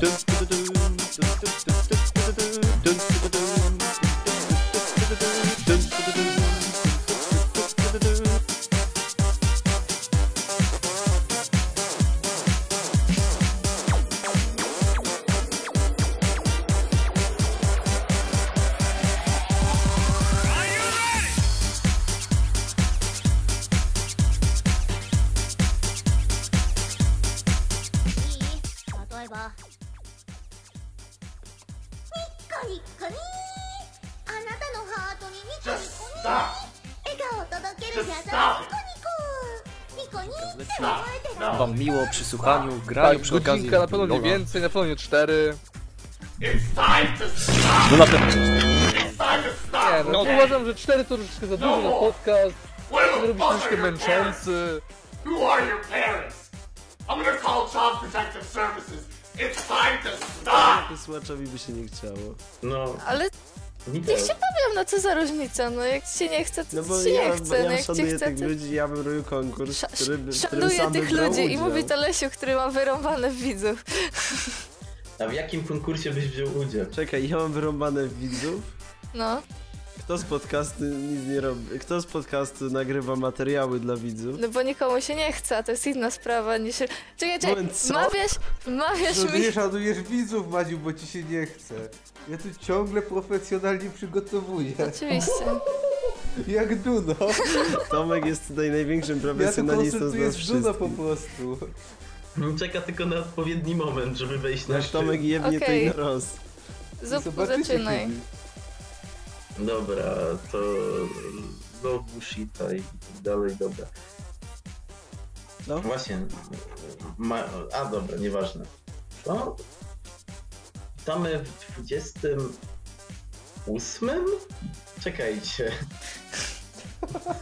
Dun. Przy słuchaniu, graniu Tak, przy okazji. godzinka, na pewno nie więcej, na pewno nie cztery. No na pewno. Nie, no, uważam, że cztery to troszeczkę za dużo na podcast. Ten robi się troszkę męczący. Who are your parents? I'm gonna call Child Protective Services. It's time to stop! Słuchaczowi by się nie chciało. No, Ale nie niech się bawią, no co za różnica, no jak ci się nie chce, to No bo ci ja, nie chce, no ja jak ci szanuję chce, tych to... ludzi, ja bym robił konkurs, Sz- który, by- Szanuję sam tych ludzi i udział. mówi to Lesiu, który ma wyrąbane w widzów. A w jakim konkursie byś wziął udział? Czekaj, ja mam wyrąbane w widzów. No, Kto z podcastu nic nie robi? Kto z podcastu nagrywa materiały dla widzów? no bo nikomu się nie chce, a to jest inna sprawa niż... Czekaj, czekaj, No ty mi... nie szanujesz widzów, Madziu, bo ci się nie chce. Ja tu ciągle profesjonalnie przygotowuję. Oczywiście. Jak Duno. Tomek jest tutaj największym Ja profesjonalistą z konsultuję nas z Duno po wszystkich. prostu. Czeka tylko na odpowiedni moment, żeby wejść na Jak. Tomek jebnie, to Okej. i na roz. Zobaczycie zaczynaj. kiedy. Dobra, to znowu shita i tak dalej, dobra. No. Właśnie, ma... a dobra, nieważne. No, witamy w 28? Czekajcie,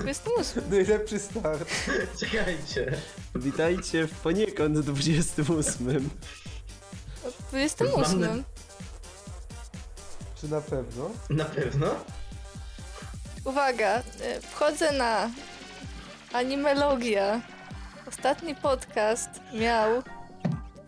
28. Najlepszy start. czekajcie. Witajcie w poniekąd 28. 28. Czy na pewno? Na pewno? Uwaga, e, wchodzę na Animelogia. Ostatni podcast miał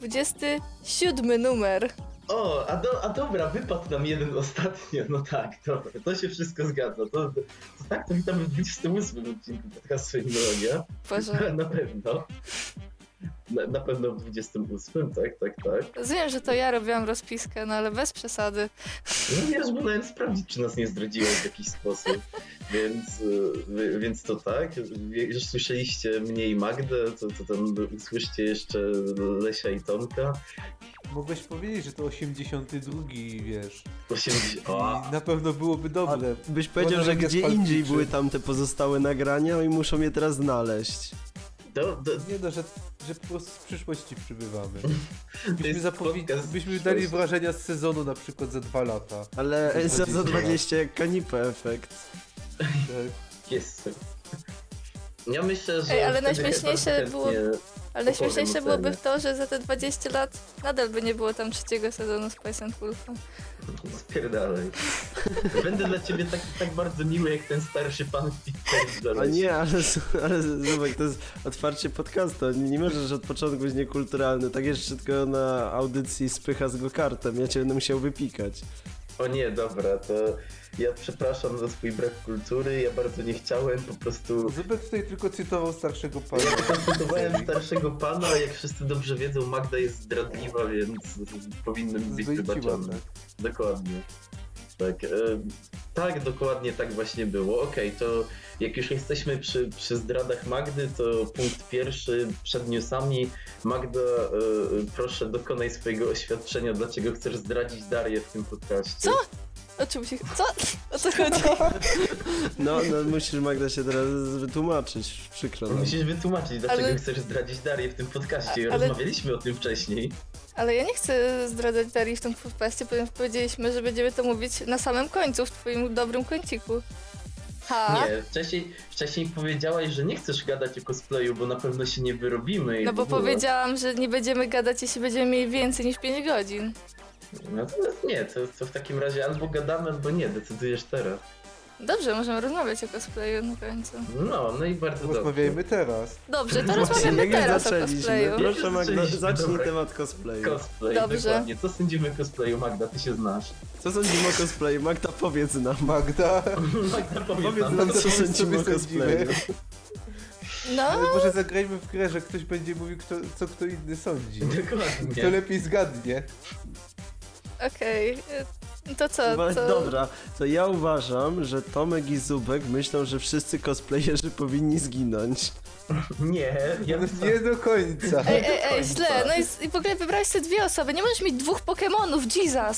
27 numer. O, a, do, a dobra, wypadł nam jeden ostatnio. No tak, dobra, to się wszystko zgadza. To, to tak, to witamy w 28 odcinku podcastu Imologia. Boże. Na pewno. Na, na pewno w 28, tak, tak, tak. Rozumiem, że to ja robiłam rozpiskę, no ale bez przesady. No wiesz, bo nawet sprawdzić, czy nas nie zdradziłeś w jakiś sposób. Więc, y, więc to tak. Już słyszeliście mnie i Magdę, to, to tam usłyszcie jeszcze Lesia i Tomka. Mogłeś powiedzieć, że to 82, wiesz. 80. I O, na pewno byłoby dobre. Byś powiedział, że gdzie indziej były tam te pozostałe nagrania i muszą je teraz znaleźć. To, to, Nie no, że, że po prostu z przyszłości przybywamy. Byśmy, zapowiedzi, byśmy dali wrażenia z sezonu na przykład za dwa lata. Ale Za za, za 20 20 jak kanipa efekt. Tak. Jest. Ja myślę, że. Ej, ale najśmieszniejsze było- Ale najśmieszniejsze byłoby ocenę. to, że za te 20 lat nadal by nie było tam trzeciego sezonu Spice and Wolfa. Spierdalaj. Będę dla ciebie tak, tak bardzo miły jak ten starszy pan w Twitterze. A nie, ale, ale zobacz, to jest otwarcie podcastu. Nie, nie możesz od początku być niekulturalny. Tak jeszcze tylko na audycji spycha z go kartem. Ja cię będę musiał wypikać. O nie, dobra, to ja przepraszam za swój brak kultury, ja bardzo nie chciałem, po prostu Zubek tutaj tylko cytował starszego pana. konsultowałem starszego pana, a jak wszyscy dobrze wiedzą, Magda jest zdradliwa, więc powinny mi być wybaczone. tak. Dokładnie. Tak, e, tak, dokładnie tak właśnie było. Okej, to jak już jesteśmy przy, przy zdradach Magdy, to punkt pierwszy przed newsami. Magda, e, proszę dokonaj swojego oświadczenia, dlaczego chcesz zdradzić Darię w tym podcaście. Co? O czym się... Co? O co chodzi? No, no musisz Magda się teraz wytłumaczyć. Przykro nam. Musisz wytłumaczyć, dlaczego Ale- chcesz zdradzić Darię w tym podcaście. A- ale- Rozmawialiśmy o tym wcześniej. Ale ja nie chcę zdradzać Darii w tym podcaście, ponieważ powiedzieliśmy, że będziemy to mówić na samym końcu, w twoim dobrym kąciku. Ha? Nie, wcześniej, wcześniej powiedziałaś, że nie chcesz gadać o cosplayu, bo na pewno się nie wyrobimy. i No w bo ogóle. powiedziałam, że nie będziemy gadać, jeśli będziemy mieli więcej niż 5 godzin. Natomiast nie, to, to w takim razie albo gadamy, albo nie, decydujesz teraz. Dobrze, możemy rozmawiać o cosplayu na końcu. No, no i bardzo dobrze. Rozmawiajmy teraz. Dobrze, to rozmawiamy teraz o zaczęliśmy. cosplayu. Proszę Magda, zacznij dobra. temat cosplayu. Cosplay, Dobrze. dokładnie. Co sądzimy o cosplayu, Magda, ty się znasz. Co sądzimy o cosplayu? Magda, powiedz nam. Magda, Magda, powiedz Powiedz nam. to co co sądzimy o cosplayu. No, ale może zagrajmy w grę, że ktoś będzie mówił, kto, co kto inny sądzi. Kto Dokładnie. lepiej zgadnie. Okej. Y, To co, Uwa- to... Dobra, to ja uważam, że Tomek i Zubek myślą, że wszyscy cosplayerzy powinni zginąć. Nie, ja No, nie do końca. Ej, ej, ej, źle, no i, w ogóle wybrałeś sobie dwie osoby, nie możesz mieć dwóch Pokemonów, Jesus!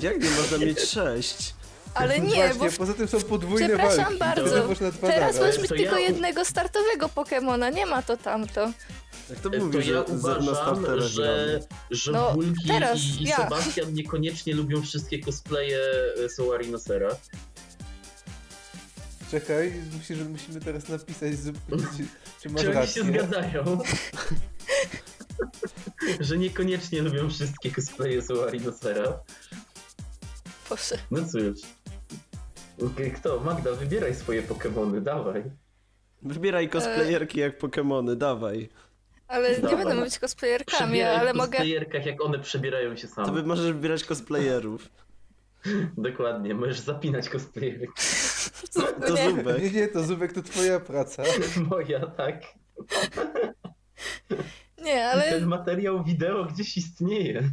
Jak nie można mieć sześć? Ale nie, Właśnie, bo poza tym są podwójne Przepraszam walki. bardzo. Teraz możesz mieć tylko ja- jednego startowego Pokemona, nie ma to tamto. Jak to To mówi, ja że na uważam, że, że No, Bulgi teraz i, i ja. Sebastian niekoniecznie lubią wszystkie cosplaye e, Sołarinosera. Czekaj, musisz, musimy teraz napisać, z- czy, czy masz Czy oni rację. się zgadzają? że niekoniecznie lubią wszystkie cosplaye Sołarinosera. Boże. No cóż. Kto? Magda, wybieraj swoje Pokemony, dawaj. Wybieraj cosplayerki jak Pokemony, dawaj. Ale nie Dawaj. będę mówić cosplayerkami, Przebieraj ale mogę... cosplayerkach, jak one przebierają się To same. wy możesz wybierać cosplayerów. Dokładnie, możesz zapinać cosplayerki. To Nie. Zubek. Nie, nie, to Zubek to twoja praca. Moja, tak. Nie, ale Ten materiał wideo gdzieś istnieje.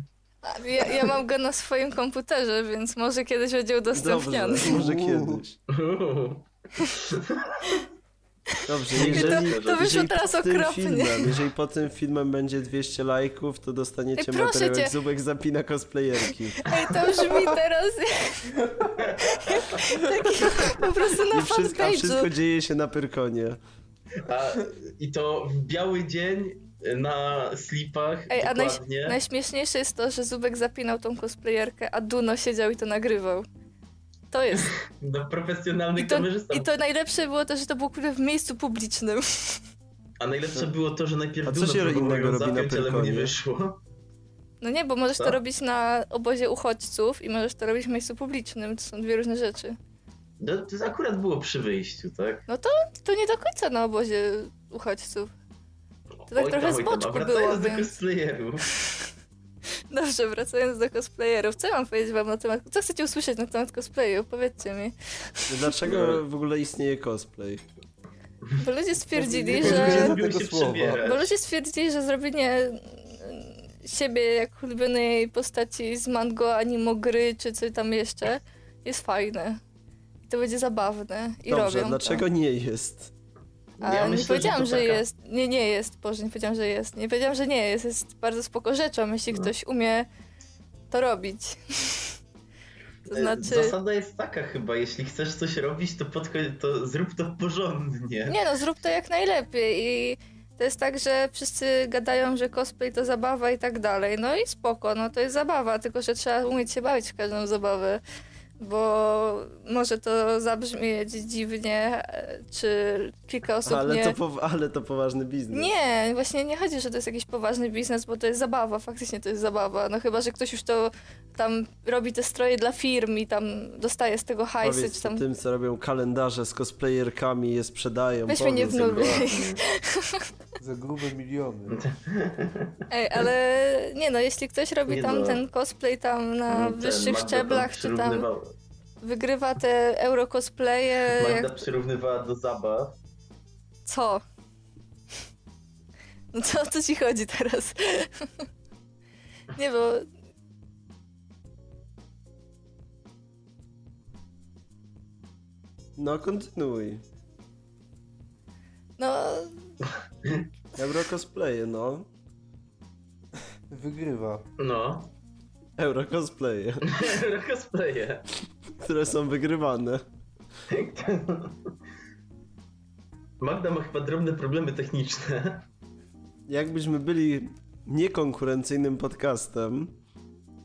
ja, ja mam go na swoim komputerze, więc może kiedyś będzie udostępniony. Dobrze, może kiedyś. Dobrze, jeżeli, to wyszło jeżeli teraz pod tym okropnie. filmem, jeżeli po tym filmem będzie 200 lajków, to dostaniecie Ej, materiał jak cię. Zubek zapina cosplayerki. Ej, to brzmi teraz taki po prostu na I wszystko, a wszystko dzieje się na Pyrkonie. A, I to w biały dzień na slipach Ej, a naj, dokładnie. najśmieszniejsze jest to, że Zubek zapinał tą cosplayerkę, a Duno siedział i to nagrywał. To jest. No, profesjonalny I to, kamerzysta. I to najlepsze było to, że to było kurde w miejscu publicznym. A najlepsze było to, że najpierw A co się innego robi na zapiąć, mu nie Pyrkonie? wyszło. No nie, bo możesz Co? to robić na obozie uchodźców i możesz to robić w miejscu publicznym. To są dwie różne rzeczy. No, to akurat było przy wyjściu, tak? No to, to nie do końca na obozie uchodźców. To tak Oj tam, trochę z oj tam, a boczku wracając było, do więc... cosplayerów. Dobrze, wracając do cosplayerów. Co ja mam powiedzieć wam na temat... Co chcecie usłyszeć na temat cosplayu? Powiedzcie mi. Dlaczego w ogóle istnieje cosplay? Bo ludzie stwierdzili, że... Bo ludzie stwierdzili, że zrobienie mm, siebie jak ulubionej postaci z mango, animo gry, czy coś tam jeszcze, jest fajne. I to będzie zabawne. I Dobrze, robią dlaczego nie jest? A Ja nie myślę, że powiedziałam, że, taka- jest. Nie, nie jest. Boże, nie powiedziałam, że jest. Nie powiedziałam, że nie jest. Jest bardzo spoko rzeczą, jeśli No. ktoś umie to robić. To E, znaczy... Zasada jest taka chyba, jeśli chcesz coś robić, to, podcho- to zrób to porządnie. Nie no, zrób to jak najlepiej i to jest tak, że wszyscy gadają, że cosplay to zabawa i tak dalej. No i spoko, no to jest zabawa, tylko że trzeba umieć się bawić w każdą zabawę. Bo może to zabrzmieć dziwnie, czy kilka osób Ale nie... to, po, ale to poważny biznes. Nie, właśnie nie chodzi, że to jest jakiś poważny biznes, bo to jest zabawa, faktycznie to jest zabawa. No chyba, że ktoś już to tam robi te stroje dla firm i tam dostaje z tego hajsy, Powiedz czy tam... tym, co robią kalendarze z cosplayerkami i je sprzedają. Weź mnie nie wnuruj. Za grube miliony. Ej, ale nie no, jeśli ktoś robi Nie tam no. ten cosplay tam na Ten wyższych szczeblach, czy tam wygrywa te euro cosplaye, Magda jak... przyrównywała do zabaw. co? No co o co ci chodzi teraz? nie, bo No, kontynuuj. no Euro cosplaye, no. Wygrywa. No. Euro cosplaye, Cosplaye. Które są wygrywane. Magda ma chyba drobne problemy techniczne. Jakbyśmy byli niekonkurencyjnym podcastem,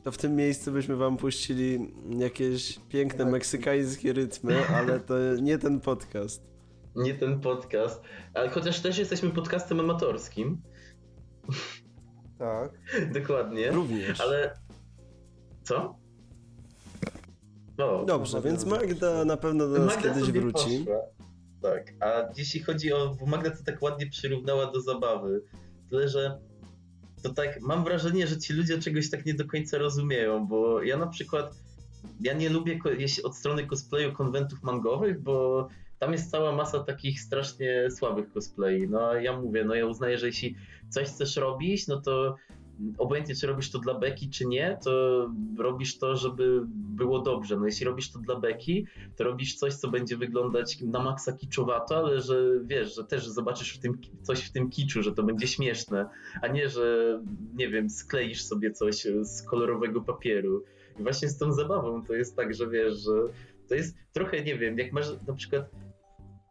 to w tym miejscu byśmy wam puścili jakieś piękne meksykańskie rytmy, ale to nie ten podcast. Nie ten podcast. Ale chociaż też jesteśmy podcastem amatorskim. Tak. Dokładnie. Również. Ale. Co? No, Dobrze, więc Magda na pewno do nas Magda kiedyś wróci. Poszła. Tak, a jeśli chodzi o. Bo Magda to tak ładnie przyrównała do zabawy. Tyle, że to tak mam wrażenie, że ci ludzie czegoś tak nie do końca rozumieją, bo ja na przykład ja nie lubię jeśli od strony cosplayu konwentów mangowych, bo tam jest cała masa takich strasznie słabych cosplay. No a ja mówię, no ja uznaję, że jeśli coś chcesz robić, no to obojętnie czy robisz to dla beki, czy nie, to robisz to, żeby było dobrze. No jeśli robisz to dla beki, to robisz coś, co będzie wyglądać na maksa kiczowato, ale że wiesz, że też zobaczysz w tym coś w tym kiczu, że to będzie śmieszne, a nie, że nie wiem, skleisz sobie coś z kolorowego papieru. I właśnie z tą zabawą to jest tak, że wiesz, że to jest trochę, nie wiem, jak masz na przykład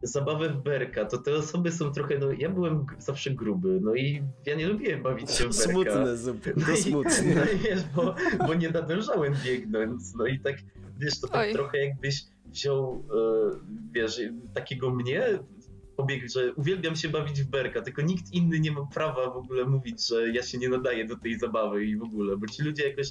zabawę w berka, to te osoby są trochę, no ja byłem zawsze gruby, no i ja nie lubiłem bawić się w berka. Smutne zupełnie, No smutne. No i wiesz, bo, bo nie nadążałem biegnąc, no i tak, wiesz, to tak Oj. trochę jakbyś wziął, e, wiesz, takiego mnie, pobiegł, że uwielbiam się bawić w berka, tylko nikt inny nie ma prawa w ogóle mówić, że ja się nie nadaję do tej zabawy i w ogóle, bo ci ludzie jakoś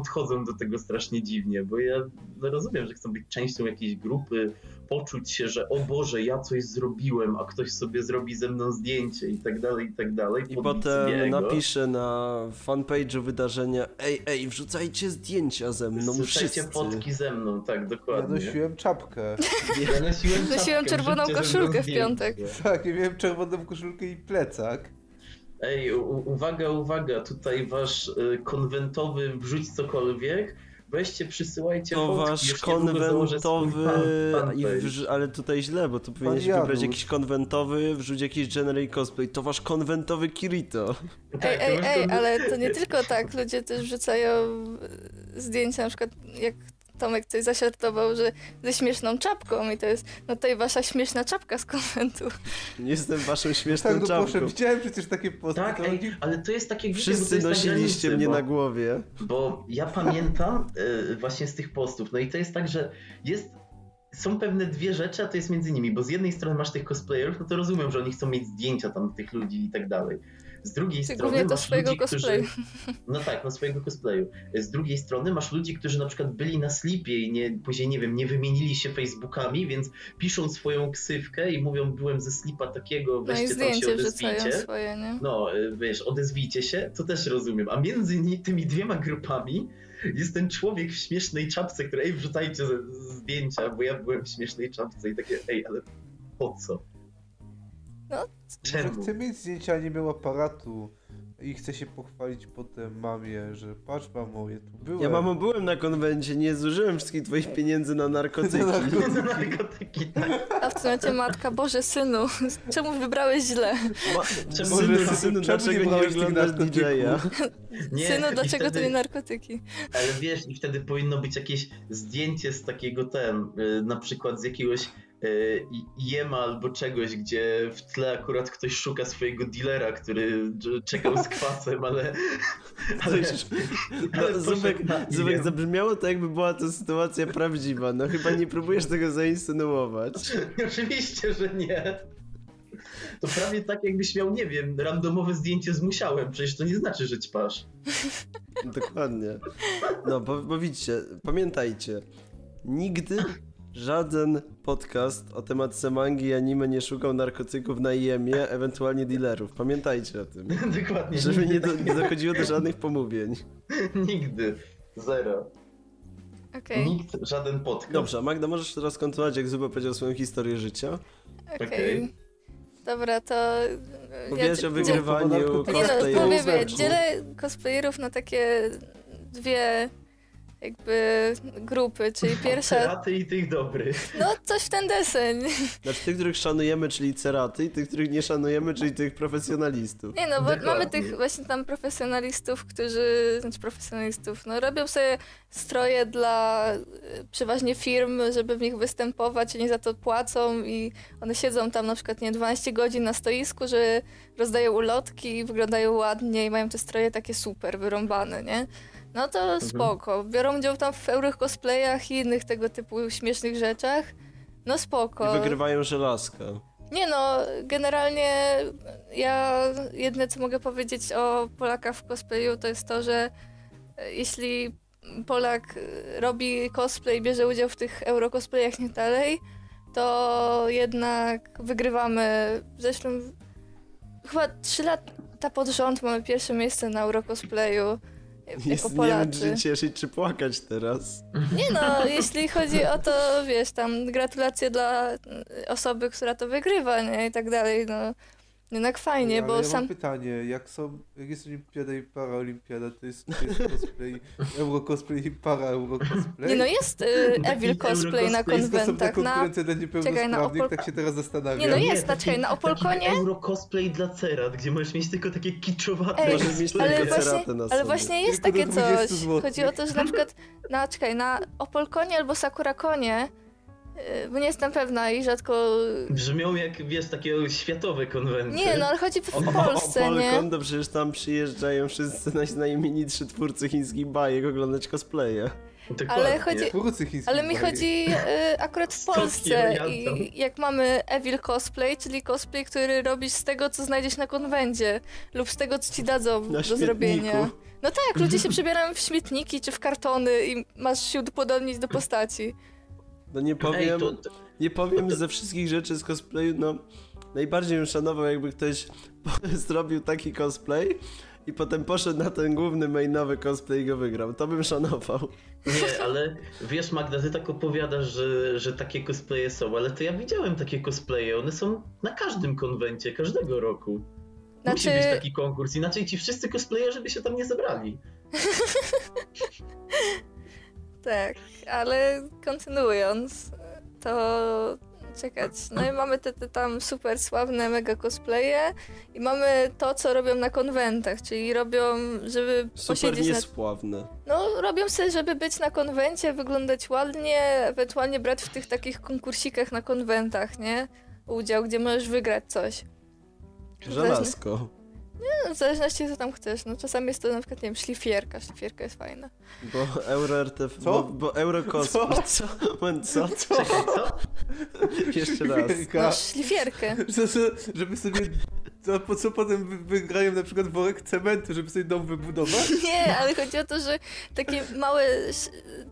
podchodzą do tego strasznie dziwnie, bo ja no, rozumiem, że chcą być częścią jakiejś grupy, poczuć się, że o Boże, ja coś zrobiłem, a ktoś sobie zrobi ze mną zdjęcie i tak dalej, i tak dalej. I potem ego. napiszę na fanpage'u wydarzenia Ej, ej, wrzucajcie zdjęcia ze mną Wrzucajcie wszyscy. fotki ze mną, tak, Ja dokładnie. nosiłem czapkę. Ja nosiłem, Nosiłem czapkę, czerwoną wrzućcie ze koszulkę w piątek. Tak, ja miałem czerwoną koszulkę i plecak. Ej, uwaga, uwaga, tutaj wasz y, konwentowy wrzuć cokolwiek. Weźcie, przysyłajcie To fotki, wasz konwentowy, fan- wrz- ale tutaj źle, bo tu powinieneś wybrać jakiś konwentowy, wrzuć jakiś generic cosplay. To wasz konwentowy Kirito. Ej, Tak, ej, ej, to- ale to nie tylko tak, ludzie też wrzucają e, zdjęcia, na przykład jak Tomek coś zaświadtował, że ze śmieszną czapką i to jest, no tutaj wasza śmieszna czapka z konwentu. Jestem waszą śmieszną Tak, no proszę, czapką. widziałem przecież takie posty. Tak, to ej, ale to jest takie to Wszyscy jest nosiliście granicy, mnie bo... na głowie. Bo ja pamiętam y, właśnie z tych postów, no i to jest tak, że jest. Są pewne dwie rzeczy, a to jest między nimi, bo z jednej strony masz tych cosplayerów, no to rozumiem, że oni chcą mieć zdjęcia tam tych ludzi i tak dalej. Z drugiej Ty strony masz swojego ludzi, cosplayu. którzy... No tak, no swojego cosplayu. Z drugiej strony masz ludzi, którzy na przykład byli na slipie i nie, później, nie wiem, nie wymienili się facebookami, więc piszą swoją ksywkę i mówią, byłem ze slipa takiego, No weźcie tam się odezwijcie. swoje, nie? No, y, wiesz, odezwijcie się, to też rozumiem. A między tymi dwiema grupami jest ten człowiek w śmiesznej czapce, który, ej, wrzucajcie zdjęcia, bo ja byłem w śmiesznej czapce i takie, ej, ale po co? No, Że Czemu? chcę mieć zdjęcia, a nie miał aparatu. I chcę się pochwalić potem mamie, że patrz mamo, ja tu byłem. Ja mamo byłem na konwencie, nie zużyłem wszystkich twoich pieniędzy na narkotyki. Na narkotyki. Narkotyki, tak. a w tym momencie matka, Boże synu, czemu wybrałeś źle? Ma, Czemu synu, nie- synu, czemu dlaczego nie nie oglądasz? DJ-a? Nie, synu, dlaczego to wtedy- nie narkotyki? Ale wiesz, i wtedy powinno być jakieś zdjęcie z takiego ten, y, na przykład z jakiegoś jema albo czegoś, gdzie w tle akurat ktoś szuka swojego dealera, który czekał z kwasem, ale... ale, ale No, Zubek, Zubek, zabrzmiało to jakby była to sytuacja prawdziwa. No chyba nie próbujesz tego zainsynuować. Oczywiście, że nie. To prawie tak jakbyś miał, nie wiem, randomowe zdjęcie z musiałem, przecież to nie znaczy, że ćpasz. Dokładnie. No, bo, bo widzicie, pamiętajcie, nigdy żaden podcast o tematce mangi i anime nie szukał narkotyków na IEM-ie, ewentualnie dealerów. Pamiętajcie o tym. Dokładnie. Żeby nie, do, nie dochodziło do żadnych pomówień. Nigdy. Zero. Okej, Nikt, żaden podcast. Dobrze, Magda, możesz teraz kontynuować, jak Zuba powiedział swoją historię życia? okej. okej. Dobra, to... Powiedziałeś ja- o wygrywaniu no, Nie no, cosplayów powiem, dzielę cosplayerów na takie dwie jakby grupy, czyli pierwsza, Piraty i tych dobrych. no coś w ten deseń. Znaczy tych, których szanujemy, czyli ceraty, i tych, których nie szanujemy, czyli tych profesjonalistów. Nie no, bo Dokładnie. mamy tych właśnie tam profesjonalistów, którzy, znaczy profesjonalistów, no robią sobie stroje dla y, przeważnie firm, żeby w nich występować, oni za to płacą i one siedzą tam na przykład, nie 12 godzin na stoisku, że rozdają ulotki, wyglądają ładnie i mają te stroje takie super, wyrąbane, nie? No to spoko. Biorą udział tam w eurych cosplayach i innych tego typu śmiesznych rzeczach. No spoko. I wygrywają żelazka. Nie no, generalnie ja jedyne co mogę powiedzieć o Polakach w cosplayu to jest to, że e, jeśli Polak robi cosplay, bierze udział w tych eurocosplayach nie dalej, to jednak wygrywamy. W zeszłym chyba 3 lata pod rząd mamy pierwsze miejsce na eurocosplayu. Jest, Jako nie wiem, czy Polacy. cieszyć, czy płakać teraz. Nie no, jeśli chodzi o to, wiesz, tam gratulacje dla osoby, która to wygrywa, nie? I tak dalej, no. Jednak fajnie, Ale bo ja sam... mam pytanie, jak są, jak jest olimpiada i paraolimpiada, to jest, to jest cosplay, euro cosplay i para euro cosplay? Nie no, jest y, Evil cosplay na eurocosplay, konwentach, na... dla niepełnosprawnych, Opol- tak się teraz zastanawiam. Nie, no jest, Nie, taki- na Opolkonie- Taki euro cosplay dla cerat, gdzie możesz mieć tylko takie kiczowate Ej, Możesz mieć ale tylko właśnie, na ale właśnie jest Tylko takie 20 coś. Chodzi o to, że na przykład na, czekaj, na Opolkonie albo Sakurakonie, bo nie jestem pewna i rzadko... Brzmią jak, wiesz, takie światowe konwencje. Nie, no ale chodzi w, O, Polsce, o nie? Polkon, to przecież tam przyjeżdżają wszyscy nasi najmniejsi twórcy chińskich bajek oglądać cosplaye. Dokładnie. Ale chodzi- Twórcy chińskich Ale mi chodzi y, akurat w Polsce i jak mamy Evil cosplay, czyli cosplay, który robisz z tego, co znajdziesz na konwencie lub z tego, co ci dadzą Na do śmietniku. zrobienia. No tak, ludzie się przebierają w śmietniki czy w kartony i masz się udowodnić do postaci. No nie Ej, powiem, to, to, nie powiem ze wszystkich rzeczy z cosplayu, no najbardziej bym szanował jakby ktoś zrobił taki cosplay i potem poszedł na ten główny mainowy cosplay i go wygrał. To bym szanował. nie, ale wiesz Magda, ty tak opowiadasz, że, że takie cosplaye są, ale to ja widziałem takie cosplaye, one są na każdym konwencie, każdego roku. Musi Znaczy- być taki konkurs, inaczej ci wszyscy cosplayerzy by się tam nie zebrali. Tak, ale kontynuując, to czekać. No i mamy te, te tam super sławne mega cosplaye i mamy to, co robią na konwentach, czyli robią, żeby Super posiedzieć na niespławne. No, robią sobie, żeby być na konwencie, wyglądać ładnie, ewentualnie brać w tych takich konkursikach na konwentach, nie? Udział, gdzie możesz wygrać coś. Żelazko. No, w zależności co tam chcesz. No, czasami jest to na przykład, nie wiem, szlifierka. Szlifierka jest fajna. Bo Euro RTV, Co? bo, bo Euro. Co? Co? co? Czekaj, co? Jeszcze raz. No, szlifierkę. Że, że, żeby sobie, to po co potem wy- wygrają na przykład worek cementu, żeby sobie dom wybudować? Nie, ale chodzi o to, że takie małe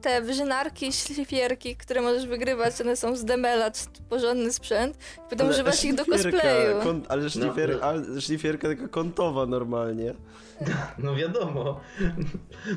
te wyżynarki, szlifierki, które możesz wygrywać, one są z demela, porządny sprzęt. I potem Ale używasz ich do szlifierka, cosplayu. Kon, ale, szlifier, No, ale szlifierka taka kątowa normalnie. No wiadomo.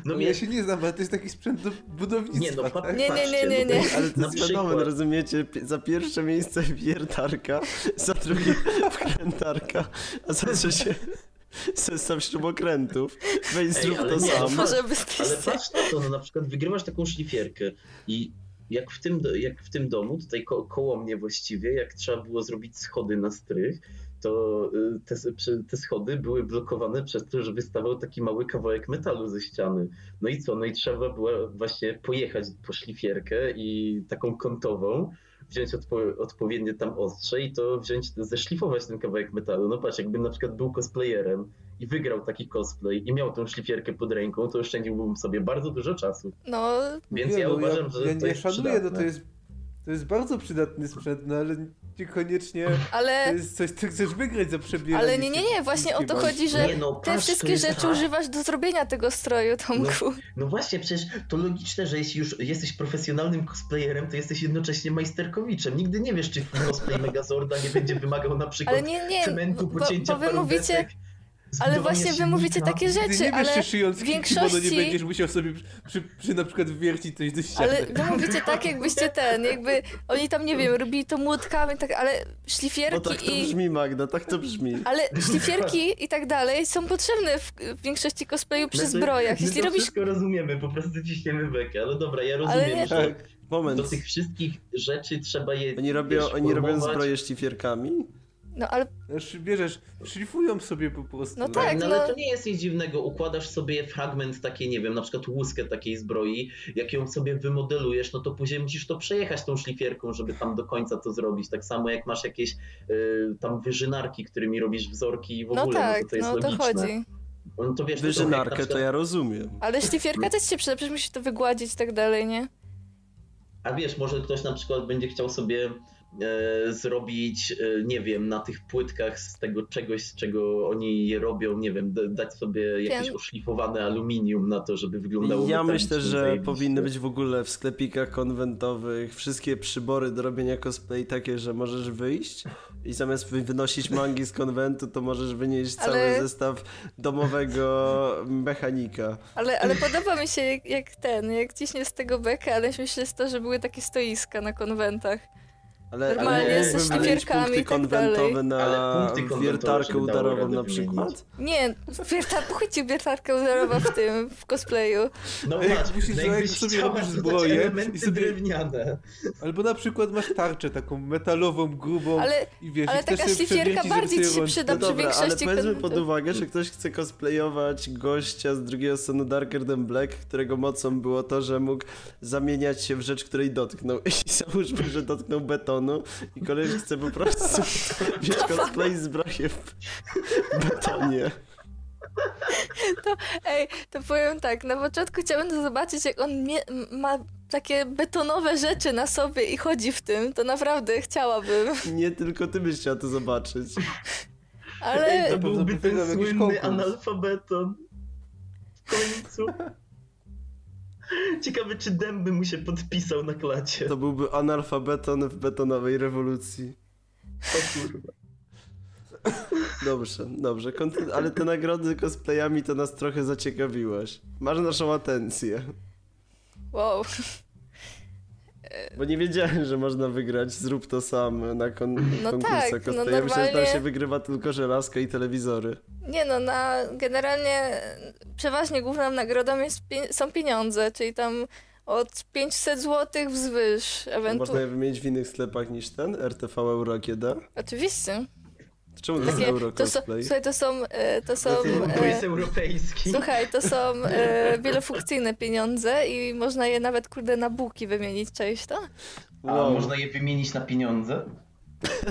No No ja się nie znam, ale to jest taki sprzęt do budownictwa. nie no, pa- tak? Nie, nie, nie, nie, nie. patrzcie, Ale to jest wiadomo, przykład- rozumiecie? Za pierwsze miejsce wiertarka, za drugie wkrętarka, a za trzecie zestaw śrubokrętów. Weź zrób to nie, sam. Może Ale patrz na to, no na przykład wygrywasz taką szlifierkę i jak w tym, jak w tym domu, tutaj ko koło mnie właściwie, jak trzeba było zrobić schody na strych, to y, te, te schody były blokowane przez to, że wystawał taki mały kawałek metalu ze ściany. No i co? No i trzeba było właśnie pojechać po szlifierkę i taką kątową, wziąć odpo odpowiednie tam ostrze i to wziąć, zeszlifować ten kawałek metalu. No patrz, jakbym na przykład był cosplayerem i wygrał taki cosplay i miał tą szlifierkę pod ręką, to oszczędziłbym sobie bardzo dużo czasu. No, Więc ja uważam, że ja to nie jest szanuję, no to jest, to jest bardzo przydatny sprzęt, no ale niekoniecznie to ale... jest coś, co chcesz wygrać za przebieranie Ale nie, nie, nie, właśnie o to chodzi, że Nie no, te patrz, wszystkie rzeczy tak. używasz do zrobienia tego stroju, Tomku. No właśnie, przecież to logiczne, że jeśli już jesteś profesjonalnym cosplayerem, to jesteś jednocześnie majsterkowiczem. Nigdy nie wiesz, czy cosplay Megazorda nie będzie wymagał na przykład Ale nie, nie, cementu, bo, pocięcia bo wy paru mówicie, desek, ale właśnie wy mówicie takie rzeczy, nie ale w kimono nie większości... będziesz musiał sobie przy, przy, przy na przykład wiercić coś do ściany. Ale wy mówicie tak, jakbyście ten, jakby oni tam, nie wiem, robili to młotkami, tak, ale Bo szlifierki tak to i... brzmi, Magda, tak to brzmi. Ale szlifierki i tak dalej są potrzebne w, w większości cosplayu przy My to- zbrojach. My Jeśli to robisz... wszystko rozumiemy, po prostu ciśniemy bekę, ale dobra, ja Ale rozumiem, nie- że Tak. Moment. do tych wszystkich rzeczy trzeba je Oni robią, wiesz, oni robią zbroje szlifierkami? No ale Wiesz, Bierzesz, szlifują sobie po prostu. No Tak, tak, no ale no. to nie jest nic dziwnego. Układasz sobie fragment takiej, nie wiem, na przykład łuskę takiej zbroi, jak ją sobie wymodelujesz, no to później musisz to przejechać tą szlifierką, żeby tam do końca to zrobić. Tak samo jak masz jakieś y, tam wyżynarki, którymi robisz wzorki i w ogóle, no no, tak, to, to jest no to chodzi. No to wiesz, to Wyżynarkę to przykład- ja rozumiem. Ale szlifierka też się przyda, przecież musisz to wygładzić i tak dalej, nie? A wiesz, może ktoś na przykład będzie chciał sobie zrobić, e, nie wiem, na tych płytkach z tego czegoś, z czego oni je robią, nie wiem, dać sobie jakieś oszlifowane aluminium na to, żeby wyglądało Ja myślę, że zajebiście. powinny być w ogóle w sklepikach konwentowych wszystkie przybory do robienia cosplay takie, że możesz wyjść i zamiast wy- wynosić mangi z konwentu, to możesz wynieść cały Ale- zestaw domowego mechanika. Ale, ale podoba mi się jak, jak ten, jak ciśnie z tego bekę, ale myślę, że to, że były takie stoiska na konwentach. Ale, Normalnie ale ze szlifierkami i tak konwentowe na Ale wiertarkę udarową na przykład? Nie, wiertar, chodźcie wiertarka udarowa w tym, w cosplayu. No patrz, musisz, no jak sobie robisz zbroję i sobie- drewniane. Albo na przykład masz tarczę taką metalową, grubą Ale, i wiesz, ale taka szlifierka bardziej ci się przyda No przy dobra, ale większości powiedzmy konwentów. pod uwagę, że ktoś chce cosplayować gościa z drugiego sonu Darker Than Black, którego mocą było to, że mógł zamieniać się w rzecz, której dotknął. I załóżmy, że dotknął betonu i koleś chce po prostu mieć cosplay zbroję w betonie. Ej, to powiem tak, na początku chciałabym to zobaczyć, jak on mie- ma takie betonowe rzeczy na sobie i chodzi w tym, to naprawdę chciałabym, Nie tylko ty byś chciał to zobaczyć. ale... To pewno byłby by ten słynny analfabeton. W końcu. Ciekawe, czy dęby mu się podpisał na klacie. To byłby analfabeton w betonowej rewolucji. O kurwa. Dobrze, dobrze, konty- ale te nagrody cosplayami to nas trochę zaciekawiłaś. Masz naszą atencję. Wow. Bo nie wiedziałem, że można wygrać Zrób to sam na kon- No konkursach tak, no. Ja myślałem, że tam normalnie- się wygrywa tylko żelazko i telewizory. Nie no, na generalnie przeważnie główną nagrodą jest, są pieniądze, czyli tam od 500 zł wzwyż. Można Ewentualnie. je wymienić w innych sklepach niż ten? RTV Euro kiedy? Oczywiście. To Czemu to jest Takie, Euro to są, słuchaj, to są, e, to są, e, jest europejski. słuchaj, to są e, wielofunkcyjne pieniądze i można je nawet, kurde, na buki wymienić, cześć to? A Wow. można je wymienić na pieniądze?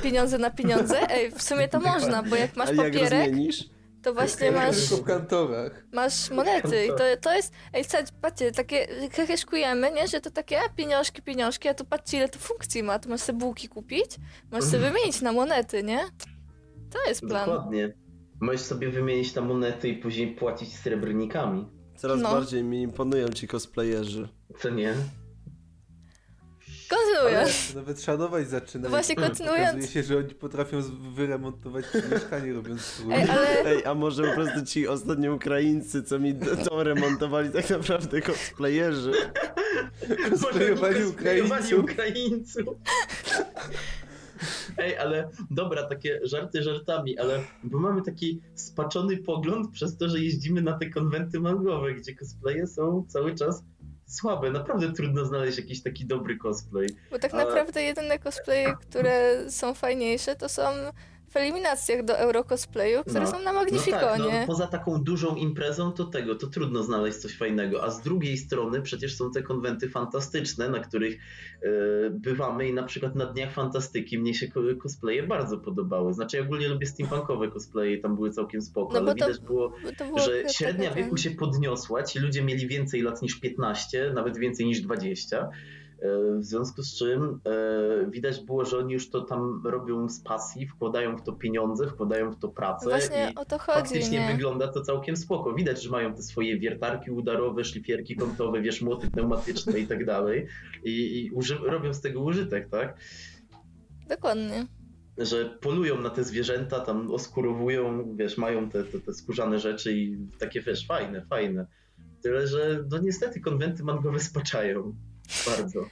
Pieniądze na pieniądze? Ej, w sumie to można, bo jak masz A jak papierek, rozmienisz? to właśnie masz, w kantorach. masz monety i to, to jest, ej, słuchajcie, patrzcie, takie heheszkujemy, nie, że to takie a, pieniążki, pieniążki, a tu patrzcie ile to funkcji ma, tu masz sobie bułki kupić, możesz sobie wymienić na monety, nie? To jest plan. Dokładnie. Możesz sobie wymienić na monety i później płacić srebrnikami. Coraz No. bardziej mi imponują ci cosplayerzy. Co nie? Kontynuując. Nawet szanować zaczyna. Właśnie kontynuując- Okazuje się, że oni potrafią wyremontować mieszkanie robiąc strój. Ej, ale Ej, a może po prostu ci ostatni Ukraińcy, co mi dom remontowali, tak naprawdę cosplayerzy? Cosplayowali Cosplayowali Ukraińców. Ukraińców. Ej, ale dobra, takie żarty żartami, ale bo mamy taki spaczony pogląd przez to, że jeździmy na te konwenty mangowe, gdzie cosplaye są cały czas słabe. Naprawdę trudno znaleźć jakiś taki dobry cosplay. Bo tak A- naprawdę jedyne cosplaye, które są fajniejsze, to są w eliminacjach do Eurocosplayu, które No. są na No tak, Magnificonie. no, poza taką dużą imprezą to tego, to trudno znaleźć coś fajnego, a z drugiej strony przecież są te konwenty fantastyczne, na których e, bywamy i na przykład na Dniach Fantastyki mnie się cosplaye bardzo podobały. Znaczy ja ogólnie lubię steampunkowe cosplaye i tam były całkiem spoko, No ale to- widać było, było że średnia wieku się podniosła, ci ludzie mieli więcej lat niż 15, nawet więcej niż 20. e, W związku z czym e, widać było, że oni już to tam robią z pasji, wkładają w to pieniądze, wkładają w to pracę Właśnie i o to chodzi, faktycznie nie? wygląda to całkiem spoko. Widać, że mają te swoje wiertarki udarowe, szlifierki kątowe, wiesz, młoty pneumatyczne i tak dalej i, i uży- robią z tego użytek, tak? Dokładnie. że polują na te zwierzęta, tam oskurowują, wiesz, mają te, te, te skórzane rzeczy i takie, wiesz, fajne, fajne. Tyle, że no niestety konwenty mangowe spaczają. Bardzo.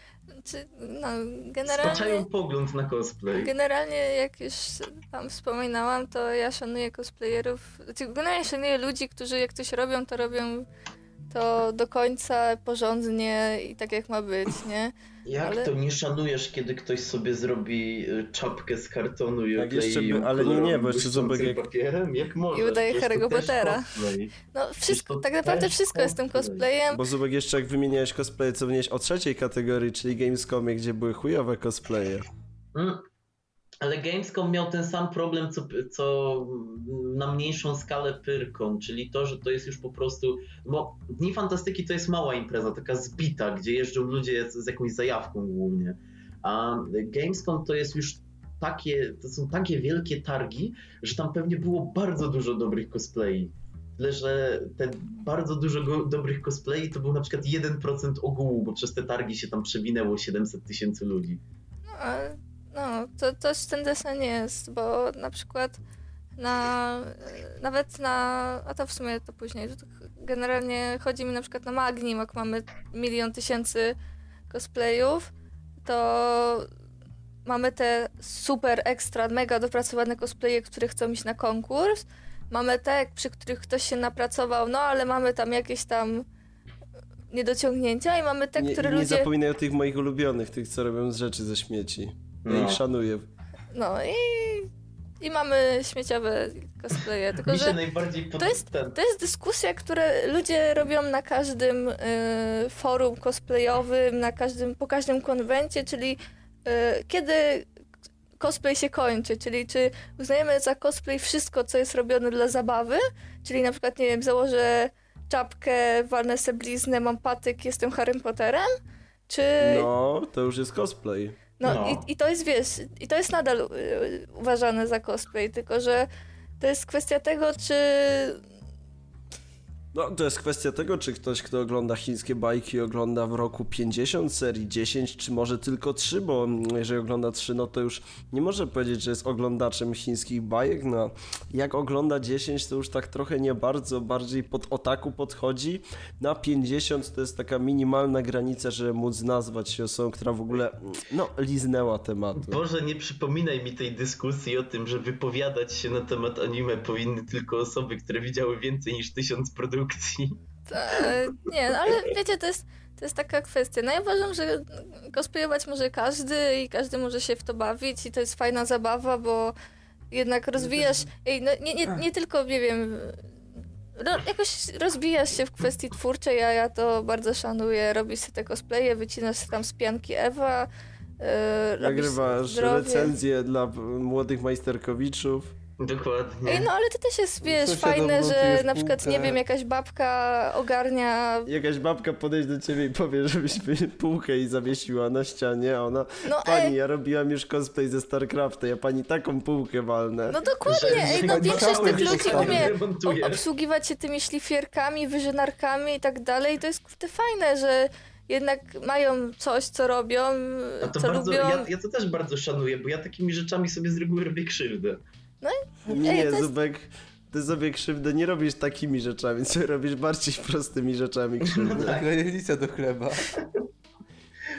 Czy, no, Spaczają generalnie, pogląd na cosplay. generalnie jak już tam wspominałam, to ja szanuję cosplayerów. Znaczy, generalnie szanuję ludzi, którzy jak coś robią, to robią to do końca, porządnie i tak jak ma być, nie? Jak ale- to nie szanujesz, kiedy ktoś sobie zrobi y, czapkę z kartonu i oklei jeszcze by- ale nie, nie, bo jeszcze Zubek błyszczącym jak- papierem? Jak możesz? I udaje Harry'ego Pottera. cosplay. No wszystko, tak naprawdę wszystko jest tym cosplay. cosplayem. Bo Zubek jeszcze jak wymieniałeś cosplay, co wymieniałeś o trzeciej kategorii, czyli Gamescomie, gdzie były chujowe cosplaye. Mm. Ale Gamescom miał ten sam problem, co, co na mniejszą skalę Pyrkon, czyli to, że to jest już po prostu. Bo Dni Fantastyki to jest mała impreza, taka zbita, gdzie jeżdżą ludzie z, z jakąś zajawką głównie. A Gamescom to jest już takie, to są takie wielkie targi, że tam pewnie było bardzo dużo dobrych cosplayi. Tyle, że te bardzo dużo go, dobrych cosplayi to był na przykład 1% ogółu, bo przez te targi się tam przewinęło 700 tysięcy ludzi. No, ale- no to też ten desen jest, bo na przykład na, nawet na, a to w sumie to później, generalnie chodzi mi na przykład na Magnim, jak mamy milion tysięcy cosplayów, to mamy te super ekstra, mega dopracowane cosplaye, które chcą iść na konkurs, mamy te, przy których ktoś się napracował, no ale mamy tam jakieś tam niedociągnięcia i mamy te, nie, które nie ludzie... zapominaj o tych moich ulubionych, tych co robią z rzeczy ze śmieci. Ja No. ich szanuję. No i, i mamy śmieciowe cosplaye, tylko Mi się że najbardziej pod... to jest- to jest dyskusja, które ludzie robią na każdym y, forum cosplayowym, na każdym, po każdym konwencie, czyli y, kiedy cosplay się kończy, czyli czy uznajemy za cosplay wszystko, co jest robione dla zabawy, czyli na przykład, nie wiem, założę czapkę, walnę sobie bliznę, mam patyk, jestem Harrym Potterem, czy... No, to już jest cosplay. No, No. I, i to jest, wiesz, i to jest nadal y, uważane za cosplay, tylko że to jest kwestia tego, czy... No, to jest kwestia tego, czy ktoś, kto ogląda chińskie bajki, ogląda w roku 50 serii, 10, czy może tylko 3, bo mm, jeżeli ogląda 3, no to już nie może powiedzieć, że jest oglądaczem chińskich bajek, no jak ogląda 10, to już tak trochę nie bardzo, bardziej pod otaku podchodzi. Na 50 to jest taka minimalna granica, żeby móc nazwać się osobą, która w ogóle, mm, no, liznęła tematu. Boże, nie przypominaj mi tej dyskusji o tym, że wypowiadać się na temat anime powinny tylko osoby, które widziały więcej niż tysiąc produkcji. E, nie, no ale wiecie, to jest, to jest taka kwestia. No ja uważam, że cosplayować może każdy i każdy może się w to bawić i to jest fajna zabawa, bo jednak rozwijasz, ej, no, nie, nie, nie tylko, nie wiem, ro, jakoś rozwijasz się w kwestii twórczej, a ja to bardzo szanuję. Robisz sobie te cosplaye, wycinasz tam z pianki Ewa, robisz Nagrywasz zdrowie. recenzję dla młodych majsterkowiczów. Dokładnie. Ej, no ale to też jest, wiesz, Sąsiadom fajne, że na przykład, nie półkę. wiem, jakaś babka ogarnia Jakaś babka podejść do ciebie i powie, żebyś mi półkę i zawiesiła na ścianie, a ona No, Pani, ej. ja robiłam już cosplay ze StarCrafta, ja pani taką półkę walnę. No dokładnie, Że- ej, że no nie większość tych ludzi zostawię, umie obsługiwać się tymi szlifierkami, wyżynarkami i tak dalej. To jest kurde fajne, że jednak mają coś, co robią, A to co bardzo, lubią. ja, ja to też bardzo szanuję, bo ja takimi rzeczami sobie z reguły robię krzywdę. Nie, Ej, to jest- Zubek, ty sobie krzywdę nie robisz takimi rzeczami, co robisz bardziej prostymi rzeczami krzywdę. Tak. Granica do chleba.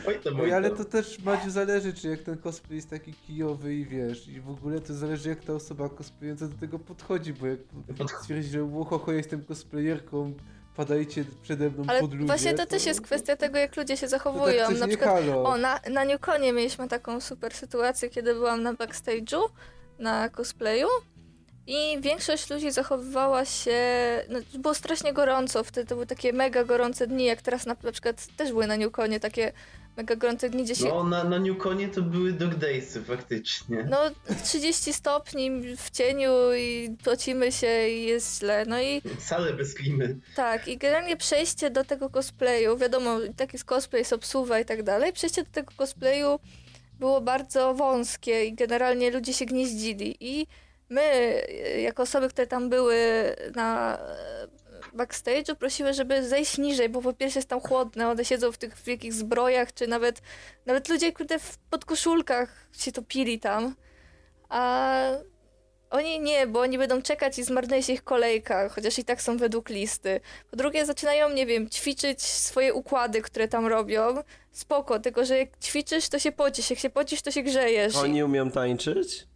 Oj to Oj, ale to. to też Madziu zależy, czy jak ten cosplay jest taki kijowy i wiesz, i w ogóle to zależy jak ta osoba cosplayująca do tego podchodzi, bo jak stwierdzi, że łohoho, ja jestem cosplayerką, padajcie przede mną Ale pod ludzie, właśnie to też jest kwestia tego, jak ludzie się to tak zachowują. coś na nie przykład, halo. o, na, na Newconie mieliśmy taką super sytuację, kiedy byłam na backstage'u, na cosplayu i większość ludzi zachowywała się, no, było strasznie gorąco, wtedy to były takie mega gorące dni, jak teraz na, na przykład też były na Newconie takie mega gorące dni, gdzie się No na, na Newconie to były Dog Daysy faktycznie. No, 30 stopni w cieniu i tocimy się i jest źle. No i Salę bez klimy. tak, i generalnie przejście do tego cosplayu, wiadomo, taki jest cosplay, jest obsuwa i tak dalej, przejście do tego cosplayu było bardzo wąskie i generalnie ludzie się gnieździli. I my, e, jako osoby, które tam były na e, backstage'u, prosiły, żeby zejść niżej, bo po pierwsze jest tam chłodne, one siedzą w tych wielkich zbrojach, czy nawet, nawet ludzie, kurde, w podkoszulkach się topili tam. A oni nie, bo oni będą czekać i zmarnuje się ich kolejka, chociaż i tak są według listy. Po drugie, zaczynają, nie wiem, ćwiczyć swoje układy, które tam robią. Spoko, tylko że jak ćwiczysz, to się pocisz. Jak się pocisz, to się grzejesz. Oni umieją tańczyć?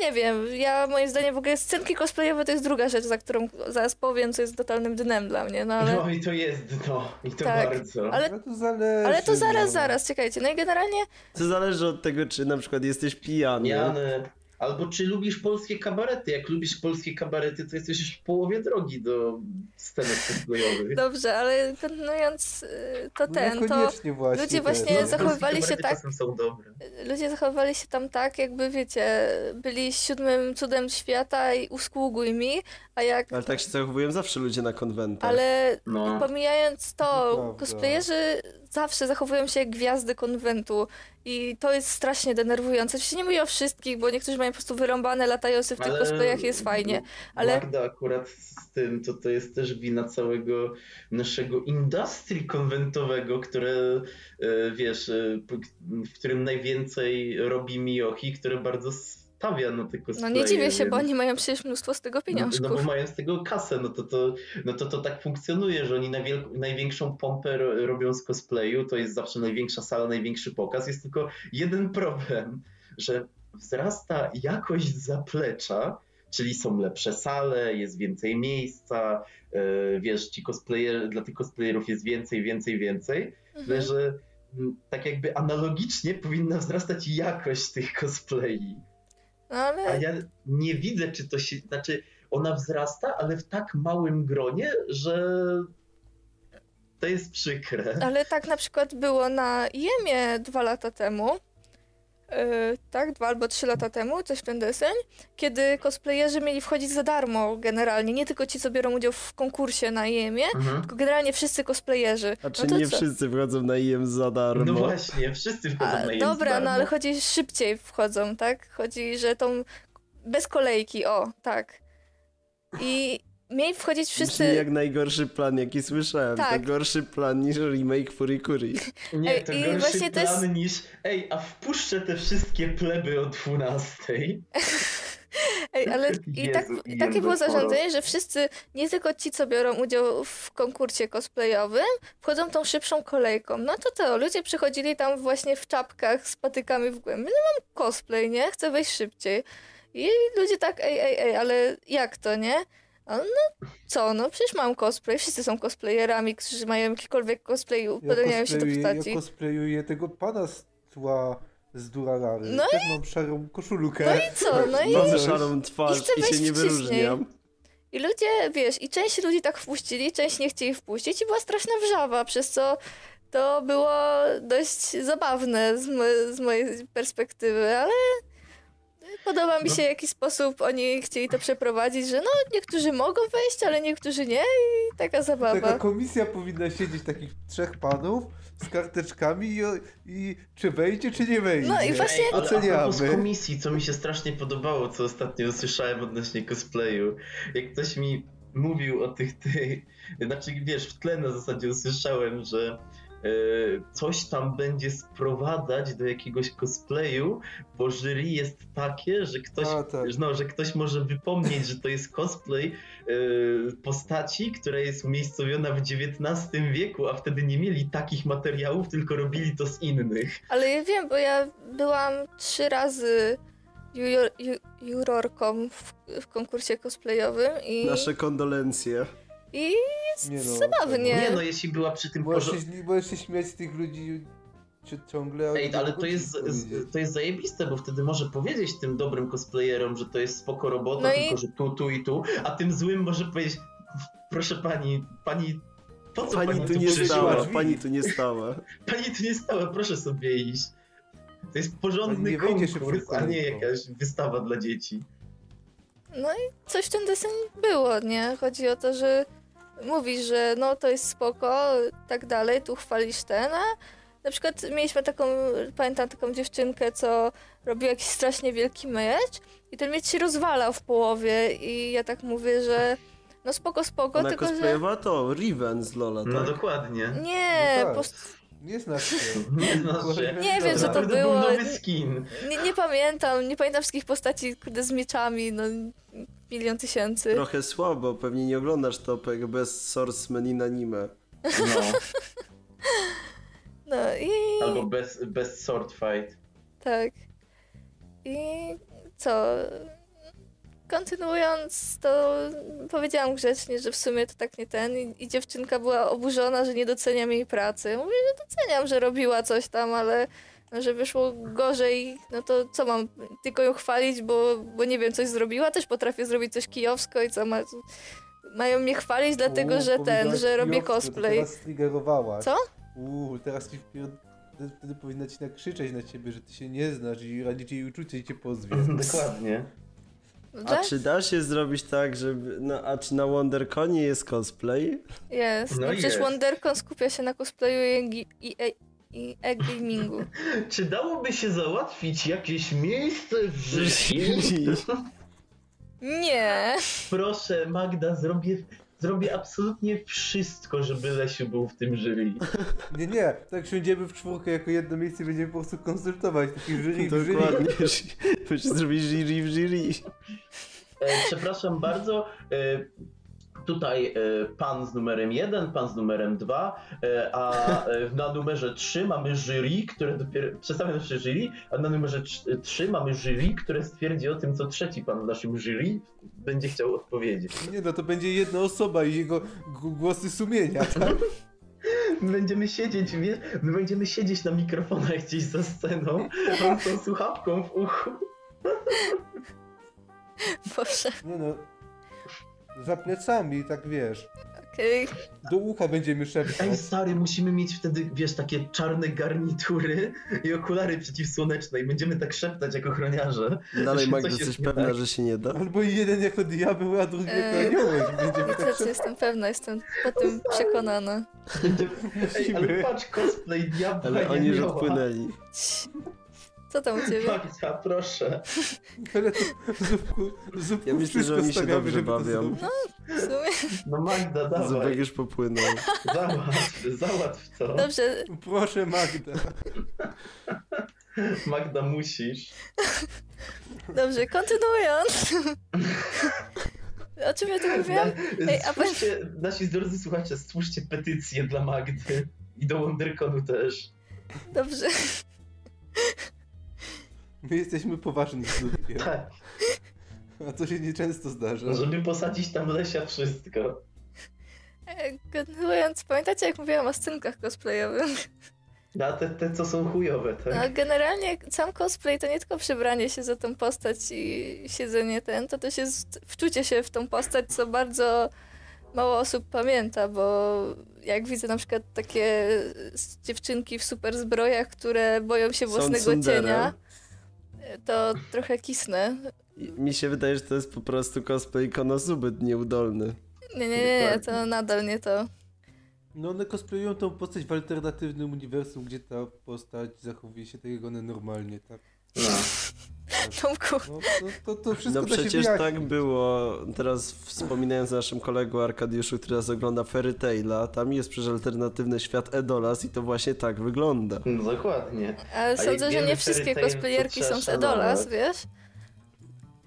nie wiem, ja moim zdaniem w ogóle scenki cosplayowe to jest druga rzecz, za którą zaraz powiem, co jest totalnym dnem dla mnie, no ale... No i to jest to. I to Tak, bardzo. ale- No to zależy. Ale to zaraz, no. zaraz, czekajcie. No i generalnie To zależy od tego, czy na przykład jesteś pijany. Pijany. Albo czy lubisz polskie kabarety? Jak lubisz polskie kabarety, to jesteś już w połowie drogi do scenek cosplayowych. Dobrze, ale kontynuując y, to No ten, to właśnie ludzie właśnie No, zachowywali się tak, czasem są dobre. ludzie zachowywali się tam tak, jakby wiecie, byli siódmym cudem świata i uskługuj mi, a jak Ale tak się zachowują zawsze ludzie na konwentach. Ale No. pomijając to, Prawda. cosplayerzy zawsze zachowują się jak gwiazdy konwentu i to jest strasznie denerwujące. Oczywiście nie mówię o wszystkich, bo niektórzy mają po prostu wyrąbane, latający w tych cosplayach jest fajnie, ale Magda akurat z tym, to to jest też wina całego naszego industrii konwentowego, które, e, wiesz, e, w którym najwięcej robi Miyohi, które bardzo stawia na te no cosplaye. nie dziwię się, więc- bo oni mają przecież mnóstwo z tego No, pieniążków. no bo mają z tego kasę, no to to, no to, to tak funkcjonuje, że oni najwiel- największą pompę ro- robią z cosplayu, to jest zawsze największa sala, największy pokaz. Jest tylko jeden problem, że wzrasta jakość zaplecza, czyli są lepsze sale, jest więcej miejsca, e, wiesz, ci cosplayer, dla tych cosplayerów jest więcej, więcej, więcej, Mhm. że m, tak jakby analogicznie powinna wzrastać jakość tych cosplayi. No A ale ja nie widzę, czy to się. Znaczy, ona wzrasta, ale w tak małym gronie, że to jest przykre. Ale tak na przykład było na Jemie dwa lata temu. Yy, tak, dwa albo trzy lata temu, coś w ten deseń, kiedy cosplayerzy mieli wchodzić za darmo generalnie, nie tylko ci, co biorą udział w konkursie na Jemie, Mhm. tylko generalnie wszyscy cosplayerzy. A czy no nie co? wszyscy wchodzą na IM za darmo? No właśnie, wszyscy wchodzą A, na jej dobra, darmo. no ale chodzi, szybciej wchodzą, tak? Chodzi, że tą bez kolejki, o, tak. I mieli wchodzić Brzmi wszyscy... jak najgorszy plan, jaki słyszałem. Tak. To gorszy plan niż remake Furikuri. Nie, to i gorszy właśnie plan jest- niż. Ej, a wpuszczę te wszystkie pleby o 12. Ej, ale i, Jezu, tak, i takie Jezu, było zarządzenie, że wszyscy, nie tylko ci, co biorą udział w konkursie cosplayowym, wchodzą tą szybszą kolejką. No to to, ludzie przychodzili tam właśnie w czapkach z patykami w głębi. No mam cosplay, nie? Chcę wejść szybciej. I ludzie tak, ej, ej, ej, ale jak to, nie? No co, no przecież mam cosplay, wszyscy są cosplayerami, którzy mają jakikolwiek cosplay, Ja upodobniają się do postaci. ja cosplayuję tego pana z tła z Durarary. No Też mam szarą koszulkę. No i co, no i... Mam szarą I twarz i, wejść się nie wyróżniam. I ludzie, wiesz, i część ludzi tak wpuścili, część nie chcieli wpuścić i była straszna wrzawa, przez co to było dość zabawne z, mo- z mojej perspektywy, ale podoba mi się, w jaki sposób oni chcieli to przeprowadzić, że no, niektórzy mogą wejść, ale niektórzy nie i taka Taka zabawa. komisja powinna siedzieć takich trzech panów z karteczkami i, i czy wejdzie, czy nie wejdzie. No i właśnie- Ej, ale Oceniamy. komisji, co mi się strasznie podobało, co ostatnio usłyszałem odnośnie cosplayu, jak ktoś mi mówił o tych, tych znaczy wiesz, w tle na zasadzie usłyszałem, że coś tam będzie sprowadzać do jakiegoś cosplayu, bo jury jest takie, że ktoś, A, tak. no, że ktoś może wypomnieć, że to jest cosplay e, postaci, która jest umiejscowiona w XIX wieku, a wtedy nie mieli takich materiałów, tylko robili to z innych. Ale ja wiem, bo ja byłam trzy razy juror, ju, jurorką w, w konkursie cosplayowym i, Nasze kondolencje. I Nie no, zabawnie. Nie no, jeśli była przy tym porządku. możesz się śmiać z tych ludzi czy ciągle. Ej, ale to jest, to jest zajebiste, bo wtedy może powiedzieć tym dobrym cosplayerom, że to jest spoko robota, No i- tylko że tu, tu i tu, a tym złym może powiedzieć, proszę pani, pani, po co pani, Pani tu tu nie przyszła? stała, pani tu nie stała. Pani tu nie stała, proszę sobie iść. To jest porządny konkurs, a nie jakaś wystawa dla dzieci. No i coś w tym deseń było, nie? Chodzi o to, że mówisz, że no to jest spoko, tak dalej, tu chwalisz ten, a na przykład mieliśmy taką, pamiętam taką dziewczynkę, co robiła jakiś strasznie wielki miecz i ten miecz się rozwalał w połowie i ja tak mówię, że no spoko, spoko, Ona tylko że... to, Riven z Lola, No tak? dokładnie. Nie, No tak. post... Nie znasz się. Nie znasz się. Nie wiem, co to To był było. nowy skin. nie, nie pamiętam, nie pamiętam wszystkich postaci kurde, z mieczami, no milion tysięcy. Trochę słabo, pewnie nie oglądasz topek bez source menu na anime. No. No i... Albo bez, bez sword fight. Tak. I co? Kontynuując, to powiedziałam grzecznie, że w sumie to tak nie ten. I, i dziewczynka była oburzona, że nie doceniam jej pracy. Mówię, że doceniam, że robiła coś tam, ale No, że wyszło gorzej, no to co mam tylko ją chwalić, bo, bo nie wiem, coś zrobiła, też potrafię zrobić coś kijowsko i co ma... Mają mnie chwalić dlatego, U, że ten, że robię cosplay. Teraz triggerowałaś. Co? Uuu, teraz ci wpier... wtedy- Wtedy powinna ci nakrzyczeć na ciebie, że ty się nie znasz i radzić jej uczucie i cię pozwie. Dokładnie. A czy da się zrobić tak, żeby... No, a czy na WonderConie jest cosplay? Jest. No No, przecież jest. WonderCon skupia się na cosplayu i, i, i, i e-gamingu. Czy dałoby się załatwić jakieś miejsce w życiu? Nie! Proszę, Magda, zrobię, zrobię absolutnie wszystko, żeby Lesiu był w tym jury. Nie, nie, tak siądziemy w czwórkę jako jedno miejsce i będziemy po prostu konsultować taki jury w jury. Dokładnie. Musisz zrobić jury w jury. E, przepraszam bardzo. E, tutaj e, pan z numerem 1, pan z numerem 2, e, a e, na numerze 3 mamy jury, które dopiero. Przedstawiam nasze jury, a na numerze 3 mamy jury, które stwierdzi o tym, co trzeci pan w naszym jury będzie chciał odpowiedzieć. Nie no, to będzie jedna osoba i jego głosy sumienia, tak? My będziemy siedzieć, wiesz, my będziemy siedzieć na mikrofonach gdzieś za sceną, mam tą słuchawką w uchu. Boże, Nie no, za plecami, tak wiesz. okej. Do ucha będziemy Ej, szeptać. stary, musimy mieć wtedy, wiesz, takie czarne garnitury i okulary przeciwsłoneczne i będziemy tak szeptać jak ochroniarze. Dalej Że Magda, jesteś pewna, tak. że się nie da? Albo jeden jako diabeł, a drugi jako Eee. aniołek. Będziemy tak co jestem pewna, jestem po tym przekonana. Ej, ale patrz, cosplay diabła Ale oni już odpłynęli. Co tam u ciebie? Magda, proszę. Ale to zupku, zupku Ja myślę, że oni się dobrze bawią. zrobić. W sumie. No Magda, Zubek dawaj, już popłynął. załatw, załatw to. Dobrze, Proszę Magda. Magda, musisz. dobrze, kontynuując. O czym ja tu mówiłam? Ej, a pan- nasi drodzy słuchacze, stwórzcie petycję dla Magdy i do WonderConu też. Dobrze. My jesteśmy poważni z. Tak, A to się nieczęsto zdarza. żeby posadzić tam Lesia wszystko. E, Kontynuując, pamiętacie jak mówiłam o scenkach cosplayowych? A te, te co są chujowe, tak? No generalnie sam cosplay to nie tylko przebranie się za tą postać i siedzenie ten, to też jest wczucie się w tą postać, co bardzo mało osób pamięta, bo jak widzę na przykład takie dziewczynki w super zbrojach, które boją się własnego cienia, to trochę kisnę. I Mi się wydaje, że to jest po prostu cosplay Konosuby nieudolny. Nie, nie, nie, nie, to nadal nie to. No one cosplayują tą postać w alternatywnym uniwersum, gdzie ta postać zachowuje się tak jak one normalnie, tak? No. Tomku, No to, to, to wszystko No przecież tak było, teraz wspominając o naszym kolegu Arkadiuszu, który teraz ogląda Fairy Taila, tam jest przecież alternatywny świat Edolas i to właśnie tak wygląda. no dokładnie. ale sądzę, że nie wszystkie cosplayerki są z Edolas, wiesz?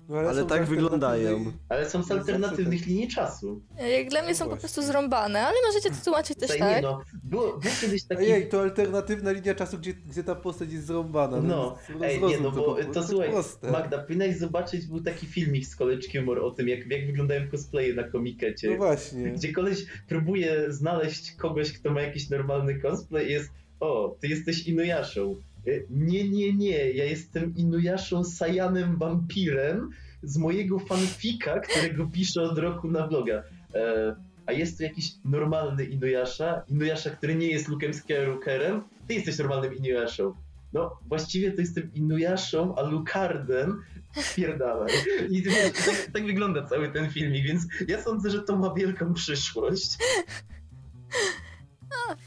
No, Ale są tak wyglądają. Ale są z No alternatywnych linii czasu. Jak dla mnie No są po prostu zrąbane, ale możecie to tłumaczyć też tak. nie no, było, był kiedyś taki... Ej, to alternatywna linia czasu, gdzie, gdzie ta postać jest zrąbana. No, z- ej, nie no, bo to, prostu słuchaj, proste. Magda, powinnaś zobaczyć, był taki filmik z College Humor o tym, jak, jak wyglądają cosplaye na komikecie. No właśnie. Gdzie koleś próbuje znaleźć kogoś, kto ma jakiś normalny cosplay i jest o, ty jesteś Inuyaszą. Y, Nie, nie, nie, ja jestem Inuyaszą Sajanem Wampirem z mojego fanfika, którego piszę od roku na bloga. E, a jest tu jakiś normalny Inuyasza, Inuyasza, który nie jest Luke'em Skywalkerem, ty jesteś normalnym Inuyaszą. No, właściwie to jestem Inuyaszą, a Lucardem spierdalaj. I tak, tak wygląda cały ten filmik, więc ja sądzę, że to ma wielką przyszłość.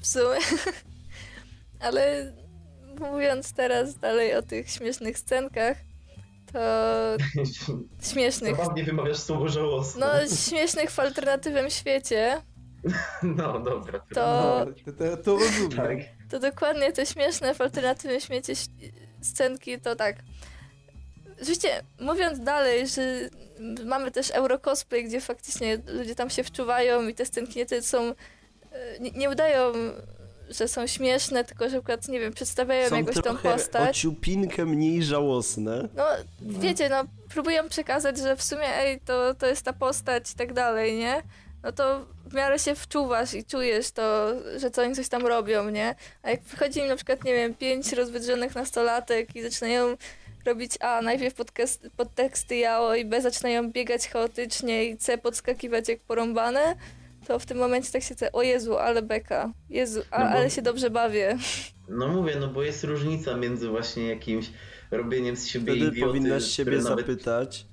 W sumie. Ale mówiąc teraz dalej o tych śmiesznych scenkach, to śmiesznych. Zabawnie wymawiasz słowo żałosne. No, śmiesznych w alternatywnym świecie, No, dobra. to, No, to, to, to rozumiem. Tak. to dokładnie te śmieszne w alternatywnym świecie scenki to tak. Rzeczywiście, mówiąc dalej, że mamy też Eurocosplay, gdzie faktycznie ludzie tam się wczuwają i te scenki nie są. e, Nie, nie udają, że są śmieszne, tylko że przykład, nie wiem, przedstawiają Są jakąś tą postać. ociupinkę mniej żałosne. No, wiecie, no, próbują przekazać, że w sumie, ej, to, to jest ta postać i tak dalej, nie? no to w miarę się wczuwasz i czujesz to, że co oni coś tam robią, nie? A jak przychodzi im na przykład, nie wiem, pięć rozwydrzonych nastolatek i zaczynają robić A, najpierw podcast, podteksty jao i B, zaczynają biegać chaotycznie i C, podskakiwać jak porąbane, to w tym momencie tak się chce, o Jezu, ale beka, Jezu, a, No bo- ale się dobrze bawię. No mówię, no bo jest różnica między właśnie jakimś robieniem z siebie Wtedy idioty, powinnaś siebie nawet- zapytać,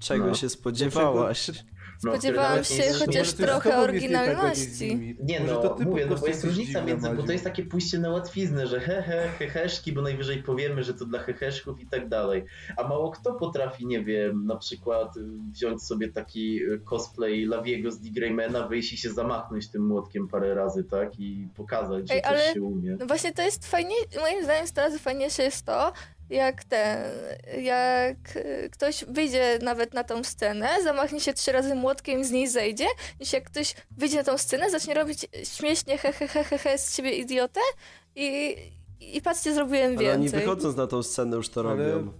czego No. się spodziewałaś. które Spodziewałam nawet się chociaż trochę oryginalności. Nie no, to ty mówię, no bo jest różnica między, bo to jest takie pójście na łatwiznę, że he, he, heheszki, bo najwyżej powiemy, że to dla heheszków i tak dalej. A mało kto potrafi, nie wiem, na przykład wziąć sobie taki cosplay Laviego z D-Greymana, wyjść i się zamachnąć tym młotkiem parę razy, tak? I pokazać, że Ej, coś ale- się umie. No właśnie to jest fajnie, moim zdaniem 100 razy fajniejsze jest to, jak ten, jak y, ktoś wyjdzie nawet na tą scenę, zamachnie się trzy razy młotkiem i z niej zejdzie, niż jak ktoś wyjdzie na tą scenę, zacznie robić śmiesznie he he he he, he z siebie idiotę i, i patrzcie, zrobiłem Ale oni więcej. wychodząc na tą scenę już to Ale- robią.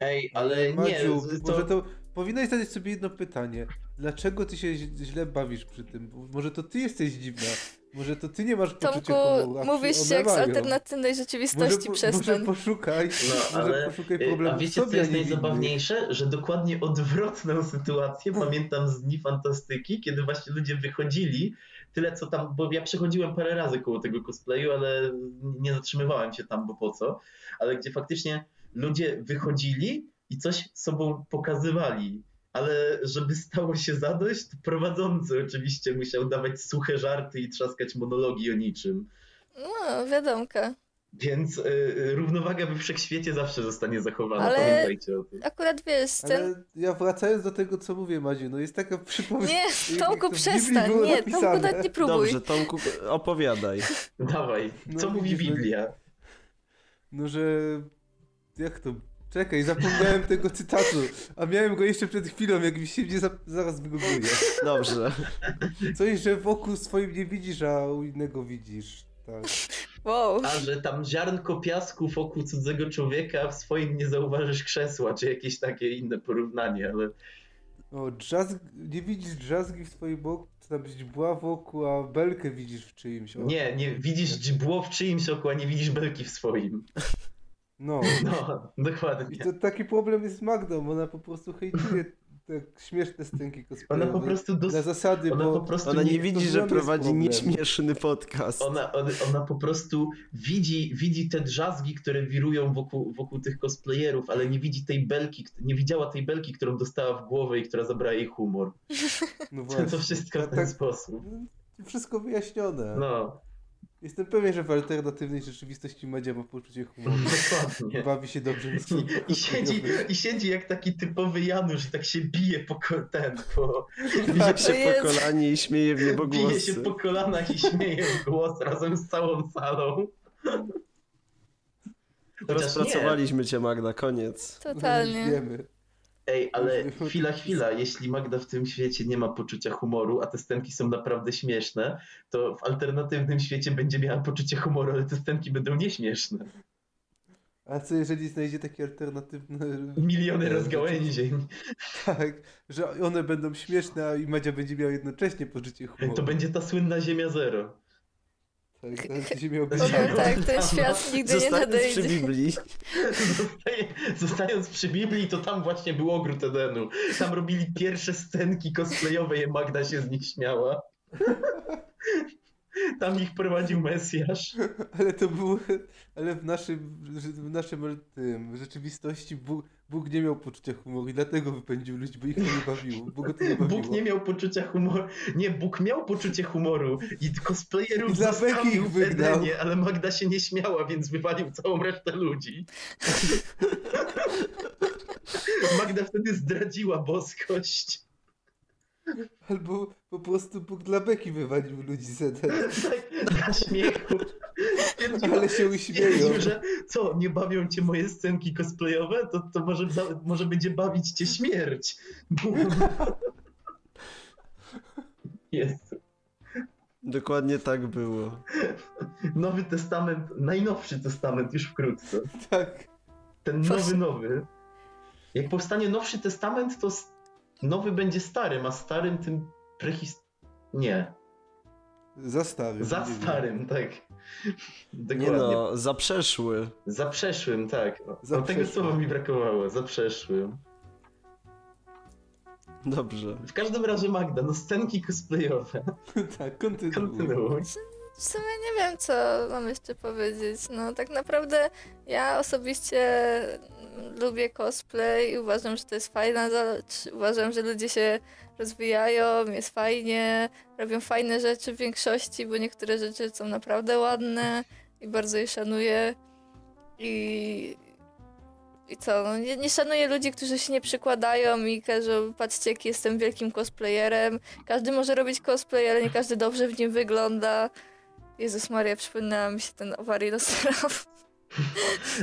Ej, ale nie, Madziu, to... może to powinnaś zadać sobie jedno pytanie. Dlaczego ty się źle bawisz przy tym? Może to ty jesteś dziwna. Może to ty nie masz poczucia Tomku, humoru, a mówisz one się jak z mają. alternatywnej Może, rzeczywistości po, przez może ten. poszukaj, No, może ale poszukaj y, problemu a w wiecie co jest a najzabawniejsze? Że dokładnie odwrotną sytuację pamiętam z Dni Fantastyki, kiedy właśnie ludzie wychodzili, tyle co tam, bo ja przechodziłem parę razy koło tego cosplayu, ale nie zatrzymywałem się tam, bo po co, ale gdzie faktycznie ludzie wychodzili i coś sobą pokazywali. Ale żeby stało się zadość, to prowadzący oczywiście musiał dawać suche żarty i trzaskać monologi o niczym. No, wiadomka. Więc y, y, równowaga we wszechświecie zawsze zostanie zachowana, Ale- pamiętajcie o tym. Akurat wiesz, ten... Ale ja wracając do tego, co mówię, Madziu, no jest taka przypowieść... Nie, Tomku, to przestań, nie, Tomku, napisane. nawet nie próbuj. Dobrze, Tomku, opowiadaj. Dawaj, No co mówi no- Biblia? No, że... Jak to... Czekaj, zapomniałem tego cytatu, a miałem go jeszcze przed chwilą, jak mi się nie za... zaraz wygoogluję. Dobrze. Coś, że wokół swoim nie widzisz, a u innego widzisz. Tak. Wow. A że tam ziarnko piasku wokół cudzego człowieka, a w swoim nie zauważysz krzesła, czy jakieś takie inne porównanie, ale O, drzazg... nie widzisz drzazgi w swoim boku, to tam źdźbła wokół, a belkę widzisz w czyimś. O. nie, nie widzisz dźbło w czyimś oku, a nie widzisz belki w swoim. No. No, I dokładnie. to taki problem jest z Magdą, ona po prostu hejtuje te śmieszne scenki cosplayowe. Ona po prostu dos... Dla zasady, Ona bo po prostu Ona nie nie... widzi, że prowadzi nieśmieszny podcast. Ona, ona, ona po prostu widzi, widzi te drzazgi, które wirują wokół, wokół tych cosplayerów, ale nie widzi tej belki, nie widziała tej belki, którą dostała w głowę i która zabrała jej humor. no To, właśnie. to wszystko w ten tak, sposób. wszystko wyjaśnione. No, Jestem pewien, że w alternatywnej rzeczywistości Madzia ma poczucie humoru. dokładnie. Bawi się dobrze na I, i, siedzi. I siedzi jak taki typowy Janusz i tak się bije po ten, po, Bije się Jezu. po kolanie i śmieje w bije się po kolanach i śmieje w głos razem z całą salą. Chociaż nie. Rozpracowaliśmy cię, Magda, koniec. No, Totalnie. Wiemy. Ej, ale chwila, chwila, jeśli Magda w tym świecie nie ma poczucia humoru, a te scenki są naprawdę śmieszne, to w alternatywnym świecie będzie miała poczucie humoru, ale te scenki będą nieśmieszne. A co jeżeli znajdzie takie alternatywne... Miliony e, rozgałęzień. Tak, że one będą śmieszne, a i Madzia będzie miała jednocześnie poczucie humoru. To będzie ta słynna Ziemia Zero. Tak, ale się miał To Powiem Zero. tak, ten świat nigdy nie Zostańmy przy nadejdzie. Biblii. Zostając przy Biblii, to tam właśnie był ogród Edenu. Tam robili pierwsze scenki cosplayowe i Magda się z nich śmiała. Tam ich prowadził Mesjasz. Ale to było, ale w naszym, w naszym tym, rzeczywistości Bóg, Bóg nie miał poczucia humoru i dlatego wypędził ludzi, bo ich to nie bawiło. Bo go to nie bawiło. Bóg nie miał poczucia humoru. Nie, Bóg miał poczucie humoru i cosplayerów I zostawił w. Edenie, ale Magda się nie śmiała, więc wywalił całą resztę ludzi. Magda wtedy zdradziła boskość. Albo po prostu Bóg dla Beki wywalił ludzi z Edenu. Tak, dla śmiechu. Ale się uśmieją. że co, nie bawią cię moje scenki cosplayowe? To, to może, może będzie bawić cię śmierć. Jezu. Dokładnie tak było. Nowy Testament, najnowszy Testament już wkrótce. Tak. Ten nowy, nowy. Jak powstanie nowszy Testament, to nowy będzie starym, a starym tym prehis... Nie, Za stary. za nie starym, tak. Nie Dokładnie. no, za przeszły. Za przeszłym, tak. Za o, tego słowa mi brakowało, za przeszłym. Dobrze. W każdym razie Magda, no scenki cosplayowe. tak, kontynuuj. Kontynuuj. W sumie nie wiem, co mam jeszcze powiedzieć. No tak naprawdę ja osobiście lubię cosplay uważam, że to jest fajna rzecz. Uważam, że ludzie się rozwijają, jest fajnie, robią fajne rzeczy w większości, bo niektóre rzeczy są naprawdę ładne i bardzo je szanuję. I, i co? No, nie, nie szanuję ludzi, którzy się nie przykładają i każą, patrzcie, jaki jestem wielkim cosplayerem. Każdy może robić cosplay, ale nie każdy dobrze w nim wygląda. Jezus Maria, przypomniała mi się ten Ovarinosaurus.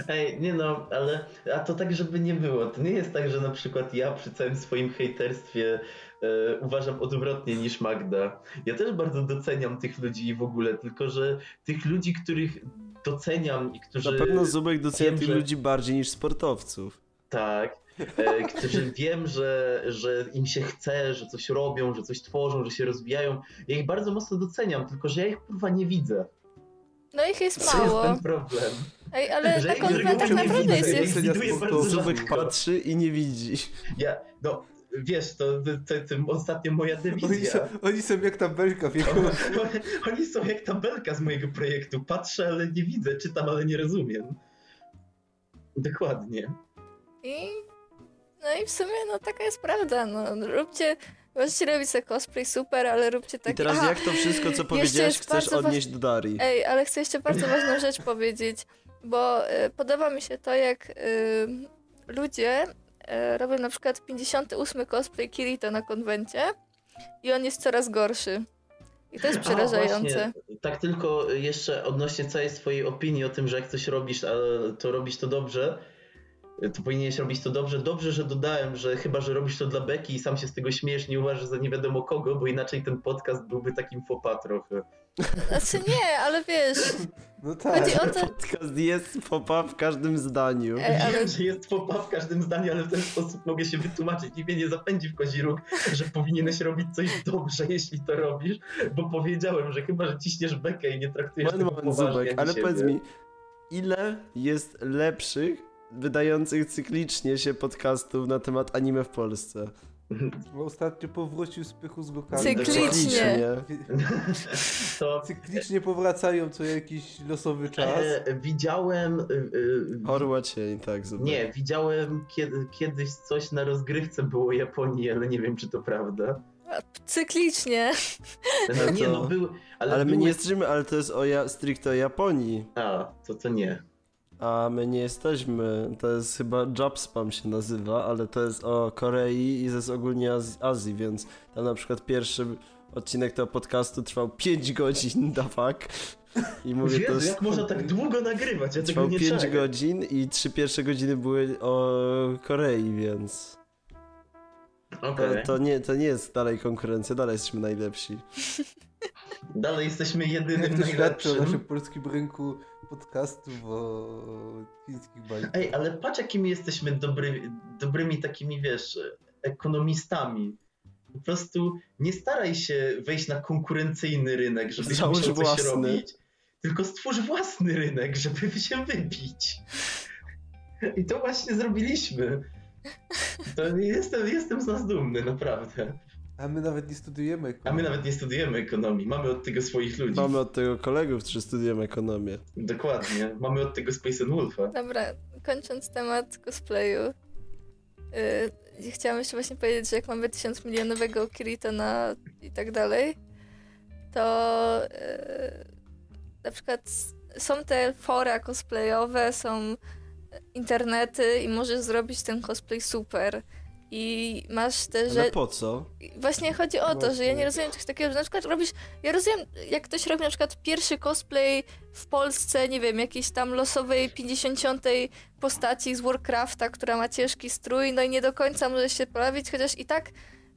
Ej, nie no, ale a to tak, żeby nie było. To nie jest tak, że na przykład ja przy całym swoim hejterstwie e, uważam odwrotnie niż Magda. Ja też bardzo doceniam tych ludzi w ogóle, tylko że tych ludzi, których doceniam i którzy... Na pewno Zubek docenia tych że- ludzi bardziej niż sportowców. Tak. E, którzy wiem, że, że im się chce, że coś robią, że coś tworzą, że się rozwijają. Ja ich bardzo mocno doceniam, tylko że ja ich kurwa nie widzę. No ich jest To jest mało. ten problem. Ej, ale konwentach reguły nie naprawdę jest, widuję bardzo. Zubek patrzy i nie widzi. Ja, no, wiesz, to, to, to, to ostatnio moja Oni są, oni są jak tabelka w jego... Oni są jak tabelka z mojego projektu. Patrzę, ale nie widzę, czytam, ale nie rozumiem. Dokładnie. I, no i w sumie no taka jest prawda. No, róbcie, możecie robić sobie cosplay, super, ale róbcie I taki... teraz Aha, jak to wszystko, co powiedziałeś, chcesz odnieść do Darii? Ej, ale chcę jeszcze bardzo ważną rzecz powiedzieć, bo y, podoba mi się to, jak y, ludzie y, robią na przykład 58 cosplay Kirito na konwencie i on jest coraz gorszy. I to jest A, przerażające. właśnie, tak tylko jeszcze odnośnie całej swojej opinii o tym, że jak coś robisz, to robisz to dobrze, to powinieneś robić to dobrze. Dobrze, że dodałem, że chyba, że robisz to dla Beki i sam się z tego śmiejesz, nie uważasz za nie wiadomo kogo, bo inaczej ten podcast byłby takim fopa trochę. Znaczy nie, ale wiesz, No tak. chodzi o to... Podcast jest popa w każdym zdaniu. Ej, ale Wiem, że jest fopa w każdym zdaniu, ale w ten sposób mogę się wytłumaczyć i mnie nie zapędzi w kozi róg, że powinieneś robić coś dobrze, jeśli to robisz, bo powiedziałem, że chyba, że ciśniesz bekę i nie traktujesz Moment, tego moment, poważnie Zubek, ale siebie. powiedz mi, ile jest lepszych, wydających cyklicznie się podcastów na temat anime w Polsce? Bo ostatnio powrócił z pychu z gokami. Cyklicznie. To Cyklicznie powracają co jakiś losowy czas. e, widziałem... E, e, Orła cień, tak, Zubek. nie, widziałem kiedy, kiedyś coś na rozgrywce było Japonii, ale nie wiem, czy to prawda. cyklicznie. No, nie, no był... Ale, Ale my były... nie jesteśmy, ale to jest o ja, stricte o Japonii. A, to to nie. A my nie jesteśmy, to jest chyba Jobspam się nazywa, ale to jest o Korei i to jest ogólnie Az Azji, więc tam na przykład pierwszy odcinek tego podcastu trwał 5 godzin, da fuck. I mówię, to Jezu, jest, jak można tak długo nagrywać? Ja tego trwał nie 5 czaję. godzin i trzy pierwsze godziny były o Korei, więc Okej. to, to, nie, to nie jest dalej konkurencja, dalej jesteśmy najlepsi. Dalej jesteśmy Jak jedynym to świadczy o najlepszym. naszym polskim rynku podcastów o chińskich bajkach. Ej, ale patrz jakimi jesteśmy dobry, dobrymi takimi, wiesz, ekonomistami. Po prostu nie staraj się wejść na konkurencyjny rynek, żebyś Załóż musiał coś własny. robić, tylko stwórz własny rynek, żeby się wybić. I to właśnie zrobiliśmy. To jestem, jestem z nas dumny, naprawdę. A my nawet nie studujemy. A my nawet nie studujemy ekonomii, mamy od tego swoich ludzi. Mamy od tego kolegów, którzy studiują ekonomię. Dokładnie, mamy od tego Space and Wolfa. Dobra, kończąc temat cosplayu. Yy, chciałam jeszcze właśnie powiedzieć, że jak mamy tysiąc milionowego Kirito na i tak dalej, to yy, na przykład są te fora cosplayowe, są internety i możesz zrobić ten cosplay super. I masz te Ale rzeczy. po co? Właśnie chodzi o to, że ja nie Właśnie. rozumiem czegoś takiego, że na przykład robisz. Ja rozumiem, jak ktoś robi na przykład pierwszy cosplay w Polsce, nie wiem, jakiejś tam losowej 50 postaci z Warcrafta, która ma ciężki strój, no i nie do końca może się pojawić, chociaż i tak.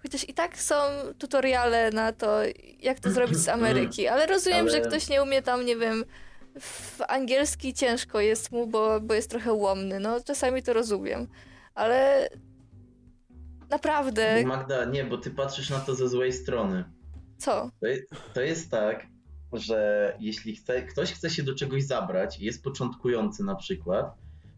Chociaż i tak są tutoriale na to, jak to zrobić z Ameryki, ale rozumiem, że Ale- ktoś nie umie tam, nie wiem, w angielski ciężko jest mu, bo, bo jest trochę łomny. No, czasami to rozumiem, ale naprawdę, Magda, nie, bo ty patrzysz na to ze złej strony. Co? To jest, to jest tak, że jeśli chce, ktoś chce się do czegoś zabrać, jest początkujący na przykład,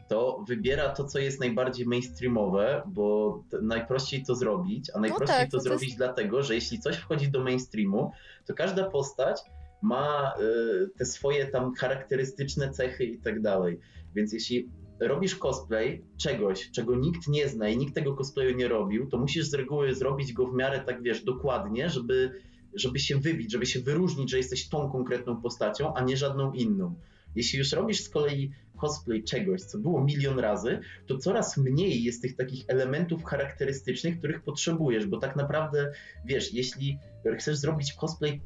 to wybiera to, co jest najbardziej mainstreamowe, bo najprościej to zrobić, a najprościej tak, to no to jest- zrobić dlatego, że jeśli coś wchodzi do mainstreamu, to każda postać ma y, te swoje tam charakterystyczne cechy i tak dalej. Więc jeśli robisz cosplay czegoś, czego nikt nie zna i nikt tego cosplayu nie robił, to musisz z reguły zrobić go w miarę tak, wiesz, dokładnie, żeby, żeby się wybić, żeby się wyróżnić, że jesteś tą konkretną postacią, a nie żadną inną. Jeśli już robisz z kolei cosplay czegoś, co było milion razy, to coraz mniej jest tych takich elementów charakterystycznych, których potrzebujesz, bo tak naprawdę, wiesz, jeśli chcesz zrobić cosplay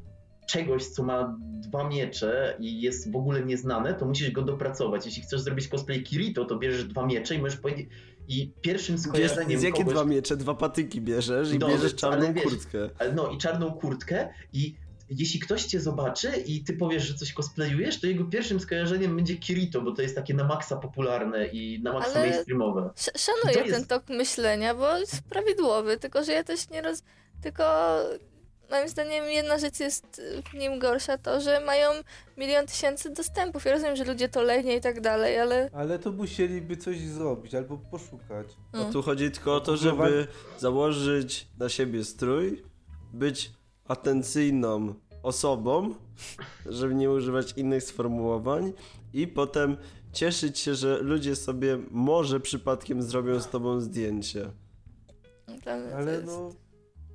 czegoś, co ma dwa miecze i jest w ogóle nieznane, to musisz go dopracować. Jeśli chcesz zrobić cosplay Kirito, to bierzesz dwa miecze i możesz powiedzieć... I pierwszym skojarzeniem z jakie kogoś... dwa miecze, dwa patyki bierzesz i Dobrze, bierzesz czarną ale wiesz- kurtkę. No i czarną kurtkę i jeśli ktoś cię zobaczy i ty powiesz, że coś cosplayujesz, to jego pierwszym skojarzeniem będzie Kirito, bo to jest takie na maksa popularne i na maksa Ale- mainstreamowe. Sz- Szanuję To jest- ten tok myślenia, bo jest prawidłowy, tylko że ja też nie roz... Tylko moim zdaniem jedna rzecz jest w nim gorsza, to, że mają milion tysięcy dostępów. Ja rozumiem, że ludzie to lenie i tak dalej, ale... Ale to musieliby coś zrobić albo poszukać. No Mm. tu chodzi tylko o to, żeby założyć na siebie strój, być atencyjną osobą, żeby nie używać innych sformułowań i potem cieszyć się, że ludzie sobie może przypadkiem zrobią z tobą zdjęcie. Ale no,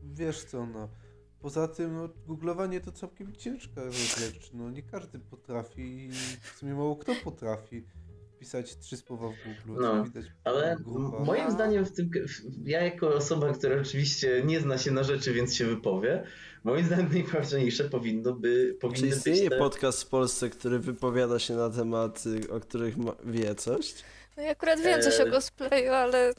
wiesz co, no. Poza tym, no, googlowanie to całkiem ciężka rzecz. No, nie każdy potrafi w sumie mało kto potrafi pisać trzy słowa w Google. No, widać Ale grupach. m- moim zdaniem w tym, ja jako osoba, która oczywiście nie zna się na rzeczy, więc się wypowie, moim zdaniem najważniejsze powinno by, Czy powinny istnieje te... podcast w Polsce, który wypowiada się na tematy, o których ma, wie coś? No ja akurat wiem coś o Eee. cosplayu, ale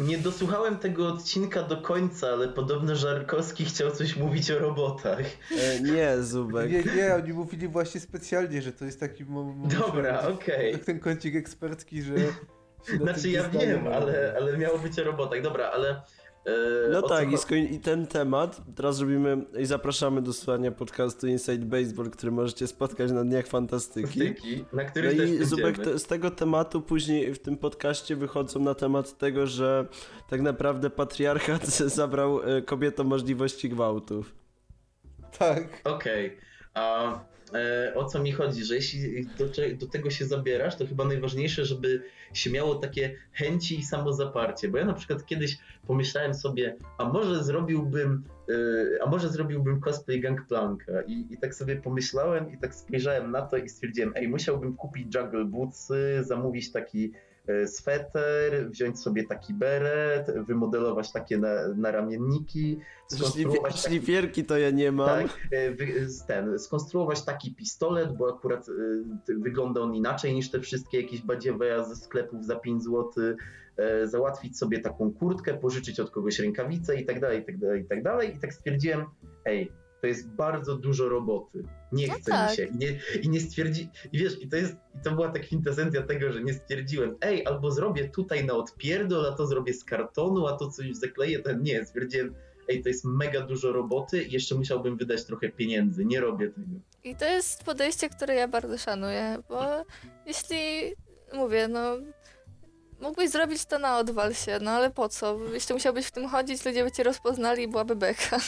Nie dosłuchałem tego odcinka do końca, ale podobno Żarkowski chciał coś mówić o robotach. E, nie, Zubek. Nie, nie, oni mówili właśnie specjalnie, że to jest taki mo- mo- Dobra, okej. ten kącik ekspercki, że... Znaczy ja wiem, ale, ale miało być o robotach. Dobra, ale... e, No tak, i, skoń- i ten temat teraz robimy i zapraszamy do słuchania podcastu Inside Baseball, który możecie spotkać na Dniach Fantastyki. Styki, na No których też i Zubek, te, z tego tematu później w tym podcaście wychodzą na temat tego, że tak naprawdę patriarchat zabrał e, kobietom możliwości gwałtów. Tak. Okej. A e, o co mi chodzi, że jeśli do, do tego się zabierasz, to chyba najważniejsze, żeby się miało takie chęci i samozaparcie. Bo ja na przykład kiedyś pomyślałem sobie, a może zrobiłbym, e, a może zrobiłbym cosplay Gangplanka. I, I tak sobie pomyślałem i tak spojrzałem na to i stwierdziłem, ej, musiałbym kupić juggle bootsy, zamówić taki e, sweter, wziąć sobie taki beret, wymodelować takie na, ramienniki, skonstruować taki Szlifierki to ja nie mam. tak, e, ten, skonstruować taki pistolet, bo akurat e, wygląda on inaczej niż te wszystkie jakieś badziewe ze sklepów za 5 zł, e, załatwić sobie taką kurtkę, pożyczyć od kogoś rękawice i tak dalej, i tak dalej, i tak dalej. I tak stwierdziłem, ej, to jest bardzo dużo roboty. Nie No chce tak. mi się. I nie, I nie stwierdzi. I wiesz, i to jest. I to była ta kwintesencja tego, że nie stwierdziłem, ej, albo zrobię tutaj na odpierdol, a to zrobię z kartonu, a to coś zakleję, ten nie. Stwierdziłem, ej, to jest mega dużo roboty i jeszcze musiałbym wydać trochę pieniędzy. Nie robię tego. I to jest podejście, które ja bardzo szanuję, bo jeśli, mówię, no, mógłbyś zrobić to na odwal się, no ale po co? Jeszcze musiałbyś w tym chodzić, ludzie by cię rozpoznali i byłaby beka.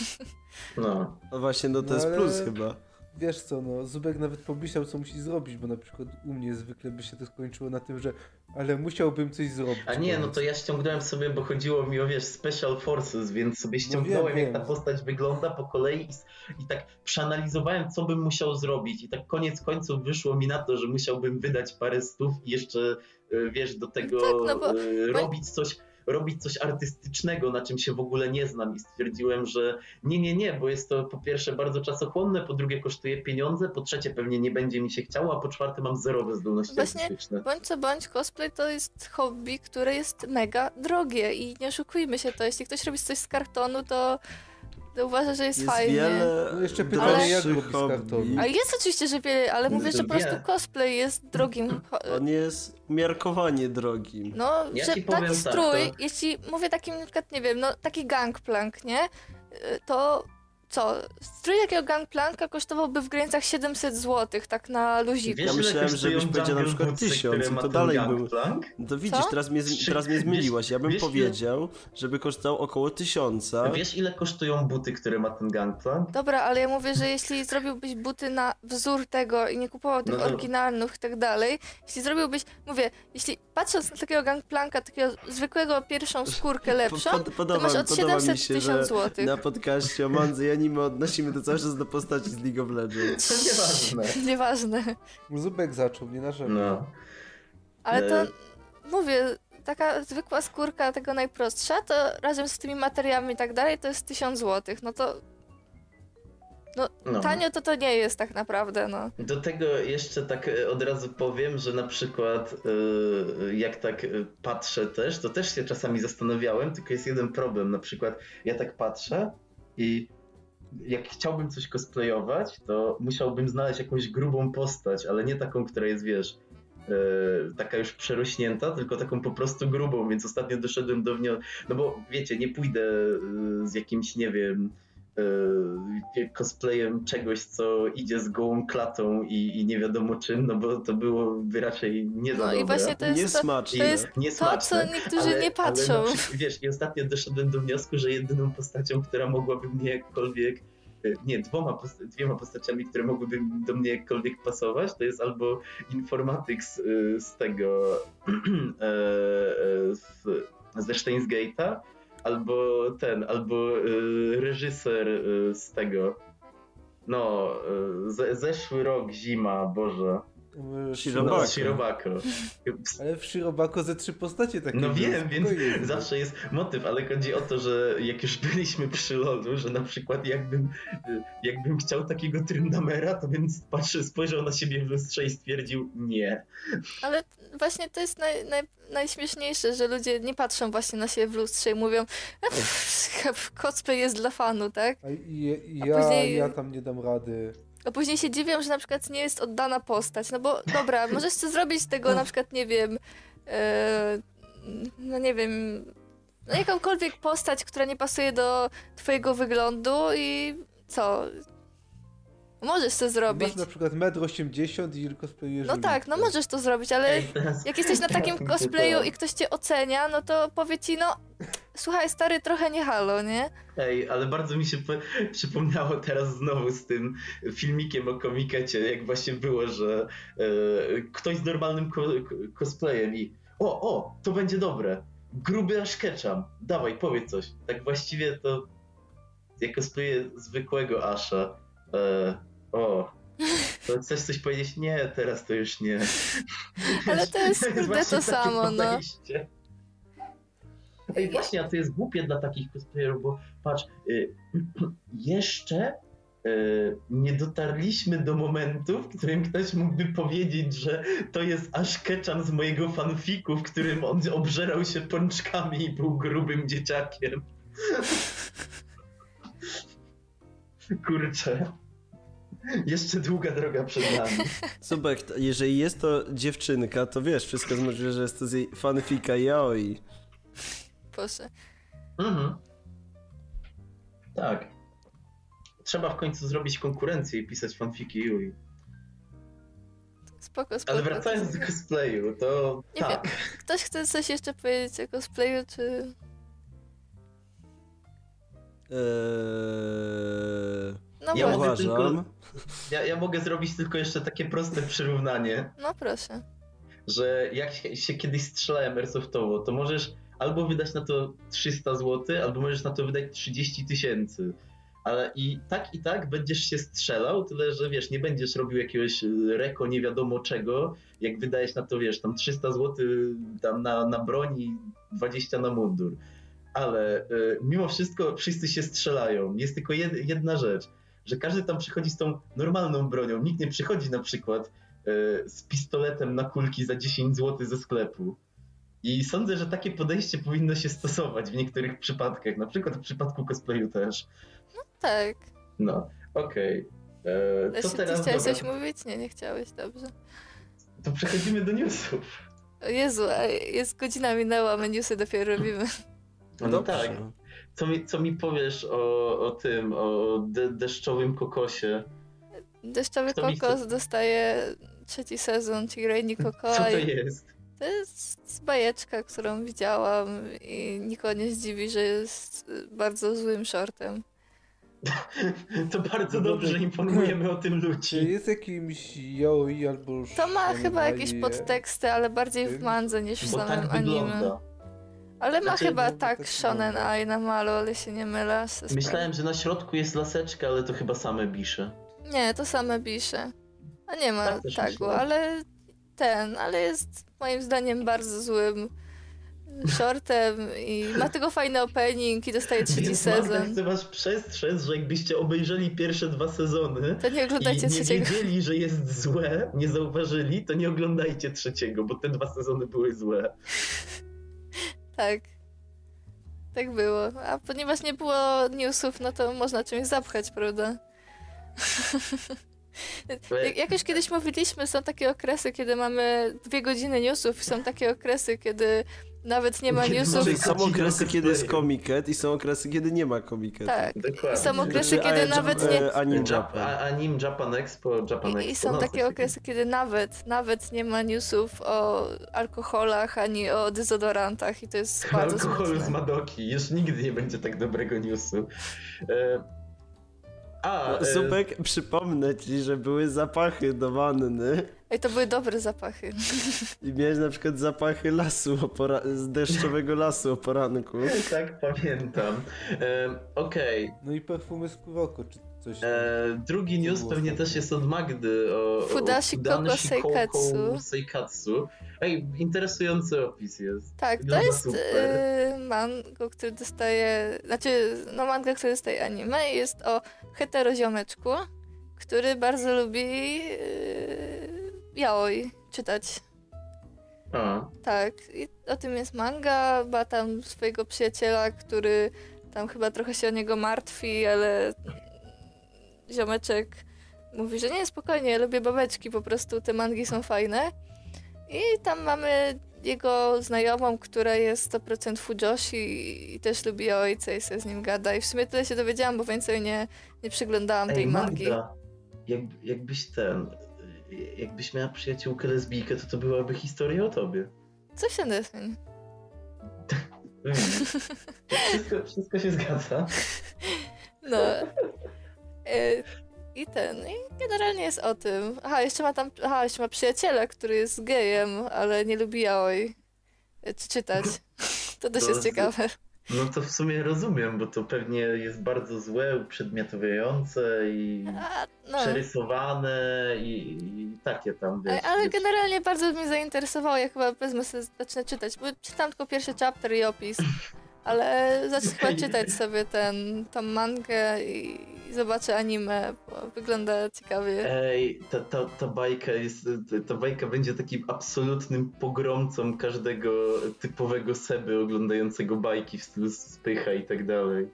No. No właśnie, no to No jest ale- plus chyba. Wiesz co, no, Zubek nawet pomyślał, co musi zrobić, bo na przykład u mnie zwykle by się to skończyło na tym, że ale musiałbym coś zrobić. A nie, no to ja ściągnąłem sobie, bo chodziło mi o, wiesz, Special Forces, więc sobie ściągnąłem, No wiem, jak ta wiem. postać wygląda po kolei i, i tak przeanalizowałem, co bym musiał zrobić i tak koniec końców wyszło mi na to, że musiałbym wydać parę stów i jeszcze, y, wiesz, do tego tak, no bo- bo- robić coś robić coś artystycznego, na czym się w ogóle nie znam i stwierdziłem, że nie, nie, nie, bo jest to po pierwsze bardzo czasochłonne, po drugie kosztuje pieniądze, po trzecie pewnie nie będzie mi się chciało, a po czwarte mam zerowe zdolności Właśnie- artystyczne. Bądź co bądź, cosplay to jest hobby, które jest mega drogie i nie oszukujmy się to, jeśli ktoś robi coś z kartonu, to, to uważa, że jest, Jest fajnie. wiele No jeszcze pytanie, jak droższych robić z hobby. kartonu? Ale jest oczywiście, że wiele, ale mówię, że po prostu cosplay jest drogim. On jest umiarkowanie drogim. No, Ja że taki tak, strój, to- jeśli mówię takim na przykład, nie wiem, no taki gangplank, nie? Y, To co? Strój takiego gangplanka kosztowałby w granicach 700 zł, tak na luziku. Ja myślałem, żebyś powiedział na przykład bootsy, 1000 które i ma to dalej był. Gangplank? No widzisz, Co? teraz mnie, teraz mnie zmieniłaś. Ja bym wiesz, powiedział, żeby kosztował około 1000. Wiesz, ile kosztują buty, które ma ten Gangplank? Dobra, ale ja mówię, że jeśli zrobiłbyś buty na wzór tego i nie kupował tych No oryginalnych i tak dalej, jeśli zrobiłbyś, mówię, jeśli patrząc na takiego gangplanka, takiego zwykłego pierwszą skórkę lepszą, Pod- to podoba, masz od podoba mi 700 się, tysiąc że złotych. na podcaście o Mandze i anime odnosimy to cały czas do postaci z League of Legends. To nieważne. Nieważne. Zubek zaczął, nie narzekał. No. Ale to, E. mówię, taka zwykła skórka tego najprostsza, to razem z tymi materiałami i tak dalej, to jest 1000 złotych. No to no. tanio to to nie jest tak naprawdę, no. Do tego jeszcze tak e, od razu powiem, że na przykład e, jak tak patrzę też, to też się czasami zastanawiałem, tylko jest jeden problem. Na przykład ja tak patrzę i jak chciałbym coś cosplayować, to musiałbym znaleźć jakąś grubą postać, ale nie taką, która jest, wiesz, e, taka już przerośnięta, tylko taką po prostu grubą, więc ostatnio doszedłem do wniosku, no bo wiecie, nie pójdę e, z jakimś, nie wiem, cosplayem czegoś, co idzie z gołą klatą i, i nie wiadomo czym, no bo to byłoby raczej nie za No i dobre. właśnie to jest to, Niesmaczne. to jest niesmaczne, to, co niektórzy nie patrzą. Ale przykład, wiesz, i ostatnio doszedłem do wniosku, że jedyną postacią, która mogłaby mnie jakkolwiek e, nie, dwoma, posta- dwiema postaciami, które mogłyby do mnie jakkolwiek pasować, to jest albo Informatics y, z tego e, e, z, ze Steins Gate'a, albo ten, albo y, reżyser y, z tego no, y, ze, zeszły rok, zima, Boże. E, Shirobako. Shirobako. Ale w Shirobako ze trzy postacie takie No wiem, więc spokojnie. zawsze jest motyw, ale chodzi o to, że jak już byliśmy przy LoLu, że na przykład jakbym, jakbym chciał takiego Tryndamera, to bym patrzy, spojrzał na siebie w lustrze i stwierdził nie. Ale właśnie to jest naj, naj, najśmieszniejsze, że ludzie nie patrzą właśnie na siebie w lustrze i mówią "A, pff, cosplay jest dla fanu, tak? A i, i A ja, później- ja tam nie dam rady. A później się dziwią, że na przykład nie jest oddana postać. No bo dobra, możesz coś zrobić z tego na przykład, nie wiem, e, no nie wiem, no jakąkolwiek postać, która nie pasuje do twojego wyglądu i co? Możesz to zrobić. Masz na przykład 1,80 m i cosplayujesz No tak, no możesz to zrobić, ale jak jesteś na takim cosplayu i ktoś cię ocenia, no to powie ci, no słuchaj stary, trochę nie halo, nie? Ej, ale bardzo mi się po- przypomniało teraz znowu z tym filmikiem o komikecie, jak właśnie było, że e, ktoś z normalnym ko cosplayem i o, o, to będzie dobre. Gruby aż ketchum. Dawaj, powiedz coś. Tak właściwie to ja cosplayer zwykłego Asha. E, o, to chcesz coś powiedzieć? Nie, teraz to już nie. Ale to jest, kurde, właśnie to samo, no. Ej, właśnie, a to jest głupie dla takich cosplayerów, bo patrz, y, jeszcze y, nie dotarliśmy do momentu, w którym ktoś mógłby powiedzieć, że to jest aż Ketchum z mojego fanfiku, w którym on obżerał się pączkami i był grubym dzieciakiem. Kurczę. Jeszcze długa droga przed nami. T- jeżeli jest to dziewczynka, to wiesz, wszystko jest możliwe, że jest to z jej fanfika yaoi. Proszę. Mhm. Tak. Trzeba w końcu zrobić konkurencję i pisać fanfiki Yui. Spoko, spoko. Ale wracając do cosplayu, to Nie tak. Ktoś chce coś jeszcze powiedzieć o cosplayu, czy... Eee, No Ja właśnie. uważam, Ja, ja mogę zrobić tylko jeszcze takie proste przyrównanie, No proszę. że jak się, kiedyś strzelałem airsoftowo, to możesz albo wydać na to 300 zł, albo możesz na to wydać 30 tysięcy. Ale i tak i tak będziesz się strzelał, tyle że wiesz, nie będziesz robił jakiegoś y, reko nie wiadomo czego, jak wydajesz na to, wiesz, tam 300 zł tam na, na broń i 20 na mundur. Ale y, mimo wszystko wszyscy się strzelają. Jest tylko jed, jedna rzecz, że każdy tam przychodzi z tą normalną bronią. Nikt nie przychodzi na przykład y, z pistoletem na kulki za 10 zł ze sklepu. I sądzę, że takie podejście powinno się stosować w niektórych przypadkach, na przykład w przypadku cosplayu też. Tak. No, okej. E, Okay. To Ty teraz chciałeś dobra, coś mówić? Nie, nie chciałeś, dobrze. to przechodzimy do newsów. O Jezu, a jest godzina minęła, my newsy dopiero robimy. No, dobrze. tak. Co mi, co mi powiesz o, o tym, o de, deszczowym kokosie? Deszczowy Kto mi chce- kokos dostaje trzeci sezon, czyli Rainy Co to jest? To jest bajeczka, którą widziałam i nikogo nie zdziwi, że jest bardzo złym shortem. To bardzo dobrze, że informujemy o tym Czy ludzi. jest jakimś yaoi albo To ma chyba jakieś podteksty, ale bardziej w mandze niż w Bo samym tak anime. wygląda. Ale ma Znaczy, chyba no, tak shonen wygląda. ai na malu, ale się nie mylę. Myślałem, że na środku jest laseczka, ale to chyba same bisze. Nie, to same bisze. A nie ma Tak tagu, ale ten, ale jest moim zdaniem bardzo złym shortem i ma tego fajny opening i dostaje trzeci Więc sezon. chcę was przestrzec, że jakbyście obejrzeli pierwsze dwa sezony To nie i oglądajcie nie trzeciego. wiedzieli, że jest złe, nie zauważyli, to nie oglądajcie trzeciego, bo te dwa sezony były złe. Tak. Tak było. A ponieważ nie było newsów, no to można czymś zapchać, prawda? Jak- Jak już kiedyś mówiliśmy, są takie okresy, kiedy mamy dwie godziny newsów, są takie okresy, kiedy nawet nie ma Kiedy newsów. Czyli są okresy, kiedy jest komiket i są okresy, kiedy nie ma komiket. Tak. Dokładnie. I są okresy, Znaczy, kiedy a, nawet nie. e, Anim Jap- Japan. a- Anim Japan Expo, Japan I, Expo. I są no, takie okresy, kiedy nawet, nawet nie ma newsów o alkoholach ani o dezodorantach i to jest bardzo Alkoholu z. Madoki. Już nigdy nie będzie tak dobrego newsu. E, a, No, e, przypomnę ci, że były zapachy do wanny Ej, to były dobre zapachy. i miałeś na przykład zapachy lasu, o pora- z deszczowego lasu o poranku. tak, pamiętam. E, Okej. No i perfumy z Kuroko, czy coś tam. E, drugi news było pewnie też jest od Magdy o Fudashi o Koko Fudashi Seikatsu. Seikatsu. Ej, interesujący opis jest. Tak, to Wygląda jest super. y, mango, który dostaje, znaczy, no manga, który dostaje anime i jest o heteroziomeczku, który bardzo lubi y, yaoi czytać. A, Tak, i o tym jest manga, ma tam swojego przyjaciela, który tam chyba trochę się o niego martwi, ale ziomeczek mówi, że nie, spokojnie, ja lubię babeczki, po prostu te mangi są fajne. I tam mamy jego znajomą, która jest 100% fujoshi i też lubi ojca i sobie z nim gada. I w sumie tyle się dowiedziałam, bo więcej nie, nie przyglądałam tej Ej, mangi. Magda, jak, jakbyś ten, jakbyś miała przyjaciółkę lesbijkę, to to byłaby historia o tobie. Co się deseń? Mm. Wszystko, wszystko się zgadza. No. E, I ten, i generalnie jest o tym. Aha, jeszcze ma tam, aha, jeszcze ma przyjaciela, który jest gejem, ale nie lubi yaoi. E, Czy czytać. To też To jest ciekawe. No to w sumie rozumiem, bo to pewnie jest bardzo złe, uprzedmiotawiające i A, no. przerysowane i, i takie tam, wiesz. Ale wiesz. generalnie bardzo mnie zainteresowało, ja chyba wezmę sobie, zacznę czytać, bo czytam tylko pierwszy chapter i opis. Ale zacznę chyba czytać sobie ten, tą mangę i, zobaczę anime, bo wygląda ciekawie. Ej, ta, ta, ta bajka jest, ta bajka będzie takim absolutnym pogromcą każdego typowego seby oglądającego bajki w stylu spycha i tak dalej.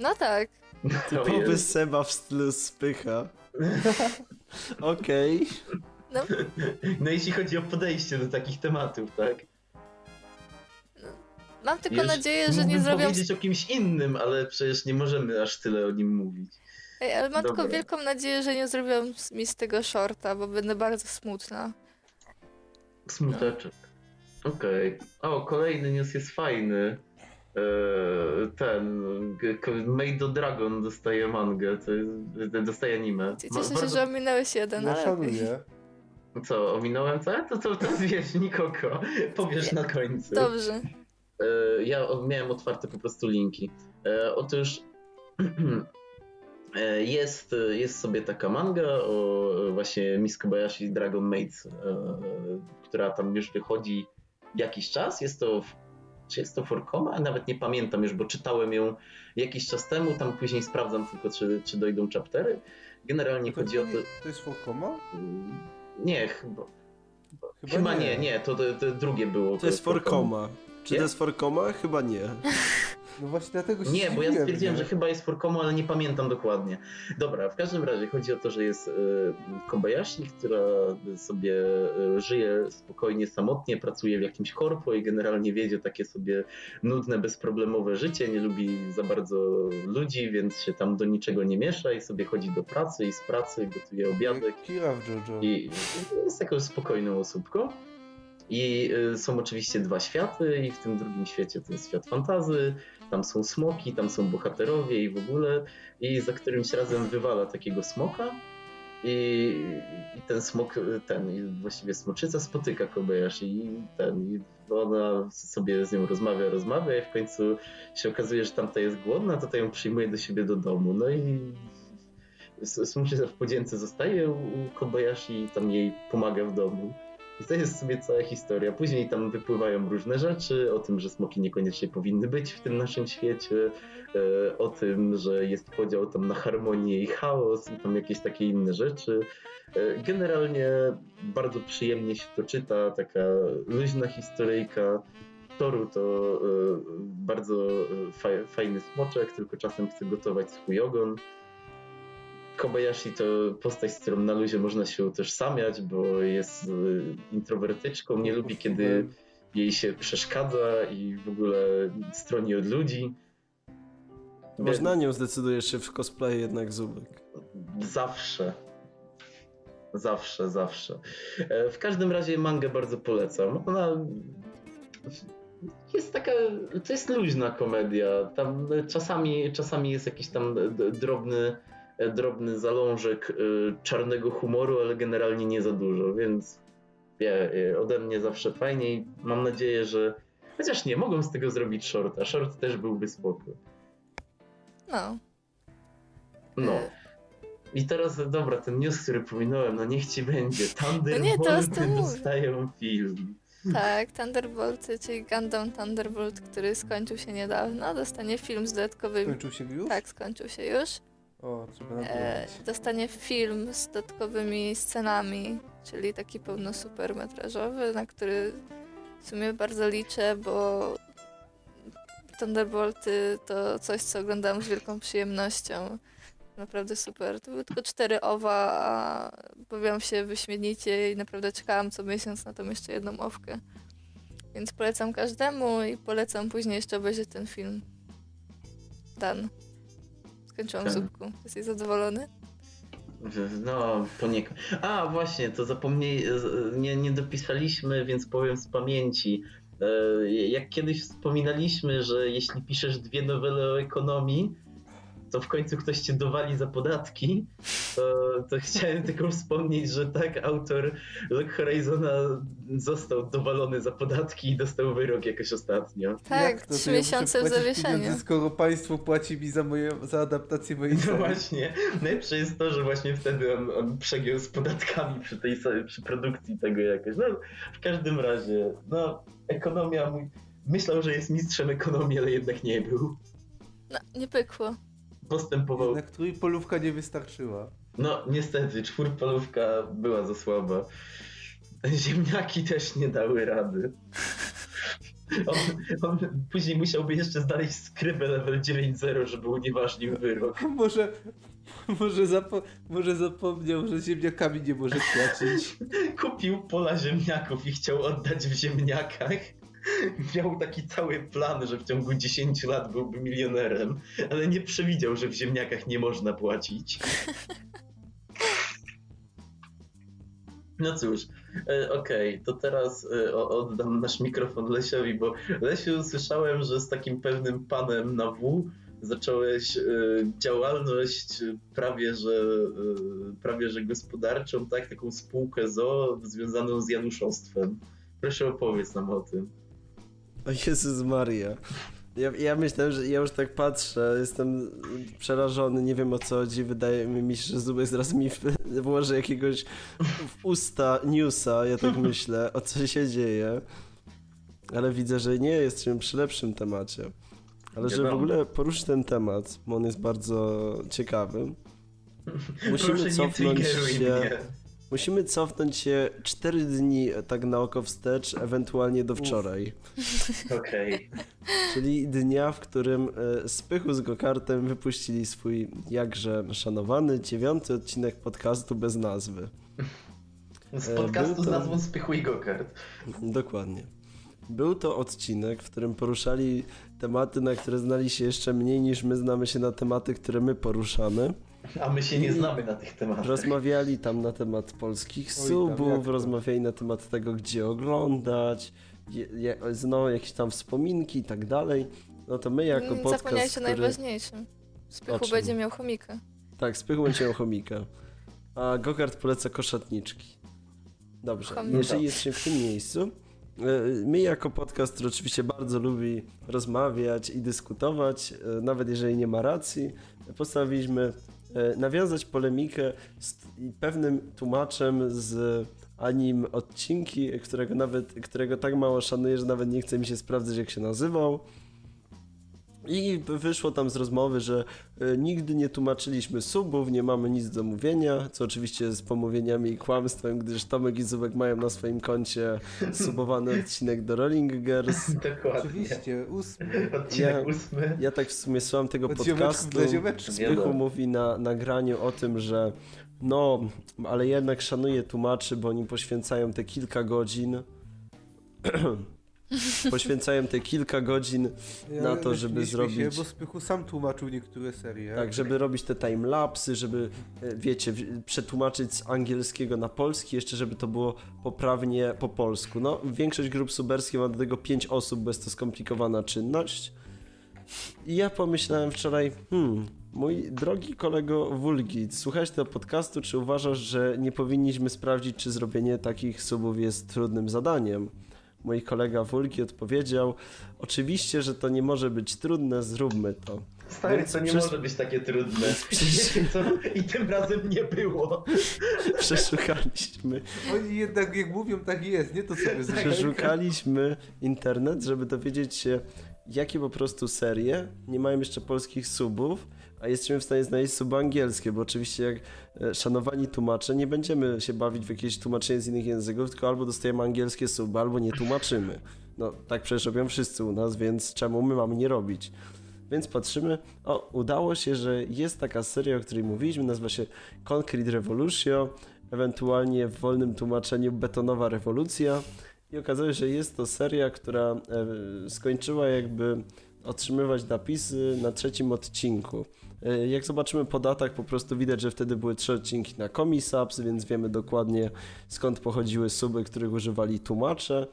No tak. Typowy Seba w stylu spycha. Okej. No, No jeśli chodzi o podejście do takich tematów, tak? Mam tylko nadzieję, że nie mógłbym zrobią powiedzieć o kimś innym, ale przecież nie możemy aż tyle o nim mówić. Ej, ale mam tylko Dobra. wielką nadzieję, że nie zrobią z- mi z tego shorta, bo będę bardzo smutna. Smuteczek. Okej. O, kolejny news jest fajny. Eee, ten. Made Dragon dostaje mangę, to jest, dostaje anime. Cieszę się, bardzo- że ominąłeś jeden, No ale. Co, ominąłem co? To, to, to wiesz, nikogo. Powiesz na końcu. Dobrze. E, ja o- miałem otwarte po prostu linki. E, otóż e, jest, jest sobie taka manga o właśnie Miss Kobayashi Dragon Maid, która tam już wychodzi jakiś czas. Jest to, w- czy jest to Forkoma? Nawet nie pamiętam już, bo czytałem ją jakiś czas temu, tam później sprawdzam tylko, czy, czy dojdą chaptery. Generalnie To, chodzi o to... nie, to jest Fokoma? Nie, chyba, chyba nie, nie, to, to, to drugie było. To jest Forkoma. Czy to jest Forkoma? Chyba nie. No właśnie dlatego się Nie, bo ja stwierdziłem, nie? że chyba jest Forkomu, ale nie pamiętam dokładnie. Dobra, w każdym razie chodzi o to, że jest e, Kobayashi, która sobie żyje spokojnie, samotnie, pracuje w jakimś korpo i generalnie wiedzie takie sobie nudne, bezproblemowe życie, nie lubi za bardzo ludzi, więc się tam do niczego nie miesza i sobie chodzi do pracy i z pracy gotuje obiadek. Kira w JoJo. I jest taką spokojną osóbką. I y, są oczywiście dwa światy, i w tym drugim świecie to jest świat fantazy. Tam są smoki, tam są bohaterowie i w ogóle. I za którymś razem wywala takiego smoka. I, i ten smok, ten, właściwie smoczyca spotyka Kobayashi i ten, i ona sobie z nią rozmawia, rozmawia i w końcu się okazuje, że tamta jest głodna, to ta ją przyjmuje do siebie do domu. No i Smoczyca w podzięce zostaje u Kobayashi i tam jej pomaga w domu. I to jest sobie cała historia. Później tam wypływają różne rzeczy o tym, że smoki niekoniecznie powinny być w tym naszym świecie, e, o tym, że jest podział tam na harmonię i chaos i tam jakieś takie inne rzeczy. E, Generalnie bardzo przyjemnie się to czyta, taka luźna historyjka. Toru to e, bardzo fa- fajny smoczek, tylko czasem chce gotować swój ogon. Kobayashi to postać, z którą na luzie można się utożsamiać, bo jest y, introwertyczką, nie lubi kiedy jej się przeszkadza i w ogóle stroni od ludzi. Może na nią zdecydujesz się w cosplaye jednak Zubek. Zawsze. Zawsze, zawsze. E, W każdym razie mangę bardzo polecam. Ona jest taka, to jest luźna komedia. Tam czasami, czasami jest jakiś tam drobny, e, drobny zalążek e, czarnego humoru, ale generalnie nie za dużo, więc nie, e, ode mnie zawsze fajnie i mam nadzieję, że chociaż nie, mogą z tego zrobić shorta. Short też byłby spoko. No. No. E, I teraz, dobra, ten news, który pominąłem, no niech ci będzie. No nie, Thunderbolty mówię. dostają film. Tak, Thunderbolt, czyli Gundam Thunderbolt, który skończył się niedawno, dostanie film z dodatkowymi... Skończył się już? Tak, skończył się już. O, E, dostanie film z dodatkowymi scenami, czyli taki pełno supermetrażowy, na który w sumie bardzo liczę, bo Thunderbolty to coś, co oglądałam z wielką przyjemnością. Naprawdę super. To były tylko cztery owa, a bawiłam się wyśmienicie i naprawdę czekałam co miesiąc na tą jeszcze jedną owkę. Więc polecam każdemu i polecam później jeszcze obejrzeć ten film. Dan. Skończyłam Dan. zupku. Jesteś zadowolony? No, poniekąd. A, właśnie, to zapomnieli, nie, nie dopisaliśmy, więc powiem z pamięci. E, Jak kiedyś wspominaliśmy, że jeśli piszesz dwie nowele o ekonomii, to w końcu ktoś cię dowali za podatki, to, to chciałem tylko wspomnieć, że tak, autor Lock Horizona został dowalony za podatki i dostał wyrok jakoś ostatnio. Tak, trzy ja miesiące w zawieszeniu. Skoro państwo płaci mi za, moje, za adaptację mojej No właśnie, najlepsze jest to, że właśnie wtedy on, on przegiął z podatkami przy tej przy produkcji tego jakoś. No, w każdym razie, no, ekonomia mój. Myślał, że jest mistrzem ekonomii, ale jednak nie był. No, nie pykło. Postępował. Jednak trójpolówka nie wystarczyła. No, niestety, czwórpolówka była za słaba. Ziemniaki też nie dały rady. On, on później musiałby jeszcze znaleźć skrybę level 9.0, żeby unieważnił wyrok. Może, może, zapo, może zapomniał, że ziemniakami nie może płacić. kupił pola ziemniaków i chciał oddać w ziemniakach. Miał taki cały plan, że w ciągu 10 lat byłby milionerem, ale nie przewidział, że w ziemniakach nie można płacić. No cóż, e, okej, to teraz e, oddam nasz mikrofon Lesiowi, bo Lesiu, słyszałem, że z takim pewnym panem na W zacząłeś e, działalność prawie że, prawie że gospodarczą, tak? Taką spółkę ZO związaną z Januszostwem. Proszę opowiedz nam o tym. O Jezus Maria. Ja, ja myślałem, że ja już tak patrzę, jestem przerażony, nie wiem o co chodzi, wydaje mi się, że Zubek zaraz mi włoży jakiegoś w usta newsa, ja tak myślę, o co się dzieje. Ale widzę, że nie jesteśmy przy lepszym temacie. Ale żeby w ogóle poruszyć ten temat, bo on jest bardzo ciekawy, musimy Proszę cofnąć się... mnie. Musimy cofnąć się 4 dni e, tak na oko wstecz, ewentualnie do wczoraj. Okej. Czyli dnia, w którym e, Spychu z Gokartem wypuścili swój jakże szanowany dziewiąty odcinek podcastu bez nazwy. Z E, podcastu był z to- nazwą Spychuj Gokart. Dokładnie. Był to odcinek, w którym poruszali tematy, na które znali się jeszcze mniej niż my znamy się na tematy, które my poruszamy. A my się nie znamy na tych tematach. Rozmawiali tam na temat polskich subów, rozmawiali na temat tego, gdzie oglądać, je, je, znowu jakieś tam wspominki i tak dalej. No to my jako Mm, podcast, Zapomniałeś o który... najważniejszym. Spychu będzie miał chomika. Tak, spychu będzie miał chomika. A Gokart poleca koszatniczki. Dobrze, Chomika. jeżeli jesteśmy w tym miejscu, e, my jako podcast, który oczywiście bardzo lubi rozmawiać i dyskutować, e, nawet jeżeli nie ma racji, postanowiliśmy nawiązać polemikę z pewnym tłumaczem z anim odcinki, którego nawet, którego tak mało szanuję, że nawet nie chce mi się sprawdzać jak się nazywał. I wyszło tam z rozmowy, że e, nigdy nie tłumaczyliśmy subów, nie mamy nic do mówienia, co oczywiście z pomówieniami i kłamstwem, gdyż Tomek i Zubek mają na swoim koncie subowany odcinek do Rolling Girls. Dokładnie. Oczywiście, ósmy. Odcinek Ja- ósmy. Ja tak w sumie słucham tego Od podcastu. Spychu Wiadomo. mówi na nagraniu o tym, że no, ale jednak szanuję tłumaczy, bo oni poświęcają te kilka godzin. poświęcają te kilka godzin na to, żeby zrobić- Się, bo Spychu sam tłumaczył niektóre serie. Tak, żeby robić te timelapsy, żeby, e, wiecie, przetłumaczyć z angielskiego na polski, jeszcze żeby to było poprawnie po polsku. No, większość grup suberskich ma do tego 5 osób, bo jest to skomplikowana czynność. I ja pomyślałem wczoraj, hmm, mój drogi kolego Wulgit, słuchałeś tego podcastu, czy uważasz, że nie powinniśmy sprawdzić, czy zrobienie takich subów jest trudnym zadaniem? Mój kolega Wulgi odpowiedział, oczywiście, że to nie może być trudne, zróbmy to. Stary, Więc to nie przez- może być takie trudne. co? I tym razem nie było. Przeszukaliśmy, Oni jednak jak mówią, tak jest, nie to sobie zrobią. przeszukaliśmy internet, żeby dowiedzieć się, jakie po prostu serie nie mają jeszcze polskich subów, a jesteśmy w stanie znaleźć suby angielskie, bo oczywiście jak e, szanowani tłumacze, nie będziemy się bawić w jakieś tłumaczenie z innych języków, tylko albo dostajemy angielskie suby, albo nie tłumaczymy. No, tak przecież robią wszyscy u nas, więc czemu my mamy nie robić? Więc patrzymy, o, udało się, że jest taka seria, o której mówiliśmy, nazywa się Concrete Revolution, ewentualnie w wolnym tłumaczeniu Betonowa Rewolucja. I okazało się, że jest to seria, która e, skończyła jakby otrzymywać napisy na trzecim odcinku. E, Jak zobaczymy po datach, po prostu widać, że wtedy były trzy odcinki na Comisubs, więc wiemy dokładnie skąd pochodziły suby, których używali tłumacze.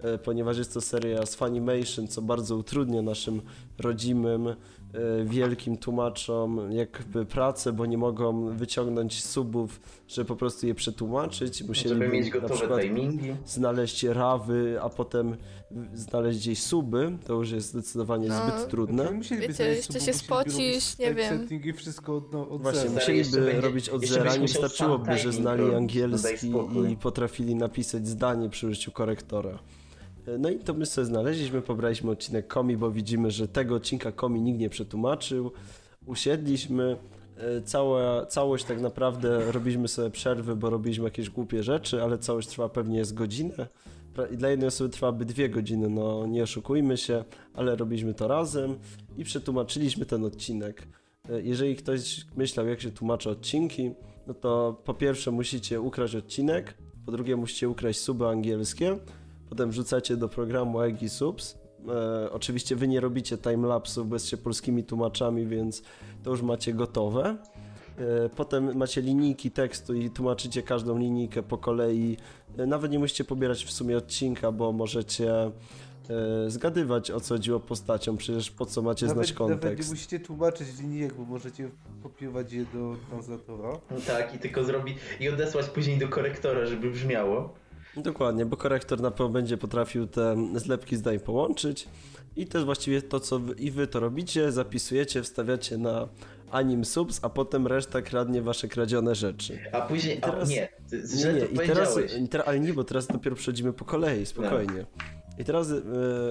E, Ponieważ jest to seria z Funimation, co bardzo utrudnia naszym rodzimym, wielkim tłumaczom jakby pracę, bo nie mogą wyciągnąć subów, żeby po prostu je przetłumaczyć. Musieliby Żeby mieć na gotowe przykład timingi. znaleźć rawy, a potem znaleźć gdzieś suby, to już jest zdecydowanie No, zbyt trudne. Musieliby Wiecie, jeszcze się spocisz, nie wiem. typesetting i wszystko od, no, od Właśnie, zera. Musieliby będzie- robić od zera, nie wystarczyłoby, że znali angielski i potrafili napisać zdanie przy użyciu korektora. No i to my sobie znaleźliśmy, pobraliśmy odcinek Komi, bo widzimy, że tego odcinka Komi nikt nie przetłumaczył. Usiedliśmy, e, cała, całość tak naprawdę robiliśmy sobie przerwy, bo robiliśmy jakieś głupie rzeczy, ale całość trwa pewnie z godzinę. I dla jednej osoby trwałaby dwie godziny, no nie oszukujmy się, ale robiliśmy to razem i przetłumaczyliśmy ten odcinek. E, Jeżeli ktoś myślał, jak się tłumaczy odcinki, no to po pierwsze musicie ukraść odcinek, po drugie musicie ukraść suby angielskie, potem wrzucacie do programu Egi Subs. E, oczywiście wy nie robicie timelapsów, bo jesteście polskimi tłumaczami, więc to już macie gotowe. E, Potem macie linijki tekstu i tłumaczycie każdą linijkę po kolei. E, Nawet nie musicie pobierać w sumie odcinka, bo możecie e, zgadywać o co chodziło postacią, przecież po co macie znać Nawet, nawet nie kontekst. musicie tłumaczyć linijek, bo możecie kopiować je do translatora. No tak, i tylko zrobi i odesłać później do korektora, żeby brzmiało. Dokładnie, bo korektor na pewno będzie potrafił te zlepki zdań połączyć i też właściwie to, co wy, i wy to robicie, zapisujecie, wstawiacie na anim subs, a potem reszta kradnie wasze kradzione rzeczy. A później, teraz- a nie, Nie, nie, i teraz, i ale nie, bo teraz dopiero przechodzimy po kolei, spokojnie. I teraz e,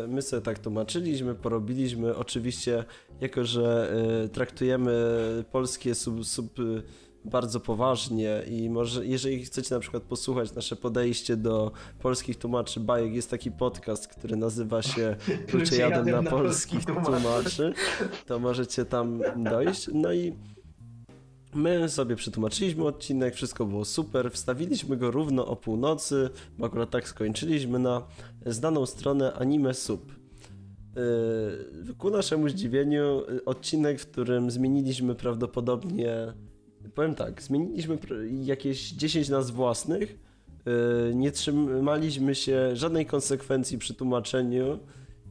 my sobie tak tłumaczyliśmy, porobiliśmy, oczywiście, jako że e, traktujemy polskie sub, sub, bardzo poważnie i może jeżeli chcecie na przykład posłuchać nasze podejście do polskich tłumaczy bajek, jest taki podcast, który nazywa się Klucze jadę na polskich tłumaczy, to możecie tam dojść. No i My sobie przetłumaczyliśmy odcinek, wszystko było super, wstawiliśmy go równo o północy, bo akurat tak skończyliśmy na znaną stronę Anime Sub. Yy, Ku naszemu zdziwieniu yy, odcinek, w którym zmieniliśmy prawdopodobnie, powiem tak, zmieniliśmy jakieś 10 nazw własnych, yy, nie trzymaliśmy się żadnej konsekwencji przy tłumaczeniu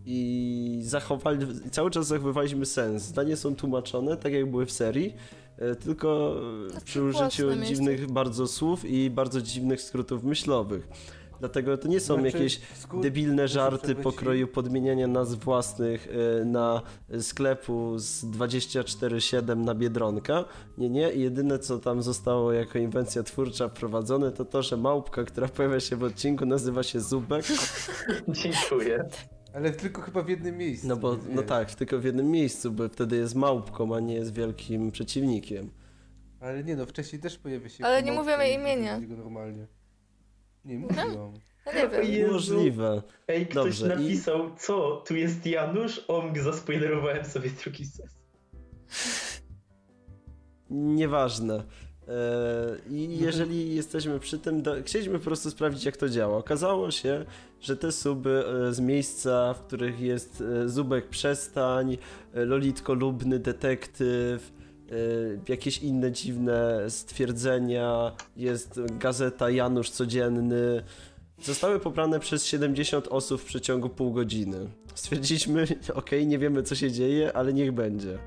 i zachowali, cały czas zachowywaliśmy sens. Zdania są tłumaczone tak jak były w serii, yy, tylko przy użyciu dziwnych bardzo słów i bardzo dziwnych skrótów myślowych. Dlatego to nie są Znaczy, jakieś skór- debilne żarty pokroju podmieniania nazw własnych y, na sklepu z 24-7 na Biedronka. Nie, nie. Jedyne co tam zostało jako inwencja twórcza wprowadzone to to, że małpka, która pojawia się w odcinku nazywa się Zubek. Dziękuję. Ale tylko chyba w jednym miejscu. No bo, no tak, tylko w jednym miejscu, bo wtedy jest małpką, a nie jest wielkim przeciwnikiem. Ale nie no, wcześniej też pojawia się... Ale nie mówimy imienia. go normalnie. Nie, mówiłam. No nie wiem. Możliwe. Ej, ktoś Dobrze, i- napisał, co? Tu jest Janusz? Ong, zaspoilerowałem sobie drugi sens. Nieważne. E, I jeżeli jesteśmy przy tym, do, chcieliśmy po prostu sprawdzić, jak to działa. Okazało się, że te suby e, z miejsca, w których jest e, Zubek Przestań, Lolitko Lubny Detektyw, jakieś inne dziwne stwierdzenia, jest gazeta Janusz Codzienny, zostały pobrane przez 70 osób w przeciągu pół godziny. Stwierdziliśmy, okej, nie wiemy co się dzieje, ale niech będzie.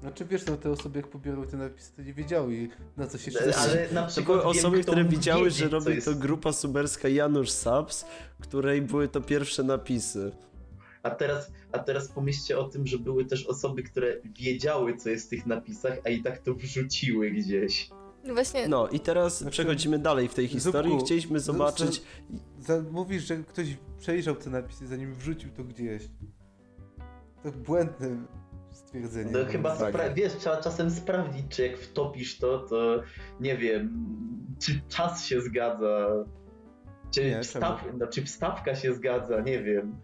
Znaczy wiesz, no te osoby jak pobierały te napisy, to nie wiedziały na co się Ale, ale na To przykład były wiem, osoby, które widziały, wiedzieć, że robi jest... to grupa suberska Janusz Saps, której były to pierwsze napisy. A teraz, a teraz pomyślcie o tym, że były też osoby, które wiedziały, co jest w tych napisach, a i tak to wrzuciły gdzieś. Właśnie, No i teraz Znaczy, przechodzimy dalej w tej historii. Zupku, Chcieliśmy z- zobaczyć. Za, mówisz, że ktoś przejrzał te napisy, zanim wrzucił to gdzieś. To błędne stwierdzenie. No chyba, zdaniem. spra- wiesz, trzeba czasem sprawdzić, czy jak wtopisz to, to nie wiem, czy czas się zgadza, czy, Nie, wstaw, no, czy wstawka się zgadza, nie wiem.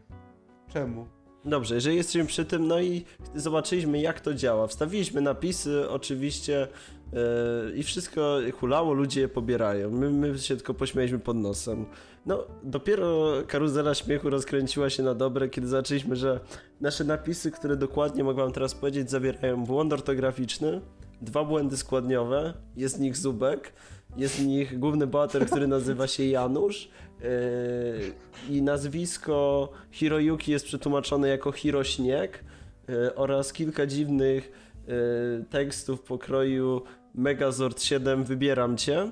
Czemu? Dobrze, jeżeli jesteśmy przy tym, no i zobaczyliśmy jak to działa. Wstawiliśmy napisy oczywiście yy, i wszystko hulało, ludzie je pobierają. My, my się tylko pośmialiśmy pod nosem. No, dopiero karuzela śmiechu rozkręciła się na dobre, kiedy zobaczyliśmy, że nasze napisy, które dokładnie mogę wam teraz powiedzieć, zawierają błąd ortograficzny, dwa błędy składniowe, jest w nich Zubek, jest w nich główny bohater, który nazywa się Janusz i nazwisko Hiroyuki jest przetłumaczone jako Hiro Śnieg yy, oraz kilka dziwnych yy, tekstów pokroju Megazord 7 Wybieram Cię.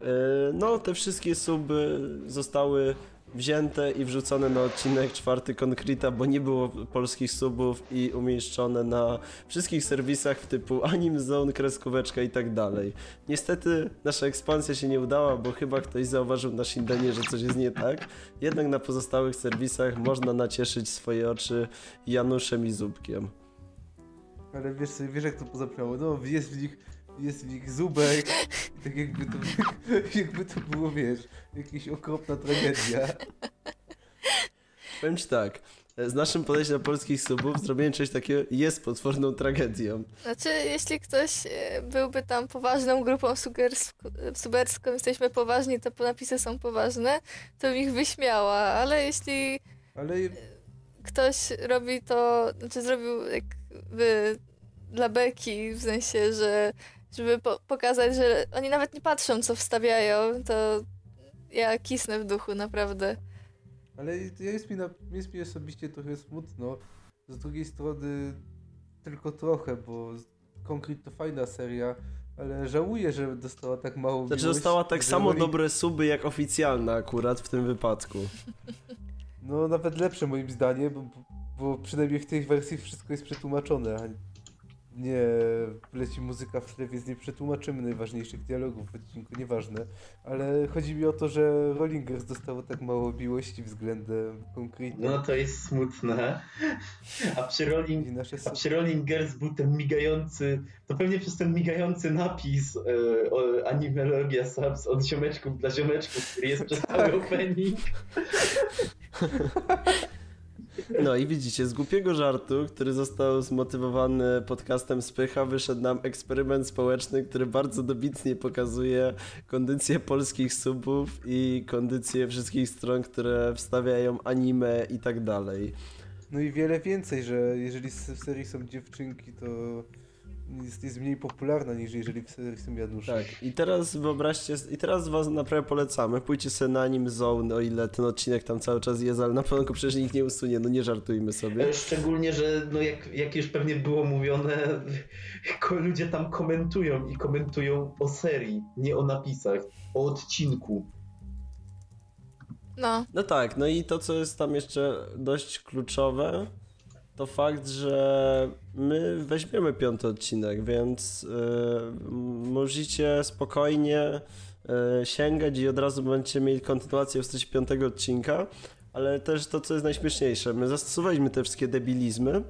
Yy, No, te wszystkie suby zostały wzięte i wrzucone na odcinek czwarty Konkrita, bo nie było polskich subów i umieszczone na wszystkich serwisach typu Anime Zone, Kreskóweczka i tak dalej. Niestety nasza ekspansja się nie udała, bo chyba ktoś zauważył na Shindenie, że coś jest nie tak. Jednak na pozostałych serwisach można nacieszyć swoje oczy Januszem i Zubkiem. Ale wiesz, wiesz jak to pozabrzmiało? No, jest w nich, jest w nich zubek. Tak jakby to, jakby to było, wiesz, jakaś okropna tragedia. Powiem ci tak, z naszym podejściem do polskich subów zrobienie czegoś takiego jest potworną tragedią. Znaczy, jeśli ktoś e, byłby tam poważną grupą sugersk- suberską, jesteśmy poważni, to napisy są poważne, to bym ich wyśmiała, ale jeśli Ale ktoś robi to, znaczy zrobił jakby dla beki, w sensie, że żeby po- pokazać, że oni nawet nie patrzą, co wstawiają, to ja kisnę w duchu, naprawdę. Ale jest mi, na, jest mi osobiście trochę smutno. Z drugiej strony tylko trochę, bo Concrete to fajna seria, ale żałuję, że dostała tak mało Znaczy miłości, dostała tak samo Loli- dobre suby jak oficjalna akurat w tym wypadku. No nawet lepsze moim zdaniem, bo, bo przynajmniej w tej wersji wszystko jest przetłumaczone, a nie leci muzyka w tle, więc nie przetłumaczymy najważniejszych dialogów w odcinku, nieważne. Ale chodzi mi o to, że Rollingers dostało tak mało miłości względem Concrete. No to jest smutne. A przy, Rolling, a przy Rollingers był ten migający, to pewnie przez ten migający napis e, animologia subs od ziomeczków dla ziomeczków, który jest przez cały opening. No i widzicie, z głupiego żartu, który został zmotywowany podcastem Spycha, wyszedł nam eksperyment społeczny, który bardzo dobitnie pokazuje kondycję polskich subów i kondycję wszystkich stron, które wstawiają anime i tak dalej. No i wiele więcej, że jeżeli w serii są dziewczynki, to jest, jest mniej popularna niż jeżeli w serii są Janusze. Tak, i teraz wyobraźcie, i teraz was naprawdę polecamy, pójdźcie sobie na Anime Zone, o ile ten odcinek tam cały czas jest, ale na pewno go przecież nikt nie usunie, no nie żartujmy sobie. E, Szczególnie, że no jak, jak już pewnie było mówione, ludzie tam komentują i komentują o serii, nie o napisach, o odcinku. No, No tak, no i to, co jest tam jeszcze dość kluczowe, to fakt, że my weźmiemy piąty odcinek, więc yy, możecie spokojnie yy, sięgać i od razu będziecie mieli kontynuację w postaci piątego odcinka, ale też to, co jest najśmieszniejsze, my zastosowaliśmy te wszystkie debilizmy,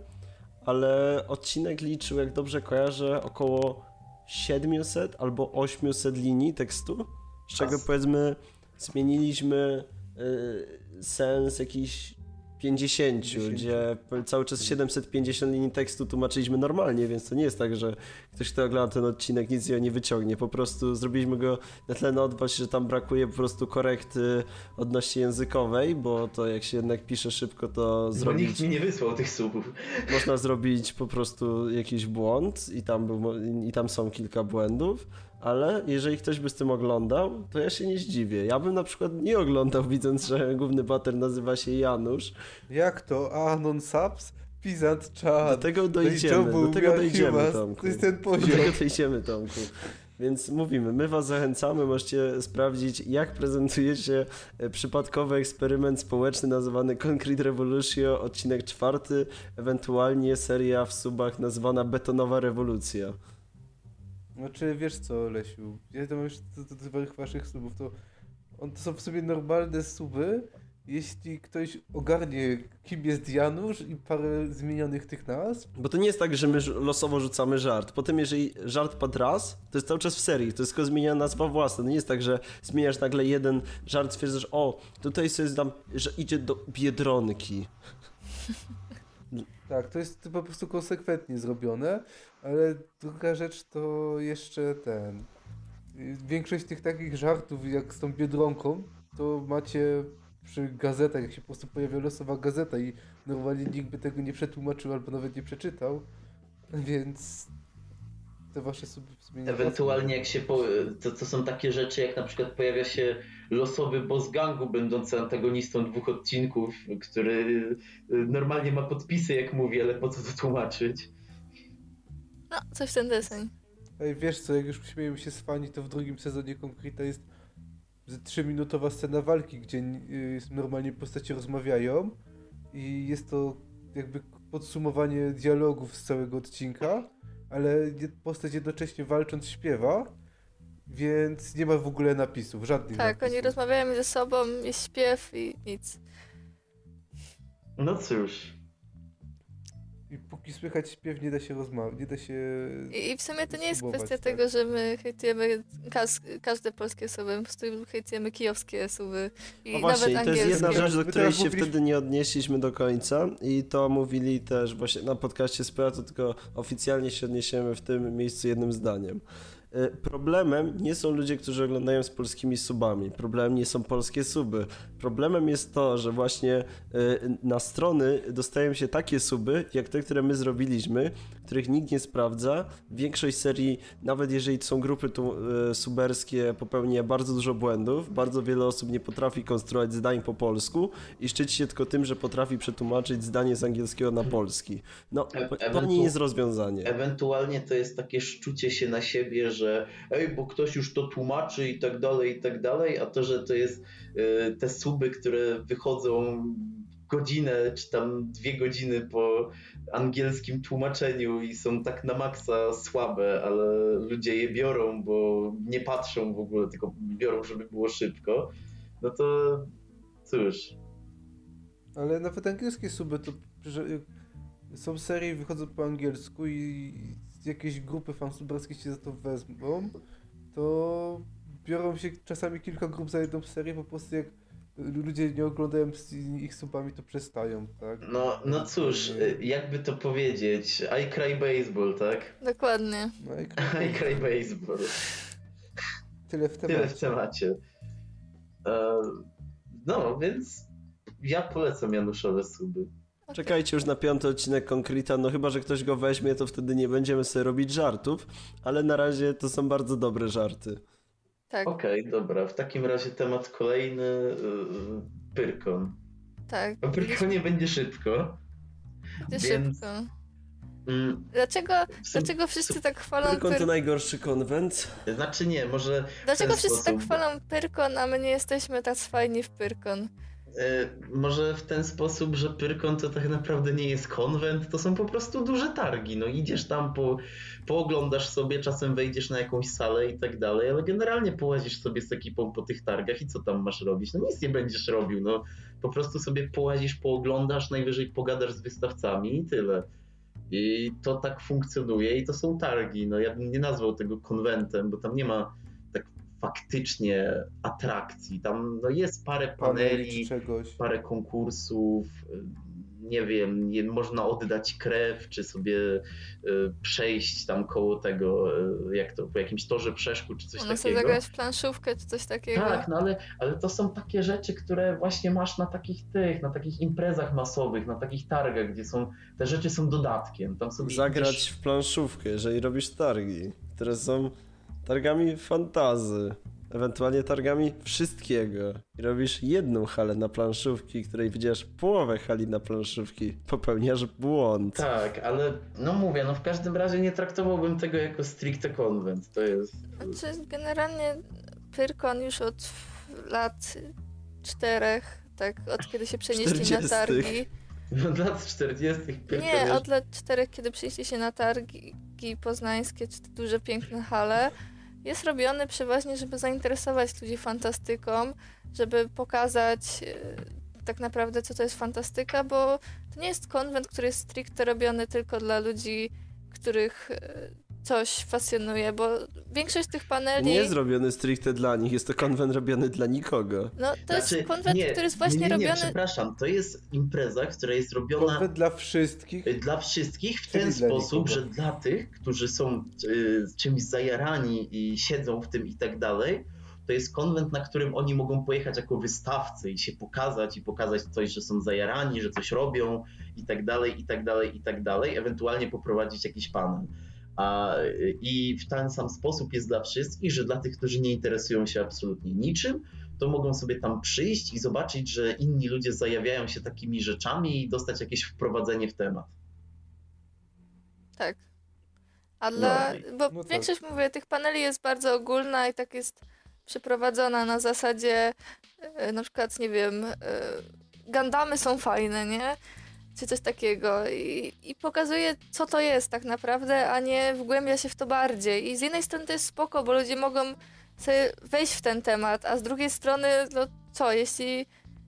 ale odcinek liczył, jak dobrze kojarzę, około 700 albo 800 linii tekstu, z czego As. powiedzmy zmieniliśmy y, sens jakiś 50, 50. gdzie cały czas 750 linii tekstu tłumaczyliśmy normalnie, więc to nie jest tak, że ktoś, kto ogląda ten odcinek, nic z niego nie wyciągnie. Po prostu zrobiliśmy go na tyle na odwać, że tam brakuje po prostu korekty odnośnie językowej, bo to jak się jednak pisze szybko, to Bo nikt zrobić mi nie wysłał tych subów. można zrobić po prostu jakiś błąd i tam, był, i tam są kilka błędów, ale jeżeli ktoś by z tym oglądał, to ja się nie zdziwię. Ja bym na przykład nie oglądał, widząc, że główny bater nazywa się Janusz. Jak to? Anon Subs? Pizant. Do tego No dojdziemy, do tego dojdziemy. Tomku. To jest ten Do poziom. tego dojdziemy, Tomku. Więc mówimy, my was zachęcamy, możecie sprawdzić, jak prezentuje się e, przypadkowy eksperyment społeczny nazywany Concrete Revolution, odcinek czwarty, ewentualnie seria w subach nazwana Betonowa Rewolucja. Znaczy, wiesz co, Lesiu, ja to już do, do, do tych waszych subów, to, on, to są w sobie normalne suby, jeśli ktoś ogarnie, kim jest Janusz i parę zmienionych tych nazw, Bo to nie jest tak, że my losowo rzucamy żart. Potem, jeżeli żart padł raz, to jest cały czas w serii. To jest tylko zmieniana nazwa własna. To nie jest tak, że zmieniasz nagle jeden żart, stwierdzasz, o, tutaj sobie znam, że idzie do Biedronki. tak, to jest po prostu konsekwentnie zrobione, ale druga rzecz to jeszcze ten, większość tych takich żartów jak z tą Biedronką, to macie przy gazetach, jak się po prostu pojawia losowa gazeta i normalnie nikt by tego nie przetłumaczył albo nawet nie przeczytał, więc te wasze zmieniają. Ewentualnie jak się po, to, to są takie rzeczy, jak na przykład pojawia się losowy boss gangu, będący antagonistą dwóch odcinków, który y, normalnie ma podpisy, jak mówi, ale po co to tłumaczyć? no, coś w ten deseń. Ej, wiesz co, jak już śmiejemy się z fani, to w drugim sezonie Konkreta jest ze 3-minutowa scena walki, gdzie y, normalnie postacie rozmawiają i jest to jakby podsumowanie dialogów z całego odcinka, ale postać jednocześnie walcząc śpiewa, więc nie ma w ogóle napisów, żadnych Tak, napisów. oni rozmawiają ze sobą, jest śpiew i nic. No cóż. I póki słychać śpiew, nie da się rozmawiać, nie da się... I, I w sumie to nie jest kwestia tak. tego, że my hejtujemy kas, każde polskie suby, po prostu hejtujemy kijowskie suby i No właśnie, i nawet to jest jedna rzecz, do której się mówiliśmy- wtedy nie odnieśliśmy do końca i to mówili też właśnie na podcaście Spora, to tylko oficjalnie się odniesiemy w tym miejscu jednym zdaniem. Y, Problemem nie są ludzie, którzy oglądają z polskimi subami. Problemem nie są polskie suby. Problemem jest to, że właśnie y, na strony dostają się takie suby, jak te, które my zrobiliśmy, których nikt nie sprawdza. Większość serii, nawet jeżeli są grupy tu, y, suberskie, popełnia bardzo dużo błędów. Bardzo wiele osób nie potrafi konstruować zdań po polsku i szczyci się tylko tym, że potrafi przetłumaczyć zdanie z angielskiego na polski. No, E- to nie jest rozwiązanie. Ewentualnie to jest takie szczucie się na siebie, że ej, bo ktoś już to tłumaczy i tak dalej, i tak dalej, a to, że to jest y, te suby, które wychodzą godzinę czy tam dwie godziny po angielskim tłumaczeniu i są tak na maksa słabe, ale ludzie je biorą, bo nie patrzą w ogóle, tylko biorą, żeby było szybko, no to cóż. Ale nawet angielskie suby to że są serie wychodzą po angielsku i jakieś grupy fansuberskie się za to wezmą, to biorą się czasami kilka grup za jedną serię, po prostu jak ludzie nie oglądają z ich subami, to przestają, tak? No, no cóż, jakby to powiedzieć, I cry baseball, tak? Dokładnie. No, i I cry baseball. Tyle w temacie. Tyle w temacie. E, No, więc ja polecam Januszowe suby. Czekajcie już na piąty odcinek Konkrita, no chyba, że ktoś go weźmie, to wtedy nie będziemy sobie robić żartów, ale na razie to są bardzo dobre żarty. Tak, Okej, dobra, w takim razie temat kolejny, yy, Pyrkon. tak. O Pyrkonie będzie szybko. Będzie więc- szybko. Mm, Dlaczego, sum- dlaczego wszyscy tak chwalą Pyrkon to Pyr... najgorszy konwent. Znaczy nie, może Dlaczego wszyscy tak sposób. chwalą Pyrkon, a my nie jesteśmy tak fajni w Pyrkon? E, może w ten sposób, że Pyrkon to tak naprawdę nie jest konwent, to są po prostu duże targi. No idziesz tam, po, pooglądasz sobie, czasem wejdziesz na jakąś salę i tak dalej, ale generalnie połazisz sobie z ekipą po tych targach i co tam masz robić? No nic nie będziesz robił, no po prostu sobie połazisz, pooglądasz, najwyżej pogadasz z wystawcami i tyle. I to tak funkcjonuje i to są targi. No ja bym nie nazwał tego konwentem, bo tam nie ma faktycznie atrakcji. Tam no, jest parę Paneli parę konkursów, y, nie wiem, nie, można oddać krew, czy sobie y, przejść tam koło tego, y, jak to, po jakimś torze przeszkód, czy coś Można sobie takiego. zagrać w planszówkę czy coś takiego. Tak, no ale, ale to są takie rzeczy, które właśnie masz na takich tych, na takich imprezach masowych, na takich targach, gdzie są, te rzeczy są dodatkiem. Tam sobie Zagrać idziesz- w planszówkę, jeżeli robisz targi, które są targami fantazy, ewentualnie targami wszystkiego. I robisz jedną halę na planszówki, której widzisz połowę hali na planszówki, popełniasz błąd. Tak, ale no mówię, no w każdym razie nie traktowałbym tego jako stricte konwent. To jest. Znaczy, generalnie Pyrkon już od lat czterech, tak, od kiedy się przenieśli na 40. targi. Od lat 40. Pyrkon Nie, od lat czterech, kiedy przenieśli się na targi poznańskie, czy te duże, piękne hale, jest robiony przeważnie, żeby zainteresować ludzi fantastyką, żeby pokazać e, tak naprawdę, co to jest fantastyka, bo to nie jest konwent, który jest stricte robiony tylko dla ludzi, których e, coś fascynuje, bo większość tych paneli... Nie jest zrobiony stricte dla nich, jest to konwent robiony dla nikogo. No, to Znaczy, jest konwent, nie, który jest właśnie nie, nie, nie, robiony... przepraszam, to jest impreza, która jest robiona Konwent dla wszystkich. y, dla wszystkich w Czyli ten sposób, nikogo. że dla tych, którzy są y, czymś zajarani i siedzą w tym i tak dalej, to jest konwent, na którym oni mogą pojechać jako wystawcy i się pokazać i pokazać coś, że są zajarani, że coś robią i tak dalej, i tak dalej, i tak dalej, ewentualnie poprowadzić jakiś panel. A, I w ten sam sposób jest dla wszystkich, że dla tych, którzy nie interesują się absolutnie niczym, to mogą sobie tam przyjść i zobaczyć, że inni ludzie zajawiają się takimi rzeczami i dostać jakieś wprowadzenie w temat. Tak. A dla, bo no tak. większość, mówię, tych paneli jest bardzo ogólna i tak jest przeprowadzona na zasadzie e, na przykład, nie wiem, e, Gandamy są fajne, nie? Czy coś takiego. I, I pokazuje, co to jest tak naprawdę, a nie wgłębia się w to bardziej. I z jednej strony to jest spoko, bo ludzie mogą sobie wejść w ten temat, a z drugiej strony, no co, jeśli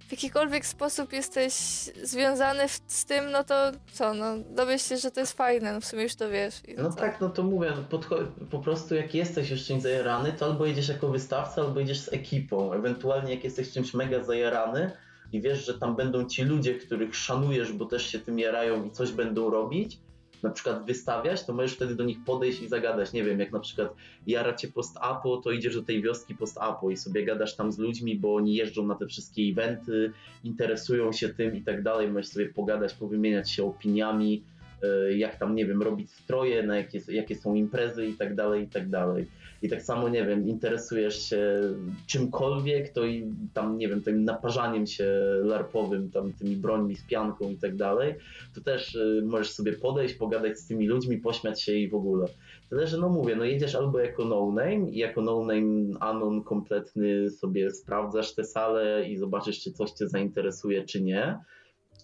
w jakikolwiek sposób jesteś związany w, z tym, no to co, no dowiesz się, że to jest fajne, no w sumie już to wiesz. No co? tak, no to mówię, podcho- po prostu jak jesteś już czymś zajarany, to albo jedziesz jako wystawca, albo jedziesz z ekipą. Ewentualnie jak jesteś czymś mega zajarany i wiesz, że tam będą ci ludzie, których szanujesz, bo też się tym jarają i coś będą robić, na przykład wystawiać, to możesz wtedy do nich podejść i zagadać. Nie wiem, jak na przykład jara cię post-apo, to idziesz do tej wioski post-apo i sobie gadasz tam z ludźmi, bo oni jeżdżą na te wszystkie eventy, interesują się tym i tak dalej. Możesz sobie pogadać, powymieniać się opiniami, e, jak tam, nie wiem, robić stroje, na jakie, jakie są imprezy i tak dalej, i tak dalej. I tak samo, nie wiem, interesujesz się czymkolwiek, to i tam, nie wiem, tym naparzaniem się larpowym, tam tymi brońmi z pianką i tak dalej, to też y, możesz sobie podejść, pogadać z tymi ludźmi, pośmiać się i w ogóle. Tyle, że no mówię, no jedziesz albo jako no-name i jako no-name anon kompletny sobie sprawdzasz tę salę i zobaczysz, czy coś cię zainteresuje, czy nie.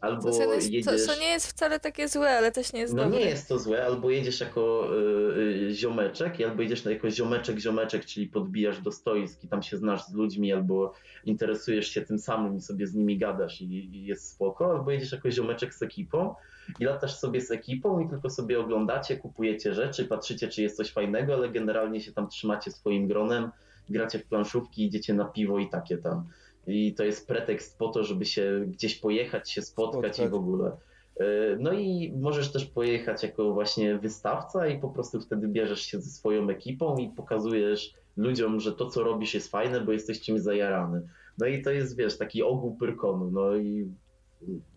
Albo Co, co, jedziesz... co nie jest wcale takie złe, ale też nie jest No dobre. nie jest to złe, albo jedziesz jako y, y, ziomeczek, albo jedziesz jako ziomeczek, ziomeczek, czyli podbijasz do stoisk i tam się znasz z ludźmi, albo interesujesz się tym samym i sobie z nimi gadasz i, i jest spoko, albo jedziesz jako ziomeczek z ekipą i latasz sobie z ekipą i tylko sobie oglądacie, kupujecie rzeczy, patrzycie czy jest coś fajnego, ale generalnie się tam trzymacie swoim gronem, gracie w planszówki, idziecie na piwo i takie tam. I to jest pretekst po to, żeby się gdzieś pojechać, się spotkać, Spotkać. i w ogóle. E, No i możesz też pojechać jako właśnie wystawca i po prostu wtedy bierzesz się ze swoją ekipą i pokazujesz ludziom, że to co robisz jest fajne, bo jesteś czymś zajarany. No i to jest, wiesz, taki ogół Pyrkonu. No i,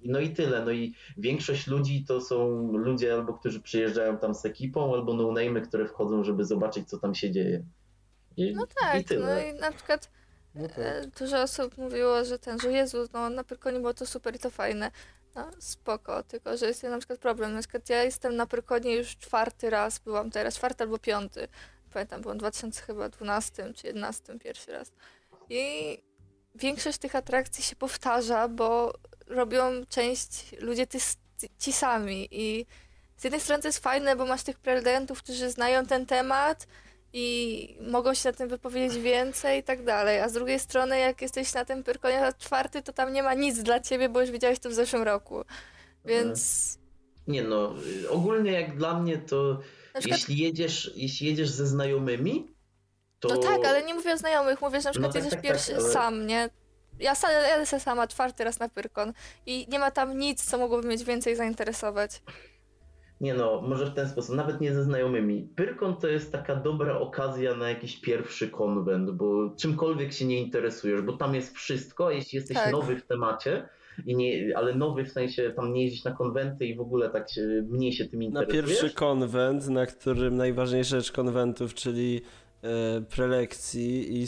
no i tyle. No i większość ludzi to są ludzie albo którzy przyjeżdżają tam z ekipą, albo no-name'y, które wchodzą, żeby zobaczyć co tam się dzieje. I, No i tak, no tyle. i na przykład Tak. e, dużo osób mówiło, że ten, że Jezu, no na Pyrkonie było to super i to fajne. No spoko, tylko że jest na przykład problem. Na przykład ja jestem na Pyrkonie już czwarty raz, byłam teraz, czwarty albo piąty. Pamiętam, byłam w 2012 czy 11 pierwszy raz. I większość tych atrakcji się powtarza, bo robią część ludzie ty, ci sami i z jednej strony to jest fajne, bo masz tych prelegentów, którzy znają ten temat i mogą się na tym wypowiedzieć więcej i tak dalej, a z drugiej strony jak jesteś na tym Pyrkonie czwarty, to tam nie ma nic dla ciebie, bo już widziałeś to w zeszłym roku. Więc Nie no, ogólnie jak dla mnie to przykład, jeśli jedziesz, jeśli jedziesz ze znajomymi, to... no tak, ale nie mówię o znajomych, mówię, że na przykład tak, jedziesz tak, tak, pierwszy ale- sam, nie? Ja sam, jadę sama czwarty raz na Pyrkon i nie ma tam nic, co mogłoby mnie więcej zainteresować. Nie no, może w ten sposób, nawet nie ze znajomymi. Pyrkon to jest taka dobra okazja na jakiś pierwszy konwent, bo czymkolwiek się nie interesujesz, bo tam jest wszystko, a jeśli jesteś Tak. nowy w temacie, i nie, ale nowy w sensie tam nie jeździć na konwenty i w ogóle tak się, mniej się tym Na interesujesz. pierwszy konwent, na którym najważniejsza rzecz konwentów, czyli e, prelekcji i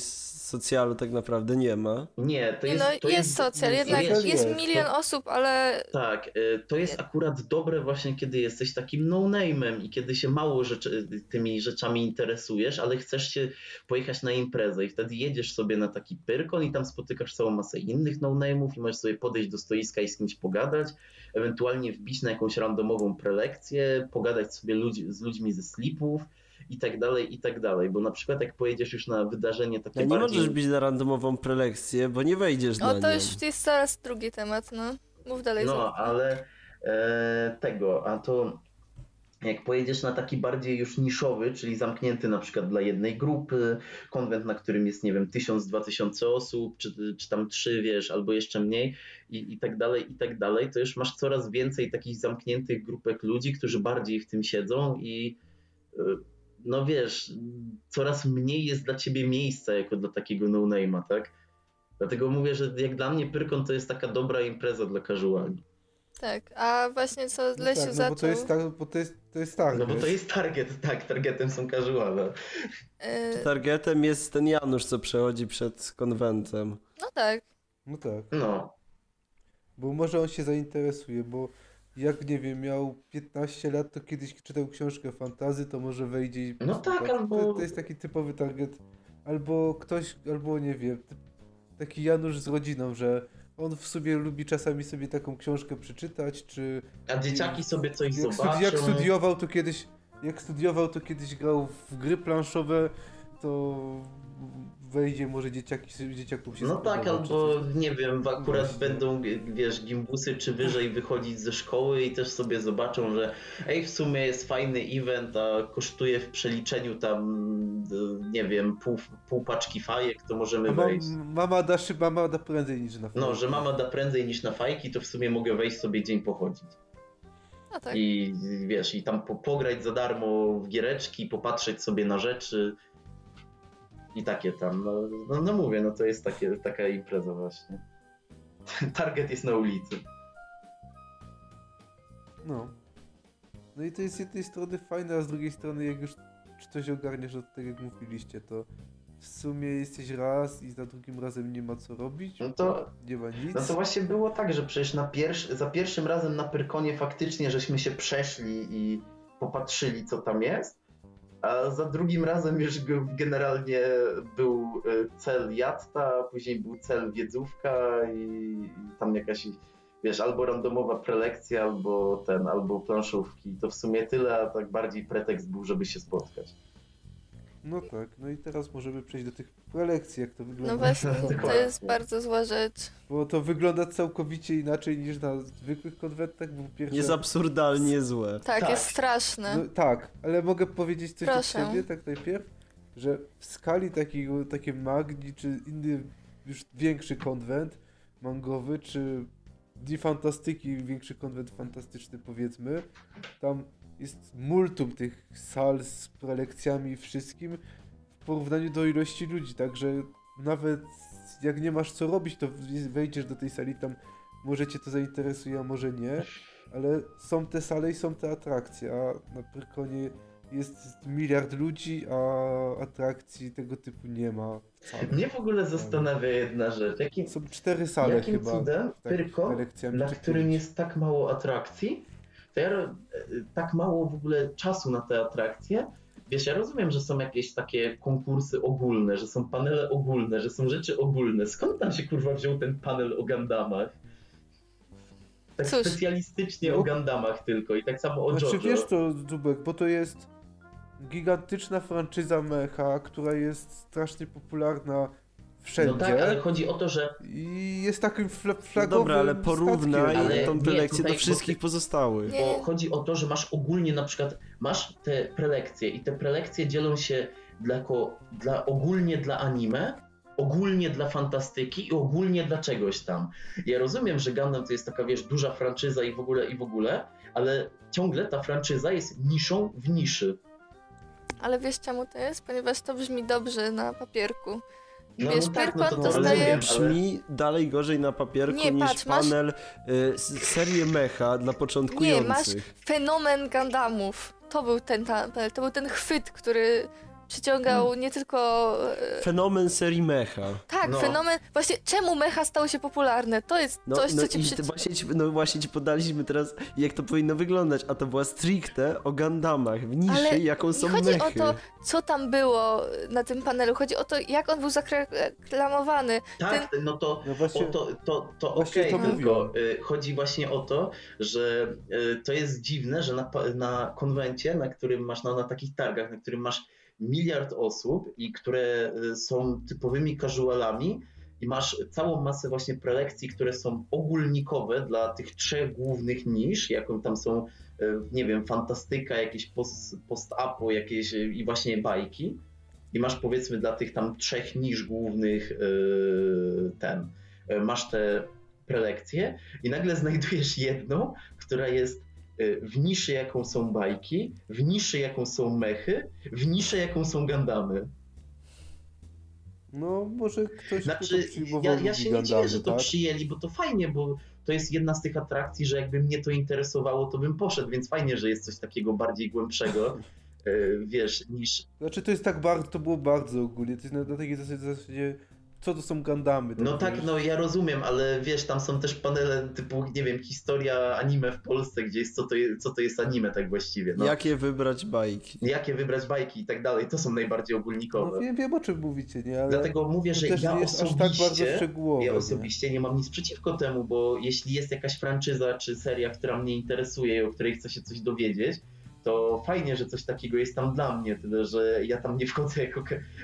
socjalu tak naprawdę nie ma. Nie, to jest, no to jest socjal, jednak jest- jest jest. milion osób, ale Tak, y, to jest akurat dobre właśnie, kiedy jesteś takim no-name'em i kiedy się mało rzeczy, tymi rzeczami interesujesz, ale chcesz się pojechać na imprezę i wtedy jedziesz sobie na taki pyrkon i tam spotykasz całą masę innych no-name'ów i możesz sobie podejść do stoiska i z kimś pogadać, ewentualnie wbić na jakąś randomową prelekcję, pogadać sobie ludzi, z ludźmi ze slipów i tak dalej, i tak dalej, bo na przykład jak pojedziesz już na wydarzenie takie Ja nie bardziej... możesz bić na randomową prelekcję, bo nie wejdziesz na no to już jest zaraz drugi temat, no. Mów dalej. No, Zofia. ale e, tego, a to jak pojedziesz na taki bardziej już niszowy, czyli zamknięty na przykład dla jednej grupy, konwent, na którym jest, nie wiem, 1000-2000 osób, czy, czy tam trzy, wiesz, albo jeszcze mniej i, i tak dalej, i tak dalej, to już masz coraz więcej takich zamkniętych grupek ludzi, którzy bardziej w tym siedzą i e, no wiesz, coraz mniej jest dla ciebie miejsca jako dla takiego no-name'a, tak? Dlatego mówię, że jak dla mnie Pyrkon to jest taka dobra impreza dla casuali. Tak, a właśnie co No Lesiu tak, no zaczął... bo to jest tak, bo to jest, to jest tak. No bo to jest target, tak, targetem są casuale. y, Targetem jest ten Janusz, co przechodzi przed konwentem. no tak. No tak. No, Bo może on się zainteresuje, bo jak nie wiem, miał 15 lat, to kiedyś czytał książkę fantazy, to może wejdzie i No tak, albo- To, to jest taki typowy target. Albo ktoś, albo nie wiem, taki Janusz z rodziną, że on w sobie lubi czasami sobie taką książkę przeczytać, czy a dzieciaki sobie coś jak, zobaczą. studi- jak studiował, to kiedyś jak studiował, to kiedyś grał w gry planszowe, to wejdzie, może dzieciaki, dzieciakom się No tak, albo nie wiem, akurat Właśnie. będą, wiesz, gimbusy czy wyżej wychodzić ze szkoły i też sobie zobaczą, że ej, w sumie jest fajny event, a kosztuje w przeliczeniu tam, nie wiem, pół, pół paczki fajek, to możemy mam, wejść. mama da mama da prędzej niż na No, film. że mama da prędzej niż na fajki, to w sumie mogę wejść sobie dzień pochodzić. No tak. I wiesz, i tam po, pograć za darmo w giereczki, popatrzeć sobie na rzeczy i takie tam. No, no, no mówię, no to jest takie, taka impreza właśnie. Target jest na ulicy. No. No i to jest z jednej strony fajne, a z drugiej strony jak już coś ogarniesz, to tak jak mówiliście, to w sumie jesteś raz i za drugim razem nie ma co robić, No to- nie ma nic. No to właśnie było tak, że przecież na pierwszy, za pierwszym razem na Pyrkonie faktycznie żeśmy się przeszli i popatrzyli co tam jest, a za drugim razem już generalnie był e, cel Jatta, później był cel Wiedzówka i tam jakaś wiesz, albo randomowa prelekcja, albo ten, albo planszówki. To w sumie tyle, a tak bardziej pretekst był, żeby się spotkać. No tak, no i teraz możemy przejść do tych prelekcji, jak to wygląda. No właśnie, to jest bardzo zła rzecz. Bo to wygląda całkowicie inaczej niż na zwykłych konwentach, bo pierwsze... Jest absurdalnie złe. Tak, Tak. jest straszne. No, tak, ale mogę powiedzieć coś Proszę. od siebie, tak najpierw, że w skali takiego, takiej magii, czy inny już większy konwent mangowy, czy Dni Fantastyki, większy konwent fantastyczny powiedzmy, tam jest multum tych sal z prelekcjami i wszystkim w porównaniu do ilości ludzi, także nawet jak nie masz co robić, to wejdziesz do tej sali, tam może cię to zainteresuje, a może nie, ale są te sale i są te atrakcje, a na Pyrkonie jest miliard ludzi, a atrakcji tego typu nie ma wcale. Mnie w ogóle zastanawia jedna rzecz. Jakim, Są cztery sale jakim chyba. cudem tak, Pyrkon, czy którym jest tak mało atrakcji, to ja ro- tak mało w ogóle czasu na te atrakcje. Wiesz, ja rozumiem, że są jakieś takie konkursy ogólne, że są panele ogólne, że są rzeczy ogólne. Skąd tam się kurwa wziął ten panel o Gandamach? Tak Cóż. specjalistycznie o Gandamach tylko i tak samo o Znaczy JoJo. wiesz to, Dubek, bo to jest gigantyczna franczyza mecha, która jest strasznie popularna wszędzie. No tak, ale chodzi o to, że I jest takim fla No dobra, ale porównaj. Ale tą nie, prelekcję tutaj- do wszystkich bo- pozostałych. Nie. Bo chodzi o to, że masz ogólnie na przykład, masz te prelekcje i te prelekcje dzielą się dla, dla ogólnie dla anime, ogólnie dla fantastyki i ogólnie dla czegoś tam. Ja rozumiem, że Gundam to jest taka, wiesz, duża franczyza i w ogóle, i w ogóle, ale ciągle ta franczyza jest niszą w niszy. Ale wiesz czemu to jest? Ponieważ to brzmi dobrze na papierku. No, Wiesz, no tak, no to dostaje... brzmi dalej gorzej na papierku Nie, niż patrz, masz- panel y, s- serię mecha dla Nie, początkujących. masz fenomen Gundamów. To był ten, ta, to był ten chwyt, który przyciągał Hmm. nie tylko... e, Fenomen serii mecha. Tak, No. fenomen... Właśnie czemu mecha stały się popularne? To jest No, coś, no co ci przy... właśnie, ci, no właśnie ci podaliśmy teraz, jak to powinno wyglądać, a to była stricte o Gandamach, w niszy, Ale jaką są nie chodzi mechy. o to, co tam było na tym panelu. Chodzi o to, jak on był zaklamowany. Tak, no to No właśnie, O, to to, to Właśnie okej, to tylko mówię. y, chodzi właśnie o to, że y, to jest dziwne, że na, na konwencie, na którym masz, no, na takich targach, na którym masz miliard osób i które y, są typowymi casualami i masz całą masę właśnie prelekcji, które są ogólnikowe dla tych trzech głównych nisz, jaką tam są, y, nie wiem, fantastyka, jakieś post- post-apo, jakieś y, i właśnie bajki. I masz powiedzmy dla tych tam trzech niż głównych ten, masz te prelekcje i nagle znajdujesz jedną, która jest w niszy jaką są bajki, w niszy jaką są mechy, w niszy jaką są gandamy. no może ktoś kto Znaczy, to ja, ja się nie Gundamy, dziwię, że to tak? przyjęli, bo to fajnie, bo to jest jedna z tych atrakcji, że jakby mnie to interesowało, to bym poszedł, więc fajnie, że jest coś takiego bardziej głębszego, yy, wiesz, niż Znaczy to jest tak bardzo, to było bardzo ogólnie, to jest na, na takiej zasadzie, zasadzie co to są Gundamy. No tak, wiesz. no ja rozumiem, ale wiesz, tam są też panele typu, nie wiem, historia anime w Polsce, gdzie jest co to jest, co to jest anime tak właściwie. No. Jakie wybrać bajki? Jakie wybrać bajki i tak dalej, to są najbardziej ogólnikowe. No wiem, wiem o czym mówicie, nie? Ale Dlatego mówię, że ja nie aż osobiście, tak bardzo szczegółowe. ja nie? osobiście nie mam nic przeciwko temu, bo jeśli jest jakaś franczyza czy seria, która mnie interesuje i o której chcę się coś dowiedzieć, to fajnie, że coś takiego jest tam dla mnie, tyle że ja tam nie wchodzę jako,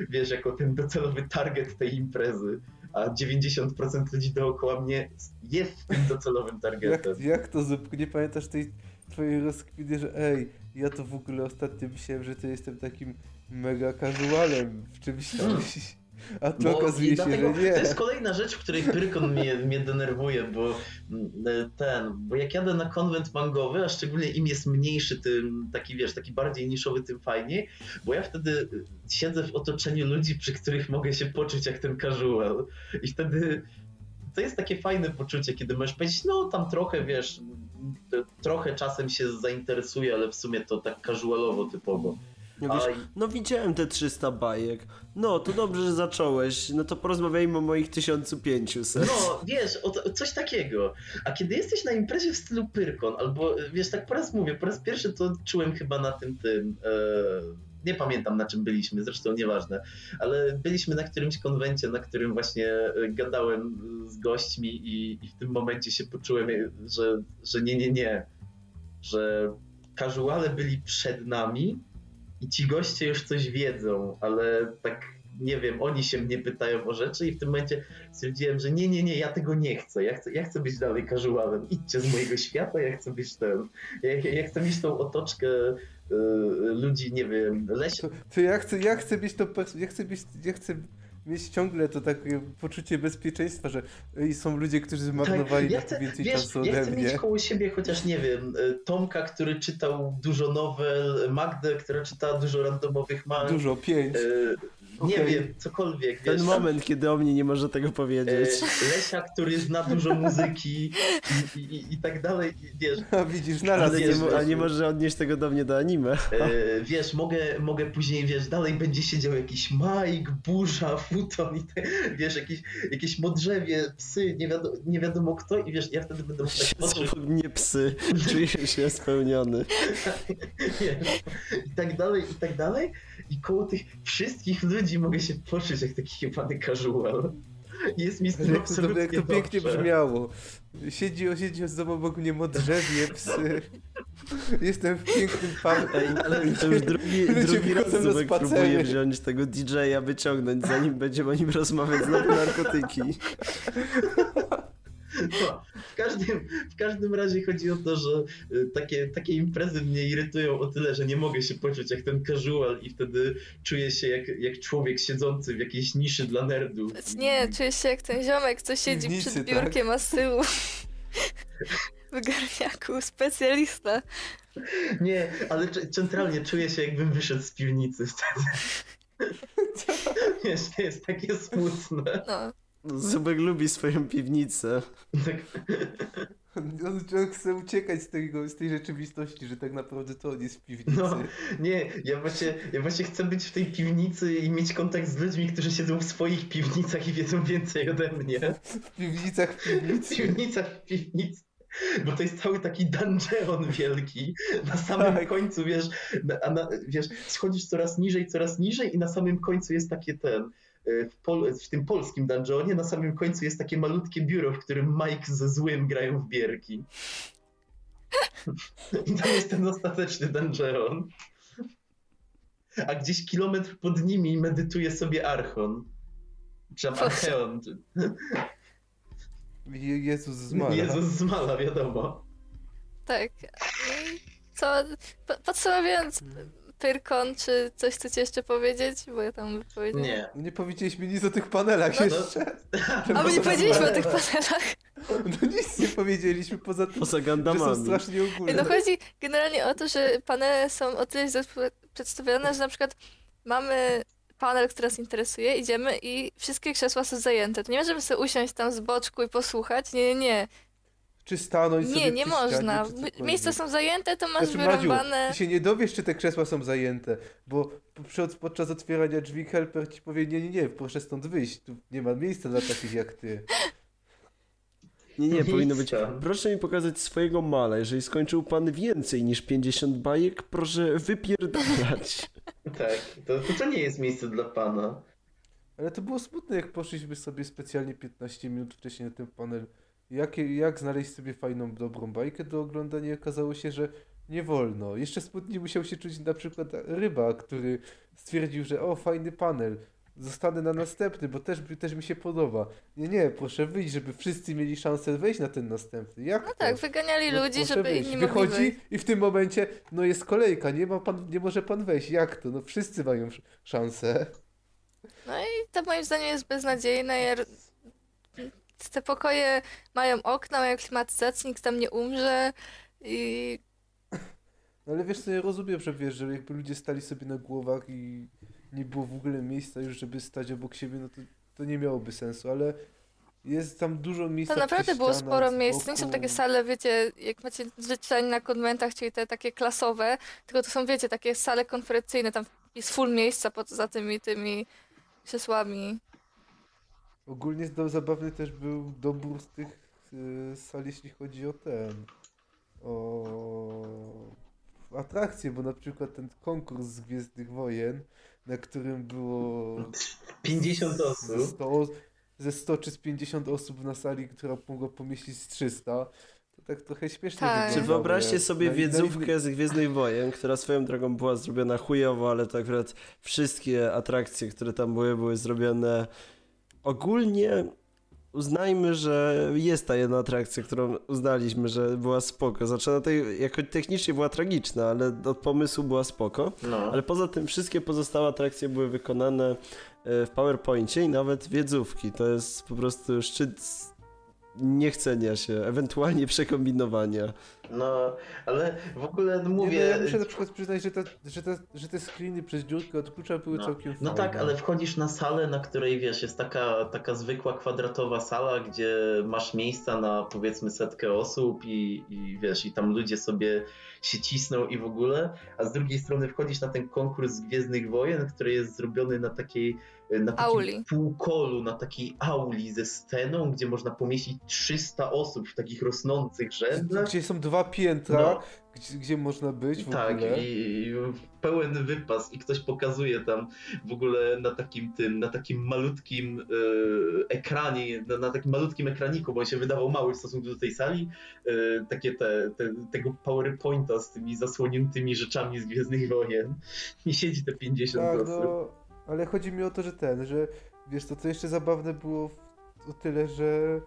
wiesz, jako ten docelowy target tej imprezy, a 90% ludzi dookoła mnie jest tym docelowym Jak, targetem. jak to Zupku, nie pamiętasz tej twojej rozkminy, że ej, ja to w ogóle ostatnio myślałem, że to jestem takim mega casualem w czymś tam. A tu Bo okazuje i się, dlatego że nie. To jest kolejna rzecz, w której Pyrkon mnie, mnie denerwuje, bo mm, ten, bo jak jadę na konwent mangowy, a szczególnie im jest mniejszy, tym taki wiesz, taki bardziej niszowy, tym fajniej, bo ja wtedy siedzę w otoczeniu ludzi, przy których mogę się poczuć jak ten casual i wtedy to jest takie fajne poczucie, kiedy możesz powiedzieć, no tam trochę, wiesz, to trochę czasem się zainteresuje, ale w sumie to tak casualowo typowo. No, wiesz, no widziałem te 300 bajek. No, to dobrze, że zacząłeś. No to porozmawiajmy o moich 1500. No, wiesz, o, coś takiego. A kiedy jesteś na imprezie w stylu Pyrkon, albo wiesz, tak po raz mówię, po raz pierwszy to czułem chyba na tym tym. E, nie pamiętam na czym byliśmy, zresztą nieważne, ale byliśmy na którymś konwencie, na którym właśnie e, gadałem z gośćmi i, i w tym momencie się poczułem, e, że, że nie, nie, nie, że casuale byli przed nami i ci goście już coś wiedzą, ale tak nie wiem, oni się mnie pytają o rzeczy i w tym momencie stwierdziłem, że nie, nie, nie, ja tego nie chcę. Ja chcę, ja chcę być dalej casualem. Idźcie z mojego świata, ja chcę być ten. Ja, ja, chcę mieć tą otoczkę y, ludzi, nie wiem, leś... To, to ja chcę, ja chcę mieć pers- ja chcę mieć, ja chcę mieć ciągle to takie poczucie bezpieczeństwa, że są ludzie, którzy zmarnowali Tak, ja na chcę, więcej wiesz, czasu ja ode chcę mnie. mieć koło siebie chociaż, nie wiem, y, Tomka, który czytał dużo nowel, Magdę, która czytała dużo randomowych mang. Dużo, pięć. Y, Nie wiem, cokolwiek, Ten wiesz, tam- moment, kiedy o mnie nie może tego powiedzieć. E, Lesia, który zna dużo muzyki i, i, i tak dalej, wiesz, A widzisz, naraz Ale nie, wiesz, mo- a nie może odnieść tego do mnie do anime. e, wiesz, mogę, mogę później, wiesz, dalej będzie siedział jakiś Mike, Burza, Futon i te, wiesz, jakieś, jakieś modrzewie, psy, nie wiadomo, nie wiadomo kto i wiesz, ja wtedy będę mógł tak Są mnie psy, czuję się spełniony. i tak dalej, i tak dalej. I koło tych wszystkich ludzi mogę się poczuć jak taki jebany casual. Jest mi z tym Jak to, absolutnie jak to pięknie dobrze. brzmiało. Siedzi, siedzi z domu obok mnie modrzewie, psy. Jestem w pięknym parku. Ej, ale to już drugi, drugi raz na Zubek próbuje wziąć tego DJ-a, wyciągnąć, zanim będziemy o nim rozmawiać znowu narkotyki. No, w, każdym, w każdym razie chodzi o to, że y, takie, takie imprezy mnie irytują o tyle, że nie mogę się poczuć jak ten casual i wtedy czuję się jak, jak człowiek siedzący w jakiejś niszy dla nerdów. Nie, czuję się jak ten ziomek, co siedzi przed tak? biurkiem, a z tyłu w garniaku specjalista. Nie, ale centralnie czuję się jakbym wyszedł z piwnicy wtedy. Wiesz, to jest takie smutne. No. Zubek lubi swoją piwnicę. Tak, On, on chce uciekać z, tego, z tej rzeczywistości, że tak naprawdę to on jest w piwnicy. no, nie, ja właśnie, ja właśnie chcę być w tej piwnicy i mieć kontakt z ludźmi, którzy siedzą w swoich piwnicach i wiedzą więcej ode mnie. W piwnicach w piwnicy. piwnica w piwnicy. Bo to jest cały taki dungeon wielki. Na samym Tak. końcu, wiesz, na, wiesz, schodzisz coraz niżej, coraz niżej i na samym końcu jest takie ten. Y, W, pol, w tym polskim dungeonie na samym końcu jest takie malutkie biuro, w którym Mike ze złym grają w bierki. I to jest ten ostateczny dungeon. A gdzieś kilometr pod nimi medytuje sobie Archon. Czy Archeon. Jezus zmarł. Jezus zmala, wiadomo. Tak. Co, po- podsumowując, Pyrkon, czy coś chcecie jeszcze powiedzieć? Bo ja tam wypowiedziałam. Nie. Nie powiedzieliśmy nic o tych panelach No, jeszcze. A my nie powiedzieliśmy o tych panelach. No nic nie powiedzieliśmy poza tym, Poza że są strasznie ogólne. No chodzi generalnie o to, że panele są o tyle przedstawione, że na przykład mamy panel, który nas interesuje, idziemy i wszystkie krzesła są zajęte. To nie możemy sobie usiąść tam z boczku i posłuchać. Nie, nie, nie. Czy stanąć sobie Nie, nie można. Miejsca są zajęte, to masz Znaczy, Madziu, wyrąbane. ty się nie dowiesz, czy te krzesła są zajęte, bo podczas otwierania drzwi helper ci powie, nie, nie, nie, proszę stąd wyjść, tu nie ma miejsca dla takich jak ty. Nie, nie, powinno być. Proszę mi pokazać swojego mala. Jeżeli skończył pan więcej niż 50 bajek, proszę wypierdalać. Tak, to, to, to nie jest miejsce dla pana. Ale to było smutne, jak poszliśmy sobie specjalnie 15 minut wcześniej na ten panel. Jakie, jak znaleźć sobie fajną, dobrą bajkę do oglądania? Okazało się, że nie wolno. Jeszcze smutniej musiał się czuć na przykład ryba, który stwierdził, że o, fajny panel. Zostanę na następny, bo też, też mi się podoba. Nie, nie, proszę wyjść, żeby wszyscy mieli szansę wejść na ten następny. Jak No to? tak, wyganiali No, ludzi, żeby wyjść. inni mogli Wychodzi wyjść. i w tym momencie, no jest kolejka, nie, ma pan, nie może pan wejść. Jak to? No wszyscy mają sz- szansę. No i to moim zdaniem jest beznadziejne. Ja... Te pokoje mają okna, mają klimatyzację, nikt tam nie umrze i No ale wiesz co, ja rozumiem, że wiesz, że jakby ludzie stali sobie na głowach i nie było w ogóle miejsca już, żeby stać obok siebie, no to, to nie miałoby sensu, ale jest tam dużo miejsca To naprawdę było sporo miejsc. To nie są takie sale, wiecie, jak macie zwyczajnie na konwentach, czyli te takie klasowe, tylko to są, wiecie, takie sale konferencyjne, tam jest full miejsca poza tymi, tymi krzesłami. Ogólnie do, zabawny też był dobór z tych y, sal, jeśli chodzi o ten, o atrakcje, bo na przykład ten konkurs z Gwiezdnych Wojen, na którym było 50 ze osób. 100, os- ze 100 czy z 50 osób na sali, która mogła pomieścić z 300, to tak trochę śmiesznie Tak. Czy wyobraźcie sobie Na- na wiedzówkę z Gwiezdnych Wojen, która swoją drogą była zrobiona chujowo, ale to akurat wszystkie atrakcje, które tam były, były zrobione ogólnie uznajmy, że jest ta jedna atrakcja, którą uznaliśmy, że była spoko. Znaczy, ona tej, jako technicznie była tragiczna, ale od pomysłu była spoko. No. Ale poza tym wszystkie pozostałe atrakcje były wykonane e, w PowerPoincie i nawet wiedzówki. To jest po prostu szczyt niechcenia się, ewentualnie przekombinowania. No, ale w ogóle no Nie, mówię... no ja muszę na przykład przyznać, że, te, że, te, że te screeny przez dziurkę od klucza były No, całkiem no fajne. tak, ale wchodzisz na salę, na której wiesz, jest taka, taka zwykła kwadratowa sala, gdzie masz miejsca na powiedzmy setkę osób i, i wiesz, i tam ludzie sobie się cisną i w ogóle, a z drugiej strony wchodzisz na ten konkurs Gwiezdnych Wojen, który jest zrobiony na takiej na takim Auli. półkolu, na takiej auli ze sceną, gdzie można pomieścić 300 osób w takich rosnących rzędach. Gdzie są dwa piętra, No. gdzie, gdzie można być w Tak, ogóle. i, i pełen wypas i ktoś pokazuje tam w ogóle na takim tym, na takim malutkim e, ekranie, na, na takim malutkim ekraniku, bo on się wydawał mały w stosunku do tej sali, e, takie te, te, tego PowerPointa z tymi zasłoniętymi rzeczami z Gwiezdnych Wojen i siedzi te 50 Tak, osób. no, ale chodzi mi o to, że ten, że wiesz, to co jeszcze zabawne było o tyle, że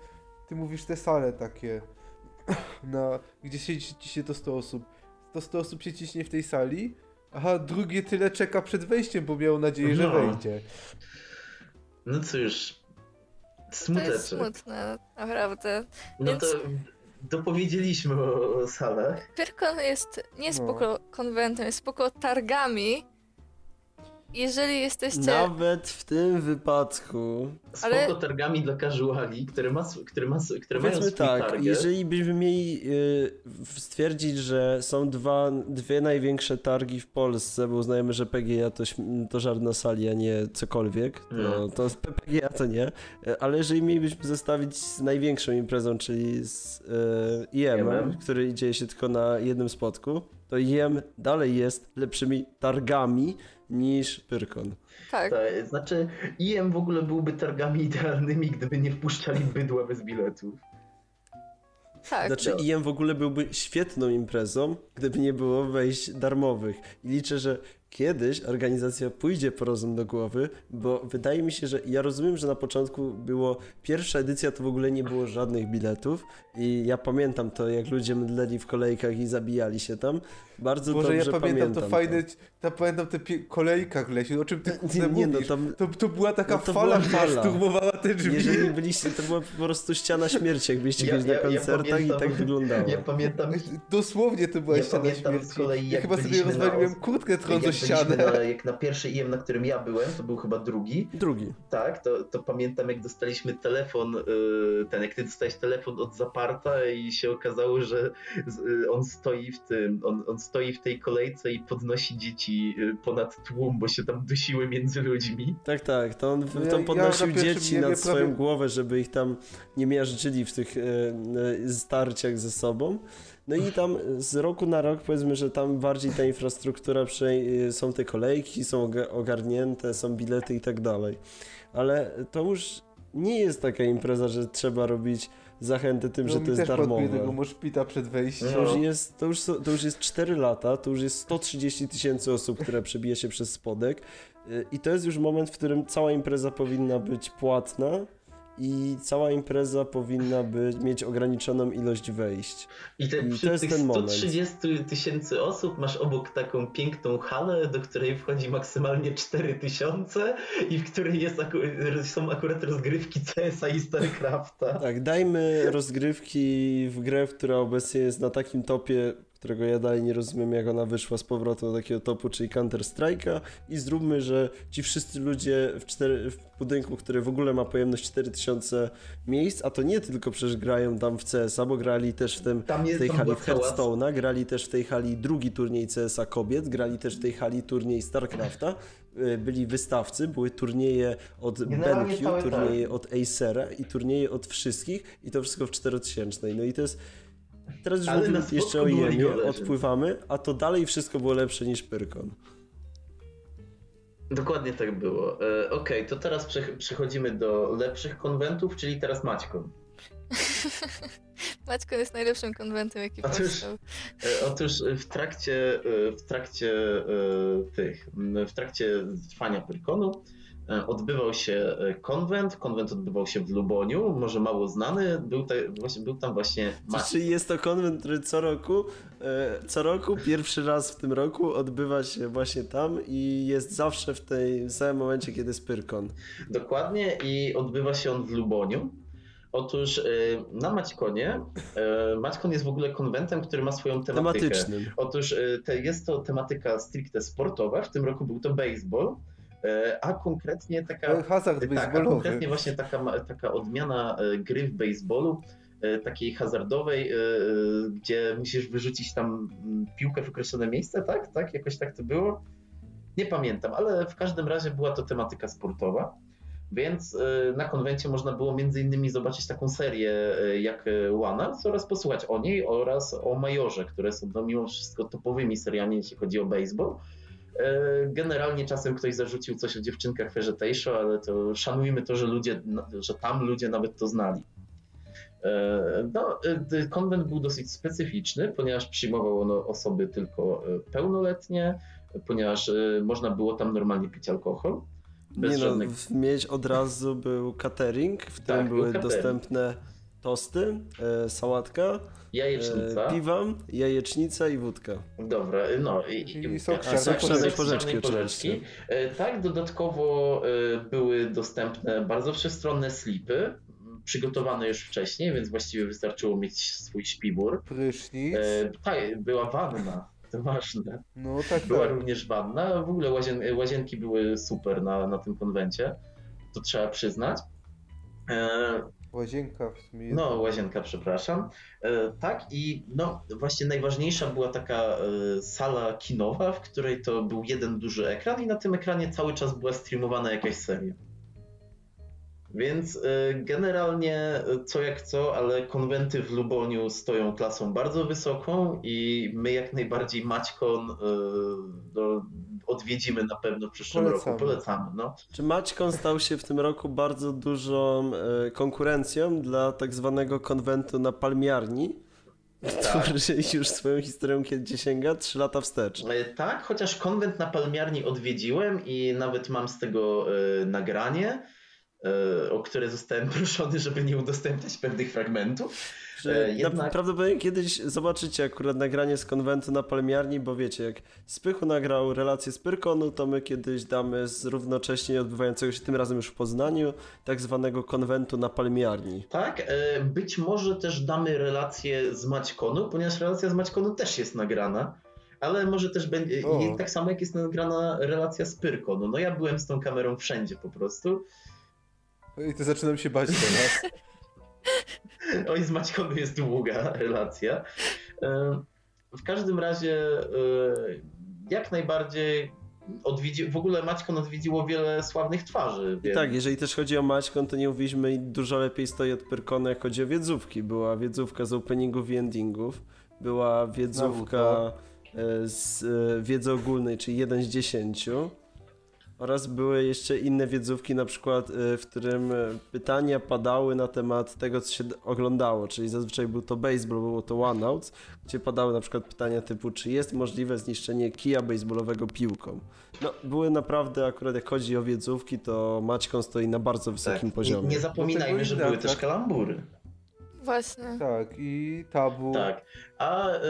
ty mówisz te sale takie, na, gdzie siedzi ci się to 100 osób. To 100 osób się ciśnie w tej sali, aha, drugie tyle czeka przed wejściem, bo miało nadzieję, że No. wejdzie. No cóż, To jest smuteczek. smutne, naprawdę. No Więc- to dopowiedzieliśmy o, o salach. Pyrkon jest nie No. spoko konwentem, jest spoko targami. Jeżeli jesteście... Nawet w tym wypadku, Spoko Ale- targami dla casuali, które, ma, które, ma, które mają swój tak, target. jeżeli byśmy mieli y, stwierdzić, że są dwa, dwie największe targi w Polsce, bo uznajemy, że PGA to, to żadna sali, a nie cokolwiek, to, No. to z PGA to nie, Y, ale jeżeli mielibyśmy zestawić z największą imprezą, czyli z y, IEM-em, IEM-em. który dzieje się tylko na jednym spotku, to IEM dalej jest lepszymi targami niż Pyrkon. Tak, Tak, znaczy IM w ogóle byłby targami idealnymi, gdyby nie wpuszczali bydła bez biletów. tak. Znaczy No. IM w ogóle byłby świetną imprezą, gdyby nie było wejść darmowych. I liczę, że kiedyś organizacja pójdzie po rozum do głowy, bo wydaje mi się, że ja rozumiem, że na początku było pierwsza edycja, to w ogóle nie było żadnych biletów i ja pamiętam to, jak ludzie mdleli w kolejkach i zabijali się tam. Bardzo Boże, ja dobrze pamiętam, to to fajne, ta, pamiętam te kolejkach w lesie, o czym ty Nie, nie no, mówisz. tam To, to była taka No to fala, była która fala. szturmowała te drzwi. jeżeli byliście, to była po prostu ściana śmierci, jak byliście Ja- na ja- ja koncertach pamiętam- i tak wyglądało. Ja pamiętam, Dosłownie to była Ja ściana pamiętam śmierci. z kolei, ja chyba sobie na rozwaliłem kurtkę trąc ścianę. na, jak na pierwszy IM, na którym ja byłem, to był chyba drugi, Drugi. tak, to, to pamiętam jak dostaliśmy telefon, y, ten, jak ty dostałeś telefon od Zaparta i się okazało, że y, on stoi w tym, on, on stoi w tej kolejce i podnosi dzieci y, ponad tłum, bo się tam dusiły między ludźmi. Tak, tak. To on ja- ja podnosił pierwszym dzieci nad swoją prawie- głowę, żeby ich tam nie miażdżyli w tych e, starciach ze sobą. No i tam z roku na rok powiedzmy, że tam bardziej ta infrastruktura, są te kolejki, są oga- ogarnięte, są bilety i tak dalej. Ale to już nie jest taka impreza, że trzeba robić zachęty tym, No, że to jest też brakuje tego darmowe. moszpita przed wejściem. To już, jest, to, już, to już jest 4 lata, to już jest 130 tysięcy osób, które przebije się przez spodek y, i to jest już moment, w którym cała impreza powinna być płatna i cała impreza powinna być, mieć ograniczoną ilość wejść. I, te, I to jest ten moment. 130 tysięcy osób masz obok taką piękną halę, do której wchodzi maksymalnie 4 tysiące i w której jest aku są akurat rozgrywki CS-a i StarCrafta. Tak, dajmy rozgrywki w grę, która obecnie jest na takim topie, którego ja dalej nie rozumiem, jak ona wyszła z powrotem do takiego topu, czyli Counter-Strike'a. I zróbmy, że ci wszyscy ludzie w, cztery, w budynku, który w ogóle ma pojemność 4000 miejsc, a to nie tylko przecież grają tam w CS-a, bo grali też w, tym, w tej hali w Hearthstone'a, grali też w tej hali drugi turniej CS-a kobiet, grali też w tej hali turniej StarCrafta, y, byli wystawcy, były turnieje od Generalnie BenQ, turnieje od Acera i turnieje od wszystkich i to wszystko w 4000. No i to jest Teraz już Ale jeszcze o odpływamy, a to dalej wszystko było lepsze niż Pyrkon. Dokładnie tak było. E, Okej, to teraz przech- przechodzimy do lepszych konwentów, czyli teraz Maćko. Maćkon jest najlepszym konwentem, jaki Otóż- powstał. E, Otóż w trakcie, e, w trakcie e, tych, w trakcie trwania Pyrkonu e, odbywał się e, konwent. Konwent odbywał się w Luboniu, może mało znany. Był, ta, właśnie, był tam właśnie Maciek. Czyli jest to konwent, który co roku, e, co roku, pierwszy raz w tym roku odbywa się właśnie tam i jest zawsze w tej w samym momencie, kiedy jest Pyrkon. Dokładnie i odbywa się on w Luboniu. Otóż e, na Maćkonie, e, Maćkon jest w ogóle konwentem, który ma swoją tematykę. Tematycznym. Otóż e, te, jest to tematyka stricte sportowa, w tym roku był to baseball, e, a konkretnie taka... Hazard Tak, a baseballowy. konkretnie właśnie taka, taka odmiana e, gry w baseballu, e, takiej hazardowej, e, e, gdzie musisz wyrzucić tam mm, piłkę w określone miejsce, tak? Tak? Jakoś tak to było? Nie pamiętam, ale w każdym razie była to tematyka sportowa. Więc e, na konwencie można było między innymi zobaczyć taką serię e, jak e, One oraz posłuchać o niej oraz o Majorze, które są no, mimo wszystko topowymi seriami, jeśli chodzi o baseball. E, Generalnie czasem ktoś zarzucił coś o dziewczynkach Vegetation, ale to szanujmy to, że ludzie, że tam ludzie nawet to znali. E, No, e, konwent był dosyć specyficzny, ponieważ przyjmował on osoby tylko pełnoletnie, ponieważ można było tam normalnie pić alkohol. Bez Nie no, żadnych... w mieć od razu był catering, w którym Tak, był były catering. dostępne tosty, e, sałatka, Jajecznica. e, piwa, jajecznica i wódka. Dobra, no i, I sok sok porzeczki. porzeczki. E, Tak, dodatkowo e, były dostępne bardzo wszechstronne slipy, przygotowane już wcześniej, więc właściwie wystarczyło mieć swój śpiwór. Prysznic. E, Tak, była wanna, to ważne. No tak, Była tak. również wanna, w ogóle łazien, łazienki były super na, na tym konwencie, to trzeba przyznać. Łazienka w sumie. no, łazienka, przepraszam. E, tak, i no, właśnie najważniejsza była taka e, sala kinowa, w której to był jeden duży ekran, i na tym ekranie cały czas była streamowana jakaś seria. Więc e, generalnie co jak co, ale konwenty w Luboniu stoją klasą bardzo wysoką i my jak najbardziej Maćkon no, odwiedzimy na pewno w przyszłym Polecamy. roku. Polecamy. No. Czy Maćkon stał się w tym roku bardzo dużą e, konkurencją dla tak zwanego konwentu na Palmiarni, Tak. który już swoją historią kiedy sięga 3 lata wstecz. E, Tak, chociaż konwent na Palmiarni odwiedziłem i nawet mam z tego e, nagranie, e, o które zostałem proszony, żeby nie udostępniać pewnych fragmentów. Że E, jednak- na, prawdopodobnie kiedyś zobaczycie akurat nagranie z konwentu na Palmiarni, bo wiecie, jak Spychu nagrał relację z Pyrkonu, to my kiedyś damy z równocześnie odbywającego się tym razem już w Poznaniu, tak zwanego konwentu na Palmiarni. Tak, e, być może też damy relację z Maćkonu, ponieważ relacja z Maćkonu też jest nagrana. Ale może też będzie, O. i tak samo jak jest nagrana relacja z Pyrkonu. No ja byłem z tą kamerą wszędzie po prostu. I to zaczynam się bać teraz. Oj, z Maćkonu jest długa relacja. E, W każdym razie, e, jak najbardziej odwiedzi, w ogóle Maćkon odwiedziło wiele sławnych twarzy. I tak, jeżeli też chodzi o Maćkon, to nie mówiliśmy dużo lepiej stoi od Pyrkonu, jak chodzi o wiedzówki. Była wiedzówka z openingów i endingów, była wiedzówka e, z wiedzy ogólnej, czyli 1 z 10. Oraz były jeszcze inne wiedzówki, na przykład e, w którym e, pytania padały na temat tego, co się oglądało, czyli zazwyczaj był to baseball, było to one-outs, gdzie padały na przykład pytania typu, czy jest możliwe zniszczenie kija baseballowego piłką. No, były naprawdę, akurat jak chodzi o wiedzówki, to Maćkon stoi na bardzo wysokim tak, nie, poziomie. nie zapominajmy, Do że tego były inna, też tak? kalambury. Właśnie. Tak, i tabu. Tak, a e,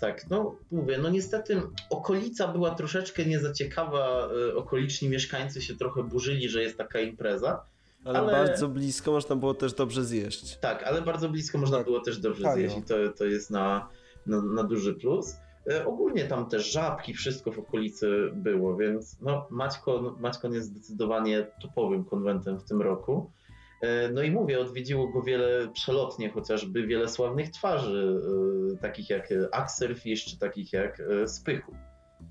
tak, no mówię, no niestety okolica była troszeczkę nie za ciekawa, e, okoliczni mieszkańcy się trochę burzyli, że jest taka impreza. Ale, ale- bardzo blisko można było też dobrze zjeść. Tak, ale bardzo blisko można Tak. było też dobrze Tanio. zjeść i to, to jest na, na, na duży plus. E, Ogólnie tam też żabki, wszystko w okolicy było, więc no, Maćkon, Maćkon jest zdecydowanie topowym konwentem w tym roku. E, No i mówię, odwiedziło go wiele przelotnie, chociażby wiele sławnych twarzy, e, takich jak Axelfish, czy takich jak e, Spychu.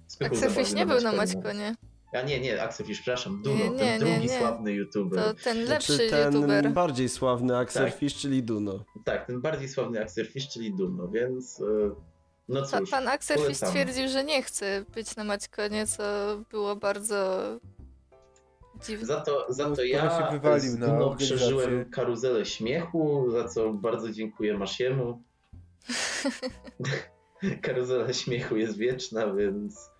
Spychu Axelfish nie był na Maćkonie. A nie, nie, Axelfish, przepraszam, Nie, Duno, nie, ten nie, drugi nie. sławny youtuber. To ten lepszy Czy ten youtuber. bardziej sławny Axel Tak. Fish, czyli Duno. tak, ten bardziej sławny Axelfish, czyli Duno, więc e, no Pa, cóż, pan Axelfish polecamy. stwierdził, że nie chce być na Maćkonie, co było bardzo dziwne. Za to, za to ja się wywalił z organizację. przeżyłem karuzelę śmiechu, za co bardzo dziękuję Masiemu. Karuzela śmiechu jest wieczna, więc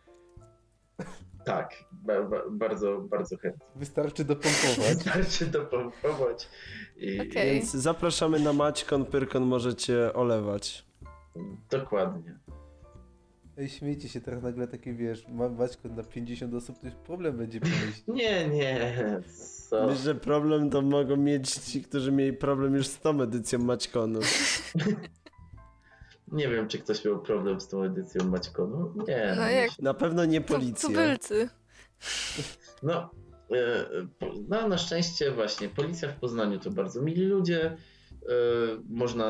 tak, ba, ba, bardzo, bardzo chętnie. Wystarczy dopompować. Wystarczy dopompować i Okej. Więc zapraszamy na Maćkon, Pyrkon, możecie olewać. dokładnie. Ej, śmiejcie się teraz nagle takie, wiesz, ma Maćko na 50 osób, to już problem będzie pomyśleć. Nie, nie, co? Myślę, że problem to mogą mieć ci, którzy mieli problem już z tą edycją Maćkonu. Nie wiem, czy ktoś miał problem z tą edycją Maćkonu. Nie. No jak Na pewno nie policja. tubylcy. No, e, no, na szczęście właśnie policja w Poznaniu to bardzo mili ludzie. e, Można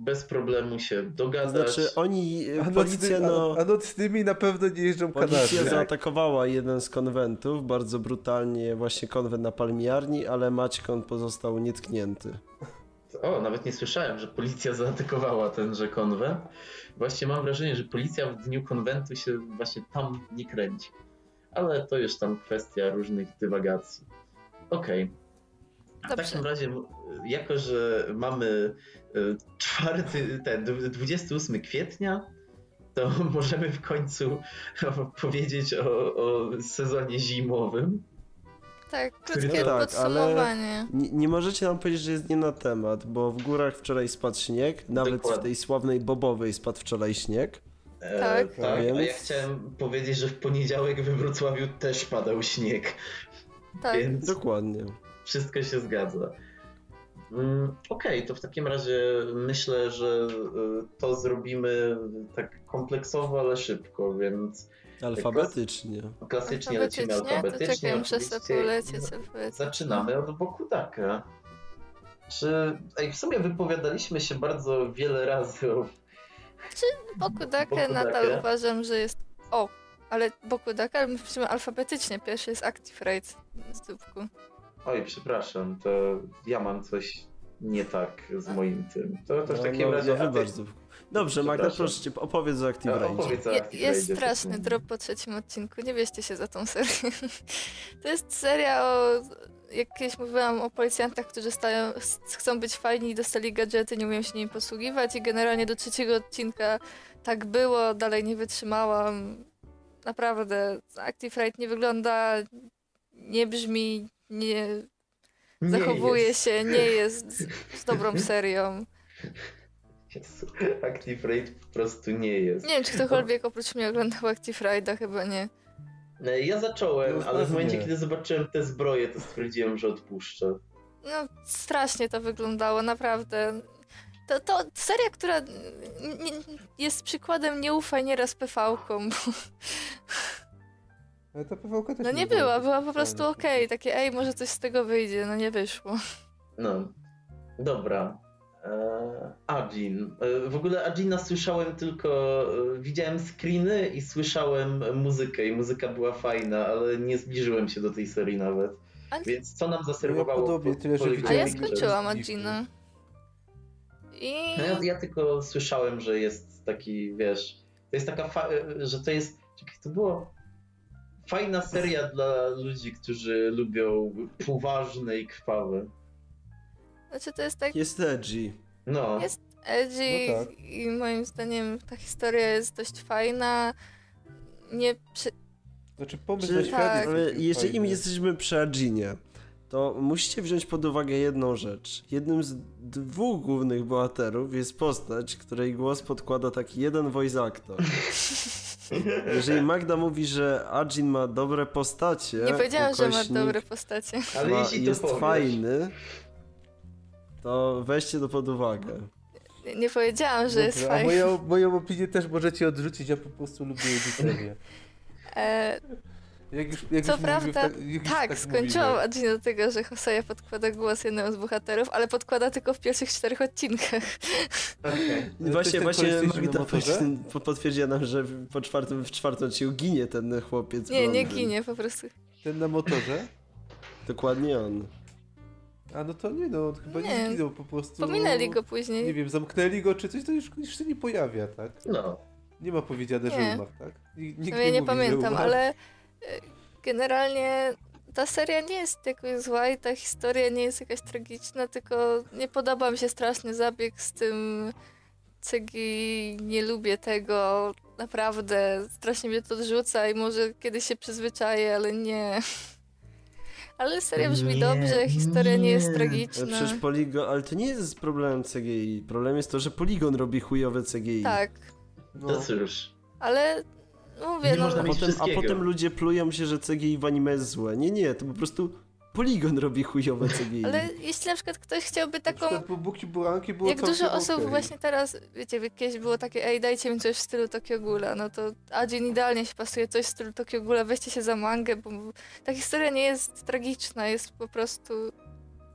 bez problemu się dogadać. Znaczy oni, A, policja no... a, a nocnymi na pewno nie jeżdżą Policja Kanarzy. zaatakowała jeden z konwentów, bardzo brutalnie, właśnie konwent na Palmiarni, ale Maćkon pozostał nietknięty. O, nawet nie słyszałem, że policja zaatakowała tenże konwent. Właśnie mam wrażenie, że policja w dniu konwentu się właśnie tam nie kręci. Ale to już tam kwestia różnych dywagacji. Okej. W Dobrze. takim razie, jako że mamy y, czwarty, ten, dw- 28 kwietnia, to możemy w końcu powiedzieć o, o sezonie zimowym. Tak, krótkie to- tak, podsumowanie. Nie, nie możecie nam powiedzieć, że jest nie na temat, bo w górach wczoraj spadł śnieg, nawet w Dokładnie. tej sławnej Bobowej spadł wczoraj śnieg. E, Tak. tak. A ja Więc- chciałem powiedzieć, że w poniedziałek we Wrocławiu też padał śnieg, Tak. więc Dokładnie. Wszystko się zgadza. Mm, Okej, to w takim razie myślę, że y, to zrobimy tak kompleksowo, ale szybko, więc Alfabetycznie. klasycznie lecimy To alfabetycznie. muszę sobie polecieć alfabetycznie. Zaczynamy od Bokudaka. Czy ej, w sumie wypowiadaliśmy się bardzo wiele razy o Bokudakę Bokudakę. nadal uważam, że jest... O, ale Bokudaka, ale my piszemy alfabetycznie. Pierwszy jest Active Rate z dupku. Oj, przepraszam, to ja mam coś nie tak z moim tym. To, to w No, takim no, razie. no, ty-. Dobrze, Magda, proszę cię, opowiedz o Active Active jest straszny drop po trzecim odcinku, nie bierzcie się za tą serię. To jest seria o... Jak kiedyś mówiłam o policjantach, którzy stają, chcą być fajni i dostali gadżety, nie umieją się nimi posługiwać i generalnie do trzeciego odcinka tak było, dalej nie wytrzymałam. Naprawdę, Active Rate nie wygląda, nie brzmi, nie Nie zachowuje jest. się, nie jest z, z dobrą serią. Jezu, Active Rate po prostu nie jest. Nie wiem, czy ktokolwiek oprócz mnie oglądał Active Ride'a, chyba nie. E, Ja zacząłem, Już ale w momencie, nie. kiedy zobaczyłem te zbroje, to stwierdziłem, że odpuszczę. No, strasznie to wyglądało, naprawdę. To, to seria, która jest przykładem nie ufaj nieraz PV-kom, bo Ale ta PVK też no nie była była, była po prostu okej, takie ej, może coś z tego wyjdzie, no nie wyszło. No, dobra. Eee, Ajin. E, w ogóle Ajina słyszałem tylko, e, widziałem screeny i słyszałem muzykę i muzyka była fajna, ale nie zbliżyłem się do tej serii nawet. Więc co nam zaserwowało? podobnie, po- tyle, że A ja skończyłam. Adjina. I No ja, ja tylko słyszałem, że jest taki, wiesz, to jest taka, fa- że to jest, czekaj, to było fajna seria dla ludzi, którzy lubią poważne i krwawe. znaczy to jest tak Jest edgy. No, Jest edgy No tak. i moim zdaniem ta historia jest dość fajna. Nie przy... Znaczy pomysł Czy- na świat Tak. Ale jeżeli fajny. jesteśmy przy Aginie, to musicie wziąć pod uwagę jedną rzecz. Jednym z dwóch głównych bohaterów jest postać, której głos podkłada taki jeden voice actor. Jeżeli Magda mówi, że Ajin ma dobre postacie, Nie powiedziałam, że ma dobre postacie. ale jeśli to jest powiesz, fajny, to weźcie to pod uwagę. Nie- Nie powiedziałam, że jest Dobra, fajny. moją, moją opinię też możecie odrzucić, ja po prostu lubię edytorię. E, Jak już, jak Co już prawda, mówimy, tak, jak już tak, skończyłam mówimy. Adjin do tego, że Hoseja podkłada głos jednemu z bohaterów, ale podkłada tylko w pierwszych czterech odcinkach. Okej. Ale to Właśnie, właśnie Magda potwierdziła nam, że po czwartym, w czwartym odcinku ginie ten chłopiec. Nie, nie ginie po prostu. Ten na motorze? Dokładnie on. A no to nie no, on chyba nie, Nie. zginął po prostu. Pominęli go Nie później. wiem, zamknęli go czy coś, to już, już się nie pojawia, tak? No. Nie ma powiedziane, że Nie. umarł, tak? Nikt, nikt No ja nie mówi, że pamiętam, umarł. ale e, generalnie ta seria nie jest jakoś zła i ta historia nie jest jakaś tragiczna, tylko nie podoba mi się straszny zabieg z tym Cygi, nie lubię tego, naprawdę, strasznie mnie to odrzuca i może kiedyś się przyzwyczaję, ale nie. Ale seria brzmi Nie, dobrze, historia nie jest nie. Ale tragiczna. przecież Polygon, ale to nie jest problemem CGI. Problem jest to, że Polygon robi chujowe CGI. Tak, No, To cóż. ale mówię, Nie no... można A mieć potem, a potem ludzie plują się, że CGI w anime jest złe. Nie, nie, to po prostu Polygon robi chujowe CGI. Ale jeśli na przykład ktoś chciałby na taką przykład po Buki Buranki było Jak dużo osób okej. właśnie teraz, wiecie, kiedyś było takie, ej, dajcie mi coś w stylu Tokyo Ghoula, no to Ajin idealnie się pasuje coś w stylu Tokyo Ghoula, weźcie się za mangę, bo ta historia nie jest tragiczna, jest po prostu,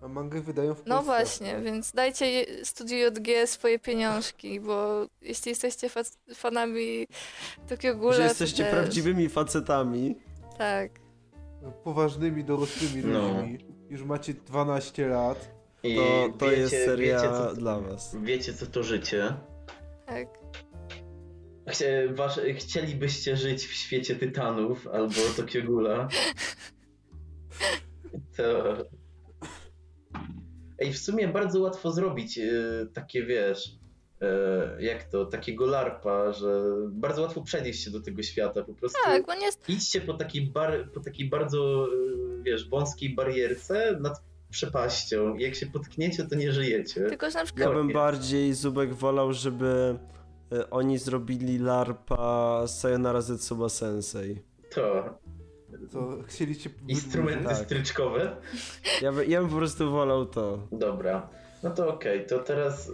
A mangę wydają w Polsce. no właśnie, więc dajcie studiu JG swoje pieniążki, bo jeśli jesteście fa fanami Tokyo Ghoula, że jesteście też. prawdziwymi facetami. Tak, Poważnymi, dorosłymi No. ludźmi. Już macie 12 lat. I To, to wiecie, jest seria wiecie, co, dla was. Wiecie co to życie. tak. Chcie, wasz, chcielibyście żyć w świecie Tytanów albo Tokyo Ghoula. To... Ej, w sumie bardzo łatwo zrobić e, takie, wiesz, e, jak to, takiego larpa, że bardzo łatwo przenieść się do tego świata. Po prostu Tak, on jest, idźcie po takiej, bar, po takiej bardzo, e, wiesz, wąskiej barierce nad przepaścią. I jak się potkniecie, to nie żyjecie. tylko że na Ja przykład, bym Koniec. bardziej, Zubek, wolał, żeby oni zrobili LARPa Sayonara Zetsuba Sensei. To To chcieliście... instrumenty Tak. stryczkowe. Ja, by, ja bym po prostu wolał to. Dobra, no to okej, to teraz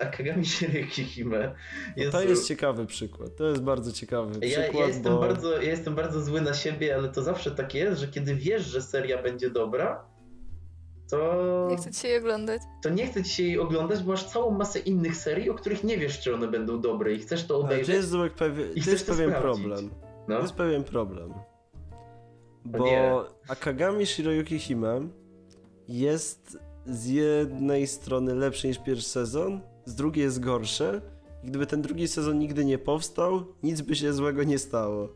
Akagami Shireki Hime. No to jest ciekawy przykład. To jest bardzo ciekawy ja, przykład, ja, jestem bo... bardzo, ja jestem bardzo zły na siebie, ale to zawsze tak jest, że kiedy wiesz, że seria będzie dobra, to nie chcę ci jej oglądać. to nie chce ci się jej oglądać, bo masz całą masę innych serii, o których nie wiesz, czy one będą dobre i chcesz to Ale obejrzeć. to jest, pewien, i to chcesz jest to pewien sprawdzić. problem. To No, jest pewien problem. Bo nie. Akagami Shiroyuki Hime jest z jednej strony lepszy niż pierwszy sezon, z drugiej jest gorsze. I gdyby ten drugi sezon nigdy nie powstał, nic by się złego nie stało.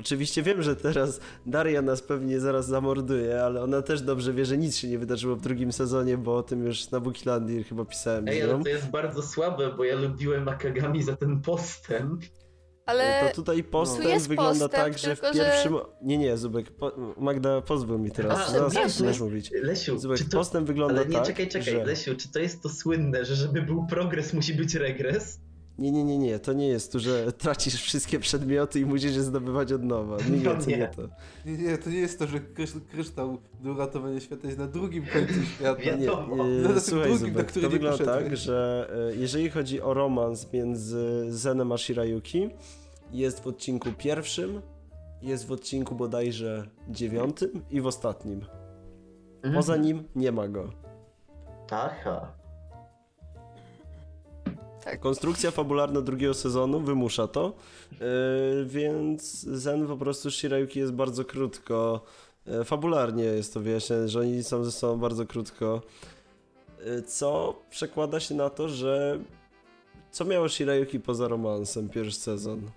Oczywiście wiem, że teraz Daria nas pewnie zaraz zamorduje, ale ona też dobrze wie, że nic się nie wydarzyło w drugim sezonie, bo o tym już na Bukilandii chyba pisałem Ej, ale to jest bardzo słabe, bo ja lubiłem Akagami za ten postęp. Ale To tutaj postęp Tu wygląda postęp, tak, że w tylko że- pierwszym... Nie, nie, Zubek, po... Magda, pozwól mi teraz, A, zaraz nie. mówić. Lesiu, Zubek, czy to... postęp wygląda Ale nie, tak, czekaj, czekaj, że... Lesiu, czy to jest to słynne, że żeby był progres, musi być regres? Nie, nie, nie, nie, to nie jest tu, że tracisz wszystkie przedmioty i musisz je zdobywać od nowa. Nie, nie, No to nie. nie to. Nie, nie, to nie jest to, że krysz- kryształ do uratowania świata jest na drugim końcu świata. Nie. No, e, na tym słuchaj drugim, na Zubek, który to nie wygląda tak, że e, jeżeli chodzi o romans między Zenem a Shirayuki, jest w odcinku pierwszym, jest w odcinku bodajże dziewiątym i w ostatnim. Mhm. Poza nim nie ma go. Aha. Konstrukcja fabularna drugiego sezonu wymusza to, yy, więc Zen po prostu Shirayuki jest bardzo krótko. Yy, fabularnie jest to wyjaśnione, że oni są ze sobą bardzo krótko. Yy, co przekłada się na to, że co miało Shirayuki poza romansem pierwszy sezon?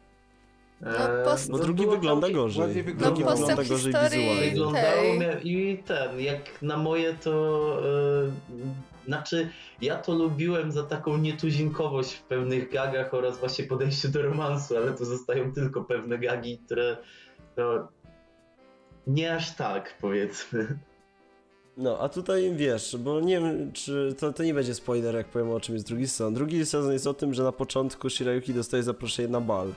No, post- Bo no drugi wygląda gorzej. wygląda. Drugi No, wygląda gorzej wizualnie. Wyglądało i ten, jak na moje to... znaczy, ja to lubiłem za taką nietuzinkowość w pewnych gagach oraz właśnie podejście do romansu, ale to zostają tylko pewne gagi, które no, nie aż tak, powiedzmy. No, a tutaj wiesz, bo nie wiem, czy to, to nie będzie spoiler, jak powiem o czym jest drugi sezon. Drugi sezon jest o tym, że na początku Shirayuki dostaje zaproszenie na bal.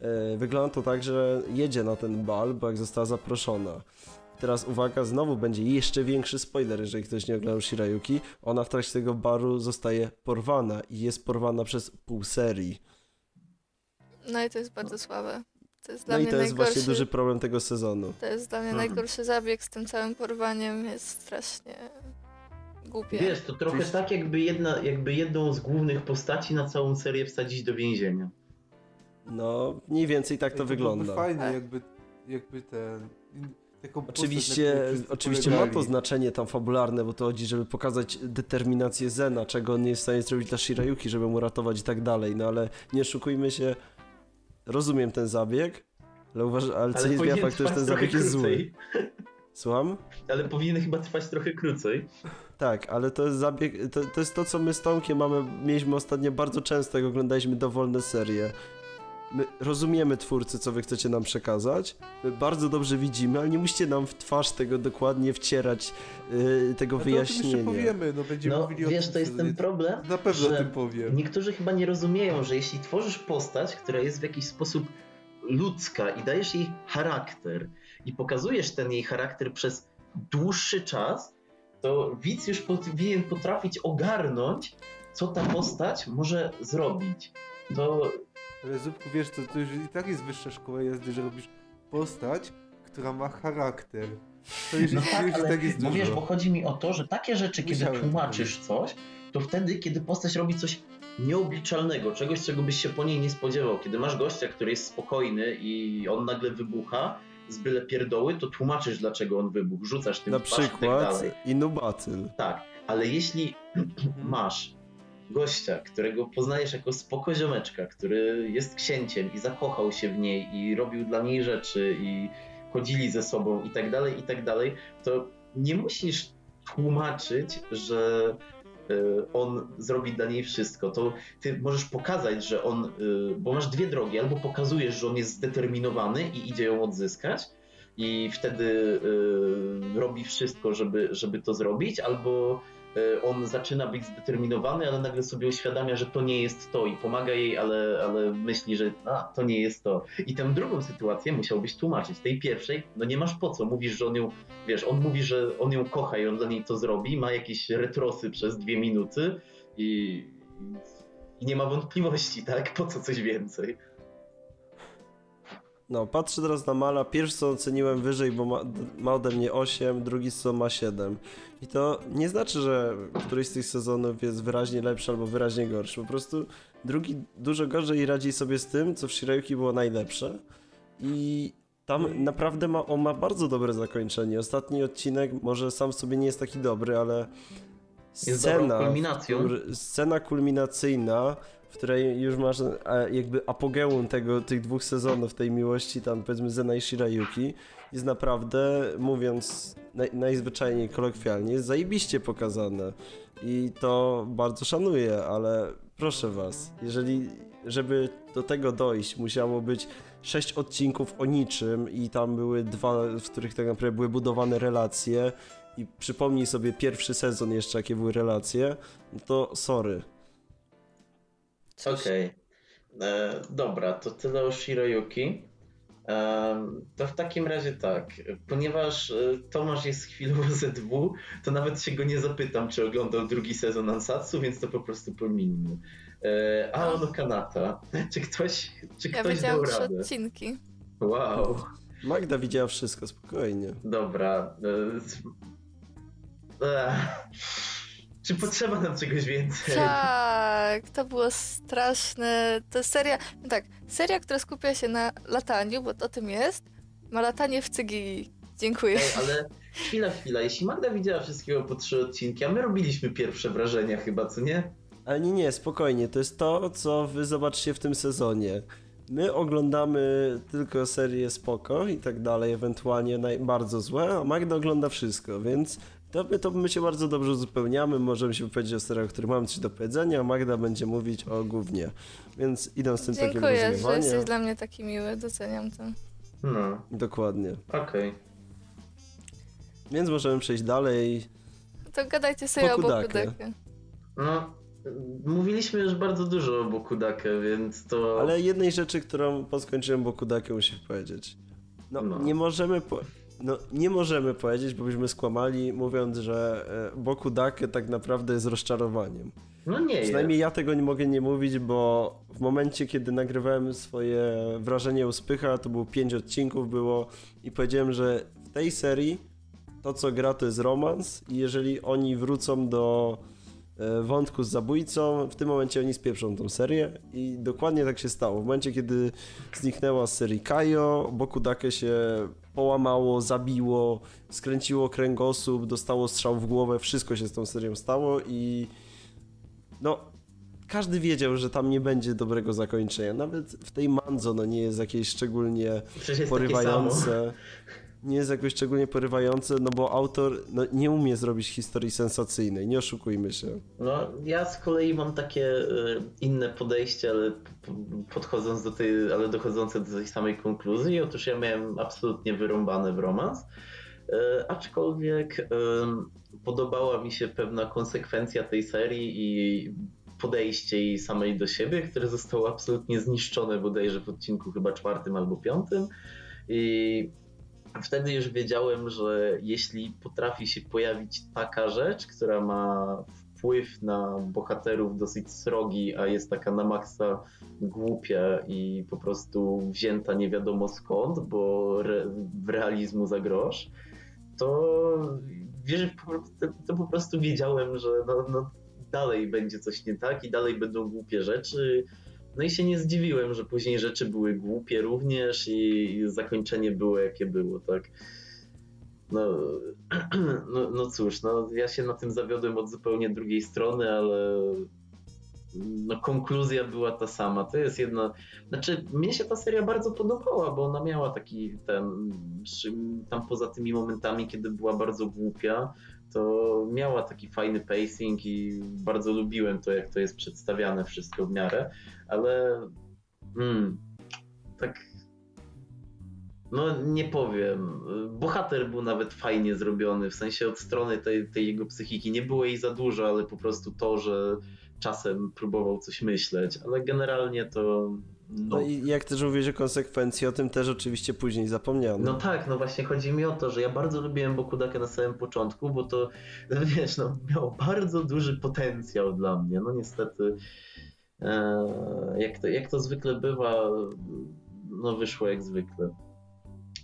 E, Wygląda to tak, że jedzie na ten bal, bo jak została zaproszona. Teraz uwaga, znowu będzie jeszcze większy spoiler, jeżeli ktoś nie oglądał Shirayuki. Ona w trakcie tego baru zostaje porwana i jest porwana przez pół serii. No i to jest bardzo słabe. To jest No dla i mnie to jest najgorszy. właśnie duży problem tego sezonu. To jest dla mnie Mhm. najgorszy zabieg z tym całym porwaniem. Jest strasznie głupie. Wiesz, to trochę Wiesz- tak, jakby, jedna, jakby jedną z głównych postaci na całą serię wsadzić do więzienia. No, mniej więcej tak to byłoby wygląda. fajnie, Tak. jakby, jakby ten... Oczywiście, oczywiście ma to znaczenie tam fabularne, bo to chodzi, żeby pokazać determinację Zena, czego on nie jest w stanie zrobić dla Shirayuki, żeby mu ratować i tak dalej, no ale nie szukujmy się, rozumiem ten zabieg, ale uważam, ale co Ale nie zmienia faktu, że ten zabieg jest zły. Słucham? Ale powinien chyba trwać trochę krócej. Tak, ale to jest zabieg, to, to jest to, co my z Tomkiem mamy, mieliśmy ostatnio bardzo często, jak oglądaliśmy dowolne serie. My rozumiemy twórcy, co wy chcecie nam przekazać, my bardzo dobrze widzimy, ale nie musicie nam w twarz tego dokładnie wcierać, yy, tego to o jeszcze wyjaśnienia. powiemy, no będziemy No mówili o wiesz, tym, to jest ten problem, Na pewno o że tym powiem. Niektórzy chyba nie rozumieją, że jeśli tworzysz postać, która jest w jakiś sposób ludzka i dajesz jej charakter i pokazujesz ten jej charakter przez dłuższy czas, to widz już powinien potrafić ogarnąć, co ta postać może zrobić. To Ale Zupku, wiesz, to, to już i tak jest wyższa szkoła jazdy, że robisz postać, która ma charakter. To już, No tak, już ale tak jest bo dużo. wiesz, bo chodzi mi o to, że takie rzeczy, kiedy Musiałem tłumaczysz coś, to wtedy, kiedy postać robi coś nieobliczalnego, czegoś, czego byś się po niej nie spodziewał. Kiedy masz gościa, który jest spokojny i on nagle wybucha z byle pierdoły, to tłumaczysz, dlaczego on wybuchł, rzucasz tym Na w twarz i tak przykład dalej. Inubatyl. Tak, ale jeśli masz gościa, którego poznajesz jako spokoziomeczka, który jest księciem i zakochał się w niej i robił dla niej rzeczy i chodzili ze sobą i tak dalej, i tak dalej, to nie musisz tłumaczyć, że y, on zrobi dla niej wszystko. To ty możesz pokazać, że on, y, bo masz dwie drogi, albo pokazujesz, że on jest zdeterminowany i idzie ją odzyskać, i wtedy y, robi wszystko, żeby, żeby to zrobić, albo on zaczyna być zdeterminowany, ale nagle sobie uświadamia, że to nie jest to i pomaga jej, ale, ale myśli, że a, to nie jest to. I tę drugą sytuację musiałbyś tłumaczyć. Tej pierwszej, no nie masz po co. Mówisz, że on ją, wiesz, on mówi, że on ją kocha i on dla niej to zrobi, ma jakieś retrosy przez dwie minuty i, i nie ma wątpliwości, tak? Po co coś więcej? No, patrzę teraz na Mala. Pierwszy co oceniłem wyżej, bo ma, ma ode mnie 8, drugi co ma 7. I to nie znaczy, że któryś z tych sezonów jest wyraźnie lepszy albo wyraźnie gorszy. Po prostu drugi dużo gorzej radzi sobie z tym, co w Shirayuki było najlepsze. I tam naprawdę ma, on ma bardzo dobre zakończenie. Ostatni odcinek może sam w sobie nie jest taki dobry, ale scena, kulminacją. scena kulminacyjna, w której już masz e, jakby apogeum tego, tych dwóch sezonów, tej miłości tam powiedzmy Zena i Shirayuki jest naprawdę, mówiąc naj, najzwyczajniej kolokwialnie, jest zajebiście pokazane i to bardzo szanuję, ale proszę was, jeżeli, żeby do tego dojść, musiało być sześć odcinków o niczym i tam były dwa, w których tak naprawdę były budowane relacje i przypomnij sobie pierwszy sezon jeszcze, jakie były relacje, no to sorry. Okej. E, Dobra, to tyle o Shiroyuki. E, to w takim razie tak, ponieważ e, Tomasz jest chwilowo ZW, to nawet się go nie zapytam, czy oglądał drugi sezon Ansatsu, więc to po prostu pominę. E, a ono Kanata. Czy ktoś, czy Ja ktoś dał trzy radę? odcinki. Wow. Magda widziała wszystko, spokojnie. Dobra. e. Czy potrzeba nam czegoś więcej? Tak, to było straszne. To seria, no tak, seria, która skupia się na lataniu, bo to o tym jest, ma latanie w CGI. Dziękuję. Ej, ale chwila, chwila. Jeśli Magda widziała wszystkiego po trzy odcinki, a my robiliśmy pierwsze wrażenia chyba, co nie? Ale nie, nie, spokojnie, to jest to, co wy zobaczycie w tym sezonie. My oglądamy tylko serię spoko i tak dalej, ewentualnie bardzo złe, a Magda ogląda wszystko, więc to my, to my się bardzo dobrze uzupełniamy, możemy się powiedzieć o seriach, które mamy coś do powiedzenia, a Magda będzie mówić o głównie. Więc idąc tym tokiem Dziękuję, że jesteś dla mnie taki miły, doceniam to. No, Dokładnie. okej. Więc możemy przejść dalej. To gadajcie sobie o Bokudake. Bokudake. No, mówiliśmy już bardzo dużo o Bokudakę, więc to... Ale jednej rzeczy, którą po skończeniu Bokudakę musimy powiedzieć. No, No. nie możemy po... No, nie możemy powiedzieć, bo byśmy skłamali, mówiąc, że e, Bokudake tak naprawdę jest rozczarowaniem. No nie Przynajmniej jest. ja tego nie mogę nie mówić, bo w momencie, kiedy nagrywałem swoje wrażenie u Spycha, to było pięć odcinków było i powiedziałem, że w tej serii to, co gra, to jest romans i jeżeli oni wrócą do wątku z zabójcą, w tym momencie oni spieprzą tą serię i dokładnie tak się stało. W momencie, kiedy zniknęła z serii Kajo, Bokudake się połamało, zabiło, skręciło kręgosłup, dostało strzał w głowę, wszystko się z tą serią stało i no każdy wiedział, że tam nie będzie dobrego zakończenia. Nawet w tej Manzo no nie jest jakieś szczególnie jest porywające. Nie jest jakoś szczególnie porywające, no bo autor no, nie umie zrobić historii sensacyjnej, nie oszukujmy się. No, ja z kolei mam takie y, inne podejście, ale podchodząc do tej, ale dochodzące do tej samej konkluzji. Otóż ja miałem absolutnie wyrąbane w romans, y, aczkolwiek podobała mi się pewna konsekwencja tej serii i podejście jej samej do siebie, które zostało absolutnie zniszczone bodajże w odcinku chyba czwartym albo piątym. I wtedy już wiedziałem, że jeśli potrafi się pojawić taka rzecz, która ma wpływ na bohaterów dosyć srogi, a jest taka na maksa głupia i po prostu wzięta nie wiadomo skąd, bo re, w realizmu za grosz, to wierzę, to, po prostu wiedziałem, że no, no, dalej będzie coś nie tak i dalej będą głupie rzeczy. No i się nie zdziwiłem, że później rzeczy były głupie również i zakończenie było jakie było, tak. No, no, no cóż, no ja się na tym zawiodłem od zupełnie drugiej strony, ale no konkluzja była ta sama. To jest jedna. Znaczy, mnie się ta seria bardzo podobała, bo ona miała taki ten. Tam poza tymi momentami, kiedy była bardzo głupia, to miała taki fajny pacing i bardzo lubiłem to, jak to jest przedstawiane wszystko w miarę, ale mm, tak no nie powiem. Bohater był nawet fajnie zrobiony, w sensie od strony tej, tej jego psychiki. Nie było jej za dużo, ale po prostu to, że czasem próbował coś myśleć, ale generalnie to no. no i jak też mówisz o konsekwencji, o tym też oczywiście później zapomniano. No tak, no właśnie chodzi mi o to, że ja bardzo lubiłem Bokudakę na samym początku, bo to, wiesz, no miał bardzo duży potencjał dla mnie. No niestety, e, jak, to, jak to zwykle bywa, no wyszło jak zwykle.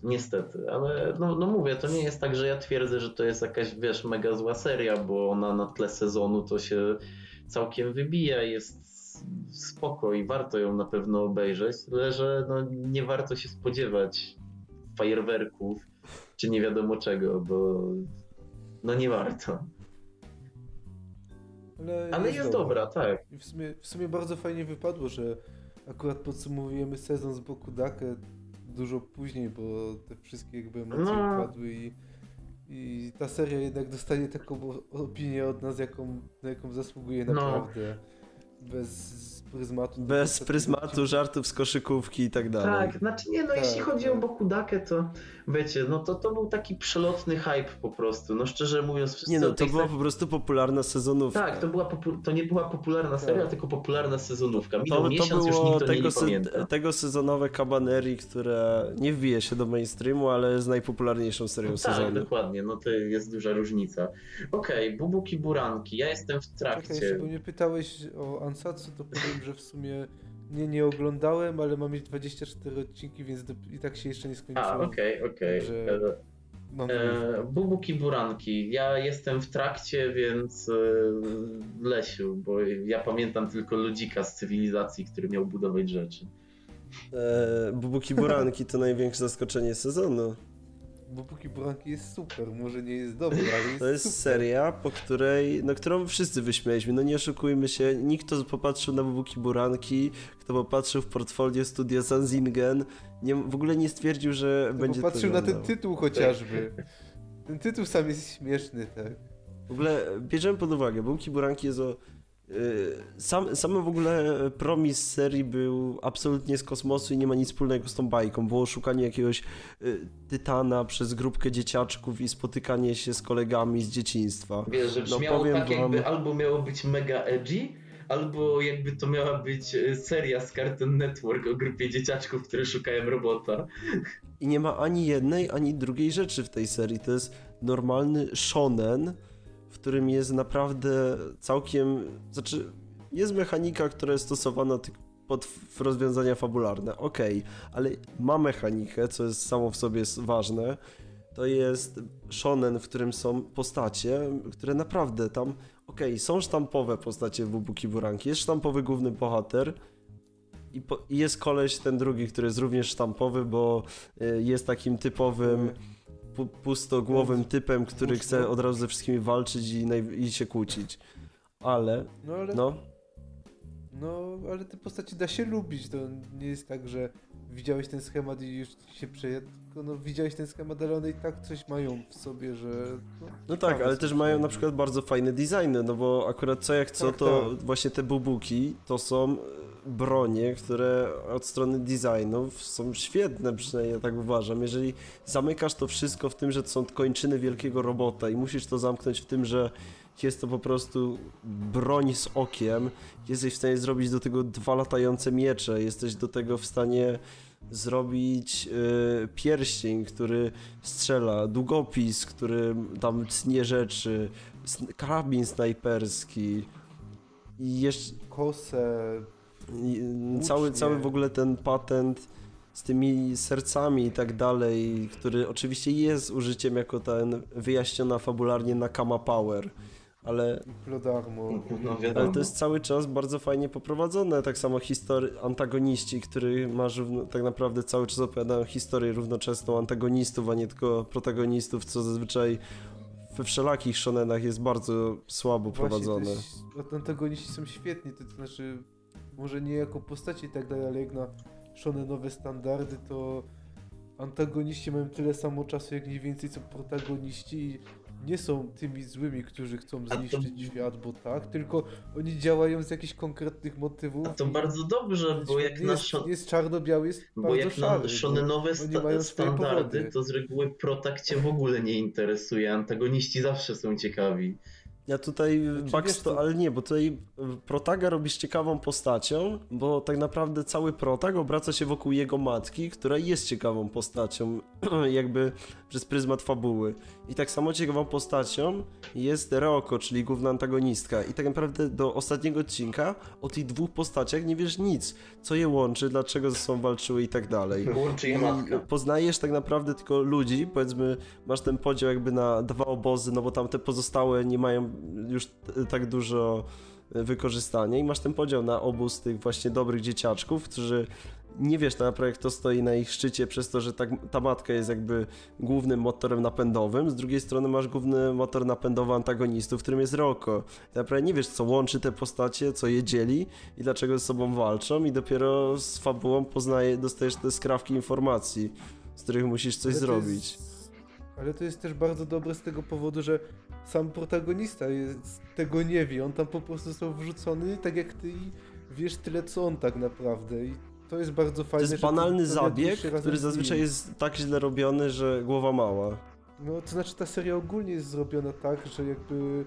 Niestety, ale no, no mówię, to nie jest tak, że ja twierdzę, że to jest jakaś, wiesz, mega zła seria, bo ona na tle sezonu to się całkiem wybija, jest spoko i warto ją na pewno obejrzeć, tyle że no, nie warto się spodziewać fajerwerków czy nie wiadomo czego, bo no nie warto. Ale, Ale jest, jest dobra. dobra. tak. I w sumie, w sumie bardzo fajnie wypadło, że akurat podsumowujemy sezon z boku Dakę dużo później, bo te wszystkie jakby emocje no. wypadły i, i ta seria jednak dostanie taką opinię od nas, jaką, na jaką zasługuje no. naprawdę. No bez pryzmatu. Bez pryzmatu, żartów z koszykówki i tak dalej. Tak, znaczy nie, no tak, jeśli chodzi tak. o Bokudakę, to wiecie, no to to był taki przelotny hype po prostu, no szczerze mówiąc. Wszyscy nie no, to była po prostu popularna sezonówka. Tak, to, była to nie była popularna seria, tak. tylko popularna sezonówka. Minął to, miesiąc, to było już nikt tego, nie pamięta. tego sezonowe Cabaneri, które nie wbije się do mainstreamu, ale jest najpopularniejszą serią no, sezonu. Tak, dokładnie, no to jest duża różnica. Okej, okay, Bubuki Buranki, ja jestem w trakcie. Czekaj, bo nie pytałeś o Ansatsu, to powiem, że w sumie nie, nie oglądałem, ale mam mieć 24 odcinki, więc do, i tak się jeszcze nie skończyło. A, okej, okay, okej. Okay. No, e, Bubuki Buranki. Ja jestem w trakcie, więc e, Lesiu, bo ja pamiętam tylko ludzika z cywilizacji, który miał budować rzeczy. E, Bubuki Buranki to największe zaskoczenie sezonu bo póki Buranki jest super, może nie jest dobry, ale jest To jest super. seria, po której, no którą wszyscy wyśmieliśmy, no nie oszukujmy się, nikt kto popatrzył na Bubuki Buranki, kto popatrzył w portfolio studia Sanzingen, nie, w ogóle nie stwierdził, że kto będzie popatrzył na ten tytuł chociażby. Ten tytuł sam jest śmieszny, tak. W ogóle bierzemy pod uwagę, Bubuki Buranki jest o sam, sam w ogóle promis serii był absolutnie z kosmosu i nie ma nic wspólnego z tą bajką. Było szukanie jakiegoś y, tytana przez grupkę dzieciaczków i spotykanie się z kolegami z dzieciństwa. Wiesz, że no, brzmiało no, tak wam... jakby albo miało być mega edgy, albo jakby to miała być y, seria z Cartoon Network o grupie dzieciaczków, które szukają robota. I nie ma ani jednej, ani drugiej rzeczy w tej serii. To jest normalny shonen, w którym jest naprawdę całkiem. Znaczy, jest mechanika, która jest stosowana pod rozwiązania fabularne. Okej, okay, ale ma mechanikę, co jest samo w sobie ważne. To jest shonen, w którym są postacie, które naprawdę tam okej, są sztampowe postacie Bubuki Buranki, jest sztampowy główny bohater i, po, i jest koleś ten drugi, który jest również sztampowy, bo y, jest takim typowym pu, pustogłowym typem, który chce od razu ze wszystkimi walczyć i, i się kłócić. Ale, No ale, no, no, ale te postacie da się lubić, to nie jest tak, że widziałeś ten schemat i już się przejadł, no widziałeś ten schemat, ale one i tak coś mają w sobie, że... No, No tak, ale też mają na przynajmniej. przykład bardzo fajne designy, no bo akurat co jak co, Tak, to tak. właśnie te bubuki to są e, bronie, które od strony designów są świetne, przynajmniej ja tak uważam. Jeżeli zamykasz to wszystko w tym, że to są kończyny wielkiego robota i musisz to zamknąć w tym, że jest to po prostu broń z okiem, jesteś w stanie zrobić do tego dwa latające miecze, jesteś do tego w stanie zrobić y, pierścień, który strzela, długopis, który tam tnie rzeczy, karabin snajperski i jeszcze Kosę, cały, cały w ogóle ten patent z tymi sercami i tak dalej, który oczywiście jest użyciem jako ten wyjaśniona fabularnie na Kama Power, ale No ale to jest cały czas bardzo fajnie poprowadzone. Tak samo historii antagoniści, który masz tak naprawdę cały czas opowiadają historię równoczesną antagonistów, a nie tylko protagonistów, co zazwyczaj we wszelakich shonenach jest bardzo słabo prowadzone. Właśnie, te antagoniści są świetni, to, to znaczy, może nie jako postaci i tak dalej, ale jak na shonenowe standardy, to antagoniści mają tyle samo czasu, jak mniej więcej co protagoniści i nie są tymi złymi, którzy chcą to- zniszczyć świat, bo tak, tylko oni działają z jakichś konkretnych motywów. A to bardzo dobrze, bo jak nie na, jest, nie jest czarno-biały, jest bo jak szary. na oni sta- standardy, to z reguły protak cię w ogóle nie interesuje, antagoniści zawsze są ciekawi. Ja tutaj Znaczy, co- ale nie, bo tutaj Protaga robisz ciekawą postacią, bo tak naprawdę cały Protag obraca się wokół jego matki, która jest ciekawą postacią, jakby przez pryzmat fabuły. I tak samo ciekawą postacią jest Reoko, czyli główna antagonistka. I tak naprawdę do ostatniego odcinka o tych dwóch postaciach nie wiesz nic, co je łączy, dlaczego ze sobą walczyły i tak dalej. Łączy je matka. Poznajesz tak naprawdę tylko ludzi, powiedzmy, masz ten podział jakby na dwa obozy, no bo tam te pozostałe nie mają już tak dużo e, wykorzystania i masz ten podział na obóz tych właśnie dobrych dzieciaczków, którzy nie wiesz tak naprawdę kto stoi na ich szczycie przez to, że tak, ta matka jest jakby głównym motorem napędowym, z drugiej strony masz główny motor napędowy antagonistów, którym jest Roko. Naprawdę nie wiesz co łączy te postacie, co je dzieli i dlaczego ze sobą walczą i dopiero z fabułą poznaje, dostajesz te skrawki informacji, z których musisz coś Ale zrobić. Jest, ale to jest też bardzo dobre z tego powodu, że sam protagonista jest, tego nie wie. On tam po prostu został wrzucony, tak jak ty i wiesz tyle co on tak naprawdę. I to jest bardzo To fajne. jest że banalny to zabieg, który zazwyczaj jest tak źle robiony, że głowa mała. No to znaczy ta seria ogólnie jest zrobiona tak, że jakby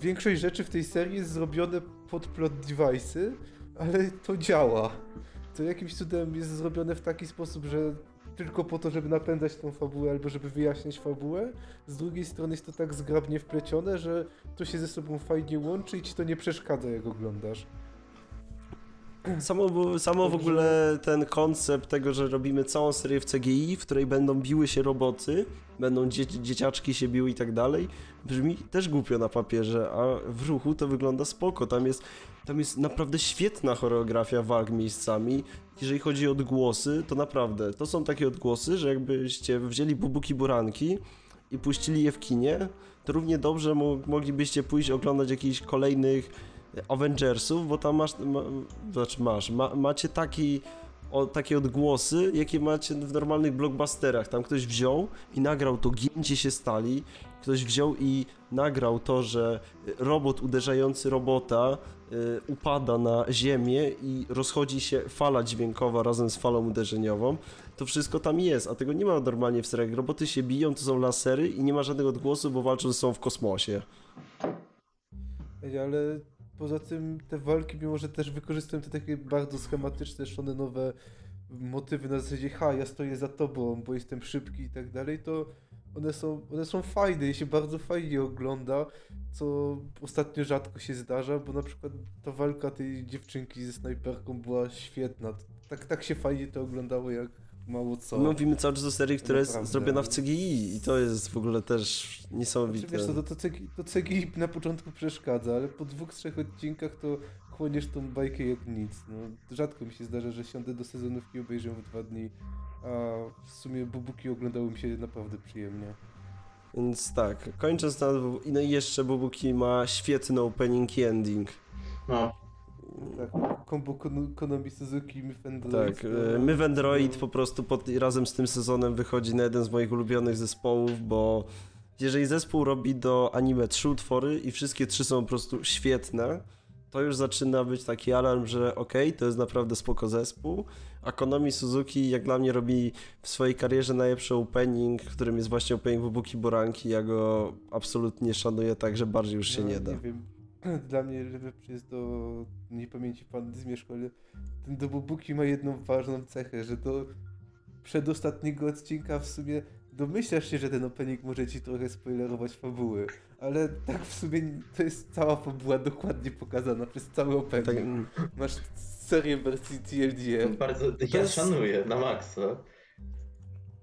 większość rzeczy w tej serii jest zrobione pod plot device'y, ale to działa. To jakimś cudem jest zrobione w taki sposób, że tylko po to, żeby napędzać tą fabułę albo żeby wyjaśniać fabułę. Z drugiej strony jest to tak zgrabnie wplecione, że to się ze sobą fajnie łączy i ci to nie przeszkadza jak oglądasz. Samo, samo w ogóle ten koncept tego, że robimy całą serię w CGI, w której będą biły się roboty, będą dzie dzieciaczki się biły i tak dalej, brzmi też głupio na papierze, a w ruchu to wygląda spoko. Tam jest, tam jest naprawdę świetna choreografia walk miejscami. Jeżeli chodzi o odgłosy, to naprawdę, to są takie odgłosy, że jakbyście wzięli bubuki buranki i puścili je w kinie, to równie dobrze mo moglibyście pójść oglądać jakichś kolejnych Avengersów, bo tam masz, ma, znaczy masz, ma, macie taki, o, takie odgłosy, jakie macie w normalnych blockbusterach. Tam ktoś wziął i nagrał to gięcie się stali, ktoś wziął i nagrał to, że robot uderzający robota y, upada na ziemię i rozchodzi się fala dźwiękowa razem z falą uderzeniową. To wszystko tam jest, a tego nie ma normalnie w seriach. Roboty się biją, to są lasery i nie ma żadnego odgłosu, bo walczą ze sobą w kosmosie. Ale poza tym te walki, mimo że też wykorzystują te takie bardzo schematyczne, shonenowe motywy na zasadzie ha, ja stoję za tobą, bo jestem szybki i tak dalej, to one są, one są fajne i się bardzo fajnie ogląda, co ostatnio rzadko się zdarza, bo na przykład ta walka tej dziewczynki ze snajperką była świetna. Tak, tak się fajnie to oglądało, jak mało co. Mówimy cały czas o serii, która jest zrobiona w CGI i to jest w ogóle też Znaczy, niesamowite. wiesz co, to, to, CGI, to CGI na początku przeszkadza, ale po dwóch, trzech odcinkach to chłoniesz tą bajkę jak nic. No, rzadko mi się zdarza, że siądę do sezonówki i obejrzę w dwa dni, a w sumie Bubuki oglądały mi się naprawdę przyjemnie. Więc tak, kończąc na... No i jeszcze Bubuki ma świetny opening i ending. No, Tak, kombo Kon- Konami Suzuki i Myfendroid. Tak, e, My Vendroid po prostu pod, razem z tym sezonem wychodzi na jeden z moich ulubionych zespołów, bo jeżeli zespół robi do anime trzy utwory i wszystkie trzy są po prostu świetne, to już zaczyna być taki alarm, że okej, to jest naprawdę spoko zespół, a Konami Suzuki jak dla mnie robi w swojej karierze najlepszy opening, którym jest właśnie opening Bubuki Boranki, ja go absolutnie szanuję, także bardziej już się No, nie da. Nie wiem. Dla mnie lepszy jest do niepamięci pan Zmierzchu, ale ten do Bubuki ma jedną ważną cechę, że do przedostatniego odcinka w sumie domyślasz się, że ten opening może ci trochę spoilerować fabuły, ale tak w sumie to jest cała fabuła dokładnie pokazana przez cały opening. Tak, Masz serię wersji TLDR, bardzo, ja jest- szanuję na maksa.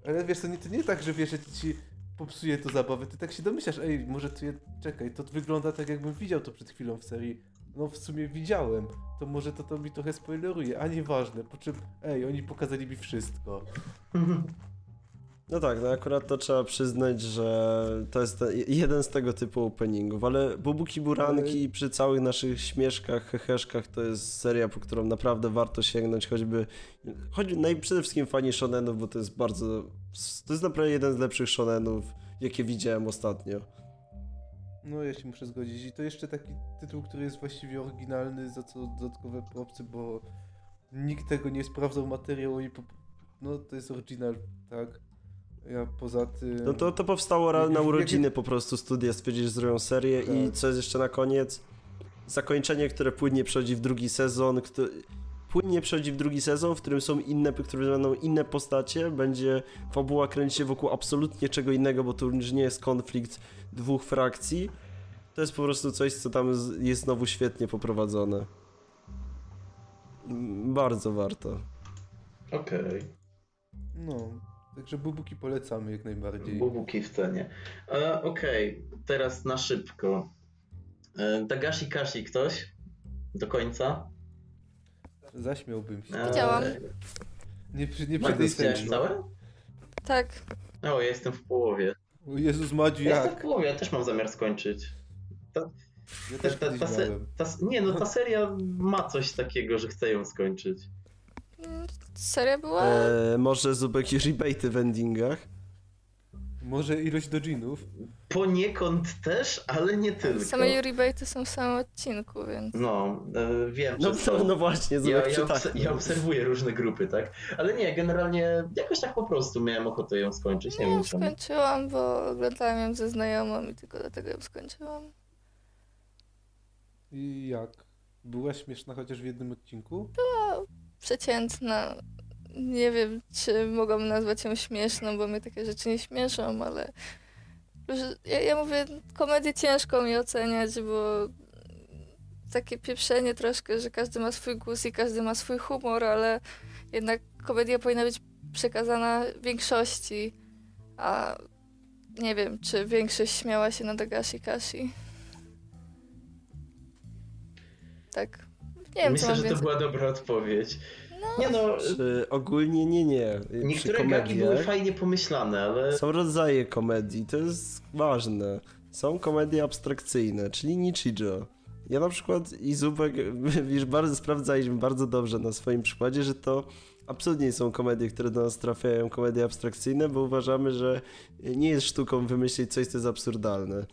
ale wiesz, to nie, to nie tak, że wiesz, że ci popsuje to zabawę, ty tak się domyślasz, ej, może tu je, czekaj, to wygląda tak jakbym widział to przed chwilą w serii. No w sumie widziałem, to może to, to mi trochę spoileruje, a nieważne, po czym, ej, oni pokazali mi wszystko. No tak, no akurat to trzeba przyznać, że to jest jeden z tego typu openingów, ale Bubuki Buranki przy całych naszych śmieszkach, heheszkach to jest seria, po którą naprawdę warto sięgnąć, choćby, choć naj, przede wszystkim fani shonenów, bo to jest bardzo, to jest naprawdę jeden z lepszych shonenów, jakie widziałem ostatnio. No ja się muszę zgodzić i to jeszcze taki tytuł, który jest właściwie oryginalny, za co dodatkowe propsy, bo nikt tego nie sprawdzał materiału i po... no to jest oryginal, tak. Ja poza tym... No to, to powstało ra- na jak- urodziny po prostu studia stwierdzili, że zrobią serię i Tak. co jest jeszcze na koniec? Zakończenie, które płynnie przechodzi w drugi sezon, który płynnie przechodzi w drugi sezon, w którym są inne, w którym będą inne postacie, będzie fabuła kręci się wokół absolutnie czego innego, bo to już nie jest konflikt dwóch frakcji. To jest po prostu coś, co tam jest znowu świetnie poprowadzone. Bardzo warto. Okej. No, także Bubuki polecamy jak najbardziej. Bubuki w cenie. E, Okej, teraz na szybko. E, Dagashi Kashi ktoś? Do końca? Zaśmiałbym się. E, Widziałam. Nie, przy- nie przed widziałeś całe? Tak. O, ja jestem w połowie. O Jezus Madziu, Ja jestem w jak? połowie, ja też mam zamiar skończyć. Ja Ta, też ta, ta, ta, nie no, ta seria ma coś takiego, że chcę ją skończyć. Seria była... E, może Zubek i rebate w endingach? Może ilość dodżinów? Poniekąd też, ale nie tylko. Same Yuri Baity są w samym odcinku, więc... No, e, wiem, No, że to... no, właśnie, Ja, Zubek ja, obse- ja obserwuję różne grupy, tak? Ale nie, generalnie jakoś tak po prostu miałem ochotę ją skończyć. Nie Nie, wiem skończyłam, bo oglądałam ją ze znajomą i tylko dlatego ją skończyłam. I jak? Była śmieszna chociaż w jednym odcinku? Przeciętna. Nie wiem, czy mogłam nazwać ją śmieszną, bo mnie takie rzeczy nie śmieszą, ale... Ja, ja mówię, komedię ciężko mi oceniać, bo takie pieprzenie troszkę, że każdy ma swój głos i każdy ma swój humor, ale jednak komedia powinna być przekazana większości, a nie wiem, czy większość śmiała się na Dagashi Kashi. Tak. Nie wiem, Myślę, że to więcej. była dobra odpowiedź. Nie no, Czy ogólnie nie, nie. Niektóre gagi były fajnie pomyślane, ale są rodzaje komedii, to jest ważne. Są komedie abstrakcyjne, czyli Nichijou. Ja na przykład i Zubek, już bardzo sprawdzaliśmy bardzo dobrze na swoim przykładzie, że to absolutnie nie są komedie, które do nas trafiają, komedie abstrakcyjne, bo uważamy, że nie jest sztuką wymyślić coś, co jest absurdalne.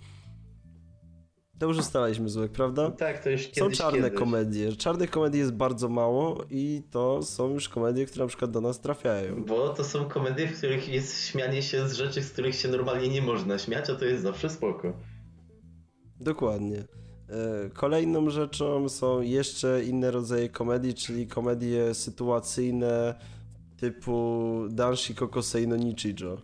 To już ustalaliśmy, Zubek, prawda? tak, to już Są kiedyś czarne kiedyś. komedie. Czarnych komedii jest bardzo mało i to są już komedie, które na przykład do nas trafiają. Bo to są komedie, w których jest śmianie się z rzeczy, z których się normalnie nie można śmiać, a to jest zawsze spoko. Dokładnie. E, Kolejną rzeczą są jeszcze inne rodzaje komedii, czyli komedie sytuacyjne typu Danshi Kokosei no Nichijou.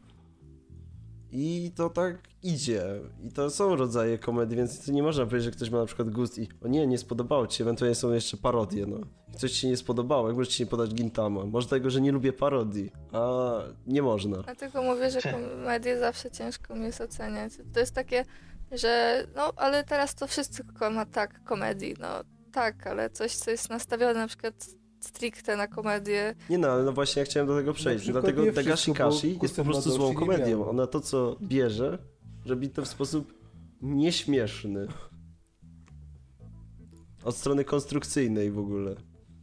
I to tak idzie. I to są rodzaje komedii, więc to nie można powiedzieć, że ktoś ma na przykład gust i o nie, nie spodobało ci się, ewentualnie są jeszcze parodie, no. I coś ci się nie spodobało, jak możesz ci nie podać Gintama? Może tego, że nie lubię parodii, a nie można. Dlatego mówię, że komedię zawsze ciężko mi jest oceniać. To jest takie, że no, ale teraz to wszyscy ma tak komedii, no tak, ale coś, co jest nastawione na przykład stricte na komedię. Nie no, ale no właśnie ja chciałem do tego przejść. Dlatego Dagashi Kashi jest po prostu złą komedią. Ona to, co bierze, robi to w sposób nieśmieszny. Od strony konstrukcyjnej w ogóle.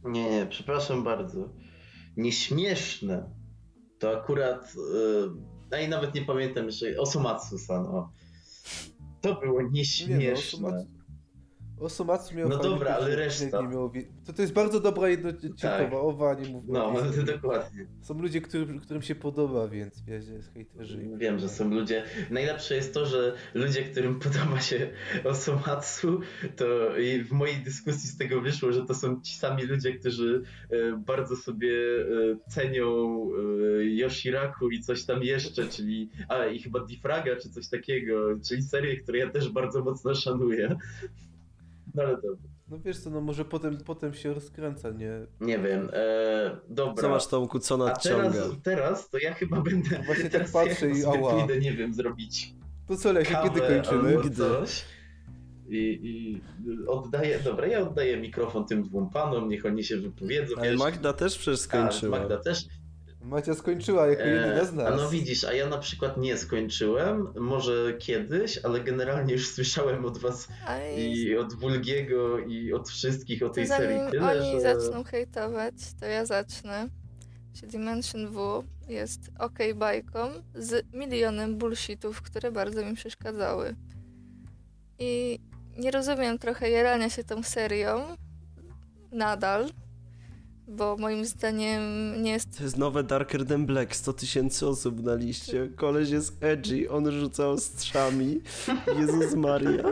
Nie, nie, przepraszam bardzo. Nieśmieszne. To akurat. Yy, a i nawet nie pamiętam, że Osomatsu-san, o. To było Nie no, nieśmieszne. Osomatsu, miał No dobra, ale reszta. Nie miał... to, to jest bardzo dobra jednocinkowa Tak. owa, nie mówmy No, o niej. dokładnie. Są ludzie, którym, którym się podoba, więc wiesz, jest hejterzy. Wiem, że są ludzie. Najlepsze jest to, że ludzie, którym podoba się Osomatsu, to i w mojej dyskusji z tego wyszło, że to są ci sami ludzie, którzy e, bardzo sobie e, cenią e, Yoshiraku i coś tam jeszcze, czyli. A i chyba Difraga czy coś takiego, czyli serię, które ja też bardzo mocno szanuję. No ale dobra. No wiesz co, no może potem, potem się rozkręca, nie? Nie wiem. E, dobra. Zobacz Tomku, co A teraz, nadciąga. teraz to ja chyba będę. No właśnie tak patrzę ja i ała. pójdę, nie wiem, zrobić To co, kawę kiedy kończymy? coś. I, I oddaję, dobra, ja oddaję mikrofon tym dwóm panom, niech oni się wypowiedzą. Ale wiesz. Magda też przecież A, skończyła. Magda też. Macia skończyła jako jedyna z E, nas. a no widzisz, a ja na przykład nie skończyłem, może kiedyś, ale generalnie już słyszałem od was i od Wulgiego i od wszystkich o tej zanim serii tyle, oni że... zaczną hejtować, to ja zacznę. Że Dimension W jest ok bajką z milionem bullshitów, które bardzo mi przeszkadzały. I nie rozumiem trochę jarania się tą serią nadal, bo moim zdaniem nie jest To jest nowe Darker Than Black, 100 tysięcy osób na liście. Koleś jest edgy, on rzuca ostrzami. Jezus Maria.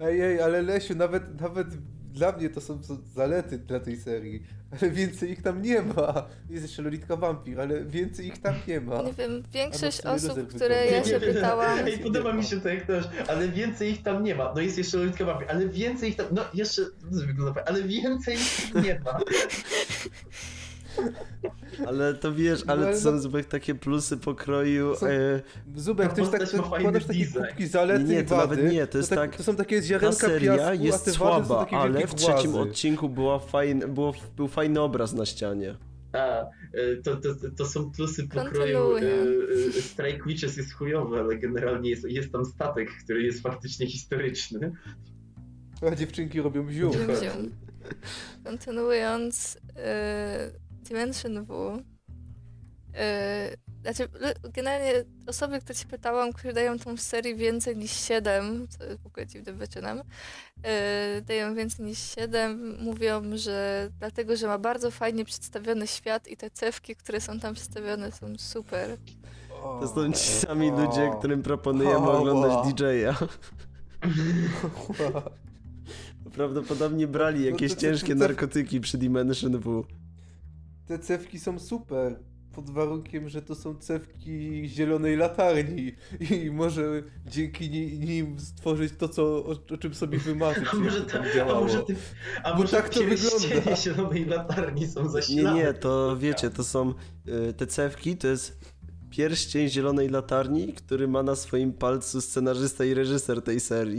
Ej, ej, ale Lesiu, nawet, nawet dla mnie to są zalety dla tej serii. Ale więcej ich tam nie ma. Jest jeszcze Lolitka Vampir, ale więcej ich tam nie ma. Nie wiem, większość osób, które ja się pytałam, Ej, podoba mi się to jak też, ale więcej ich tam nie ma. No jest jeszcze Lolitka Vampir, ale więcej ich tam, no jeszcze, ale więcej ich nie ma. Ale to wiesz, ale No, to są no- zbyt takie plusy pokroju. Są- E, Zubek, Ta to jest tak, to wkładasz takie kubki zalety Nie, i to wady. nawet nie, to jest tak- To są takie ta ziarenka seria piasku, jest słaba, takie ale w trzecim głazy. odcinku była fajn, było, był fajny obraz na ścianie. A, y, to, to, to są plusy pokroju. Y, y, Strike Witches jest chujowy, ale generalnie jest, jest tam statek, który jest faktycznie historyczny. A dziewczynki robią zium. Kontynuując, yy, Dimension W. Yy, znaczy, generalnie osoby, które ci pytałam, które dają tą serię więcej niż 7, co jest w ogóle dziwnym wyczynem, yy, dają więcej niż 7, mówią, że dlatego, że ma bardzo fajnie przedstawiony świat i te cewki, które są tam przedstawione są super. To są ci sami ludzie, którym proponujemy oglądać DJ-a. Prawdopodobnie brali jakieś No to- ciężkie narkotyki przy Dimension W. Te cewki są super. Pod warunkiem, że to są cewki zielonej latarni i może dzięki ni- nim stworzyć to, co, o, o czym sobie wymarzyć. A może, ta, a działało. może, ty, a może tak to pierścienie wygląda. zielonej latarni są Nie, zasilane? nie, to wiecie, to są y, te cewki, to jest pierścień zielonej latarni, który ma na swoim palcu scenarzysta i reżyser tej serii.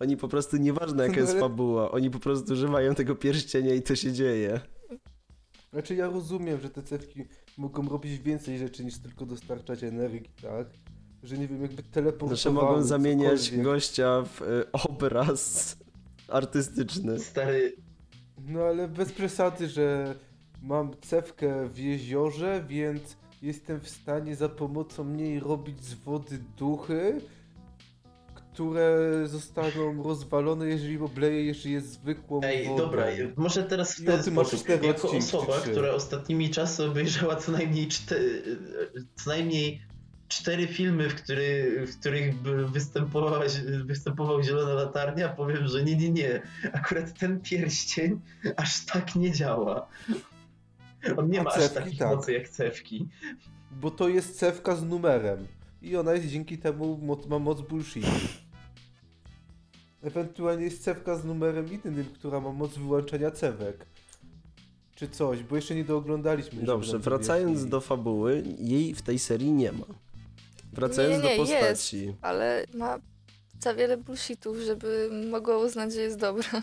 Oni po prostu, nieważne jaka jest fabuła, oni po prostu używają tego pierścienia i to się dzieje. Znaczy ja rozumiem, że te cewki mogą robić więcej rzeczy niż tylko dostarczać energii, tak? Że nie wiem, jakby teleportowały Znaczy mogą zamieniać cokolwiek. gościa w y, obraz artystyczny. Stary, No ale bez przesady, że mam cewkę w jeziorze, więc jestem w stanie za pomocą niej robić z wody duchy, które zostaną rozwalone, jeżeli obleję jeszcze je zwykłą Ej, wodą. dobra, może teraz w ten sposób. Jako odcinki, osoba, która ostatnimi czasy obejrzała co najmniej cztery, co najmniej cztery filmy, w, który, w których by występowała, występował Zielona Latarnia, powiem, że nie, nie, nie. Akurat ten pierścień aż tak nie działa. On nie A ma aż cewki takich tak. mocy jak cewki. Bo to jest cewka z numerem. I ona jest dzięki temu moc, ma moc bullshit. Ewentualnie jest cewka z numerem innym, która ma moc wyłączania cewek. Czy coś, bo jeszcze nie dooglądaliśmy. Dobrze, wracając do fabuły, jej w tej serii nie ma. Wracając Nie, nie, do jest. postaci. Ale ma za wiele bullshitów, żeby mogła uznać, że jest dobra.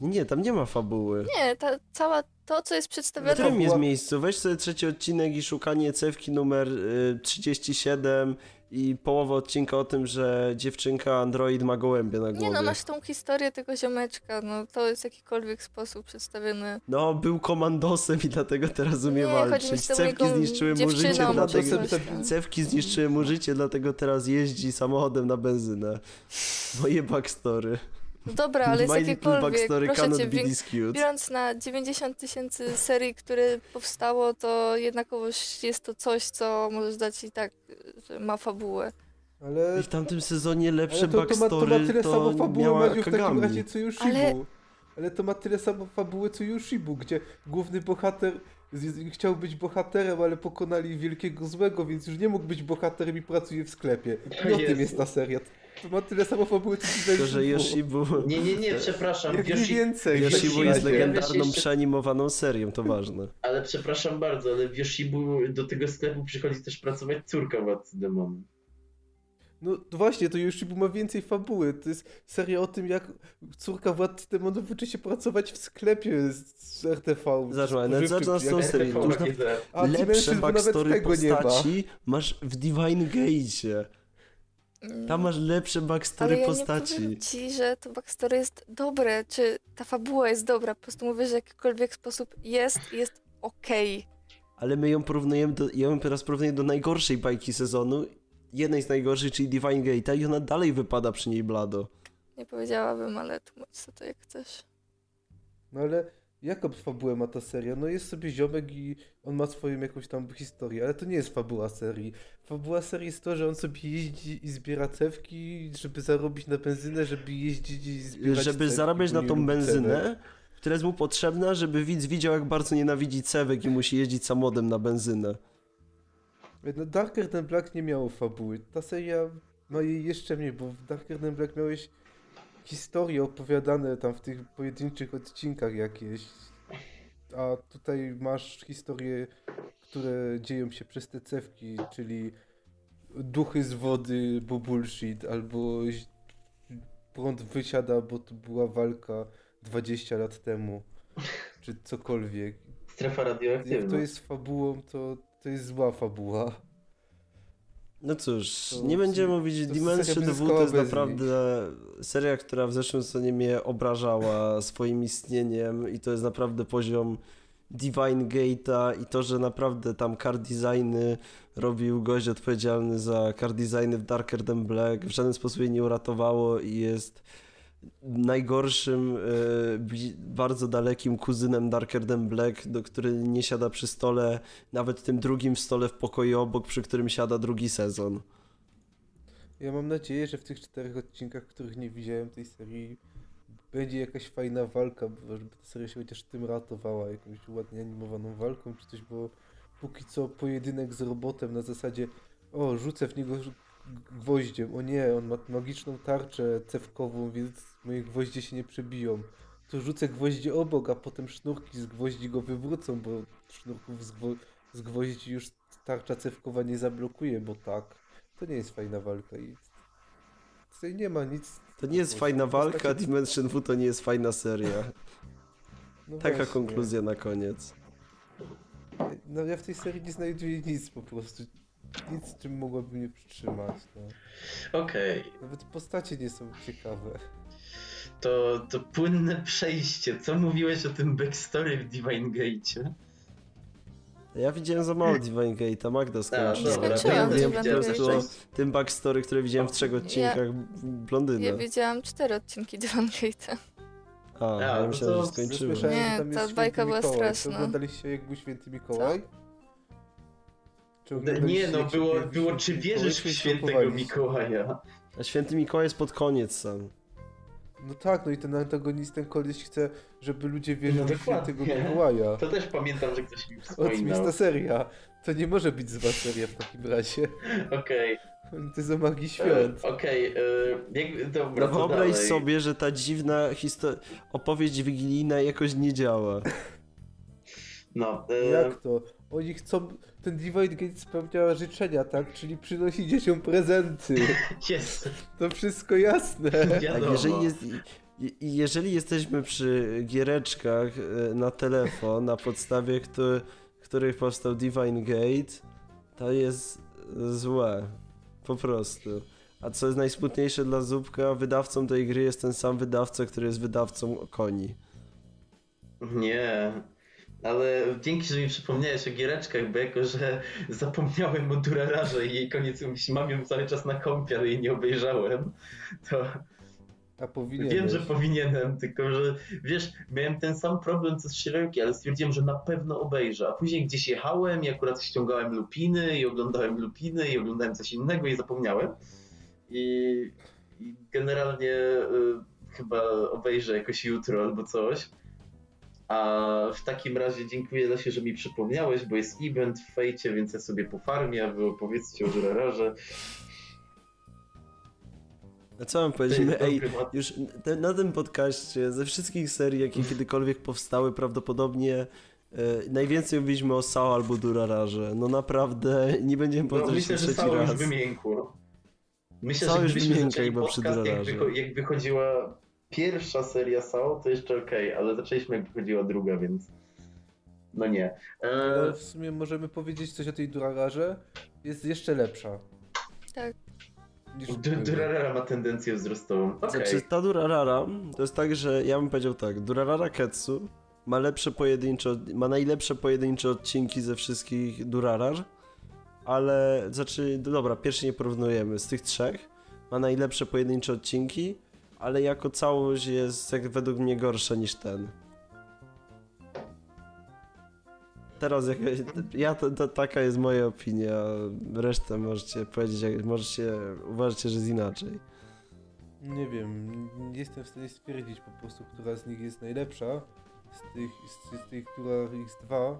Nie, tam nie ma fabuły. Nie, ta cała to, co jest W przedstawione... którym fabuła- jest miejscu? Weź sobie trzeci odcinek i szukanie cewki numer y, 37 i połowa odcinka o tym, że dziewczynka android ma gołębie na głowie. Nie no, masz tą historię tego ziomeczka, no to jest w jakikolwiek sposób przedstawiony. No, był komandosem i dlatego teraz umie Nie, walczyć. Cewki zniszczyły mu życie, dlatego... Cewki zniszczyły mu życie, dlatego teraz jeździ samochodem na benzynę. Moje backstory. No dobra, ale jakiekolwiek, backstory proszę cię, biorąc- na 90 tysięcy serii, które powstało, to jednakowoż jest to coś, co możesz dać i tak, że ma fabułę. Ale, I w tamtym sezonie lepsze ale to, to, ma, to ma tyle samo fabuły Madziu, w takim razie co Yoshibu. Ale- Ale... to ma tyle samo fabuły co Yoshibu, gdzie główny bohater z- z- chciał być bohaterem, ale pokonali wielkiego złego, więc już nie mógł być bohaterem i pracuje w sklepie. I o tym jest ta seria. To ma tyle samo fabuły co Tylko, że Yoshibu... Nie, nie, nie, przepraszam. Jak nie Yoshi- więcej. Yoshibu jest legendarną, jeszcze- przeanimowaną serią, to ważne. Ale przepraszam bardzo, ale w Yoshibu do tego sklepu przychodzi też pracować córka Władcy Demonu. No właśnie, to Yoshibu ma więcej fabuły. To jest seria o tym, jak córka władcy demonów uczy się pracować w sklepie z, z RTV. Z spożywczym, zaraz czy tą A Lepsze Dimensions, bo nawet backstory tego nie ma. postaci masz w Divine Gate'cie. Tam masz lepsze Ale backstory ja nie postaci. powiem ci, że to backstory jest dobre, czy ta fabuła jest dobra. Po prostu mówię, że w jakikolwiek sposób jest, jest okej. Ale my ją porównujemy do, ja ją teraz porównuję do najgorszej bajki sezonu, jednej z najgorszych, czyli Divine Gate'a i ona dalej wypada przy niej blado. Nie powiedziałabym, ale tłumacz to jak chcesz. No ale jaką fabułę ma ta seria? No jest sobie ziomek i on ma swoją jakąś tam historię, ale to nie jest fabuła serii. Fabuła serii jest to, że on sobie jeździ i zbiera cewki, żeby zarobić na benzynę, żeby jeździć i zbierać Żeby cewki, zarabiać na tą benzynę, cewek. która jest mu potrzebna, żeby widz widział, jak bardzo nienawidzi cewek i musi jeździć samochodem na benzynę. No Darker Than Black nie miało fabuły. Ta seria ma jej jeszcze mniej, bo w Darker Than Black miałeś historie opowiadane tam w tych pojedynczych odcinkach jakieś. A tutaj masz historie, które dzieją się przez te cewki, czyli duchy z wody, bo bullshit, albo prąd wysiada, bo to była walka 20 lat temu, czy cokolwiek. Strefa Jak radioaktywna. to jest fabułą, to, to jest zła fabuła. No cóż, To- nie będziemy mówić, Dimension seria 2 wyzyskała to jest naprawdę seria, która w zeszłym sezonie mnie obrażała swoim istnieniem i to jest naprawdę poziom Divine Gate'a i to, że naprawdę tam car designy robił gość odpowiedzialny za car designy w Darker Than Black, w żaden sposób jej nie uratowało i jest najgorszym, e, bardzo dalekim kuzynem Darker Than Black, do który nie siada przy stole, nawet tym drugim stole w pokoju obok, przy którym siada drugi sezon. Ja mam nadzieję, że w tych czterech odcinkach, których nie widziałem tej serii, będzie jakaś fajna walka, żeby ta seria się chociaż tym ratowała, jakąś ładnie animowaną walką czy coś, bo póki co pojedynek z robotem na zasadzie o, rzucę w niego gwoździem, o nie, on ma magiczną tarczę cewkową, więc moje gwoździe się nie przebiją. To rzucę gwoździe obok, a potem sznurki z gwoździ go wywrócą, bo sznurków z, gwo- z gwoździ już tarcza cewkowa nie zablokuje, bo tak. To nie jest fajna walka i tutaj nie ma nic. To nie jest fajna walka, Postacie- Dimension W to nie jest fajna seria. no Taka właśnie. konkluzja na koniec. No ja w tej serii nie znajduję nic po prostu. Nic, czym mogłaby mnie przytrzymać. No. Okej, Nawet postacie nie są ciekawe. to, to płynne przejście. Co mówiłeś o tym backstory w Divine Gate'cie? Ja widziałem za mało Divine Gate'a, Magda skończyła. dobra, Ja Skończyłam mówiłem Divine po prostu o tym backstory, które widziałem w trzech odcinkach Blondyna. Ja widziałam cztery odcinki Divine Gate'a. A, A, ja no myślałem, to że skończyłem. Nie, ta bajka była Mikołaj. straszna. Czy oglądaliście jak był święty Mikołaj? Czy Nie no, było, było czy wierzysz w świętego? Mikołaja? A święty Mikołaj jest pod koniec sam. No tak, no i ten antagonist, ten koleś chce, żeby ludzie wierzyli No w świętego. Mikołaja. To też pamiętam, że ktoś mi wspominał. seria. To nie może być zła seria w takim razie. Okej, To jest o magii e, świąt. okej, e, jakby, dobra, No wyobraź dalej. sobie, że ta dziwna opowieść wigilijna jakoś nie działa. No, e, Jak to? Oni chcą... Ten Divine Gate spełnia życzenia, tak? Czyli przynosi dzieciom prezenty. jest, To wszystko jasne. Tak, wiadomo. jeżeli, jest, jeżeli jesteśmy przy giereczkach e, na telefon, na podstawie któ- których powstał Divine Gate, to jest złe. Po prostu. A co jest najsmutniejsze dla Zupka, wydawcą tej gry jest ten sam wydawca, który jest wydawcą koni. Nie, ale dzięki, że mi przypomniałeś o giereczkach, bo jako, że zapomniałem o Durararze i jej koniec mam ją cały czas na kompie, ale jej nie obejrzałem, to wiem, że powinienem, tylko że wiesz, miałem ten sam problem co z Shireuki, ale stwierdziłem, że na pewno obejrzę, a później gdzieś jechałem i akurat ściągałem lupiny i oglądałem lupiny i oglądałem coś innego i zapomniałem. I, i generalnie y, chyba obejrzę jakoś jutro albo coś. A w takim razie dziękuję Lesie, że mi przypomniałeś, bo jest event w fejcie, więc ja sobie pofarmię, a wy opowiedzcie o Durararze. A co mam powiedzieć? My, ej, już te, na tym podcaście, ze wszystkich serii, jakie kiedykolwiek powstały, prawdopodobnie e, najwięcej mówiliśmy o Sao albo Durararze. No naprawdę, nie będziemy No, powtarzać myślę, się że cało już wymiękło. Myślę, Cało że już zaczęli chyba przy podcast, jak, Durararze. wycho- jak wychodziła pierwsza seria SAO, to jeszcze okej, ale zaczęliśmy jak wychodziła druga, więc no nie. Ale E, w sumie możemy powiedzieć coś o tej Durararze. Jest jeszcze lepsza. Tak. Durarara ma tendencję wzrostową. Okej. Znaczy, ta Durarara, to jest tak, że ja bym powiedział tak, Durarara Ketsu ma lepsze pojedyncze, ma najlepsze pojedyncze odcinki ze wszystkich Durarar, ale, znaczy, dobra, pierwszy nie porównujemy, z tych trzech ma najlepsze pojedyncze odcinki, ale jako całość jest jak według mnie gorsza niż ten. Teraz jak, ja, to, to, taka jest moja opinia, resztę możecie powiedzieć, możecie, uważacie, że jest inaczej. Nie wiem, nie jestem w stanie stwierdzić po prostu, która z nich jest najlepsza. Z tych, z, z tych która X2.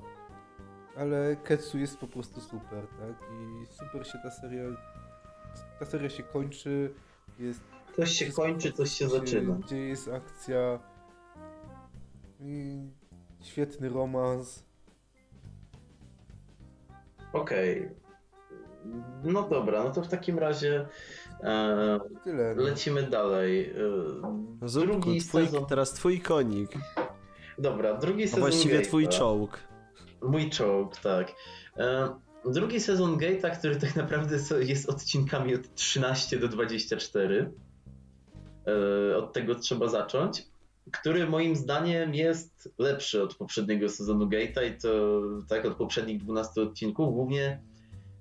Ale Ketsu jest po prostu super, tak? I super się ta seria. Ta seria się kończy. Jest. Coś się kończy, coś się zaczyna. Gdzie jest akcja. I świetny romans. Okej. No dobra, no to w takim razie e, Tyle. no. lecimy dalej. E, Zupku, drugi twój, sezon. teraz twój konik, Dobra, drugi a sezon. właściwie twój czołg. Mój czołg, tak. E, drugi sezon Gate'a, który tak naprawdę jest odcinkami od 13 do 24. E, od tego trzeba zacząć. Który moim zdaniem jest lepszy od poprzedniego sezonu Gate'a i to tak od poprzednich 12 odcinków, głównie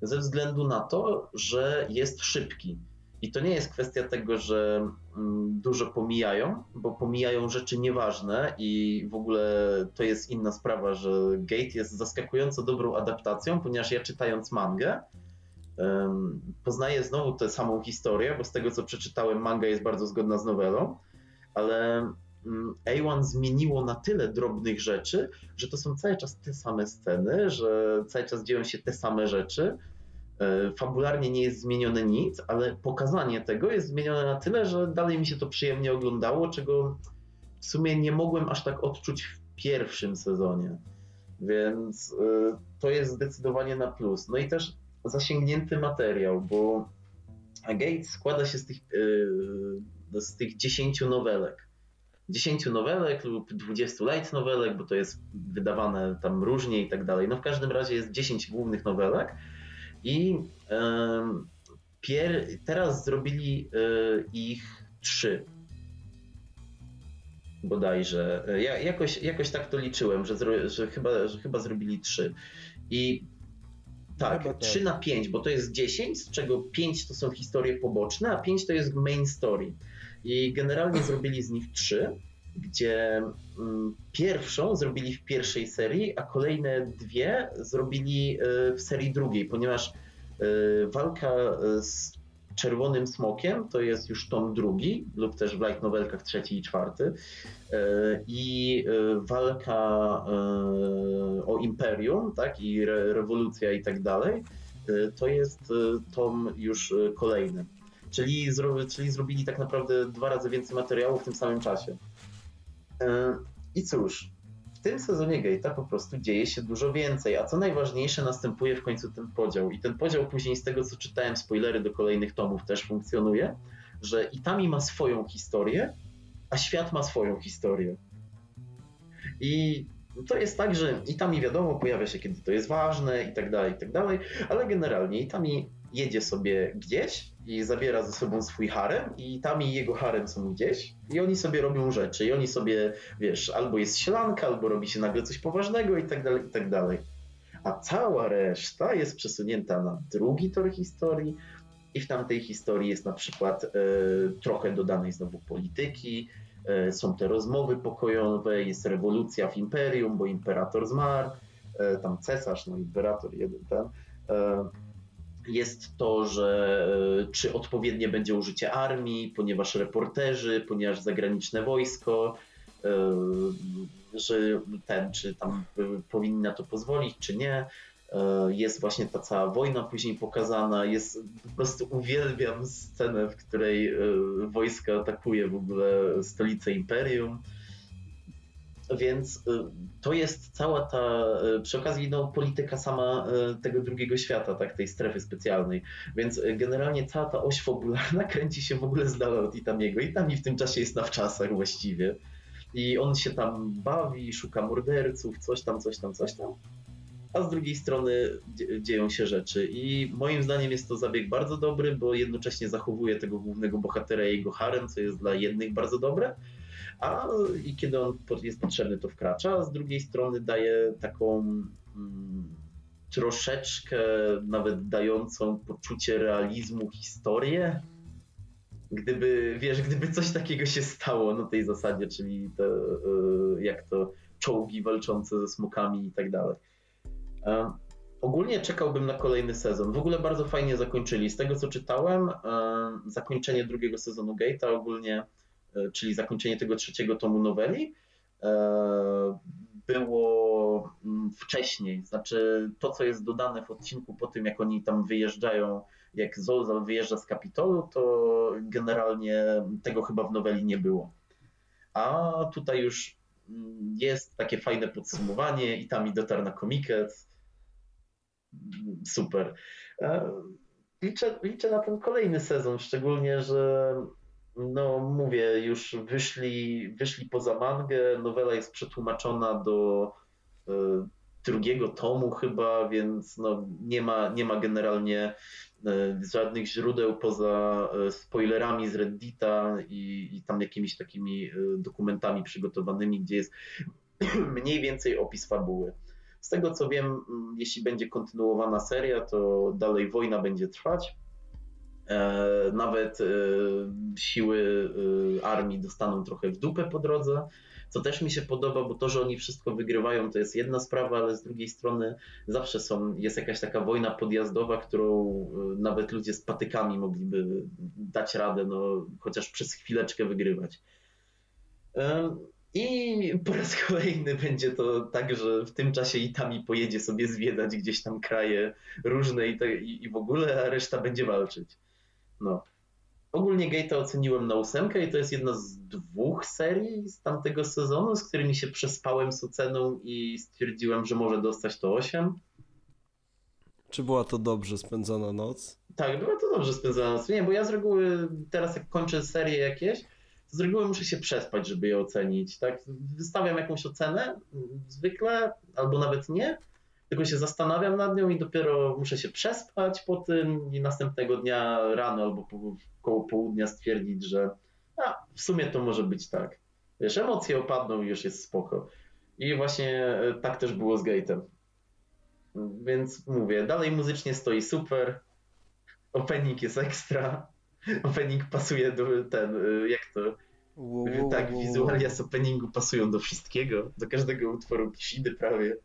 ze względu na to, że jest szybki. I to nie jest kwestia tego, że mm, dużo pomijają, bo pomijają rzeczy nieważne i w ogóle to jest inna sprawa, że Gate jest zaskakująco dobrą adaptacją, ponieważ ja czytając mangę poznaję znowu tę samą historię, bo z tego co przeczytałem manga jest bardzo zgodna z nowelą, ale mm, A1 zmieniło na tyle drobnych rzeczy, że to są cały czas te same sceny, że cały czas dzieją się te same rzeczy. E, Fabularnie nie jest zmienione nic, ale pokazanie tego jest zmienione na tyle, że dalej mi się to przyjemnie oglądało, czego w sumie nie mogłem aż tak odczuć w pierwszym sezonie. Więc e, to jest zdecydowanie na plus. No i też zasięgnięty materiał, bo Gate składa się z tych, e, z tych 10 nowelek. 10 nowelek lub 20 light nowelek, bo to jest wydawane tam różnie i tak dalej. No w każdym razie jest 10 głównych nowelek i em, pier, teraz zrobili e, ich 3 bodajże. Ja, jakoś, jakoś tak to liczyłem, że, zro, że, chyba, że chyba zrobili 3. I tak, Chyba tak. 3 na 5, bo to jest 10, z czego 5 to są historie poboczne, a 5 to jest main story. I generalnie zrobili z nich 3, gdzie mm, pierwszą zrobili w pierwszej serii, a kolejne dwie zrobili e, w serii drugiej, ponieważ e, walka e, z Czerwonym Smokiem, to jest już tom drugi, lub też w light novelkach trzeci i czwarty. E, I e, walka e, o imperium, tak, i re, rewolucja i tak dalej, to jest tom już kolejny. Czyli, zro, czyli zrobili tak naprawdę dwa razy więcej materiału w tym samym czasie. I cóż, w tym sezonie Gate'a po prostu dzieje się dużo więcej, a co najważniejsze, następuje w końcu ten podział. I ten podział później z tego, co czytałem, spoilery do kolejnych tomów też funkcjonuje, że Itami ma swoją historię, a świat ma swoją historię. I to jest tak, że Itami wiadomo, pojawia się kiedy to jest ważne i tak dalej, i tak dalej, ale generalnie Itami jedzie sobie gdzieś i zabiera ze sobą swój harem i tam i jego harem są gdzieś. I oni sobie robią rzeczy. I oni sobie, wiesz, albo jest sielanka, albo robi się nagle coś poważnego i tak dalej, i tak dalej. A cała reszta jest przesunięta na drugi tor historii. I w tamtej historii jest na przykład e, trochę dodanej znowu polityki, e, są te rozmowy pokojowe, jest rewolucja w imperium, bo imperator zmarł, e, tam cesarz, no imperator jeden ten. Jest to, że e, czy odpowiednie będzie użycie armii, ponieważ reporterzy, ponieważ zagraniczne wojsko, e, że ten, czy tam e, powinni na to pozwolić, czy nie. Jest właśnie ta cała wojna później pokazana. Jest po prostu uwielbiam scenę, w której wojska atakuje w ogóle stolicę imperium. Więc y, to jest cała ta, y, przy okazji, no, polityka sama y, tego drugiego świata, tak, tej strefy specjalnej. Więc generalnie cała ta oś fabularna kręci się w ogóle z dala od Itamiego. Itami w tym czasie jest na wczasach właściwie. I on się tam bawi, szuka morderców, coś tam, coś tam, coś tam. A z drugiej strony dzie- dzieją się rzeczy. I moim zdaniem jest to zabieg bardzo dobry, bo jednocześnie zachowuje tego głównego bohatera i jego harem, co jest dla jednych bardzo dobre, a i kiedy on jest potrzebny, to wkracza, z drugiej strony daje taką mm, troszeczkę nawet dającą poczucie realizmu historię. Gdyby, wiesz, gdyby coś takiego się stało na tej zasadzie, czyli te, y, jak to czołgi walczące ze smokami i tak dalej. E, Ogólnie czekałbym na kolejny sezon. W ogóle bardzo fajnie zakończyli. Z tego co czytałem, e, zakończenie drugiego sezonu Gate'a ogólnie czyli zakończenie tego trzeciego tomu noweli, e, było mm, wcześniej. Znaczy to, co jest dodane w odcinku po tym, jak oni tam wyjeżdżają, jak Zolzal wyjeżdża z Kapitolu, to generalnie tego chyba w noweli nie było. A tutaj już mm, jest takie fajne podsumowanie i tam i dotarł na komiket. Super. E, Liczę, liczę na ten kolejny sezon, szczególnie, że no mówię, już wyszli, wyszli poza mangę, nowela jest przetłumaczona do e, drugiego tomu chyba, więc no, nie, ma, nie ma generalnie e, żadnych źródeł poza e, spoilerami z Reddita i, i tam jakimiś takimi dokumentami przygotowanymi, gdzie jest mniej więcej opis fabuły. Z tego co wiem, m, jeśli będzie kontynuowana seria, to dalej wojna będzie trwać. E, Nawet e, siły e, armii dostaną trochę w dupę po drodze, co też mi się podoba, bo to, że oni wszystko wygrywają, to jest jedna sprawa, ale z drugiej strony zawsze są, jest jakaś taka wojna podjazdowa, którą nawet ludzie z patykami mogliby dać radę, no, chociaż przez chwileczkę wygrywać. I po raz kolejny będzie to tak, że w tym czasie Itami pojedzie sobie zwiedzać gdzieś tam kraje różne i, te, i, i w ogóle, a reszta będzie walczyć. No. Ogólnie Gate'a oceniłem na ósemkę i to jest jedna z dwóch serii z tamtego sezonu, z którymi się przespałem z oceną i stwierdziłem, że może dostać to 8. Czy była to dobrze spędzona noc? Tak, było to dobrze spędzone noc. Nie, bo ja z reguły teraz jak kończę serie jakieś, to z reguły muszę się przespać, żeby je ocenić. Tak? Wystawiam jakąś ocenę zwykle, albo nawet nie, tylko się zastanawiam nad nią i dopiero muszę się przespać po tym i następnego dnia rano albo po, koło południa stwierdzić, że a, w sumie to może być tak. Wiesz, emocje opadną i już jest spoko. I właśnie e, tak też było z Gate'em. Więc mówię, dalej muzycznie stoi super. Opening jest ekstra. Opening pasuje do ten, y, jak to, wow, tak, wow, wizualia z openingu pasują do wszystkiego, do każdego utworu Kishidy prawie,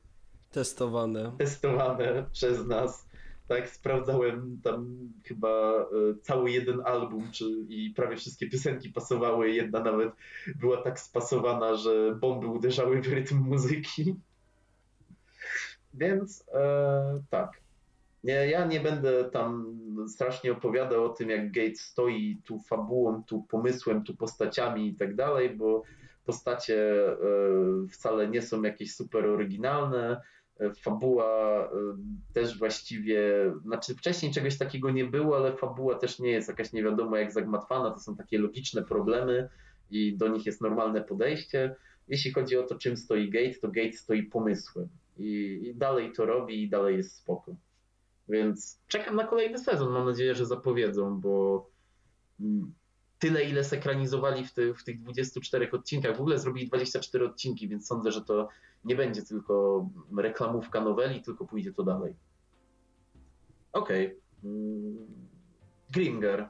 Testowane. testowane przez nas. Tak, sprawdzałem tam chyba e, cały jeden album, czy, i prawie wszystkie piosenki pasowały. Jedna nawet była tak spasowana, że bomby uderzały w rytm muzyki. Więc e, tak. Nie, ja nie będę tam strasznie opowiadał o tym, jak Gates stoi tu fabułą, tu pomysłem, tu postaciami i tak dalej, bo postacie e, wcale nie są jakieś super oryginalne. E, Fabuła e, też właściwie, znaczy wcześniej czegoś takiego nie było, ale fabuła też nie jest jakaś nie wiadomo jak zagmatwana. To są takie logiczne problemy i do nich jest normalne podejście. Jeśli chodzi o to, czym stoi Gate, to Gate stoi pomysłem i, i dalej to robi i dalej jest spoko. Więc czekam na kolejny sezon. Mam nadzieję, że zapowiedzą, bo mm, tyle, ile sekranizowali w, ty, w tych 24 odcinkach. W ogóle zrobili 24 odcinki, więc sądzę, że to nie będzie tylko reklamówka noweli, tylko pójdzie to dalej. Okej. Mm, Grimger.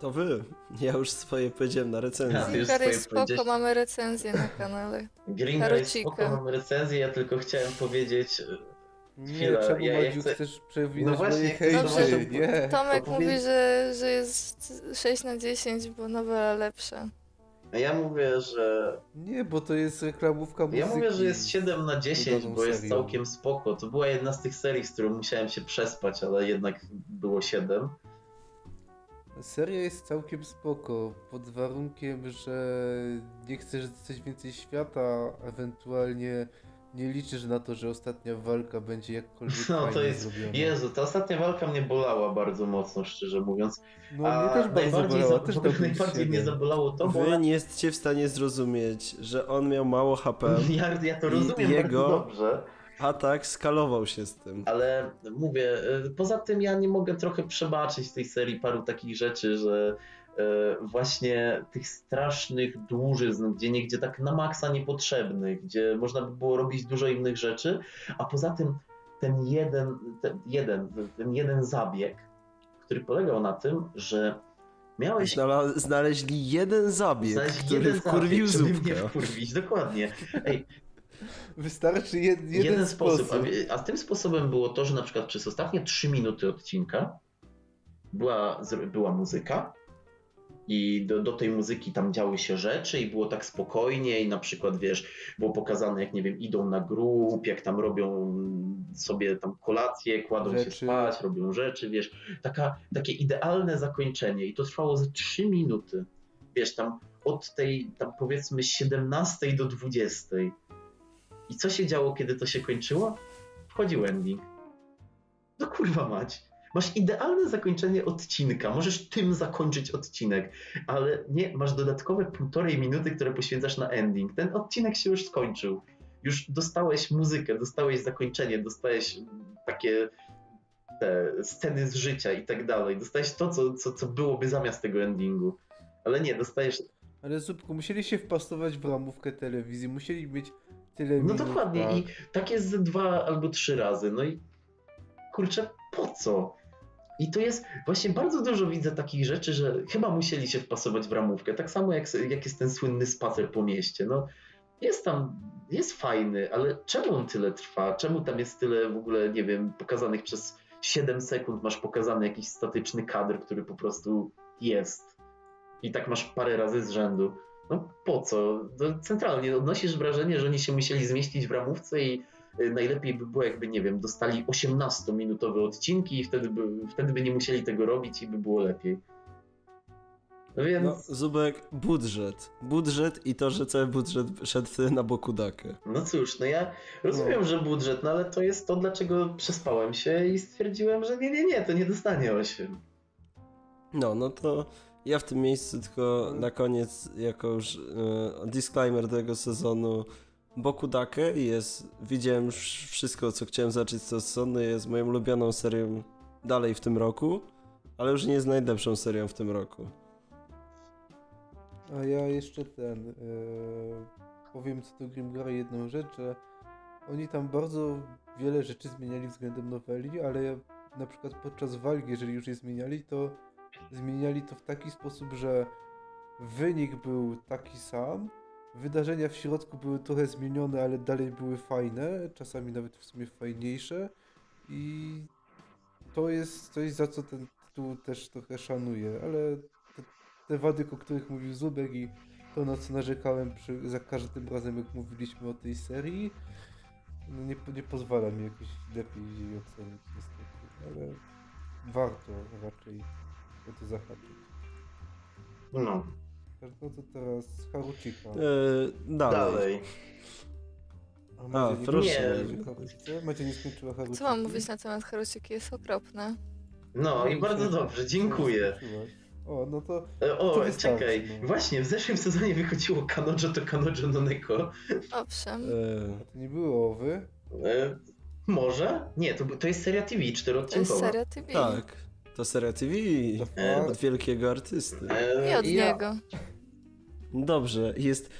To wy. Ja już swoje powiedziałem na Ja recenzji. Zikar swoje jest spoko, mamy recenzję na kanale. Grimger jest spoko, mam recenzję, ja tylko chciałem powiedzieć... Nie, Chwila, czemu ja- ja Madziu chcę- chcesz przewinąć No właśnie, moje hejty? zobaczyć- Nie. Tomek to mówi, że, że jest 6 na 10, bo nowela lepsza. A ja mówię, że Nie, bo to jest reklamówka muzyki. Ja mówię, że jest 7 na 10, Udaną bo jest serią. całkiem spoko. To była jedna z tych serii, z którą musiałem się przespać, ale jednak było 7. Seria jest całkiem spoko, pod warunkiem, że nie chcesz coś więcej świata, ewentualnie nie liczysz na to, że ostatnia walka będzie jakkolwiek No to jest. zrobiona. Jezu, ta ostatnia walka mnie bolała bardzo mocno, szczerze mówiąc. No A mnie też bardzo najbardziej, bolała, też najbardziej mnie zabolało to, bo Wy nie jesteście w stanie zrozumieć, że on miał mało HP, ja, ja to I rozumiem jego- bardzo dobrze. a tak skalował się z tym. Ale mówię, y, poza tym ja nie mogę trochę przebaczyć tej serii paru takich rzeczy, że właśnie tych strasznych dłużyzn, gdzie niegdzie tak na maksa niepotrzebnych, gdzie można by było robić dużo innych rzeczy, a poza tym ten jeden, ten jeden, ten jeden zabieg, który polegał na tym, że miałeś znaleźli jeden zabieg, znaleźć który jeden wkurwił zabieg, żeby mnie zupkę. wkurwić, dokładnie. Ej, Wystarczy jed, jeden, jeden, sposób. sposób. A, a tym sposobem było to, że na przykład przez ostatnie 3 minuty odcinka była, była muzyka i do, do tej muzyki tam działy się rzeczy i było tak spokojnie i na przykład wiesz, było pokazane jak nie wiem, idą na grób, jak tam robią sobie tam kolację, kładą się Rzeczy. spać, robią rzeczy, wiesz, taka, takie idealne zakończenie i to trwało ze 3 minuty. Wiesz, tam od tej tam powiedzmy 17 do 20. I co się działo, kiedy to się kończyło? Wchodził ending. No kurwa mać. Masz idealne zakończenie odcinka. Możesz tym zakończyć odcinek, ale nie, masz dodatkowe półtorej minuty, które poświęcasz na ending. Ten odcinek się już skończył. Już dostałeś muzykę, dostałeś zakończenie, dostałeś takie te sceny z życia i tak dalej. Dostałeś to, co, co, co byłoby zamiast tego endingu. Ale nie, dostajesz Ale Zupku, musieli się wpasować w ramówkę telewizji, musieli mieć tyle No minut. dokładnie tak. i tak jest ze dwa albo trzy razy. No i kurczę, po co? I to jest właśnie bardzo dużo widzę takich rzeczy, że chyba musieli się wpasować w ramówkę. Tak samo jak, jak jest ten słynny spacer po mieście. No jest tam, jest fajny, ale czemu on tyle trwa? Czemu tam jest tyle w ogóle, nie wiem, pokazanych przez 7 sekund masz pokazany jakiś statyczny kadr, który po prostu jest. I tak masz parę razy z rzędu. No po co? To centralnie odnosisz wrażenie, że oni się musieli zmieścić w ramówce i najlepiej by było, jakby, nie wiem, dostali 18-minutowe odcinki i wtedy by, wtedy by nie musieli tego robić i by było lepiej. No więc, No, no, Zubek, budżet. Budżet i to, że cały budżet szedł na boku dakę. no cóż, no ja rozumiem, że budżet, no ale to jest to, dlaczego przespałem się i stwierdziłem, że nie, nie, nie, to nie dostanie 8. No, no to ja w tym miejscu tylko na koniec, jako już e, disclaimer tego sezonu, Bokudake jest, widziałem wszystko, co chciałem zacząć z sezonu, jest moją ulubioną serią dalej w tym roku, ale już nie jest najlepszą serią w tym roku. A ja jeszcze ten. e, powiem co do Grimgara jedną rzecz, że oni tam bardzo wiele rzeczy zmieniali względem noweli, ale na przykład podczas walki, jeżeli już je zmieniali, to zmieniali to w taki sposób, że wynik był taki sam, wydarzenia w środku były trochę zmienione, ale dalej były fajne, czasami nawet w sumie fajniejsze I to jest coś, za co ten tytuł też trochę szanuję, ale te, te wady, o których mówił Zubek i to, na co narzekałem przy, za każdym razem, jak mówiliśmy o tej serii, no nie, nie pozwala mi jakoś lepiej jej ocenić niestety, ale warto raczej o to zahaczyć. No, No to teraz Haruchika. E, dalej. dalej. A, Madzia proszę. Madzia nie skończyła Haruchiki. Co mam mówić na temat Haruciki? Jest okropne. No i bardzo dobrze, dziękuję. O, no to E, O, To czekaj, no. właśnie w zeszłym sezonie wychodziło Kanojo to Kanojo no Neko. Owszem. E, to nie było owy. E, może? Nie, to, to jest seria TV, To jest seria TV. tak, to seria TV E, od wielkiego artysty. E, Nie od ja- niego. Dobrze, jest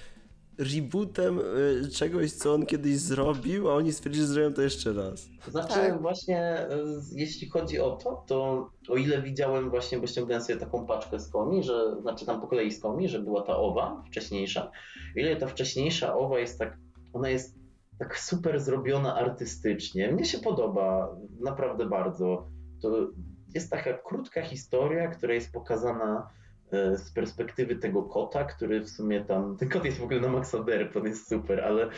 rebootem e, czegoś, co on kiedyś zrobił, a oni stwierdzili, że zrobią to jeszcze raz. Znaczy Tak. właśnie z- jeśli chodzi o to, to o ile widziałem właśnie, bo ściągnąłem sobie taką paczkę z komi, że, znaczy tam po kolei z komi, że była ta owa wcześniejsza, o ile ta wcześniejsza owa jest tak, ona jest tak super zrobiona artystycznie. Mnie się podoba naprawdę bardzo. To jest taka krótka historia, która jest pokazana z perspektywy tego kota, który w sumie tam, ten kot jest w ogóle na Maxa Derp, on jest super, ale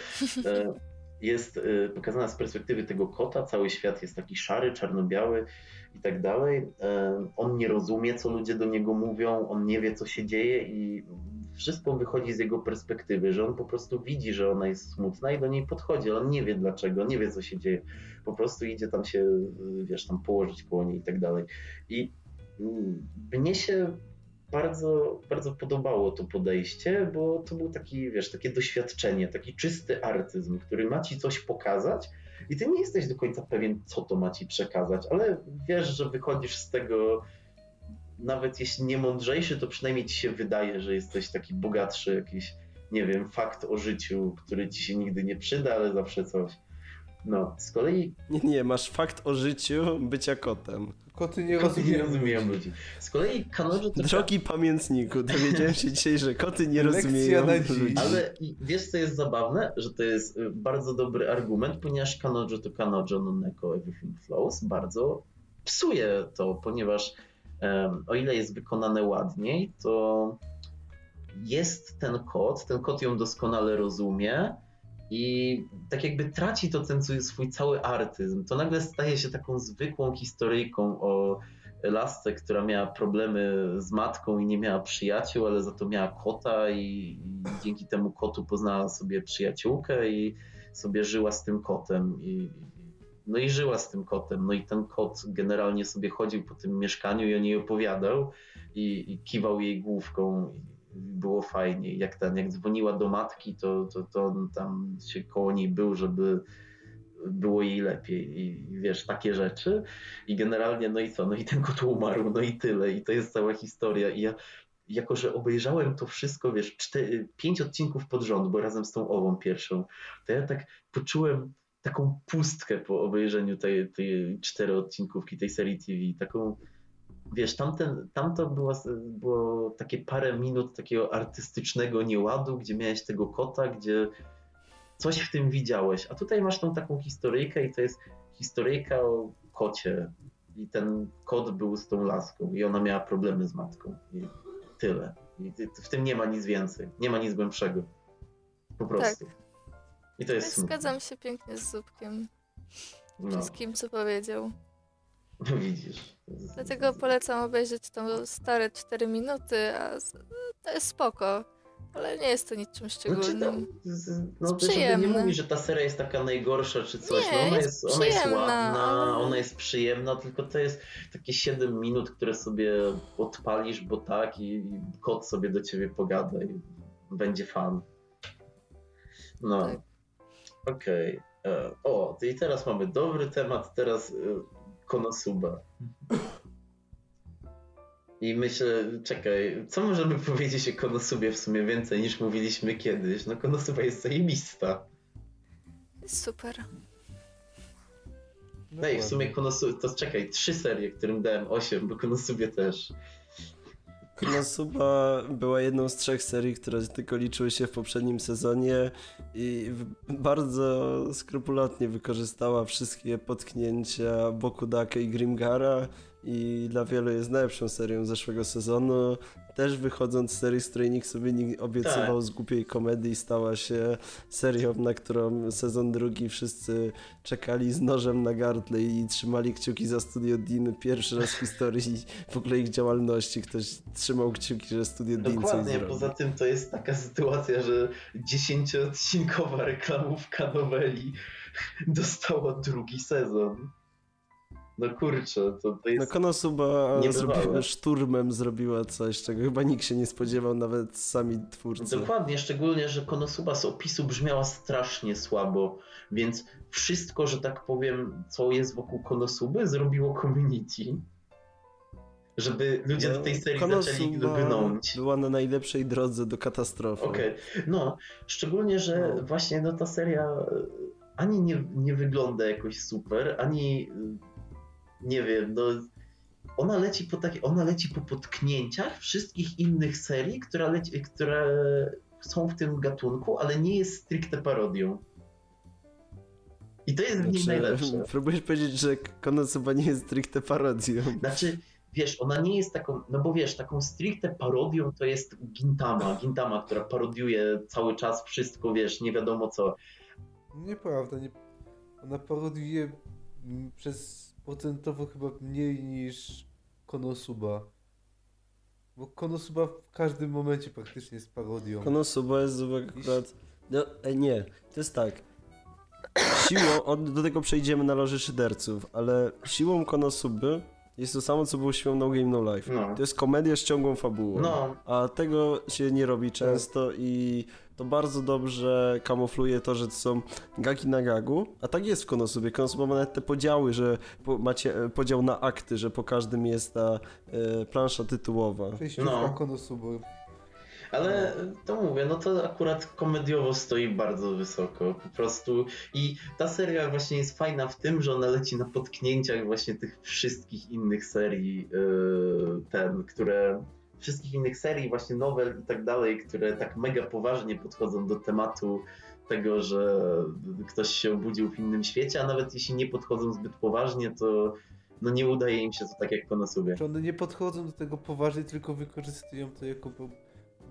e, jest e, pokazana z perspektywy tego kota, cały świat jest taki szary, czarno-biały i tak dalej. E, On nie rozumie, co ludzie do niego mówią, on nie wie, co się dzieje i wszystko wychodzi z jego perspektywy, że on po prostu widzi, że ona jest smutna i do niej podchodzi, ale on nie wie dlaczego, nie wie, co się dzieje. Po prostu idzie tam się, e, wiesz, tam położyć koło niej i tak dalej. I mm, mnie się bardzo, bardzo podobało to podejście, bo to był taki, wiesz, takie doświadczenie, taki czysty artyzm, który ma ci coś pokazać i ty nie jesteś do końca pewien, co to ma ci przekazać, ale wiesz, że wychodzisz z tego, nawet jeśli nie mądrzejszy, to przynajmniej ci się wydaje, że jesteś taki bogatszy, jakiś, nie wiem, fakt o życiu, który ci się nigdy nie przyda, ale zawsze coś. No, z kolei Nie, nie, masz fakt o życiu bycia kotem. Koty nie koty nie rozumieją rozumieją ludzi. ludzi. Z kolei Kanojo to Drogi pamiętniku, dowiedziałem się dzisiaj, że koty nie Lekcja rozumieją ludzi. Ale wiesz, co jest zabawne? Że to jest y, bardzo dobry argument, ponieważ Kanojo to Kanojo no Neko Everything Flows bardzo psuje to, ponieważ em, o ile jest wykonane ładniej, to jest ten kod, ten kod ją doskonale rozumie i tak jakby traci to ten swój cały artyzm. To nagle staje się taką zwykłą historyjką o lasce, która miała problemy z matką i nie miała przyjaciół, ale za to miała kota i, i dzięki temu kotu poznała sobie przyjaciółkę i sobie żyła z tym kotem. I, no i żyła z tym kotem. No i ten kot generalnie sobie chodził po tym mieszkaniu i o niej opowiadał i, i kiwał jej główką. Było fajnie. Jak ten, jak dzwoniła do matki, to, to, to tam się koło niej był, żeby było jej lepiej i wiesz, takie rzeczy. I generalnie, no i co, no i ten kot umarł, no i tyle. I to jest cała historia. I ja, jako że obejrzałem to wszystko, wiesz, cztery, pięć odcinków pod rząd, bo razem z tą ową pierwszą, to ja tak poczułem taką pustkę po obejrzeniu tej, tej cztery odcinkówki, tej serii TV, taką wiesz, tamten, tamto było, było takie parę minut takiego artystycznego nieładu, gdzie miałeś tego kota, gdzie coś w tym widziałeś, a tutaj masz tą taką historyjkę i to jest historyjka o kocie i ten kot był z tą laską i ona miała problemy z matką i tyle. I w tym nie ma nic więcej, nie ma nic głębszego. Po prostu. I to jest smutne. Zgadzam się pięknie z Zupkiem. No, Wszystkim, co powiedział. widzisz. Dlatego polecam obejrzeć to stare 4 minuty, a to jest spoko. Ale nie jest to niczym Znaczy, no, szczególnym. z- no też nie mówi, że ta seria jest taka najgorsza czy coś. Nie, no ona jest jest, ona jest ładna, ona jest przyjemna, tylko to jest takie 7 minut, które sobie odpalisz, bo tak, i, i kot sobie do ciebie pogada i będzie fan. No. Tak. Okej. E, O, i teraz mamy dobry temat, teraz e, Konosuba. I myślę, czekaj, co możemy powiedzieć o Konosubie w sumie więcej niż mówiliśmy kiedyś? No Konosuba jest zajebista. Super. No i w sumie Konosu, to czekaj, trzy serie, którym dałem 8, bo Konosubie też. Konosuba była jedną z trzech serii, które tylko liczyły się w poprzednim sezonie i bardzo skrupulatnie wykorzystała wszystkie potknięcia Bokudake i Grimgara i dla wielu jest najlepszą serią zeszłego sezonu. Też wychodząc z serii, z której nikt sobie nie obiecywał z głupiej komedii, stała się serią, na którą sezon drugi wszyscy czekali z nożem na gardle i trzymali kciuki za Studio Dean. Pierwszy raz w historii w ogóle ich działalności ktoś trzymał kciuki, że Studio Dean coś Dokładnie, zrobi. poza tym to jest taka sytuacja, że 10-odcinkowa reklamówka noweli dostała drugi sezon. No kurczę, to, to jest... No Konosuba zrobiła, szturmem zrobiła coś, czego chyba nikt się nie spodziewał, nawet sami twórcy. Dokładnie, szczególnie, że Konosuba z opisu brzmiała strasznie słabo, więc wszystko, że tak powiem, co jest wokół Konosuby, zrobiło community. Żeby ludzie do tej serii zaczęli No, gnąć. była na najlepszej drodze do katastrofy. Okej, no, szczególnie, że No. właśnie no, ta seria e, ani nie, nie wygląda jakoś super, ani nie wiem, no ona leci po takie, ona leci po potknięciach wszystkich innych serii, które, leci, które są w tym gatunku, ale nie jest stricte parodią. I to jest w niej Znaczy, najlepsze. próbujesz powiedzieć, że Konosuba nie jest stricte parodią. Znaczy, wiesz, ona nie jest taką, no bo wiesz, taką stricte parodią to jest Gintama, Gintama, która parodiuje cały czas wszystko, wiesz, nie wiadomo co. Nieprawda, nie... ona parodiuje przez procentowo chyba mniej niż Konosuba. Bo Konosuba w każdym momencie praktycznie jest parodią. Konosuba jest akurat... No, e, nie, to jest tak. Siłą, od, do tego przejdziemy na loży szyderców, ale siłą Konosuby jest to samo, co było siłą No Game No Life. No. To jest komedia z ciągłą fabułą. No. A tego się nie robi często i to bardzo dobrze kamufluje to, że to są gagi na gagu. A tak jest w Konosubie. Konosuba ma nawet te podziały, że po, macie e, podział na akty, że po każdym jest ta e, plansza tytułowa. No. Konosuby. Ale to mówię, no to akurat komediowo stoi bardzo wysoko, po prostu. I ta seria właśnie jest fajna w tym, że ona leci na potknięciach właśnie tych wszystkich innych serii, yy, ten, które wszystkich innych serii, właśnie nowel i tak dalej, które tak mega poważnie podchodzą do tematu tego, że ktoś się obudził w innym świecie, a nawet jeśli nie podchodzą zbyt poważnie, to no nie udaje im się to tak jak Konosuba. Czy one nie podchodzą do tego poważnie, tylko wykorzystują to jako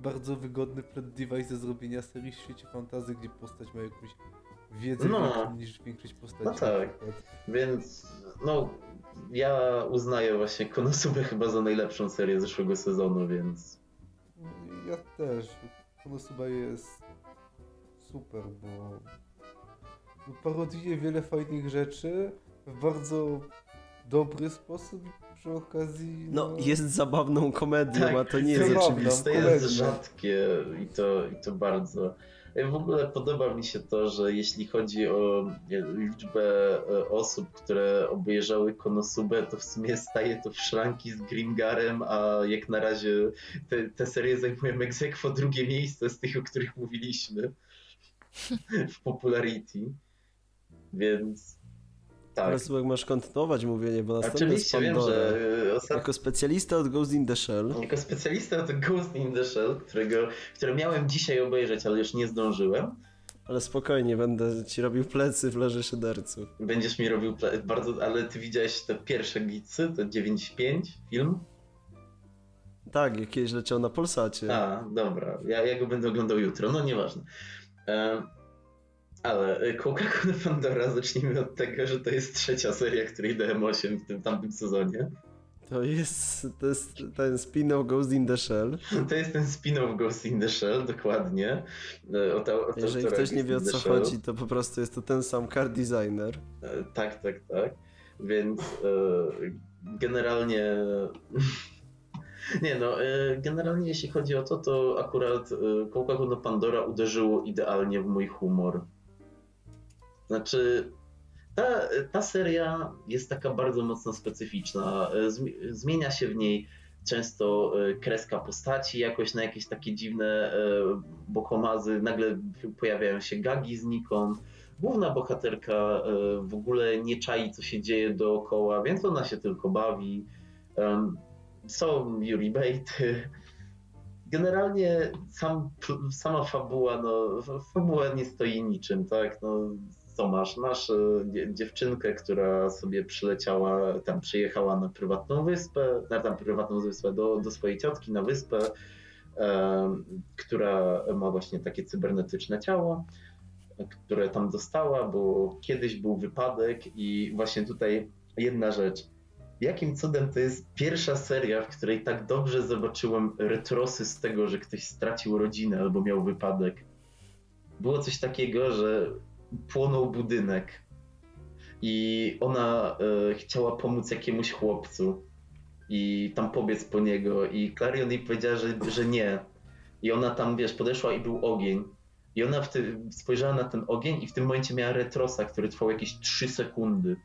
bardzo wygodny plot device do zrobienia serii w świecie fantazy, gdzie postać ma jakąś wiedzę No. niż większość postaci. No tak. Więc no, ja uznaję właśnie Konosubę chyba za najlepszą serię zeszłego sezonu, więc No Ja też. Konosuba jest super, bo no, parodiuje wiele fajnych rzeczy w bardzo dobry sposób przy okazji. No, jest zabawną komedią, Tak, a to nie jest oczywiste. to jest rzadkie i to, i to bardzo. W ogóle podoba mi się to, że jeśli chodzi o liczbę e, osób, które obejrzały Konosubę, to w sumie staje to w szranki z Grimgarem, a jak na razie te, te serie zajmują aequo drugie miejsce z tych, o których mówiliśmy w popularity. Więc tak. Teraz jak masz kontynuować mówienie, bo następne jest Oczywiście wiem, że ostatnio Jako specjalista od Ghost in the Shell, Jako specjalista od Ghost in the Shell, którego, które miałem dzisiaj obejrzeć, ale już nie zdążyłem, ale spokojnie, będę ci robił plecy w leży szyderców. będziesz mi robił ple- bardzo, ale ty widziałeś te pierwsze gicy, to 9.5 film? Tak, jak kiedyś leciał na Polsacie. A, dobra, ja, ja go będę oglądał jutro, no nieważne. Em, ale e, Coca-Cola Pandora, zacznijmy od tego, że to jest trzecia seria, której dałem 8 w tym tamtym sezonie. To jest, to jest ten spin-off Ghost in the Shell. To jest ten spin-off Ghost in the Shell, dokładnie. E, O to, o to, Jeżeli ktoś nie wie o co Shell. chodzi, to po prostu jest to ten sam car designer. E, Tak, tak, tak. Więc e, generalnie. Nie no, e, generalnie jeśli chodzi o to, to akurat Coca-Cola Pandora uderzyło idealnie w mój humor. Znaczy, ta, ta seria jest taka bardzo mocno specyficzna. Zmi- Zmienia się w niej często e, kreska postaci jakoś na jakieś takie dziwne e, bokomazy. Nagle pojawiają się gagi znikąd główna bohaterka e, w ogóle nie czai, co się dzieje dookoła, więc ona się tylko bawi. Są Yuri Bejty. Generalnie sam, sama fabuła, no, fabuła nie stoi niczym, tak? No, co masz? Masz e, dziewczynkę, która sobie przyleciała, tam przyjechała na prywatną wyspę, na tam prywatną wyspę do, do swojej ciotki na wyspę, e, która ma właśnie takie cybernetyczne ciało, które tam dostała, bo kiedyś był wypadek i właśnie tutaj jedna rzecz. Jakim cudem to jest pierwsza seria, w której tak dobrze zobaczyłem retrosy z tego, że ktoś stracił rodzinę albo miał wypadek. Było coś takiego, że płonął budynek i ona e, chciała pomóc jakiemuś chłopcu i tam pobiec po niego i Clarion jej powiedziała, że, że nie. I ona tam, wiesz, podeszła i był ogień. I ona spojrzała na ten ogień i w tym momencie miała retrosa, który trwał jakieś 3 sekundy.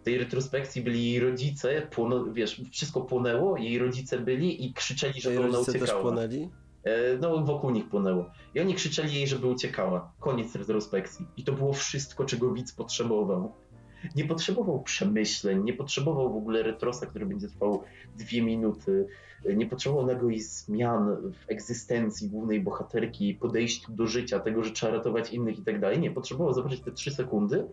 W tej retrospekcji byli jej rodzice, płono, wiesz, wszystko płonęło, jej rodzice byli i krzyczeli, że ona uciekała. też płonęli? E, no wokół nich płonęło. I oni krzyczeli jej, żeby uciekała. Koniec retrospekcji. I to było wszystko, czego widz potrzebował. Nie potrzebował przemyśleń, nie potrzebował w ogóle retrosa, który będzie trwał dwie minuty. Nie potrzebował nagłych zmian w egzystencji głównej bohaterki, podejściu do życia, tego, że trzeba ratować innych i tak dalej. Nie, potrzebował zobaczyć te trzy sekundy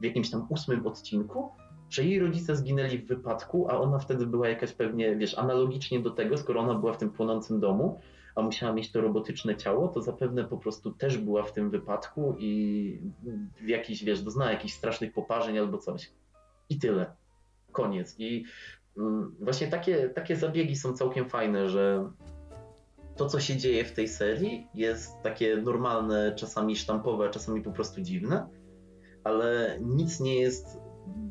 w jakimś tam ósmym odcinku, że jej rodzice zginęli w wypadku, a ona wtedy była jakaś pewnie, wiesz, analogicznie do tego, skoro ona była w tym płonącym domu, a musiała mieć to robotyczne ciało, to zapewne po prostu też była w tym wypadku i w jakiś, wiesz, doznała jakichś strasznych poparzeń albo coś. I tyle. Koniec. I mm, właśnie takie, takie zabiegi są całkiem fajne, że to, co się dzieje w tej serii, jest takie normalne, czasami sztampowe, czasami po prostu dziwne, ale nic nie jest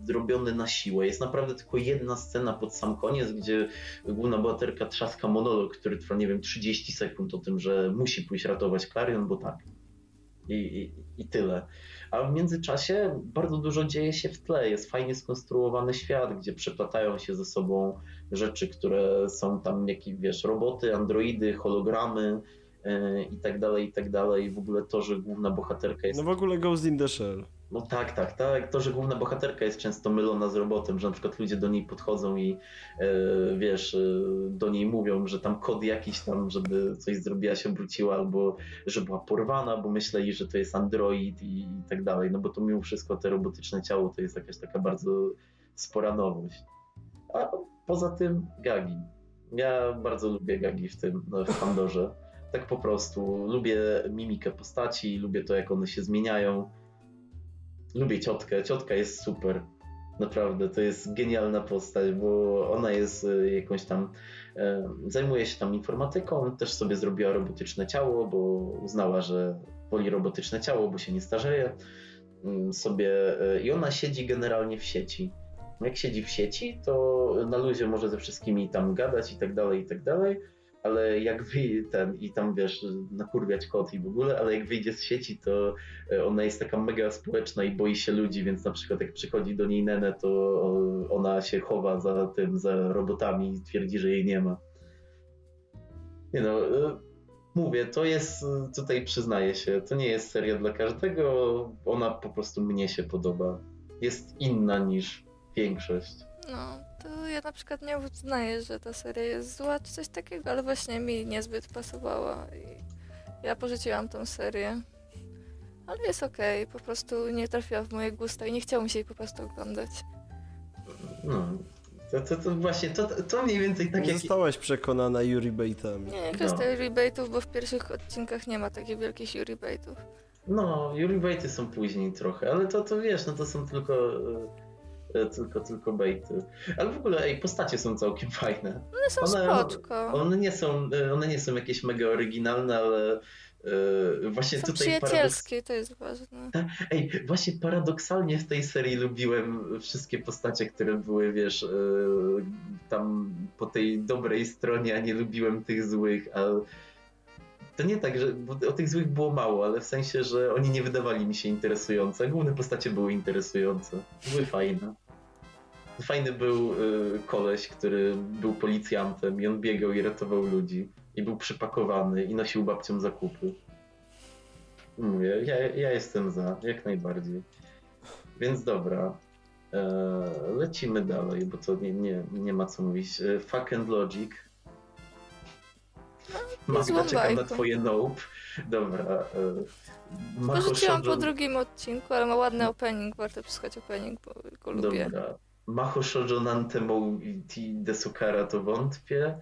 zrobiony na siłę. Jest naprawdę tylko jedna scena pod sam koniec, gdzie główna bohaterka trzaska monolog, który trwa, nie wiem, 30 sekund o tym, że musi pójść ratować Clarion, bo tak. I, i, I, tyle. A w międzyczasie bardzo dużo dzieje się w tle. Jest fajnie skonstruowany świat, gdzie przeplatają się ze sobą rzeczy, które są tam, jakieś, wiesz, roboty, androidy, hologramy yy, i tak dalej, i tak dalej. W ogóle to, że główna bohaterka jest... No w ogóle Ghost in the Shell. No tak, tak, tak. To, że główna bohaterka jest często mylona z robotem, że na przykład ludzie do niej podchodzą i e, wiesz, e, do niej mówią, że tam kod jakiś tam, żeby coś zrobiła, się obróciła, albo że była porwana, bo myśleli, że to jest android i, i tak dalej. No bo to mimo wszystko te robotyczne ciało to jest jakaś taka bardzo spora nowość. A poza tym gagi. Ja bardzo lubię gagi w tym, no, w Pandorze. Tak po prostu. Lubię mimikę postaci, lubię to, jak one się zmieniają lubię ciotkę, ciotka jest super. Naprawdę, to jest genialna postać, bo ona jest e, jakąś tam, e, zajmuje się tam informatyką, też sobie zrobiła robotyczne ciało, bo uznała, że woli robotyczne ciało, bo się nie starzeje mm, sobie e, i ona siedzi generalnie w sieci. Jak siedzi w sieci, to na luzie może ze wszystkimi tam gadać i tak dalej, i tak dalej, ale jak wyjdzie ten i tam wiesz, nakurwiać kot i w ogóle, ale jak wyjdzie z sieci, to e, ona jest taka mega społeczna i boi się ludzi, więc na przykład jak przychodzi do niej Nene, to ona się chowa za tym, za robotami i twierdzi, że jej nie ma. Nie no, e, mówię, to jest, tutaj przyznaję się, to nie jest seria dla każdego, ona po prostu mnie się podoba. Jest inna niż większość. No, to ja na przykład nie uznaję, że ta seria jest zła czy coś takiego, ale właśnie mi niezbyt pasowała i ja porzuciłam tą serię. Ale jest okej, okay. po prostu nie trafiła w moje gusta i nie chciało mi się jej po prostu oglądać. No, to, to, to właśnie, to, to mniej więcej tak nie jak... Zostałaś przekonana Yuri Baitami. Nie, kwestia no. Yuri Baitów, bo w pierwszych odcinkach nie ma takich wielkich Yuri Baitów. No, Yuri Baity są później trochę, ale to, to wiesz, no to są tylko E, tylko, tylko bejty. Ale w ogóle, ej, postacie są całkiem fajne. One są one, spoczko. One nie są, e, one nie są jakieś mega oryginalne, ale Yy, właśnie są tutaj przyjacielskie, paradoks... to jest ważne. Ej, właśnie paradoksalnie w tej serii lubiłem wszystkie postacie, które były, wiesz, yy, tam po tej dobrej stronie, a nie lubiłem tych złych, a to nie tak, że o tych złych było mało, ale w sensie, że oni nie wydawali mi się interesujące. Główne postacie były interesujące. Były fajne. Fajny był y, koleś, który był policjantem i on biegał i ratował ludzi. I był przypakowany i nosił babcią zakupy. Mówię, ja, ja jestem za, jak najbardziej. Więc dobra. E, lecimy dalej, bo to nie, nie, nie ma co mówić. E, fuck and Logic. Magda, czekam na twoje nope. Dobra. E, po drugim odcinku, ale ma ładny opening, warto przesłuchać opening, bo go lubię. Dobra. Maho Shoujo Nantemo Ti Desukara to wątpię.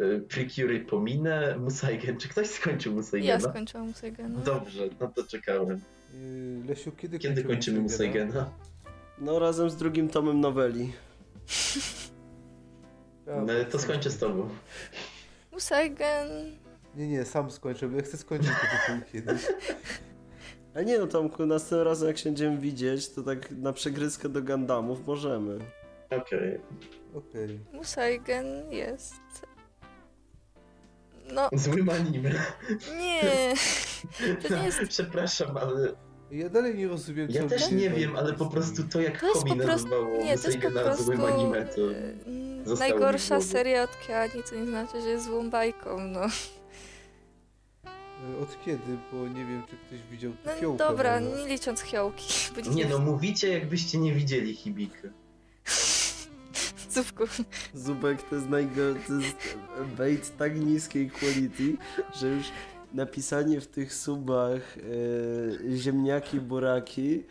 E, Precure pominę. Musaigen. Czy ktoś skończył Ja Musaigena? skończyłam Musaigena. Dobrze, no to czekałem. Yy, Lesiu, kiedy, Kiedy kończymy Musaigena? No razem z drugim tomem noweli. Ja, No, to skończę z tobą. Musaigen... Nie, nie, sam skończę, bo ja chcę skończyć to kiedyś. A nie no Tomku, następnym razem jak się będziemy widzieć, to tak na przegryskę do Gundamów możemy. Okej. Okej. Musaigen jest... No, Złym anime. nie. To nie jest... Przepraszam, ale Ja dalej nie rozumiem, co ja też nie wiem, ale po prostu to jak To Komi prostu... nazywało Nie, to jest po prostu... złym anime, to... mm, Najgorsza seria od Kiani, co nie znaczy, że jest złą bajką, no. E, Od kiedy? Bo nie wiem, czy ktoś widział No fiołkę dobra, może. nie licząc Hiołki. Bo Nie no, mówicie jakbyście nie widzieli Hibika. Cówku. Zubek to jest najgorszy, to jest bait tak niskiej quality, że już napisanie w tych subach e, ziemniaki, buraki,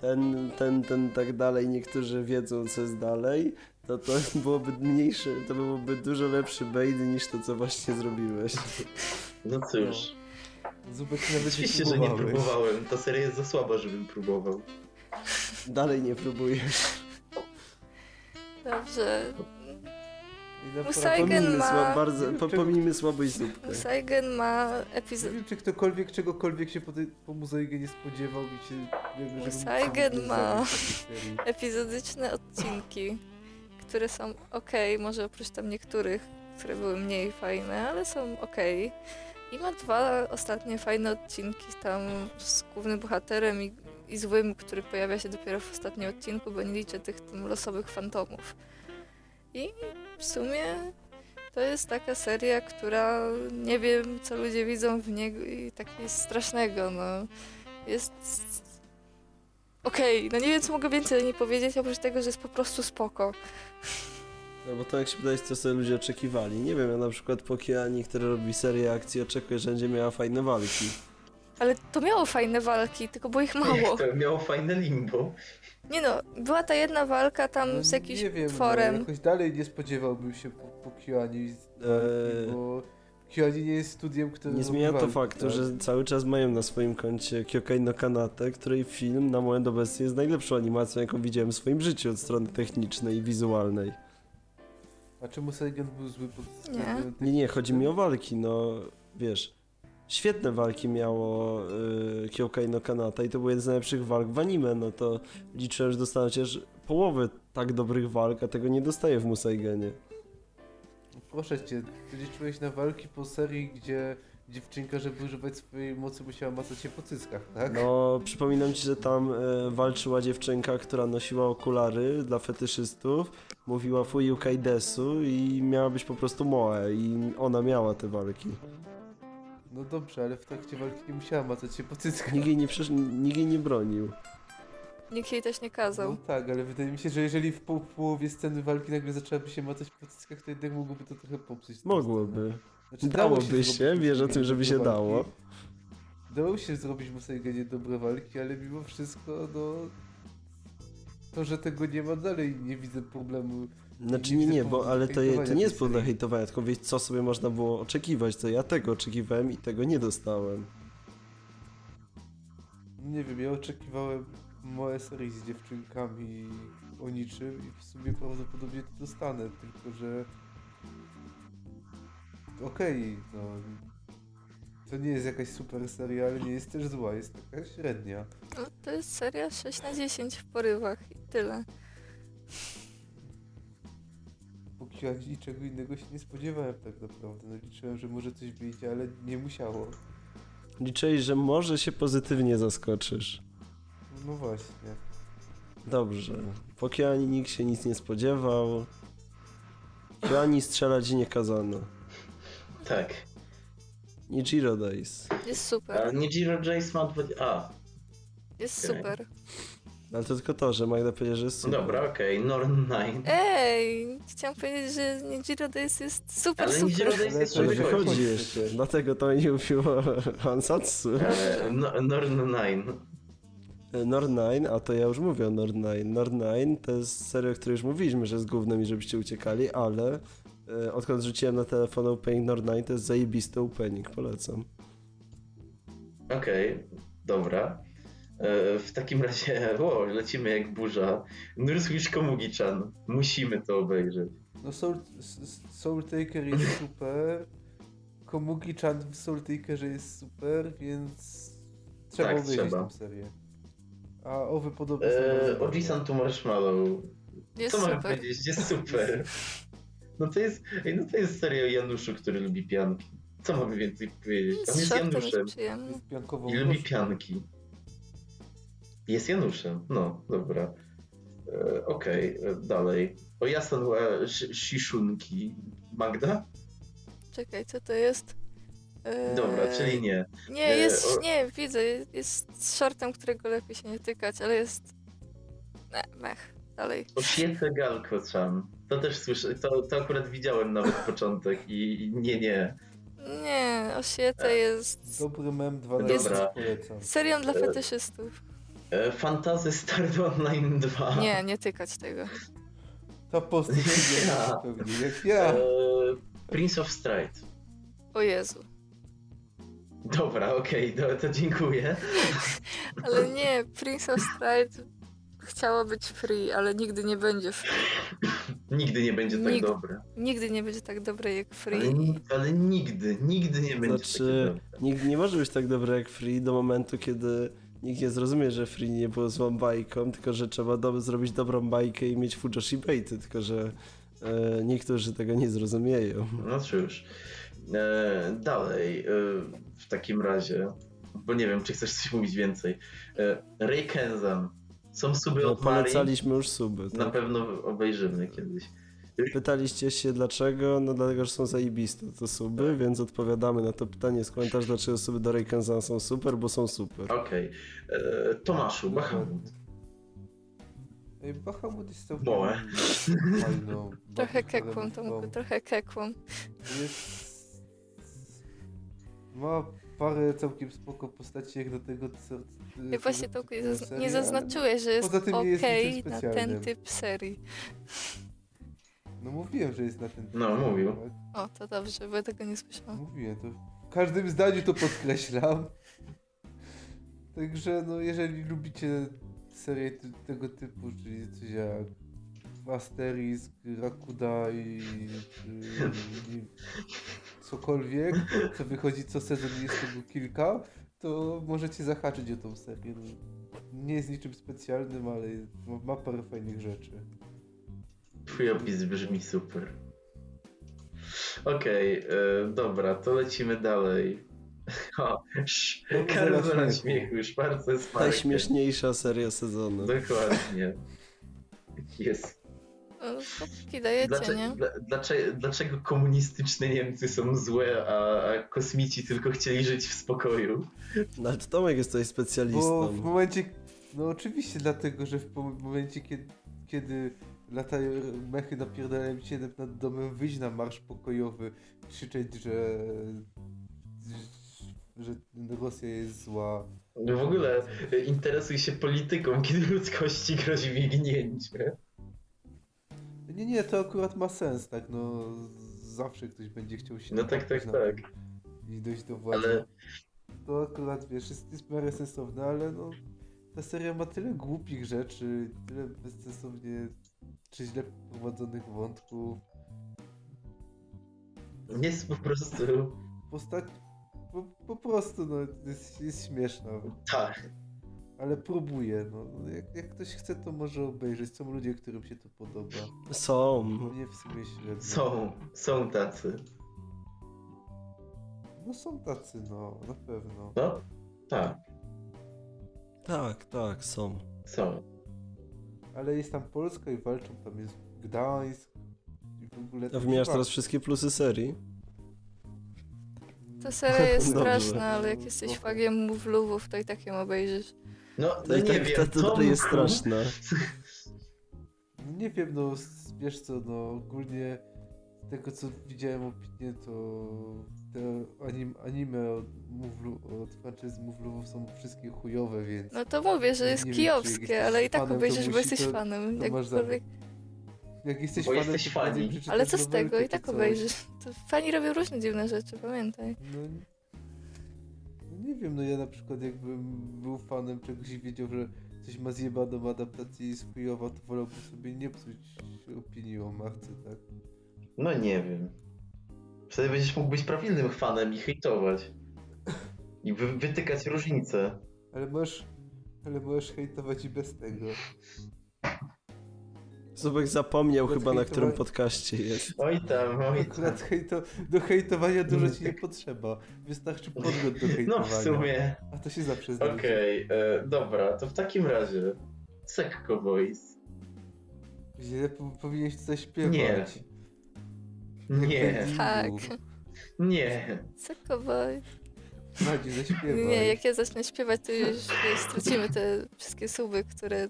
ten, ten, ten, tak dalej, niektórzy wiedzą co jest dalej, to to byłoby mniejsze, to byłoby dużo lepszy bait niż to co właśnie zrobiłeś. No cóż, Zubek nawet oczywiście, nie że nie próbowałem. Ta seria jest za słaba, żebym próbował. Dalej nie próbujesz. Dobrze. Pomijmy, ma- sła, bardzo, po, pomijmy słabość zupkę. Musaigen ma Nie epizod... wiem, czy ktokolwiek czegokolwiek się po, tej, po Muzaige nie spodziewał i się... mógł ma- epizodyczne odcinki, które są ok, może oprócz tam niektórych, które były mniej fajne, ale są ok. I ma dwa ostatnie fajne odcinki tam z głównym bohaterem i, i złym, który pojawia się dopiero w ostatnim odcinku, bo nie liczę tych tam losowych fantomów. I w sumie to jest taka seria, która nie wiem, co ludzie widzą w niego i takiego strasznego, no. Jest Okej, no nie wiem co mogę więcej o niej powiedzieć, oprócz tego, że jest po prostu spoko. No bo to jak się wydaje, co sobie ludzie oczekiwali. Nie wiem, ja na przykład po Kiani, który robi serię akcji, oczekuję, że będzie miała fajne walki. Ale to miało fajne walki, tylko było ich mało. To miało fajne limbo. Nie no, była ta jedna walka tam No, z jakimś nie wiem, tworem. No, jakoś dalej nie spodziewałbym się po, po Kyoani, Eee. bo Kyoani nie jest studiem, które Nie zmienia to faktu, tak? że cały czas mają na swoim koncie Kyokai no Kanate, której film na moment obecny jest najlepszą animacją, jaką widziałem w swoim życiu od strony technicznej i wizualnej. A czemu Saigen był zły pod Nie. Nie, nie, chodzi mi o walki, no wiesz. Świetne walki miało y, Kyokai no Kanata i to był jeden z najlepszych walk w anime, no to liczyłem, że dostanę chociaż połowę tak dobrych walk, a tego nie dostaję w Musaigenie. Proszę cię, ty liczyłeś na walki po serii, gdzie dziewczynka, żeby używać swojej mocy, musiała macać się po cyckach, tak? No, przypominam ci, że tam e, walczyła dziewczynka, która nosiła okulary dla fetyszystów, mówiła Fuyu Kaidesu i miała być po prostu Moe i ona miała te walki. No dobrze, ale w trakcie walki nie musiała macać się po cyckach. Nikt jej nie, nikt jej nie bronił. Nikt jej też nie kazał. No tak, ale wydaje mi się, że jeżeli w po połowie sceny walki nagle zaczęłaby się macać po cyckach, to jednak mogłoby to trochę popsuć. Mogłoby. Znaczy, dało Dałoby się, wiesz o tym, żeby się dało. Dało się zrobić w Musaigenie dobre walki, ale mimo wszystko, no... To, że tego nie ma dalej, nie widzę problemu. Znaczy Nie nie, bo ale to, je, to nie jest powód hejtowania, tylko wiedzieć co sobie można było oczekiwać, to ja tego oczekiwałem i tego nie dostałem. Nie wiem, ja oczekiwałem moje serii z dziewczynkami o niczym i w sumie prawdopodobnie to dostanę, tylko że... Okej, no... To nie jest jakaś super seria, ale nie jest też zła, jest taka średnia. No, to jest seria 6 na 10 w porywach i tyle. Póki ja niczego innego się nie spodziewałem tak naprawdę. No, liczyłem, że może coś wyjdzie, ale nie musiało. Liczyłeś, że może się pozytywnie zaskoczysz. No właśnie. Dobrze. Po Kiani nikt się nic nie spodziewał. Kiani strzelać nie kazano. Tak. Nijiro Days. Jest A super. Nijiro Jace ma 20... A, Jest okej. super. Ale to tylko to, że Magda powiedziała, że jest super. Dobra, okej, Norn 9. Ej, chciałam powiedzieć, że Nijiro Days jest super, Ale super. Nijiro Days jest Ale wychodzi jeszcze, dlatego to nie mówiło Hansatsu. E, no, Norn 9. Nord9, a to ja już mówię o Nord9. Nord9 to jest seria, o której już mówiliśmy, że jest głównym i żebyście uciekali, ale e, odkąd rzuciłem na telefon opening Nord9, to jest zajebisty opening, polecam. Okej, dobra. E, w takim razie, o, lecimy jak burza. Nurse Komugi-chan. Musimy to obejrzeć. No Soul, Soul Taker jest super. Komugi-chan w Soul Takerze jest super, więc trzeba Tak, obejrzeć trzeba. tę serię. A owy podobno są E, bardzo Oji-san to Marshmallow. Jest Co mam powiedzieć? Jest super. No to jest, ej, no to jest seria o Januszu, który lubi pianki. Co mamy więcej powiedzieć? On jest Januszem jest i lubi pianki. Jest Januszem. No, dobra. E, Okej, e, dalej. O Jasan Sh- Shishunki. Magda? Czekaj, co to jest? Eee, Dobra, czyli nie. Nie, e, jest, o- nie, widzę, jest z shortem, którego lepiej się nie tykać, ale jest... Ne, mech, dalej. Oshiete Galko-chan. To też słyszę, to, to akurat widziałem nawet początek i i nie, nie. Nie, Osiete jest Dobry mem 2 na Dobra. 10 polecam. serią dla fetyszystów. E, Fantasy Star Online 2. Nie, nie tykać tego. Ta postać jest Ja. jak ja. E, Prince of Stride. O Jezu. Dobra, okej, to, to dziękuję. Ale nie, Prince of Stride chciało być free, ale nigdy nie będzie free. Nigdy nie będzie tak Nigdy. dobre. Nigdy nie będzie tak dobre jak Ale, free. ni- ale nigdy, nigdy nie będzie Znaczy, dobre. nikt nie może być tak dobry jak Free do momentu, kiedy nikt nie zrozumie, że Free nie było złą bajką, tylko że trzeba do, zrobić dobrą bajkę i mieć Fujoshi Baity, tylko że e, niektórzy tego nie zrozumieją. No cóż. E, dalej, e, w takim razie, bo nie wiem, czy chcesz coś mówić więcej. E, Ray Kenzan. Są suby No, od Mari. polecaliśmy już suby. Na Tak? pewno obejrzymy kiedyś. Pytaliście się dlaczego? No dlatego, że są zajebiste te suby, więc odpowiadamy na to pytanie. Jest komentarz, dlaczego suby do Raykenza są super, bo są super. Okej. E, Tomaszu, Bahamut. Ej, Bahamut jest całkiem Bołe. Trochę fajną. Tomku, trochę kekłam. Jest... Ma parę całkiem spoko postaci jak do tego co... Ja właśnie Tomku nie, nie zaznaczyłeś, że jest okej niczym na ten typ serii. No mówiłem, że jest na ten No, mówił. O, to dobrze, bo ja tego nie słyszałam. Mówiłem, to w każdym zdaniu to podkreślam. Także no, jeżeli lubicie serię tego typu, czyli coś jak Asterisk, Rakudai, czy i cokolwiek, co wychodzi co sezon jest tego kilka, to możecie zahaczyć o tą serię. No, nie jest niczym specjalnym, ale ma, ma parę fajnych rzeczy. Twój opis brzmi super. Okej, e, dobra, to lecimy dalej. O, sz- Karuzela śmiechu. śmiechu, już bardzo jest Najśmieszniejsza seria sezonu. Dokładnie. Jest. No, dajecie, nie? dla, dlaczego, dlaczego komunistyczne Niemcy są złe, a, a kosmici tylko chcieli żyć w spokoju? No, ale Tomek jest tutaj Bo specjalistą. w momencie. No oczywiście dlatego, że w momencie, kiedy, kiedy latają mechy napierdalają się nad domem, wyjść na marsz pokojowy, krzyczeć, że. że Rosja jest zła. No w ogóle interesuj się polityką, kiedy ludzkości grozi wygnięcie. Nie, nie, to akurat ma sens, tak, no zawsze ktoś będzie chciał się No tak, tak, na tak. i dojść do władzy. Ale To akurat, wiesz, jest, jest miarę sensowne, ale no ta seria ma tyle głupich rzeczy, tyle bezsensownie czy źle prowadzonych wątków. jest po prostu... Postać po, po prostu, no, jest, jest śmieszna, Tak. Ale próbuje, no. Jak, jak ktoś chce, to może obejrzeć. Są ludzie, którym się to podoba. Są. Mnie w sumie średnio. Są, są tacy. No są tacy, no, na pewno. No? Tak, Tak, tak, są. są. Ale jest tam Polska i walczą, tam jest Gdańsk i w ogóle... A wymieniasz się teraz wszystkie plusy serii? Ta seria jest straszna, ale jak jesteś fagiem mówluwów, to i tak ją obejrzysz. No, To no i nie tak wiem, ta to Tomku. jest straszne. No nie wiem, no wiesz co, no ogólnie z tego co widziałem opinie, to te anim, anime od, Mówlu, od franczyzy Mówlów są wszystkie chujowe, więc No to mówię, że jest wiem, kijowskie, jesteś ale i tak fanem, to obejrzysz, bo jesteś to- fanem. to Jakkolwiek... jak jesteś Bo fanem, jesteś to fani. Ale co z tego? I tak obejrzysz. To fani robią różne dziwne rzeczy, pamiętaj. No, nie- wiem, no ja na przykład jakbym był fanem czegoś i wiedział, że coś ma zjebaną adaptację i jest chujowa, to wolałbym sobie nie psuć opinii o marce, tak? No nie wiem. Wtedy będziesz mógł być prawilnym fanem i hejtować. I wy wytykać różnice. Ale możesz, ale możesz hejtować i bez tego. Zubek zapomniał Akurat chyba na którym podcaście jest. Oj tam, oj tam. Akurat hejto, do hejtowania dużo ci nie potrzeba. Wystarczy podgląd do hejtowania. No w sumie. A to się zawsze znajdzie. Okej, e, dobra, to w takim razie. Sekko Voice. Źle po- powinieneś coś śpiewać. Nie. Nie. Tak. nie. Co kowaj? Madziu, zaśpiewaj. Nie, jak ja zacznę śpiewać, to już stracimy te wszystkie suby, które...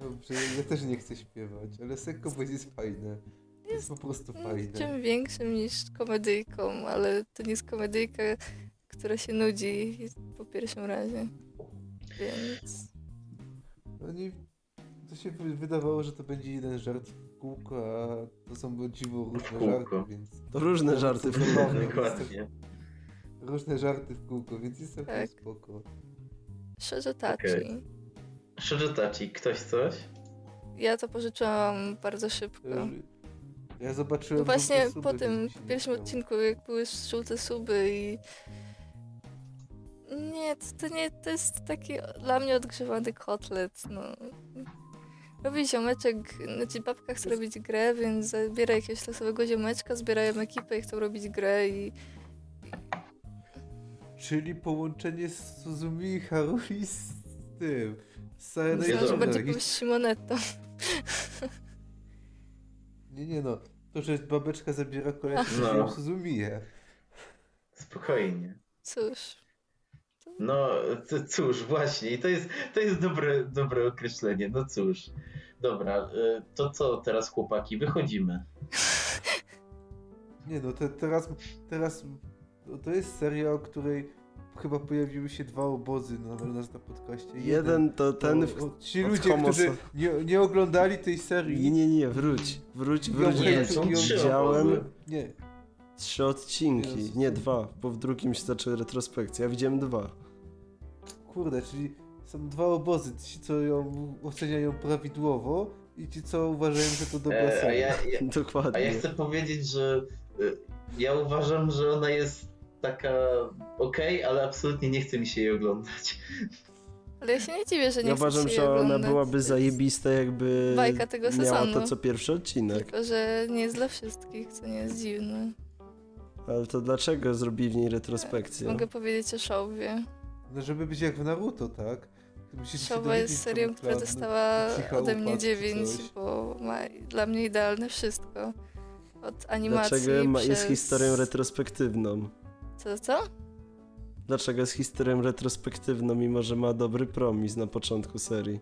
Dobrze, ja też nie chcę śpiewać, ale Sekko Boys jest fajne. Jest po prostu No, fajne. czym większym niż komedyjką, ale to nie jest komedyjka, która się nudzi po pierwszym razie. Więc... Oni, to się wy- wydawało, że to będzie jeden żart w kółko, a to są dziwo różne żarty, więc... To różne żarty w kółko. Dokładnie. Różne żarty w kółko, więc jest całkiem Tak. spoko. Shoujotachi. Okej. Shoujotachi, ktoś coś? Ja to pożyczyłam bardzo szybko. Ja zobaczyłem... No właśnie po suby, tym pierwszym chciało. odcinku, jak były żółte suby i... Nie, to, to nie, to jest taki dla mnie odgrzewany kotlet, no. Robi ziomeczek, znaczy babka chce robić grę, więc zabiera jakiegoś losowego ziomeczka, zbierają ekipę i chcą robić grę i... Czyli połączenie z Suzumi i Haruli z tym... Z Myślałam, że bardziej powiesz Simonetto. Nie, nie no. To, że babeczka zabiera koleżkę No. Suzumię. Spokojnie. Cóż, No, c- cóż, właśnie, i to jest, to jest dobre, dobre określenie, no cóż. Dobra, y, to co teraz chłopaki, wychodzimy. Nie no, te, teraz, teraz to jest seria, o której chyba pojawiły się dwa obozy na, na nas na podcaście. Jeden to ten, w... o, o, ci ludzie, którzy nie, nie oglądali tej serii. Nie, nie, nie, wróć. Wróć, wróć. Nie, wróć. są ją trzy widziałem. Nie, Trzy odcinki, Jezus. nie dwa, bo w drugim się zaczęły retrospekcje. Ja widziałem dwa. kurde, czyli są dwa obozy. Ci, co ją oceniają prawidłowo i ci, co uważają, że to dobra E, a, seria. ja, ja, a Dokładnie. ja chcę powiedzieć, że y, ja uważam, że ona jest taka okej, ale absolutnie nie chce mi się jej oglądać. ale ja się nie dziwię, że nie Ja chcesz uważam, że ona byłaby zajebista, jakby bajka tego miała to co pierwszy odcinek. Tylko, że nie jest dla wszystkich, co nie jest dziwne. Ale to dlaczego zrobili w niej retrospekcję? Mogę powiedzieć o Showwie. No żeby być jak w Naruto, tak? Showa jest serią, która dostała ode mnie upadł czy 9, coś. bo ma dla mnie idealne wszystko. Od animacji Dlaczego ma, przez... jest historią retrospektywną? Co, co? Dlaczego jest historią retrospektywną, mimo że ma dobry promis na początku serii?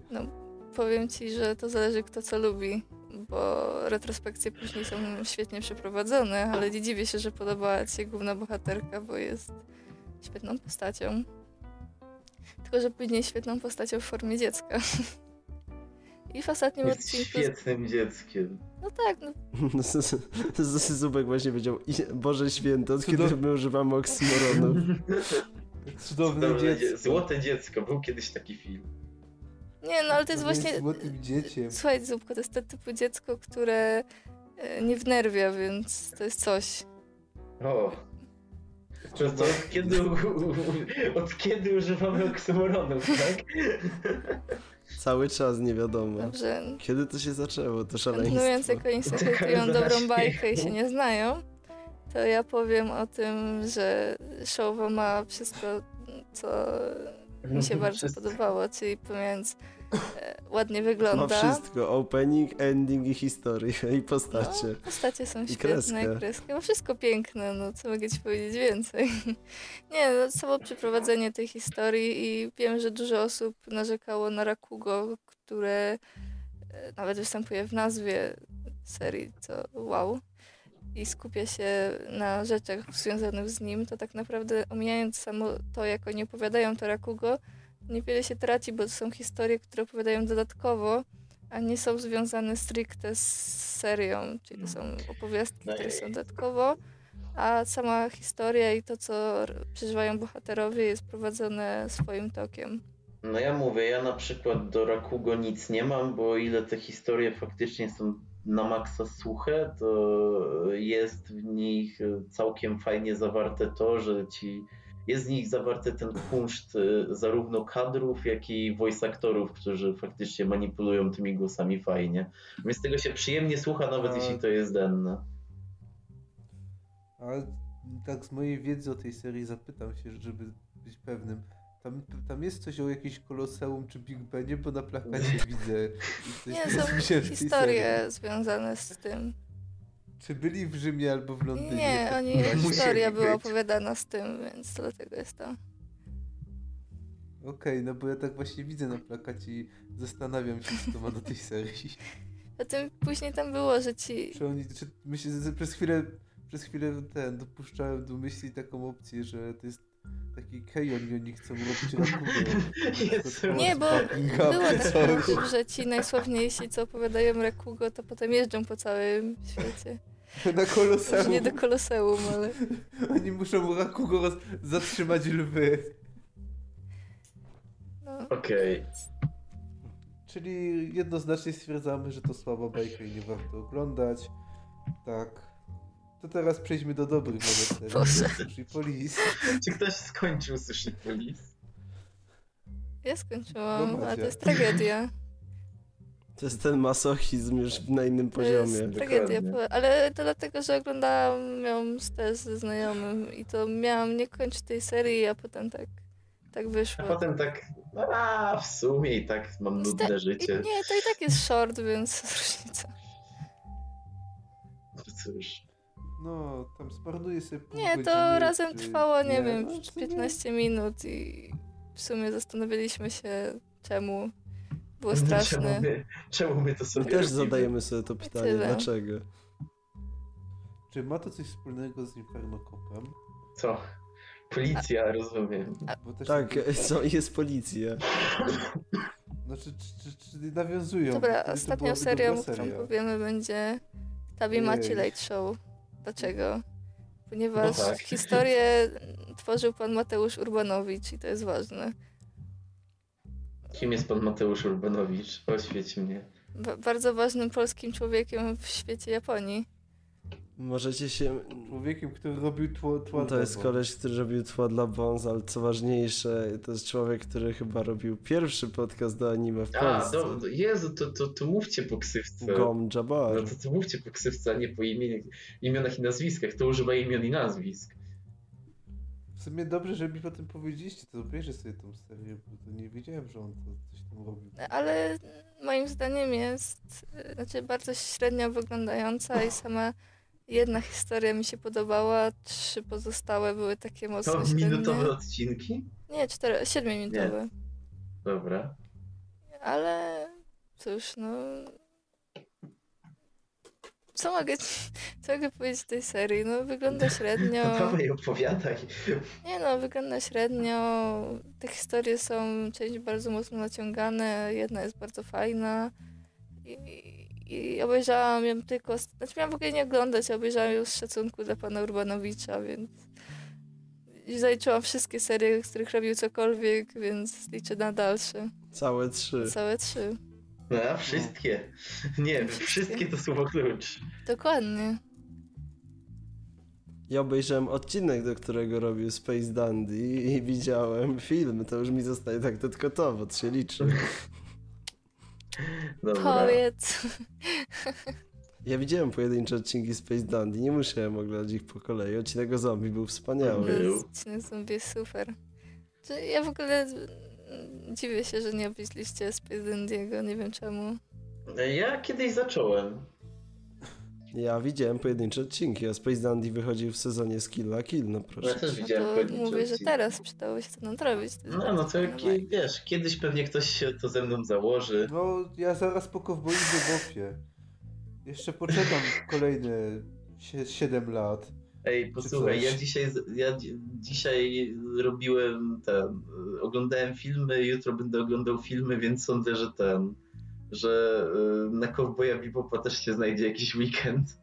Powiem ci, że to zależy kto co lubi, bo retrospekcje później są świetnie przeprowadzone, ale nie dziwię się, że podobała ci się główna bohaterka, bo jest świetną postacią. Tylko, że później świetną postacią w formie dziecka. I w ostatnim Jest odcinku... świetnym dzieckiem. No tak, no Zubek właśnie powiedział, "I- Boże Święty, od Cudo- kiedy my używamy oksymoronów? Cudowne dzie- dziecko. Złote dziecko, był kiedyś taki film. Nie, no ale to jest Ono właśnie... złotym dzieciem. Słuchaj, Zupko, to jest to typu dziecko, które e, nie wnerwia, więc to jest coś. O. To, to od, kiedy, od kiedy używamy oksymoronów, tak? Cały czas nie wiadomo. Dobrze. Kiedy to się zaczęło, to szaleństwo? jak oni sobie dobrą bajkę i się nie znają, to ja powiem o tym, że Showa ma wszystko, co mi się bardzo podobało, czyli pomijając e, ładnie Ma wygląda. wszystko. Opening, ending i historię i postacie. No, postacie są I świetne, kreskę. kreski. No wszystko piękne, no co mogę ci powiedzieć więcej. Nie, no samo przeprowadzenie tej historii i wiem, że dużo osób narzekało na Rakugo, które e, nawet występuje w nazwie serii, co wow. I skupia się na rzeczach związanych z nim, to tak naprawdę omijając samo to, jak oni opowiadają to Rakugo, niewiele się traci, bo to są historie, które opowiadają dodatkowo, a nie są związane stricte z serią, czyli to są opowiastki, No które są dodatkowo, a sama historia i to, co przeżywają bohaterowie jest prowadzone swoim tokiem. No ja mówię, ja na przykład do Rakugo nic nie mam, bo ile te historie faktycznie są na maksa suche, to jest w nich całkiem fajnie zawarte to, że ci jest w nich zawarty ten kunszt y, zarówno kadrów, jak i voice aktorów, którzy faktycznie manipulują tymi głosami fajnie. Więc tego się przyjemnie słucha, nawet A- jeśli to jest denne. Ale tak z mojej wiedzy o tej serii zapytam się, żeby być pewnym. Tam, tam jest coś o jakimś koloseum czy Big Benie, bo na plakacie widzę. Nie, są historie związane z tym. Czy byli w Rzymie albo w Londynie? Nie, oni, razie? historia była być. opowiadana z tym, więc dlatego jest to. Okej, no bo ja tak właśnie widzę na plakacie i zastanawiam się, co to ma do tej serii. Zatem później tam było, że ci Czy oni, czy myślę, że przez chwilę, przez chwilę ten, dopuszczałem do myśli taką opcję, że to jest taki kejon i oni chcą robić Rakugo. Jezu. Nie, bo Buckingham było tak że ci najsławniejsi, co opowiadają Rakugo, to potem jeżdżą po całym świecie. Na koloseum. nie do Koloseum, ale... Oni muszą Rakugo roz... zatrzymać lwy. No. Okej. Czyli jednoznacznie stwierdzamy, że to słaba bajka i nie warto oglądać. Tak. To teraz przejdźmy do dobrych Boże. Sushi Police. Czy ktoś skończył Sushi Police? Ja skończyłam, No ale to jest tragedia. To jest ten masochizm już na innym To jest poziomie. tragedia, Dokładnie. po- ale to dlatego, że oglądałam ją z- też ze znajomym i to miałam nie kończyć tej serii, a potem tak, tak A wyszło. potem tak, a w sumie i tak mam nudne I, życie. nie, to i tak jest short, więc różnica. Cóż. No, tam zmarnuje sobie pół Nie, to godziny, razem czy- trwało, nie, wiem, no, to nie. 15 minut i w sumie zastanawialiśmy się czemu. Było Czemu straszne. my, czemu my to My sobie też robimy? zadajemy sobie to pytanie, tyle. dlaczego? Czy ma to coś wspólnego z Inferno Copem? Co? Policja, rozumiem. Bo też Tak, co jest policja. Znaczy, czy, czy, czy nawiązują? Dobra, to ostatnią serią, dobra którą powiemy będzie Tabi Maci. Late Show. Dlaczego? Ponieważ No tak. historię tworzył pan Mateusz Urbanowicz i to jest ważne. Kim jest pan Mateusz Urbanowicz? Oświeć mnie. Ba- bardzo ważnym polskim człowiekiem w świecie Japonii. Możecie się... Człowiekiem, który robił tło, tło To jest koleś, który robił tło dla Bones, ale co ważniejsze, to jest człowiek, który chyba robił pierwszy podcast do anime w A, Polsce. do, do, Jezu, to, to, to mówcie po ksywce. Gom Jabbar. No to, to mówcie po ksywce, a nie po imieniu, imionach i nazwiskach. To używa imion i nazwisk. W sumie dobrze, że mi potem powiedzieliście, to obejrzę sobie tą serię, bo to nie wiedziałem, że on to coś tam robił. Ale moim zdaniem jest y, znaczy bardzo średnio wyglądająca i sama jedna historia mi się podobała, trzy pozostałe były takie mocno To średnie. minutowe odcinki? Nie, cztery, siedmiominutowe. Dobra. Ale cóż, no. Co mogę, co mogę powiedzieć o tej serii? No, wygląda średnio. No dawaj, opowiadaj. Nie no, wygląda średnio. Te historie są część bardzo mocno naciągane, jedna jest bardzo fajna. I, i obejrzałam ją tylko. Znaczy, miałam w ogóle nie oglądać, obejrzałam ją z szacunku dla pana Urbanowicza, więc. I zaliczyłam wszystkie serie, z których robił cokolwiek, więc liczę na dalsze. Całe trzy. Całe trzy. No, a wszystkie. Nie, wszystkie to słowo klucz. Dokładnie. Ja obejrzałem odcinek, do którego robił Space Dandy i widziałem film. To już mi zostaje tak tylko to, bo to się liczy. Dobra. Powiedz. Ja widziałem pojedyncze odcinki Space Dandy, nie musiałem oglądać ich po kolei. Odcinek o zombie był wspaniały. Był. Odcinek zombie super. Ja w ogóle dziwię się, że nie obejrzeliście Space Dandy'ego, nie wiem czemu. Ja kiedyś zacząłem. Ja widziałem pojedyncze odcinki, a Space Dandy wychodził w sezonie z Kill la Kill, no Ja proszę. też No widziałem to pojedyncze mówię, że odcinki. teraz przydało się to nadrobić. No, no to fajne. ki- wiesz, kiedyś pewnie ktoś się to ze mną założy. No, ja zaraz po kowboi bebopie. Jeszcze poczekam kolejne 7 lat. Ej, posłuchaj, ja dzisiaj, ja dzi- dzisiaj robiłem ten, oglądałem filmy, jutro będę oglądał filmy, więc sądzę, że ten, że y, na Cowboya Bebopa też się znajdzie jakiś weekend.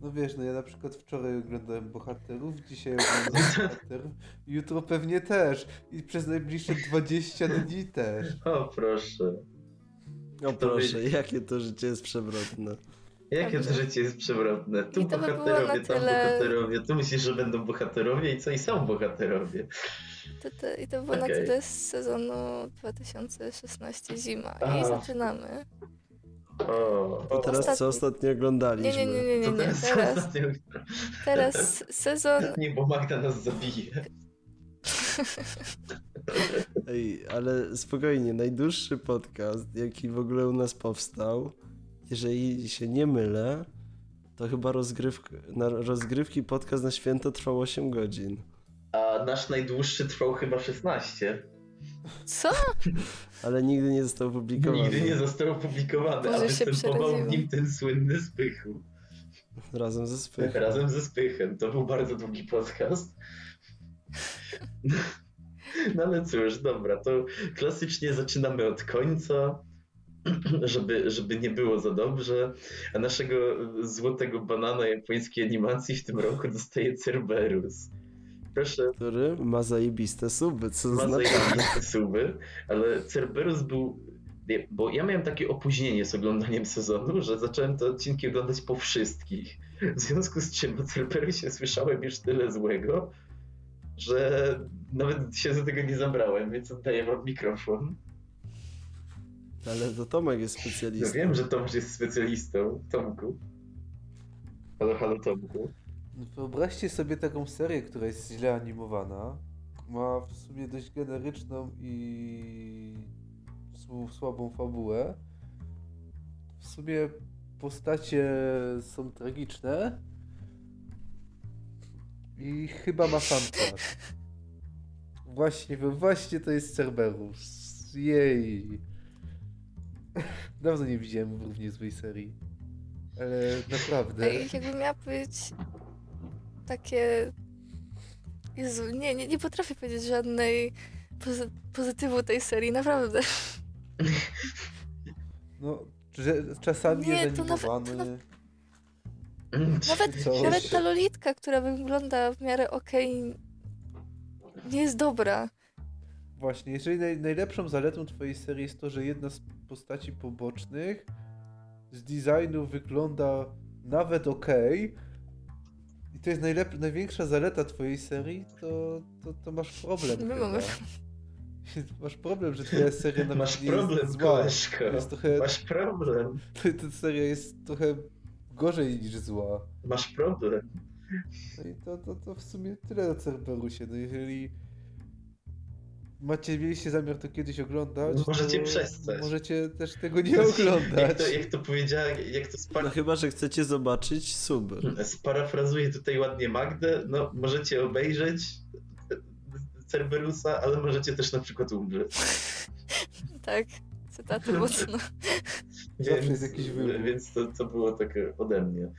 No wiesz, no ja na przykład wczoraj oglądałem bohaterów, dzisiaj oglądam bohaterów, jutro pewnie też. I przez najbliższe 20 dni też. O proszę. O proszę, jakie to życie jest przewrotne. Jakie to życie jest przewrotne. Tu I to by bohaterowie, na tam tyle. bohaterowie. Tu myślisz, że będą bohaterowie i co? I są bohaterowie. To, to, I to było na Okej. tyle z sezonu 2016 zima. A. I zaczynamy. O, I teraz Ostatni. co ostatnio oglądaliśmy? Nie, nie, nie, nie, nie, to nie. teraz, Teraz, ostatnio... teraz sezon Nie, bo Magda nas zabije. Ej, ale spokojnie, najdłuższy podcast, jaki w ogóle u nas powstał, jeżeli się nie mylę, to chyba rozgrywk, na rozgrywki podcast na święto trwał 8 godzin. A nasz najdłuższy trwał chyba 16. Co? Ale nigdy nie został opublikowany. Nigdy nie został opublikowany, a Może się występował w nim ten słynny Spychu. Razem ze Spychem. Razem ze Spychem. To był bardzo długi podcast. No ale cóż, dobra, to klasycznie zaczynamy od końca, żeby, żeby nie było za dobrze. A naszego złotego banana japońskiej animacji w tym roku dostaje Cerberus. Proszę, Który ma zajebiste suby, co ma znaczy... zajebiste suby, ale Cerberus był. Bo ja miałem takie opóźnienie z oglądaniem sezonu, że zacząłem te odcinki oglądać po wszystkich. W związku z czym o Cerberusie słyszałem już tyle złego, że nawet się do tego nie zabrałem, więc oddaję wam mikrofon. Ale to Tomek jest No specjalistą. wiem, że Tomasz jest specjalistą. Tomku. Halo, halo Tomku. Wyobraźcie sobie taką serię, która jest źle animowana. Ma w sumie dość generyczną i sł- słabą fabułę. W sumie postacie są tragiczne. I chyba ma fanfare. Właśnie, właśnie to jest Cerberus. Jej. Dawno nie widziałem równie złej serii. Ale naprawdę. Ej, jakby miała być takie... Jezu, nie, nie, nie potrafię powiedzieć żadnej pozy- pozytywu tej serii, naprawdę. No, że czasami Nie, jest to nawet- to animowany. Nawet, Coś. nawet ta Lolitka, która wygląda w miarę okej, nie jest dobra. Właśnie, jeżeli naj, najlepszą zaletą twojej serii jest to, że jedna z postaci pobocznych z designu wygląda nawet okej i to jest najlep- największa zaleta twojej serii, to, to, to masz problem. My chyba. mamy- Masz problem, że twoja seria nawet Masz nie jest problem, zła. koleżko. Jest trochę, Masz problem. ta seria jest trochę gorzej niż zła. Masz problem. No i to, to, to w sumie tyle o Cerberusie. No jeżeli macie, mieliście zamiar to kiedyś oglądać, Możecie to przestać. Możecie też tego nie Jak oglądać. to, jak to powiedziała, jak to No spara... chyba, że chcecie zobaczyć suby. sparafrazuję tutaj ładnie Magdę, no możecie obejrzeć Cerberusa, ale możecie też na przykład umrzeć. Tak, cytaty mocno. Zawsze jest jakiś wybór. Więc to, to było takie ode mnie.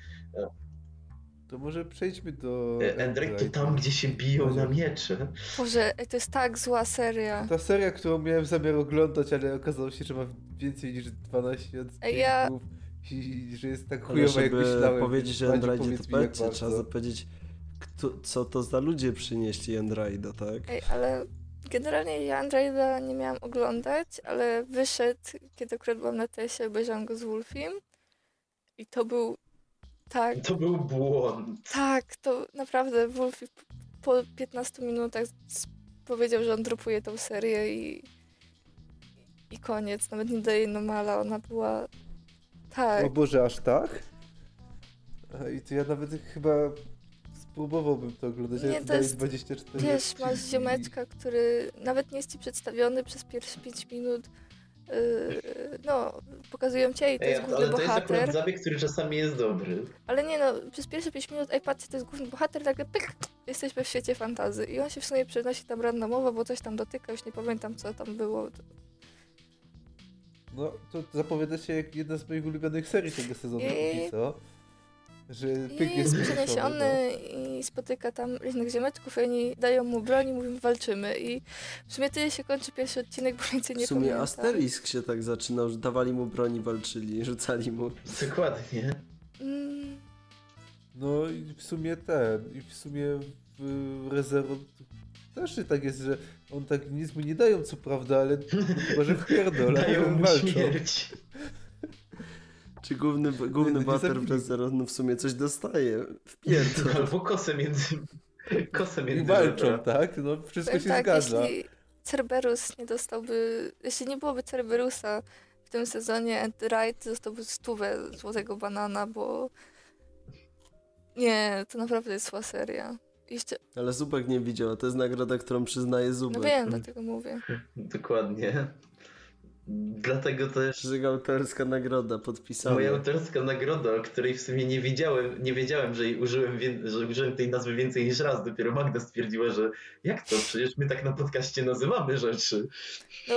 To może przejdźmy do. E, Endrek to tam, gdzie się biją na miecze. Boże, to jest tak zła seria. Ta seria, którą miałem zamiar oglądać, ale okazało się, że ma więcej niż 12 Ej, ja- odcinków i że jest tak chujowa, jak żeby myślałem. powiedzieć, że powiedz to jak powiedzcie, trzeba bardzo. powiedzieć, kto, co to za ludzie przynieśli Andrada, tak? Ej, ale generalnie ja Androida nie miałam oglądać, ale wyszedł, kiedy akurat byłam na tesie, obejrzałam go z Wolfim. I to był tak, To był błąd. tak, to naprawdę Wolfie p- po 15 minutach powiedział, że on dropuje tą serię i i koniec, nawet nie daje normala, ona była tak. O Boże, aż tak? I to ja nawet chyba próbowałbym to oglądać, ale Nie, to jest- 24 Wiesz, masz ziomeczka, który nawet nie jest ci przedstawiony przez pierwsze 5 minut. Yy, no, pokazują cię i to Ej, jest główny ale to jest akurat bohater. zabieg, który czasami jest dobry. Ale nie no, przez pierwsze 5 minut, ej patrzcie, to jest główny bohater, nagle pyk, jesteśmy w świecie fantazy. I on się w sumie przenosi tam randomowo, bo coś tam dotyka, już nie pamiętam co tam było. No, to zapowiada się jak jedna z moich ulubionych serii tego sezonu, I- co. Że I pyk jest jest przeniesiony i spotyka tam różnych ziomeczków i oni dają mu broń i mówią walczymy. I w sumie tyle się kończy pierwszy odcinek, bo więcej nie W sumie pamiętam. Asterisk się tak zaczynał, że dawali mu broni, walczyli, rzucali mu. Dokładnie. Mm, No i w sumie ten, i w sumie w rezerwą też tak jest, że on tak nic mu nie dają co prawda, ale no, chyba, że wpierdol, Dają ale mu walczą. śmierć. Czy główny, główny no bohater w Rezero, no w sumie coś dostaje. Wpierdol. Albo kosę między... Kosę I między walczą, żebra. tak? No wszystko powiem się tak, zgadza. jeśli Cerberus nie dostałby, jeśli nie byłoby Cerberusa w tym sezonie, Ed Wright dostałby stówę złotego banana, bo nie, to naprawdę jest zła seria. Jeszcze, Ale Zubek nie widział, a to jest nagroda, którą przyznaje no Zubek. wiem, dlatego mówię. Dokładnie. Dlatego też Przyzyga autorska nagroda podpisana. moja autorska nagroda, o której w sumie nie wiedziałem, nie wiedziałem, że jej użyłem, że użyłem tej nazwy więcej niż raz. Dopiero Magda stwierdziła, że jak to? Przecież my tak na podcaście nazywamy rzeczy. No,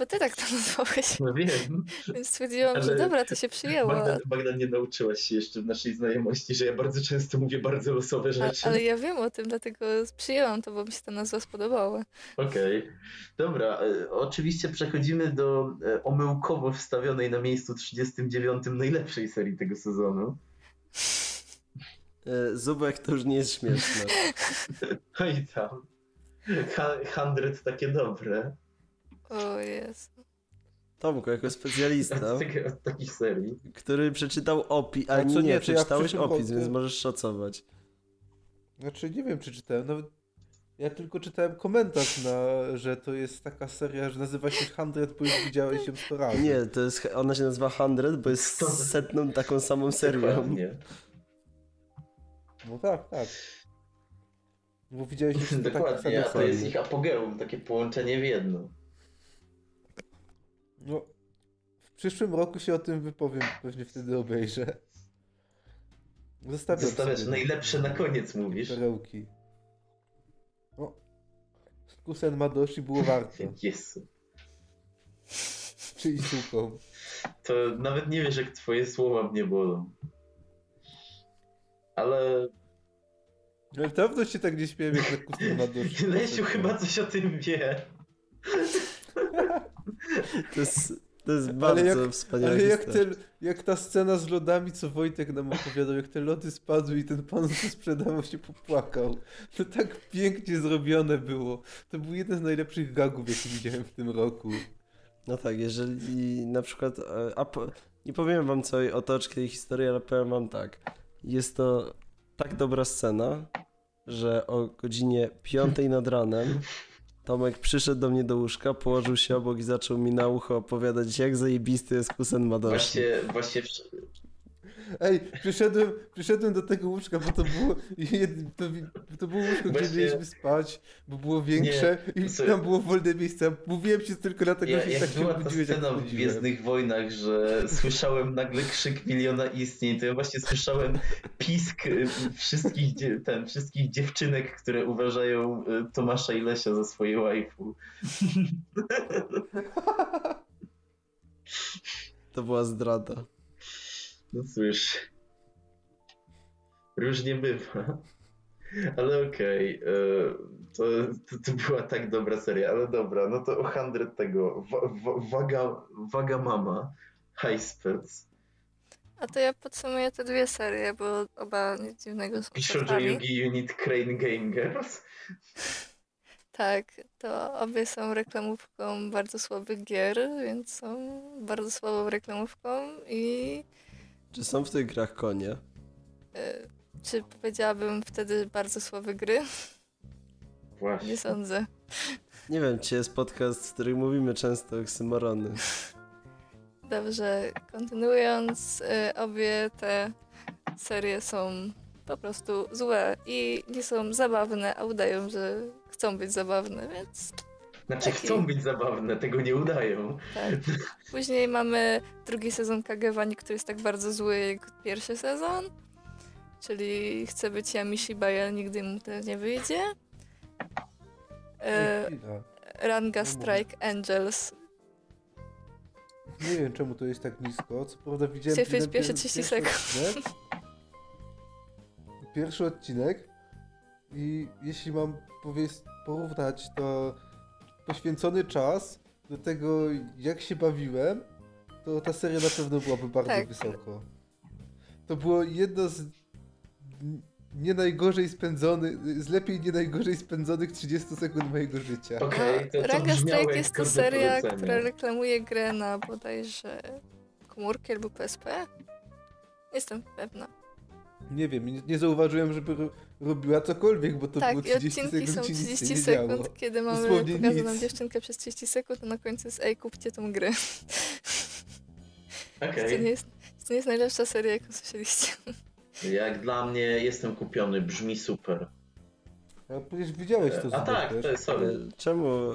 bo ty tak to nazwałeś, No wiem. więc stwierdziłam, że Ale dobra, to się przyjęło. Magda, Magda nie nauczyłaś się jeszcze w naszej znajomości, że ja bardzo często mówię bardzo losowe A, rzeczy. ale ja wiem o tym, dlatego przyjęłam to, bo mi się ta nazwa spodobała. Okej. Dobra, e, oczywiście przechodzimy do e, omyłkowo wstawionej na miejscu 39 najlepszej serii tego sezonu. E, Zubek to już nie jest śmieszne. Oj tam. Ha- Hundred takie dobre. O Jezu. Tomku, jako specjalista, Od, takich serii. który przeczytał opis, A ale co nie, nie, ja przeczytałeś przyszłym opis, więc możesz szacować. Znaczy nie wiem czy czytałem, nawet ja tylko czytałem komentarz na, że to jest taka seria, że nazywa się 100, bo już widziałeś ją 100 razy. Nie, to jest, ona się nazywa 100, bo jest setną taką samą serią. Dokładnie. No tak, tak. Bo widziałeś już 100 takich Dokładnie, a to jest ich apogeum, takie połączenie w jedno. No, w przyszłym roku się o tym wypowiem, pewnie wtedy obejrzę. Zostawiam Zostawiasz najlepsze na koniec, mówisz. perełki. O, Kusen Madoshi było warto. Jezu. Czyli suką. To nawet nie wiesz, jak twoje słowa mnie bolą. Ale Ale dawno się tak nie śmiałem jak na Kusen Madoshi. Lesiu chyba coś o tym wie. To jest, to jest bardzo jak- wspaniała Ale jak, historia. te, jak ta scena z lodami, co Wojtek nam opowiadał, jak te lody spadły i ten pan, co sprzedawał, się popłakał. To tak pięknie zrobione było. To był jeden z najlepszych gagów, jakie widziałem w tym roku. No tak, jeżeli na przykład. e, A nie powiem wam całej otoczki tej historii, ale powiem wam tak. Jest to tak dobra scena, że o godzinie 5 nad ranem Tomek przyszedł do mnie do łóżka, położył się obok i zaczął mi na ucho opowiadać, jak zajebisty jest Kusen Madoshi. Właśnie, właśnie Ej, przyszedłem, przyszedłem do tego łóżka, bo to było, to, to było łóżko, gdzie Właśnie- mieliśmy spać, bo było większe i słuchaj. tam było wolne miejsce. Mówiłem ci tylko dlatego, Ja, że jak tak się była ta scena w. Gwiezdnych Wojnach, że słyszałem nagle krzyk miliona istnień, to ja właśnie słyszałem pisk y, wszystkich, ten, wszystkich dziewczynek, które uważają y, Tomasza i Lesia za swoje waifu. To była zdrada. No cóż. Różnie bywa. Ale okej, y, to, to, to była tak dobra seria, ale dobra, no to o 100 tego, wa, wa, waga, waga mama, high spec. A to ja podsumuję te dwie serie, bo oba nic dziwnego są Piszą, że. Yugi Unit Crane Game Girls. Tak, to obie są reklamówką bardzo słabych gier, więc są bardzo słabą reklamówką i Czy są w tych grach konie? e, czy powiedziałabym wtedy bardzo słabe gry? Właśnie. Nie sądzę. Nie wiem, czy jest podcast, w którym mówimy często o oksymorony. Dobrze, kontynuując, e, obie te serie są po prostu złe i nie są zabawne, a udają, że chcą być zabawne, więc Znaczy Taki- chcą być zabawne, tego nie udają. tak. Później mamy drugi sezon Kagewani, który jest tak bardzo zły jak pierwszy sezon, czyli chce być Yami Shibai, ale nigdy mu to nie wyjdzie. E. Ranga Strike Angels. Nie wiem czemu to jest tak nisko. Co prawda widziałem Chcę pierwsze pier- 30 pierwszy sekund. Odcinek, pierwszy odcinek i jeśli mam porównać to poświęcony czas do tego jak się bawiłem, to ta seria na pewno byłaby bardzo Tak. wysoko. To było jedno z nie najgorzej spędzonych, z lepiej nie najgorzej spędzonych 30 sekund mojego życia. Okej, to, to Ranga brzmiało Strike jest to seria, polecenie. która reklamuje grę na bodajże komórki albo PSP. Jestem pewna. Nie wiem, nie, nie zauważyłem, żeby robiła cokolwiek, bo to tak, było i 30 odcinki sekund są i nic się 30 nie sekund, działo. kiedy mamy Dosłownie pokazaną nic. dziewczynkę przez 30 sekund, a na końcu jest ej, kupcie tą grę. Okej. To, nie jest, to nie jest najlepsza seria, jaką słyszeliście. Jak dla mnie jestem kupiony, brzmi super. A przecież widziałeś to A tak, też. to jest sorry. czemu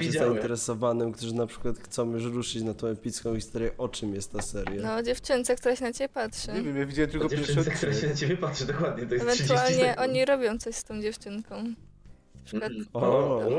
widziałem. zainteresowanym, którzy na przykład chcą już ruszyć na tą epicką historię, o czym jest ta seria? No, dziewczynce, która się na ciebie patrzy. Nie wiem, ja widziałem tylko O pierwszy dziewczynce, która się na ciebie patrzy, dokładnie, to jest 30 Ewentualnie oni robią coś z tą dziewczynką. Na przykład, Mm. O. o,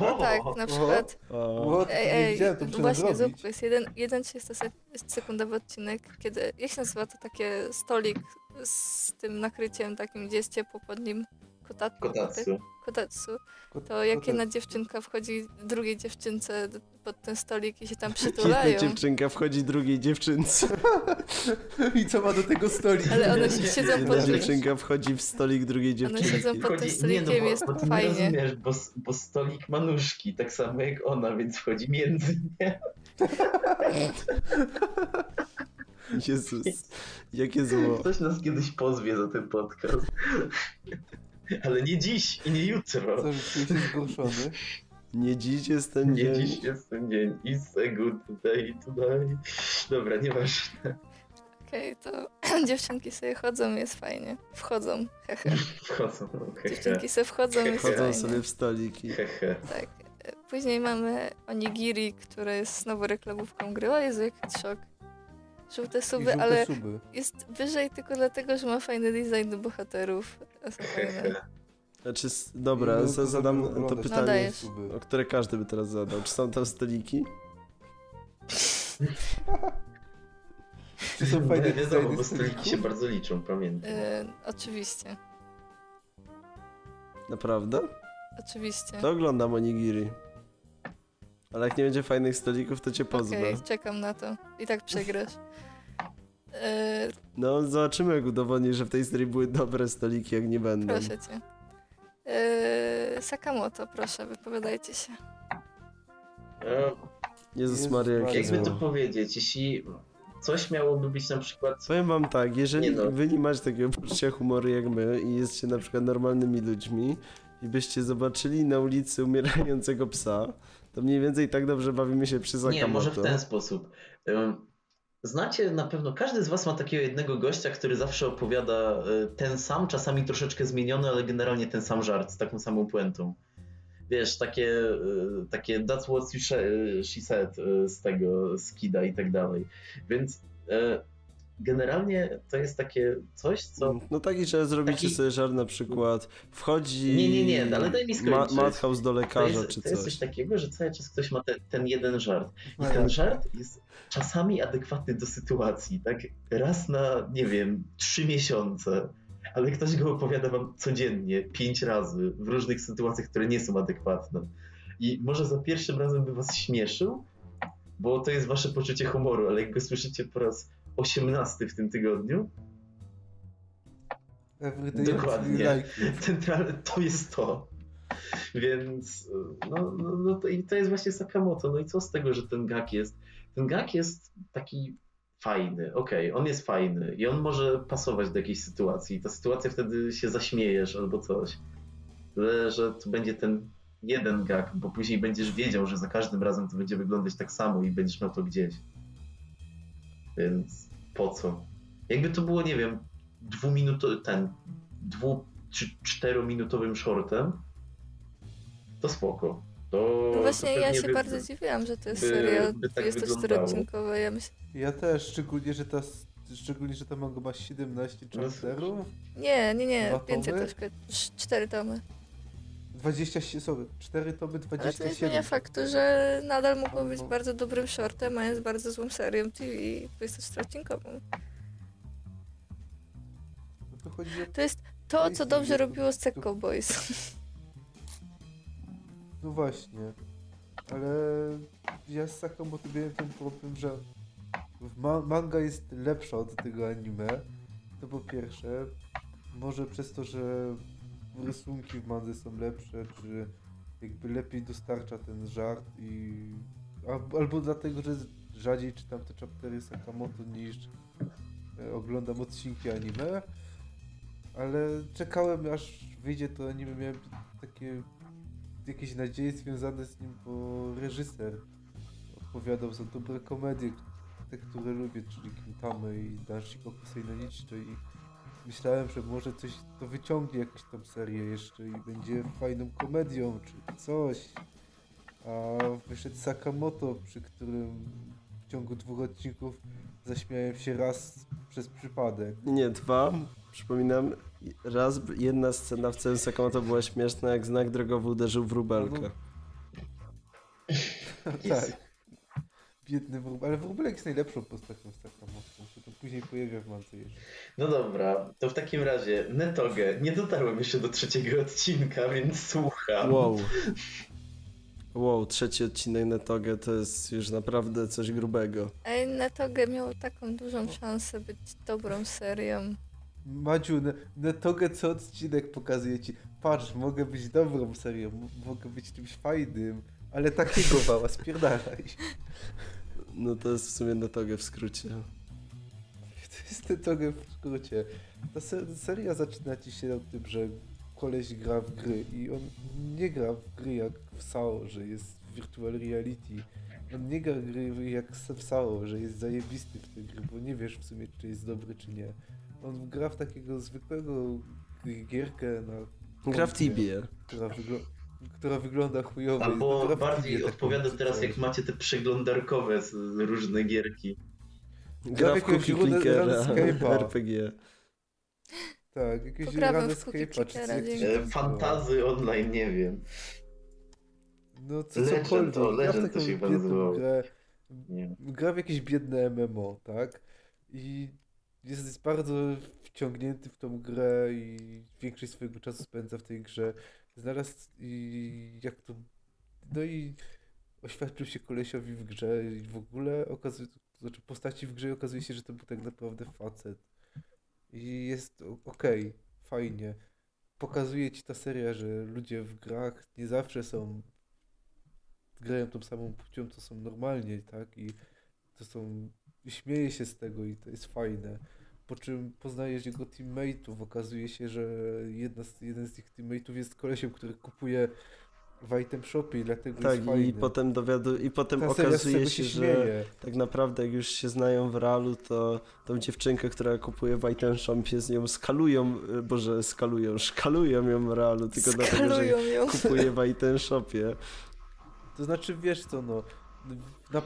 no o, tak, na przykład O, What? Ej, ej, to właśnie. Zupko, jest jeden, jeden 30-sekundowy odcinek, kiedy, jak się nazywa to takie stolik z tym nakryciem takim, gdzie jest ciepło pod nim, kotatsu, Kotatsu. kotatsu, Kot- to jak jedna dziewczynka wchodzi drugiej dziewczynce pod ten stolik i się tam Jedna przytulają, dziewczynka wchodzi drugiej dziewczynce. I co ma do tego stolik? ale one się siedzą Jedna pod nim. dziewczynka wchodzi w stolik drugiej One dziewczynki. siedzą pod tym Chodzi, nie no, stolikiem, bo, jest bo ty nie fajnie. rozumiesz, bo, bo stolik ma nóżki, tak samo jak ona, więc wchodzi między nie. Jezus, jakie zło. Ktoś nas kiedyś pozwie za ten podcast. Ale nie dziś i nie jutro. Co, się zgorszony? Nie dziś jest ten Nie dzień. dziś jest ten dzień. It's a good day today. Dobra, nieważne. Okej, to dziewczynki sobie chodzą, jest fajnie. Wchodzą, hehe. Wchodzą, okej. Dziewczynki sobie wchodzą, jest Chodzą fajnie. sobie w stoliki. Hehe. Tak. E, Później mamy Onigiri, które jest znowu reklamówką gry. O Jezu, jaki szok. Żółte suby, żółte ale suby. jest wyżej tylko dlatego, że ma fajny design do bohaterów. To. Znaczy, dobra, No, za- to zadam to oglądać pytanie, suby. o które każdy by teraz zadał. Czy są tam stoliki? Czy są fajne Nie wiadomo, bo stoliki się bardzo liczą, pamiętam. E, oczywiście, Naprawdę? oczywiście. To oglądam Onigiri. Ale jak nie będzie fajnych stolików, to cię pozwę. Okej, czekam na to. I tak przegrasz. E, No, zobaczymy, jak udowodnisz, że w tej serii były dobre stoliki, jak nie będą. proszę cię. E, Sakamoto, proszę, wypowiadajcie się. E, Jezus Jezus Maria, jakie Maria. Jakby to powiedzieć, jeśli coś miałoby być na przykład Powiem wam tak, jeżeli Nie no. wy nie macie takiego poczucia humoru jak my i jesteście na przykład normalnymi ludźmi i byście zobaczyli na ulicy umierającego psa, to mniej więcej tak dobrze bawimy się przy Sakamoto. Nie, może w ten sposób. Znacie na pewno, każdy z Was ma takiego jednego gościa, który zawsze opowiada y, ten sam, czasami troszeczkę zmieniony, ale generalnie ten sam żart z taką samą puentą. Wiesz, takie, y, takie that's what she, said y, z tego, z Kida i tak dalej. Więc generalnie to jest takie coś, co No taki, że zrobicie Taki- sobie żart na przykład, wchodzi Nie, nie, nie, ale daj mi skończyć. Madhouse do to lekarza jest, czy to jest coś coś. takiego, że cały czas ktoś ma te, ten jeden żart. I No ten jak? żart jest czasami adekwatny do sytuacji, tak? Raz na, nie wiem, trzy miesiące, ale ktoś go opowiada wam codziennie, pięć razy, w różnych sytuacjach, które nie są adekwatne. I może za pierwszym razem by was śmieszył, bo to jest wasze poczucie humoru, ale jak go słyszycie po raz osiemnasty w tym tygodniu, Every day Dokładnie. like to jest to. Więc no, no, no to, i to jest właśnie Sakamoto. No i co z tego, że ten gag jest? Ten gag jest taki fajny, okej, on jest fajny i on może pasować do jakiejś sytuacji. Ta sytuacja wtedy się zaśmiejesz albo coś. Ale że to będzie ten jeden gag, bo później będziesz wiedział, że za każdym razem to będzie wyglądać tak samo i będziesz miał to gdzieś. Więc po co? Jakby to było, nie wiem, dwuminuto, ten, dwu, czy czterominutowym shortem, to spoko. To, No właśnie to ja się by- bardzo dziwiłam, że to jest by- serial by tak 24-odcinkowy. Ja myślę... Ja też, szczególnie, że ta, szczególnie, że ta manga ma 17 No, chapterów. Nie, nie, nie, Dwa więcej tomy? troszkę. Sz- Cztery tomy. 27, sorry, 4 tomy, Ale to nie 27. faktu, że nadal mógł być No. bardzo dobrym shortem, a jest bardzo złą serią TV 24-odcinkową. No to chodzi o To jest to, co dobrze robiło Secco Boys. No właśnie. Ale ja z Sakamoto miałem ten problem, że ma manga jest lepsza od tego anime. To po pierwsze. Może przez to, że rysunki w mandze są lepsze, czy jakby lepiej dostarcza ten żart i... Albo, albo dlatego, że rzadziej czytam te chaptery Sakamoto niż e, oglądam odcinki anime. Ale czekałem aż wyjdzie to anime, miałem takie jakieś nadzieje związane z nim, bo reżyser odpowiadał za dobre komedie, te, które lubię, czyli Kintamy i Danshiko Kuseinoichi, i myślałem, że może coś to wyciągnie jakąś tam serię jeszcze i będzie fajną komedią, czy coś. A wyszedł Sakamoto, przy którym w ciągu dwóch odcinków zaśmiałem się raz przez przypadek. Nie, dwa. Przypominam, raz jedna scena w całym Sakamoto była śmieszna, jak znak drogowy uderzył w rubelkę. tak. Biedny wróbel, ale wróbelek jest najlepszą postacią z Sakamoto, później pojawia w mance jeszcze. No dobra, to w takim razie Netogę. Nie dotarłem jeszcze do trzeciego odcinka, więc słucham. Wow. Wow, trzeci odcinek Netogę to jest już naprawdę coś grubego. Ej, Netogę miał taką dużą szansę być dobrą serią. Madziu, ne- Netogę co odcinek pokazuje ci, patrz, mogę być dobrą serią, mogę być czymś fajnym, ale takiego wała, spierdalaj. No to jest w sumie Netogę w skrócie. To jest Netogę w skrócie. Ta se- seria zaczyna ci się od tym, że koleś gra w gry i on nie gra w gry jak w SAO, że jest virtual reality. On nie gra w gry jak w SAO, że jest zajebisty w tej gry, bo nie wiesz w sumie, czy jest dobry, czy nie. On gra w takiego zwykłego gierkę na Gra w Tibie. która, wygl- która wygląda chujowo. Albo bardziej Tibie odpowiada teraz, jak macie te przeglądarkowe z z różne gierki. Gra w Cookie Clickera. RPG. Tak, jakieś Runescape'a, czy to nazywa. Fantazy online, nie wiem. No co, Legend, cokolwiek. o, Gra w Legend to taką się nazywało. grę. Nie. Gra w jakieś biedne MMO, tak? I jest, jest bardzo wciągnięty w tą grę i większość swojego czasu spędza w tej grze. Znalazł i jak to... No i oświadczył się kolesiowi w grze i w ogóle okazuje, znaczy postaci w grze okazuje się, że to był tak naprawdę facet. I jest okej, fajnie. Pokazuje ci ta seria, że ludzie w grach nie zawsze są grają tą samą płcią, to są normalnie, tak? I to są. i śmieje się z tego i to jest fajne. Po czym poznajesz jego teammateów, okazuje się, że jedna z, jeden z tych teammateów jest kolesiem, który kupuje w item shopie dlatego Tak, jest fajny. i potem dowiadu... i potem Ta okazuje tego się, że tak naprawdę jak już się znają w realu, to tą dziewczynkę, która kupuje w item shopie z nią skalują, y, boże, skalują, szkalują ją w realu, tylko dlatego, że Skalują ją. kupuje w item shopie. To znaczy, wiesz co, no. Na,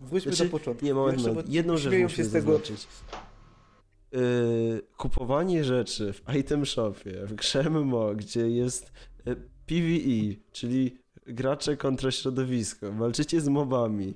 wróćmy Znaczy, do początku. Nie, moment, moment. Jedną rzecz musimy się z tego. zaznaczyć. Yy, kupowanie rzeczy w item shopie, w grze MMO, gdzie jest y, PvE, czyli gracze kontra środowisko, walczycie z mobami,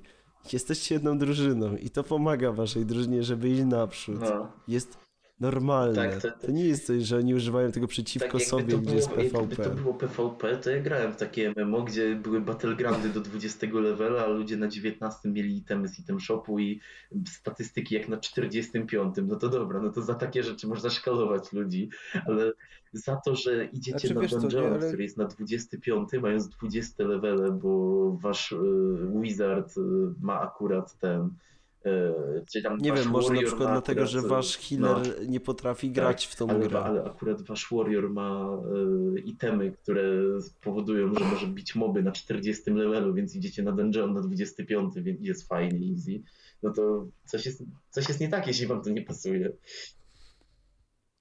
jesteście jedną drużyną i to pomaga waszej drużynie, żeby iść naprzód. No. Jest normalne. Tak, to- to, nie jest coś, że oni używają tego przeciwko Tak, jakby sobie, gdzie jest było, jakby PvP. to było PvP, to ja grałem w takie MMO, gdzie były battlegroundy do 20 levela, a ludzie na 19 mieli itemy z item shopu i statystyki jak na 45. No to dobra, no to za takie rzeczy można szkalować ludzi, ale za to, że idziecie Znaczy, na dungeon, ale- który jest na 25, mając 20 levele, bo wasz y, wizard y, ma akurat ten czy tam Nie wiem, może na przykład ma dlatego, akurat, że y, wasz healer no. nie potrafi grać w tą ale, grę. ale akurat wasz warrior ma y, itemy, które powodują, że może bić moby na 40 levelu, więc idziecie na dungeon na 25, więc jest fajnie, easy. No to coś jest, coś jest nie tak, jeśli wam to nie pasuje.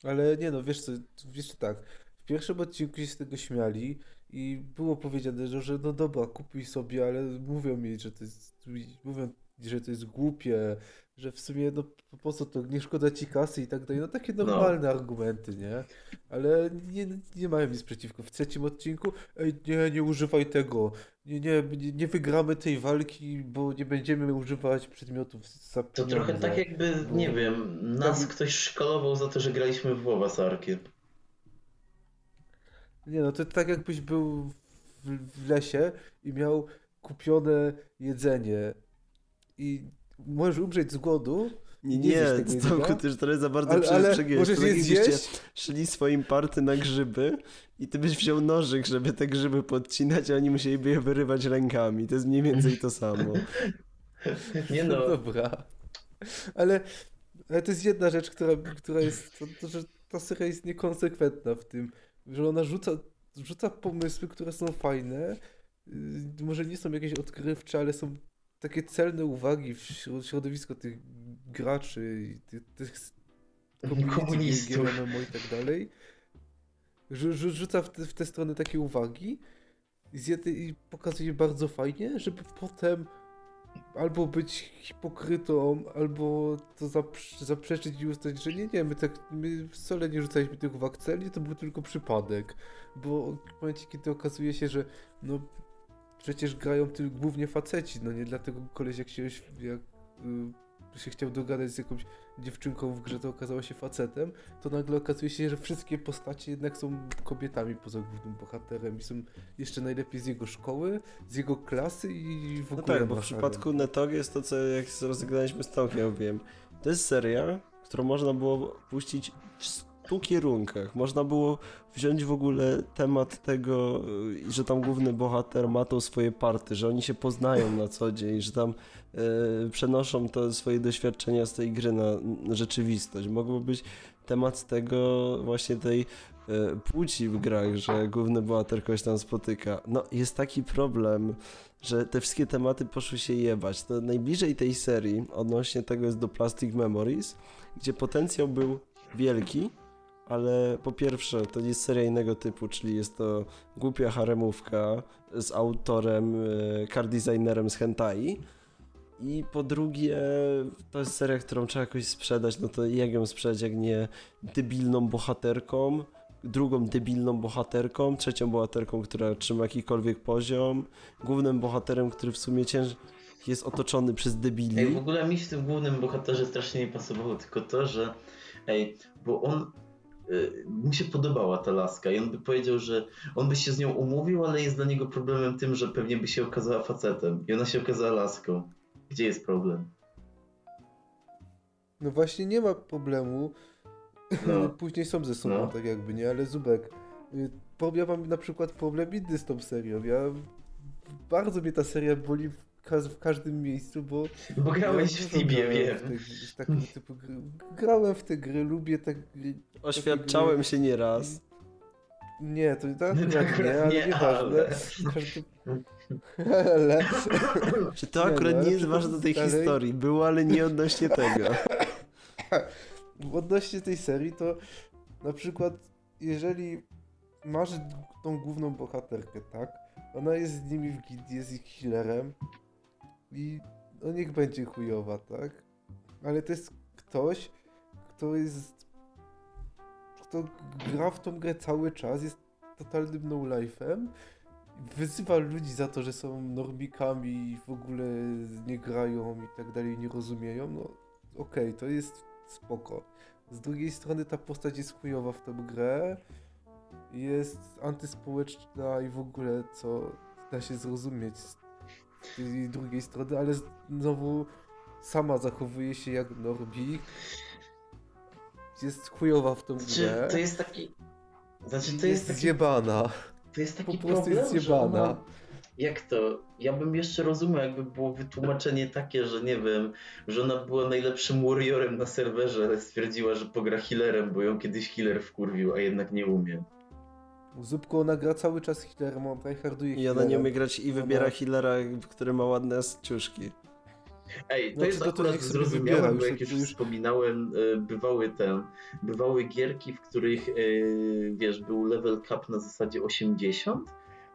Ale nie no, wiesz co, wiesz co, tak, w pierwszym odcinku się z tego śmiali i było powiedziane, że, że no dobra, kupuj sobie, ale mówią mi, że to jest, mówią, że to jest głupie, że w sumie no po co to, nie szkoda ci kasy i tak dalej, no takie normalne argumenty, nie? Ale nie, nie mają nic przeciwko. W trzecim odcinku, ej, nie, nie używaj tego, nie, nie, nie, wygramy tej walki, bo nie będziemy używać przedmiotów za To trochę tak jakby, nie wiem, nas Tam- ktoś szkolował za to, że graliśmy w WoWa z Arkiem. Nie no, to tak jakbyś był w, w lesie i miał kupione jedzenie i możesz umrzeć z głodu. Nie, Nie nie, tego Tomku, ty już trochę za bardzo przegięłeś. możesz To tak je zjeść? szli swoim party na grzyby i ty byś wziął nożyk, żeby te grzyby podcinać, a oni musieliby je wyrywać rękami. To jest mniej więcej to samo. Nie no, Dobra. Ale, ale to jest jedna rzecz, która, która jest, to, to, że ta seria jest niekonsekwentna w tym, że ona rzuca, rzuca pomysły, które są fajne, yy, może nie są jakieś odkrywcze, ale są takie celne uwagi w środ- środowisko tych graczy i tych, tych Komunistów. MMO i tak dalej. Rzu- rzu- Rzuca w te, w te strony takie uwagi i, i pokazuje bardzo fajnie, żeby potem albo być hipokrytą, albo to zaprze- zaprzeczyć i uznać, że nie, nie, my tak, my wcale nie rzucaliśmy tych uwag celnie, to był tylko przypadek. Bo w momencie, kiedy okazuje się, że no przecież grają tylko głównie faceci, no nie dlatego koleś jak się, jak y, się chciał dogadać z jakąś dziewczynką w grze, to okazała się facetem, to nagle okazuje się, że wszystkie postacie jednak są kobietami poza głównym bohaterem i są jeszcze najlepiej z jego szkoły, z jego klasy i w No ogóle tak, bo w przypadku Netog jest to, co jak rozegraliśmy z Tomkiem, mówiłem. To jest seria, którą można było puścić w stu kierunkach. Można było wziąć w ogóle temat tego, y, że tam główny bohater ma to swoje party, że oni się poznają na co dzień, że tam y, przenoszą to swoje doświadczenia z tej gry na, na rzeczywistość. Mogło być temat tego właśnie tej y, płci w grach, że główny bohater kogoś tam spotyka. No, jest taki problem, że te wszystkie tematy poszły się jebać. To najbliżej tej serii odnośnie tego jest do Plastic Memories, gdzie potencjał był wielki, ale po pierwsze to jest seria innego typu, czyli jest to głupia haremówka z autorem, e, car designerem z hentai. I po drugie, to jest seria, którą trzeba jakoś sprzedać, no to jak ją sprzedać, jak nie debilną bohaterką, drugą debilną bohaterką, trzecią bohaterką, która trzyma jakikolwiek poziom, głównym bohaterem, który w sumie cięż jest otoczony przez debili. Ej, w ogóle mi w tym głównym bohaterze strasznie nie pasowało tylko to, że ej, bo on mu się podobała ta laska i on by powiedział, że on by się z nią umówił, ale jest dla niego problemem tym, że pewnie by się okazała facetem i ona się okazała laską. Gdzie jest problem? No właśnie nie ma problemu. No. Później są ze sobą, No. tak jakby, nie? Ale Zubek, y, ja mam na przykład problem inny z tą serią. Ja bardzo mnie ta seria boli w, ka- w każdym miejscu, bo Bo grałeś ja w Tibie, grałem wiem. W te, w typu gry. Grałem w te gry, lubię te gry. Oświadczałem się nieraz. Nie, to tak No to akurat nie, ale nie, nieważne. ale- Każdy... ale... Czy to Nie, akurat no, nie ale jest ważne do tej dalej- historii? Było, ale nie odnośnie tego. Odnośnie tej serii, to na przykład, jeżeli masz tą główną bohaterkę, tak? Ona jest z nimi w gildii, jest ich healerem i no niech będzie chujowa, tak? Ale to jest ktoś, kto jest. kto gra w tą grę cały czas, jest totalnym no-life'em. Wyzywa ludzi za to, że są normikami i w ogóle nie grają i tak dalej, nie rozumieją. No okej, to jest spoko. Z drugiej strony ta postać jest chujowa w tę grę, jest antyspołeczna i w ogóle co da się zrozumieć tej drugiej strony, ale znowu sama zachowuje się jak Norbi. Jest chujowa w tą Czy grę. to jest taki... Znaczy to jest jest taki zjebana. To jest taki Po prostu problem, jest zjebana. ona... Jak to? Ja bym jeszcze rozumiał, jakby było wytłumaczenie takie, że nie wiem, że ona była najlepszym warriorem na serwerze, ale stwierdziła, że pogra healerem, bo ją kiedyś healer wkurwił, a jednak nie umie. Zupko ona gra cały czas healerem, on tryharduje I ona nie umie grać i wybiera Ona- healera, który ma ładne ciuszki. Ej, to Znaczy, jest to to akurat sobie zrozumiałe, bo już jak to- już już- wspominałem, e, bywały ten, bywały gierki, w których, e, wiesz, był level cap na zasadzie 80,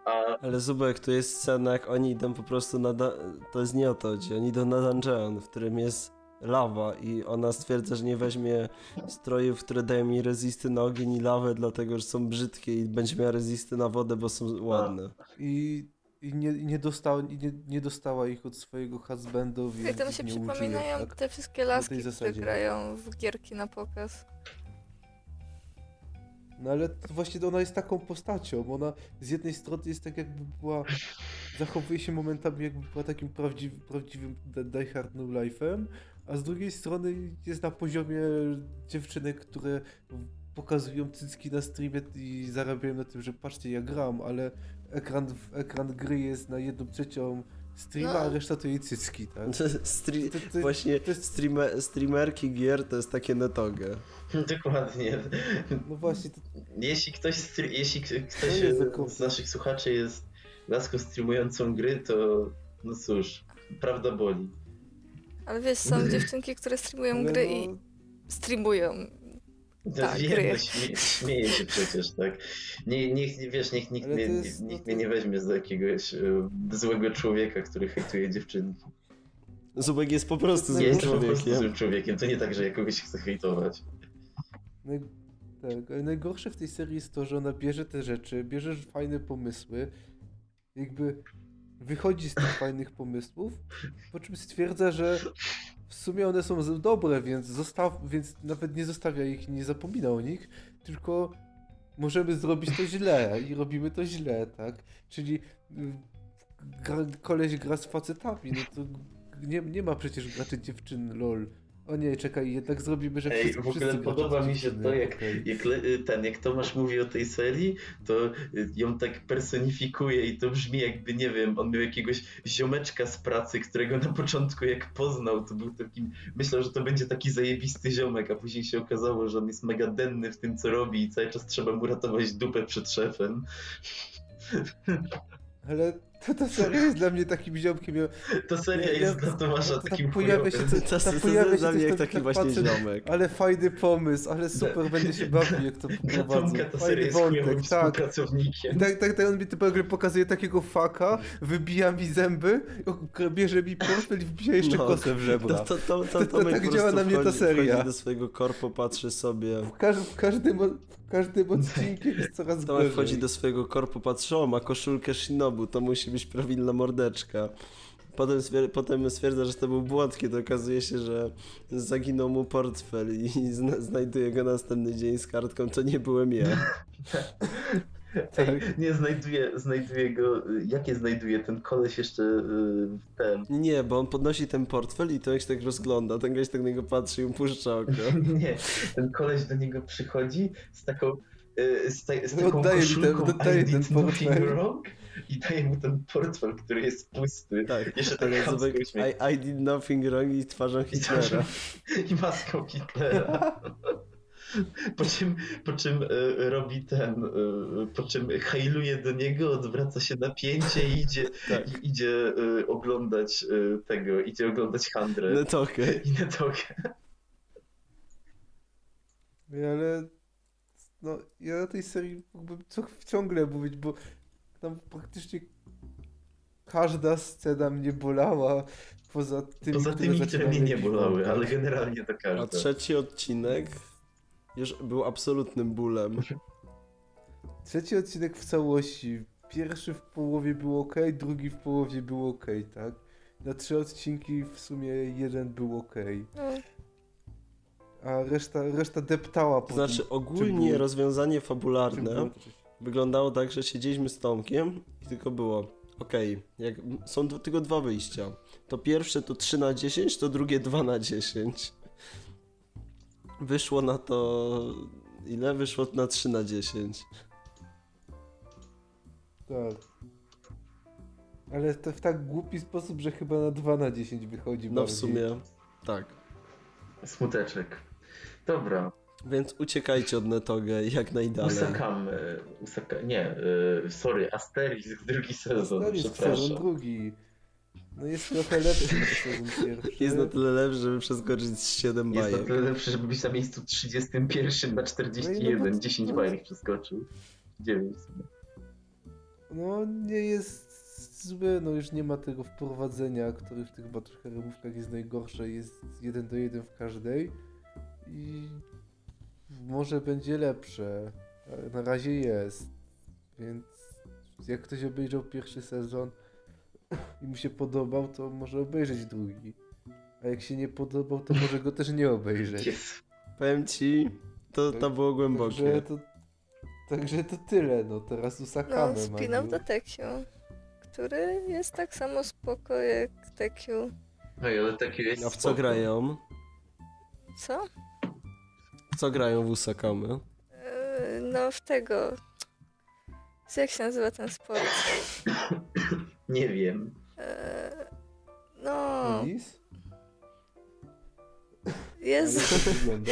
a Ale Zubek, tu jest scena, jak oni idą po prostu na... Da- to jest nie o to chodzi, oni idą na dungeon, w którym jest lawa i ona stwierdza, że nie weźmie strojów, które dają mi rezisty na ogień i lawę, dlatego, że są brzydkie i będzie miała rezisty na wodę, bo są ładne. I, i, nie, nie, dostała, nie, nie dostała ich od swojego husbandu, I więc to mi ich się nie przypominają użyje, tak? te wszystkie laski, które grają w gierki na pokaz. No ale to właśnie ona jest taką postacią. Ona z jednej strony jest tak jakby była. Zachowuje się momentami jakby była takim prawdziwym, prawdziwym Die- Die Hard No Life'em, a z drugiej strony jest na poziomie dziewczynek, które pokazują cycki na streamie i zarabiają na tym, że patrzcie ja gram, ale ekran, ekran gry jest na jedną trzecią streama, No. a reszta to jej cycki, tak? Stri- To- to- właśnie to jest- streamer, streamerki gier to jest takie netogę. dokładnie. No właśnie, to, Jeśli ktoś, str- jeśli ktoś z naszych słuchaczy jest laską streamującą gry, to no cóż, prawda boli. Ale wiesz, są dziewczynki, które streamują ale gry no, i streamują. No Tak, wiem, gry. no, śmie- śmieję się przecież, tak. Nie, niech, wiesz, niech nikt, mnie, jest- nikt no mnie nie weźmie za jakiegoś e, złego człowieka, który hejtuje dziewczynki. Zubek jest po prostu złym jestem po prostu człowiekiem. złym człowiekiem, to nie tak, że ja kogoś chcę hejtować. Naj... Tak, ale najgorsze w tej serii jest to, że ona bierze te rzeczy, bierze fajne pomysły, jakby wychodzi z tych fajnych pomysłów, po czym stwierdza, że w sumie one są dobre, więc, zostaw... więc nawet nie zostawia ich, nie zapomina o nich, tylko możemy zrobić to źle i robimy to źle, tak? Czyli y, gra, koleś gra z facetami, no to nie, nie ma przecież graczy dziewczyn, lol. O nie, czekaj, jednak zrobimy, że Ej, wszyscy, w ogóle wszyscy podoba mi się to, jak, jak ten, jak Tomasz mówi o tej serii, to y, ją tak personifikuje i to brzmi jakby, nie wiem, on miał jakiegoś ziomeczka z pracy, którego na początku jak poznał, to był takim, myślał, że to będzie taki zajebisty ziomek, a później się okazało, że on jest mega denny w tym, co robi i cały czas trzeba mu ratować dupę przed szefem. Ale to, ta seria jest dla mnie takim ziomkiem. Ja, To seria Ja- jest dla Tomasza to takim pojawia się To, to, tak to, pojawia się dla coś mnie jak tam, taki tak właśnie patrzę, ziomek. ale fajny pomysł, ale super, będę się bawił, jak to. Tomka ta seria jest wątek, tak. współpracownikiem. Tak, tak, tak, on mi typowo pokazuje takiego faka, wybija mi zęby, bierze mi portfel i wbija jeszcze No, kosę w żebra. To, to, to, to, To- to tak po działa na mnie ta seria. Do swojego korpo, patrzy sobie. W, każ, w, każdym, każdym odcinku jest coraz Tomek gorzej. wchodzi do swojego korpo, patrzy, o, ma koszulkę Shinobu, to musi być prawilna mordeczka. Potem, potem stwierdza, że to był błąd, kiedy okazuje się, że zaginął mu portfel i zna- znajduje go następny dzień z kartką, to nie byłem ja. Ej, nie, znajduje, znajduje go. Jakie znajduje ten koleś jeszcze y, ten? Nie, bo on podnosi ten portfel i to jak się tak rozgląda, ten gość tak na niego patrzy i upuszcza oko. Nie, ten koleś do niego przychodzi z taką. y, Z, ta, z taką ten- koszulką I ten did nothing portfel. wrong i daje mu ten portfel, który jest pusty. Tak, Jeszcze tak. I, I did nothing wrong i twarzą I, Hitlera. twarzą- I maską Hitlera. Po czym, po czym y, robi ten, y, po czym hejluje do niego, odwraca się napięcie i idzie, Tak. i, idzie y, oglądać y, tego, idzie oglądać handrę. To okej. I na to. Nie, ale no, ja o tej serii mógłbym co, ciągle mówić, bo tam praktycznie każda scena mnie bolała, poza tymi, Poza tymi, które mnie nie bolały, ale generalnie to A każda. trzeci odcinek już był absolutnym bólem. Trzeci odcinek w całości. Pierwszy w połowie był ok, drugi w połowie był ok, tak? Na trzy odcinki w sumie jeden był ok. A reszta, reszta deptała po znaczy tym, ogólnie było- rozwiązanie fabularne wyglądało tak, że siedzieliśmy z Tomkiem i tylko było okej, jak są tylko dwa wyjścia. To pierwsze to 3 na 10, to drugie 2 na 10. Wyszło na to... Ile? Wyszło na 3 na 10. Tak. Ale to w tak głupi sposób, że chyba na 2 na 10 wychodzi No w bardziej. sumie tak. Smuteczek. Dobra. Więc uciekajcie od Netogę jak najdalej. Usakam. Usaka... Nie, e, sorry, Asterix, drugi sezon, Asterix, sezon przepraszam. drugi. No jest trochę lepszy niż sezon pierwszy. Jest na tyle lepszy, żeby przeskoczyć z 7 Jest na bajek. tyle lepszy, żeby być na miejscu 31 na 41. No no bo- 10 bajek przeskoczył. 9 w sumie. No nie jest zły, no już nie ma tego wprowadzenia, który w tych Battle jest najgorsze, jest jeden do jeden w każdej i może będzie lepsze, ale na razie jest, więc jak ktoś obejrzał pierwszy sezon i mu się podobał, to może obejrzeć drugi, a jak się nie podobał, to może go też nie obejrzeć. Jest. Powiem ci, to, to było Także głębokie. to, także to tyle, no teraz No, usakamy. spin-off do Tekiu, który jest tak samo spoko jak Tekiu. Ej, ale takie jest A w co spoko. grają? Co? W co grają w Usakamy? Yy, No, w tego... Jak się nazywa ten sport? Nie wiem. Yy, No, Tenis? jest... Ale to wygląda?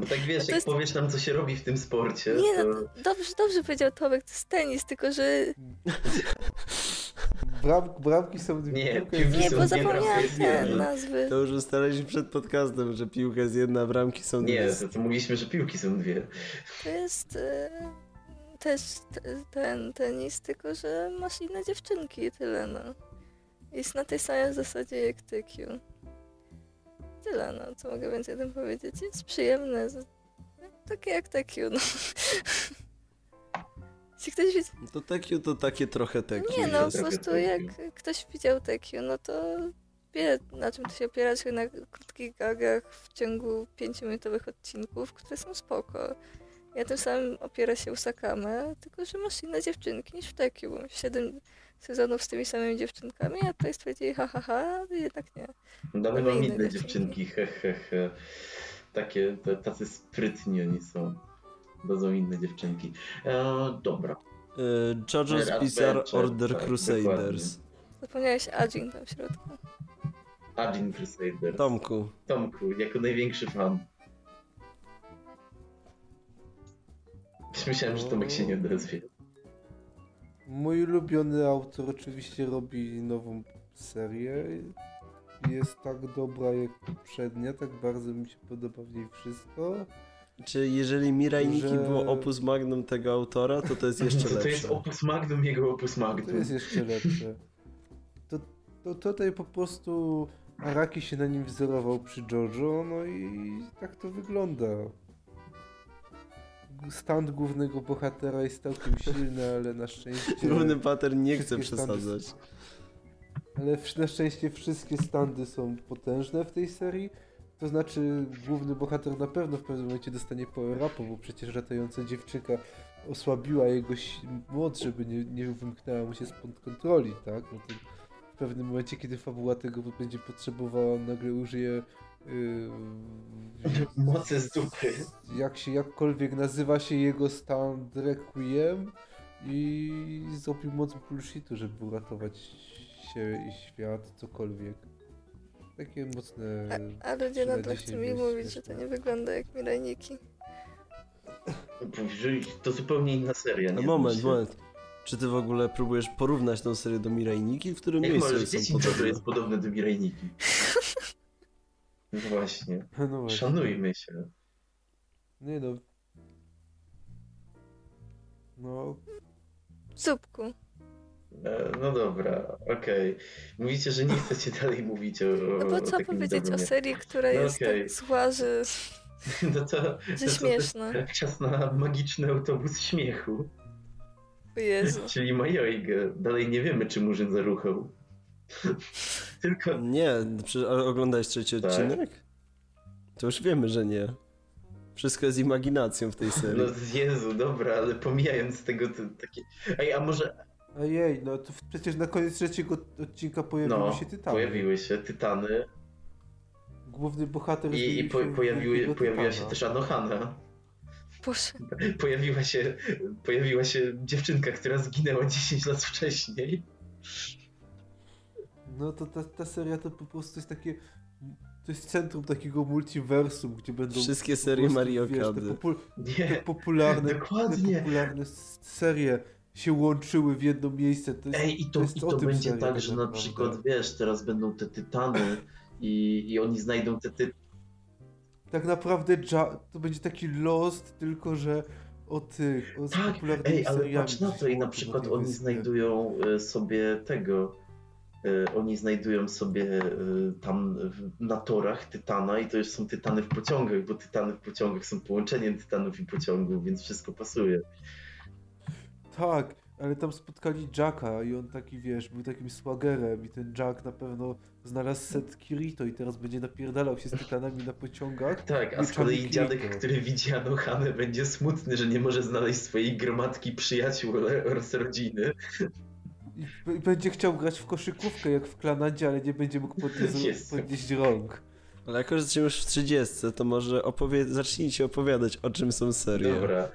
No tak wiesz, jak jest- powiesz nam, co się robi w tym sporcie, Nie to... no, dobrze, dobrze powiedział Tomek, to jest tenis, tylko że... Bram, bramki są dwie. Nie, piłki Nie, są bo zapomniałam nazwy. To już ustaliliśmy przed podcastem, że piłka jest jedna, a bramki są dwie. Nie, to, to mówiliśmy, że piłki są dwie. To jest e, też ten tenis, tylko że masz inne dziewczynki i tyle, no. Jest na tej samej zasadzie jak TQ. Tyle, no. Co mogę więcej o tym powiedzieć? Jest przyjemne. Takie jak TQ, no. Jeśli ktoś widzi... To tekiu to takie trochę teki. Nie, no po trochę prostu TQ. jak ktoś widział TQ, no to wie na czym to się opiera, czyli na krótkich gagach w ciągu 5-minutowych odcinków, które są spoko. Ja tym samym opiera się Usakame, tylko że masz inne dziewczynki niż w masz 7 sezonów z tymi samymi dziewczynkami, a tutaj stwierdzili ha ha ha, jednak nie. Damy Mamy wam inne inne dziewczynki. dziewczynki, he he he. Takie, te, tacy sprytni oni są. Dadzą inne dziewczynki. E, dobra. Y, JoJo's Bizarre Order tak, Crusaders. Zapomniałeś Ajin tam w środku. Agin Crusader. Tomku, Tomku, jako największy fan. Myślałem, że Tomek się nie odezwie. Mój ulubiony autor oczywiście robi nową serię. Jest tak dobra jak poprzednia, tak bardzo mi się podoba w niej wszystko. czy jeżeli Mirai Nikki Że- było opus magnum tego autora, to to jest jeszcze To, to jest lepsze. opus magnum, jego opus To magnum. jest jeszcze lepsze. To, to tutaj po prostu Araki się na nim wzorował przy Jojo, no i tak to wygląda. Stand głównego bohatera jest całkiem silny, ale na szczęście... Główny pattern nie chce przesadzać. Ale na szczęście wszystkie standy są potężne w tej serii. To znaczy, główny bohater na pewno w pewnym momencie dostanie power upu, bo przecież latająca dziewczynka osłabiła jego moc, żeby nie, nie wymknęła mu się spod kontroli, tak? No w pewnym momencie, kiedy fabuła tego będzie potrzebowała, on nagle użyje Moce z dupy. jak się jakkolwiek nazywa się jego stan Requiem i zrobił moc bullshitu, żeby uratować się i świat, cokolwiek. Takie mocne... A, a ludzie nadal dzisiaj chcą mi mówić, że to nie wygląda jak Mirajniki. To zupełnie inna seria. No nie? moment, Myślę. moment. Czy ty w ogóle próbujesz porównać tą serię do Mirai Nikki? W którym Jak miejscu możesz są dzieci, to podobne? jest podobne do Mirajniki. No właśnie. No właśnie. Szanujmy się. Nie no. No, Zupku. E, No dobra, okej. Mówicie, że nie chcecie dalej mówić o. No bo co powiedzieć o serii, która No jest okej. tak zła, że, No to, to, że to, śmieszna. to czas na magiczny autobus śmiechu. Jezu. Czyli Majojgę. Dalej nie wiemy, czy Murzyn zaruchał. Tylko. Nie, oglądałeś trzeci Tak. odcinek? To już wiemy, że nie. Wszystko jest imaginacją w tej serii. No Jezu, dobra, ale pomijając tego, to takie. Ej, a może. ojej, no to przecież na koniec trzeciego odcinka pojawiły No, się tytany. pojawiły się tytany Główny bohater i, i po, pojawiły, pojawiła się też Anohana. Boże. Pojawiła się, pojawiła się dziewczynka, która zginęła 10 lat wcześniej. No to ta, ta seria to po prostu jest takie... To jest centrum takiego multiversum, gdzie będą... Wszystkie serie prostu, Mario wiesz, te, Kady. popul- te Nie, popularne, te dokładnie. popularne s- serie się łączyły w jedno miejsce. To jest, Ej, i to, jest i o to będzie seria tak, że na przykład, wiesz, teraz będą te tytany i, i oni znajdą te ty... Tak naprawdę to będzie taki Lost, tylko że o tych, o Tak, popularnymi ej, ale patrz na to i na przykład oni znajdują e, sobie tego, oni znajdują sobie e, tam na torach tytana i to już są tytany w pociągach, bo tytany w pociągach są połączeniem tytanów i pociągów, więc wszystko pasuje. Tak, ale tam spotkali Jacka i on taki, wiesz, był takim swagerem i ten Jack na pewno znalazł set Kirito i teraz będzie napierdalał się z tytanami na pociągach. Tak, a z kolei dziadek, Kirito. który widzi Anohanę będzie smutny, że nie może znaleźć swojej gromadki przyjaciół oraz rodziny. I, będzie chciał grać w koszykówkę jak w Klanadzie, ale nie będzie mógł podnieść, podnieść rąk. Ale jako, że jesteśmy już w 30, to może opowie... zacznijcie opowiadać, o czym są serie. Dobra.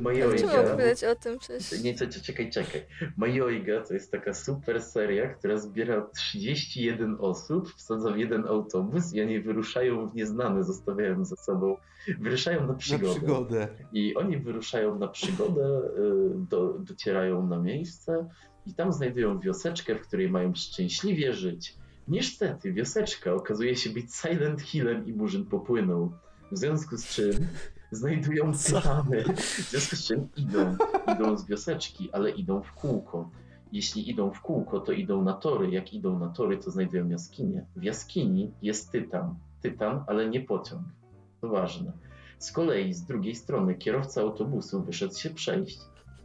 Majojga... opowiadać o tym przecież. Nie, czekaj, czekaj, czekaj. Majojga to jest taka super seria, która zbiera 31 osób, wsadza w jeden autobus i oni wyruszają w nieznane, zostawiają za sobą, wyruszają na Na przygodę. przygodę. I oni wyruszają na przygodę, y, do, docierają na miejsce i tam znajdują wioseczkę, w której mają szczęśliwie żyć. Niestety, wioseczka okazuje się być Silent Hillem i Murzyn popłynął. W związku z czym znajdują tytany. W związku z czym idą, idą z wioseczki, ale idą w kółko. Jeśli idą w kółko, to idą na tory. Jak idą na tory, to znajdują jaskinię. W jaskini jest tytan. Tytan, ale nie pociąg. To ważne. Z kolei z drugiej strony kierowca autobusu wyszedł się przejść.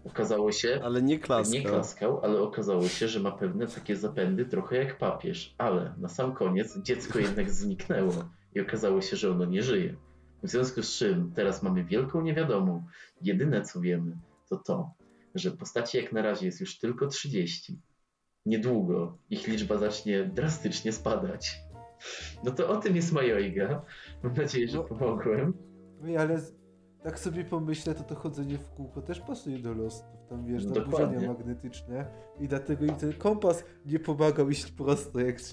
Okazało się, Ale nie klaska. nie klaskał, ale okazało się, że ma pewne takie zapędy trochę jak papież. Ale na sam koniec dziecko jednak zniknęło i okazało się, że ono nie żyje. W związku z czym teraz mamy wielką niewiadomą. Jedyne co wiemy to to, że postaci jak na razie jest już tylko 30. Niedługo ich liczba zacznie drastycznie spadać. No to o tym jest Majojga. Mam nadzieję, że No. pomogłem. Ale tak sobie pomyślę, to to chodzenie w kółko też pasuje do losów. Tam wiesz, No naburzenia magnetyczne i dlatego im ten kompas nie pomagał iść prosto, jak to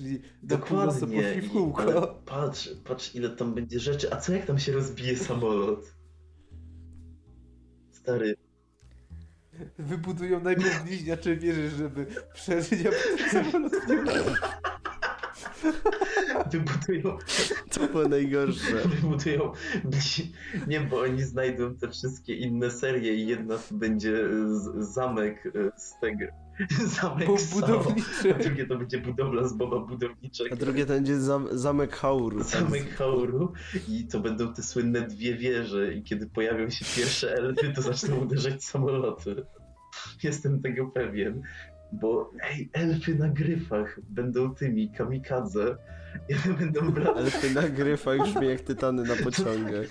Dokładnie. poszli w I- kółko. Ale patrz, patrz ile tam będzie rzeczy. A co jak tam się rozbije samolot? Stary, Wybudują najpierw bliźniacze wieże, żeby przeżyć, a potem samolot nie ma. wybudują, To było najgorsze. wybudują. Nie, bo oni znajdą te wszystkie inne serie i jedna to będzie z, zamek e, z tego. Zamek Bo z budowniczy. a drugie to będzie budowla z Boba Budowniczego. A drugie to będzie zam zamek Hauru. Zamek Hauru i to będą te słynne dwie wieże i kiedy pojawią się pierwsze elfy, to zaczną uderzać samoloty. Jestem tego pewien, bo ej, elfy na gryfach będą tymi kamikadze one będą brać, Ale ty na gryfach brzmi jak tytany na pociągach.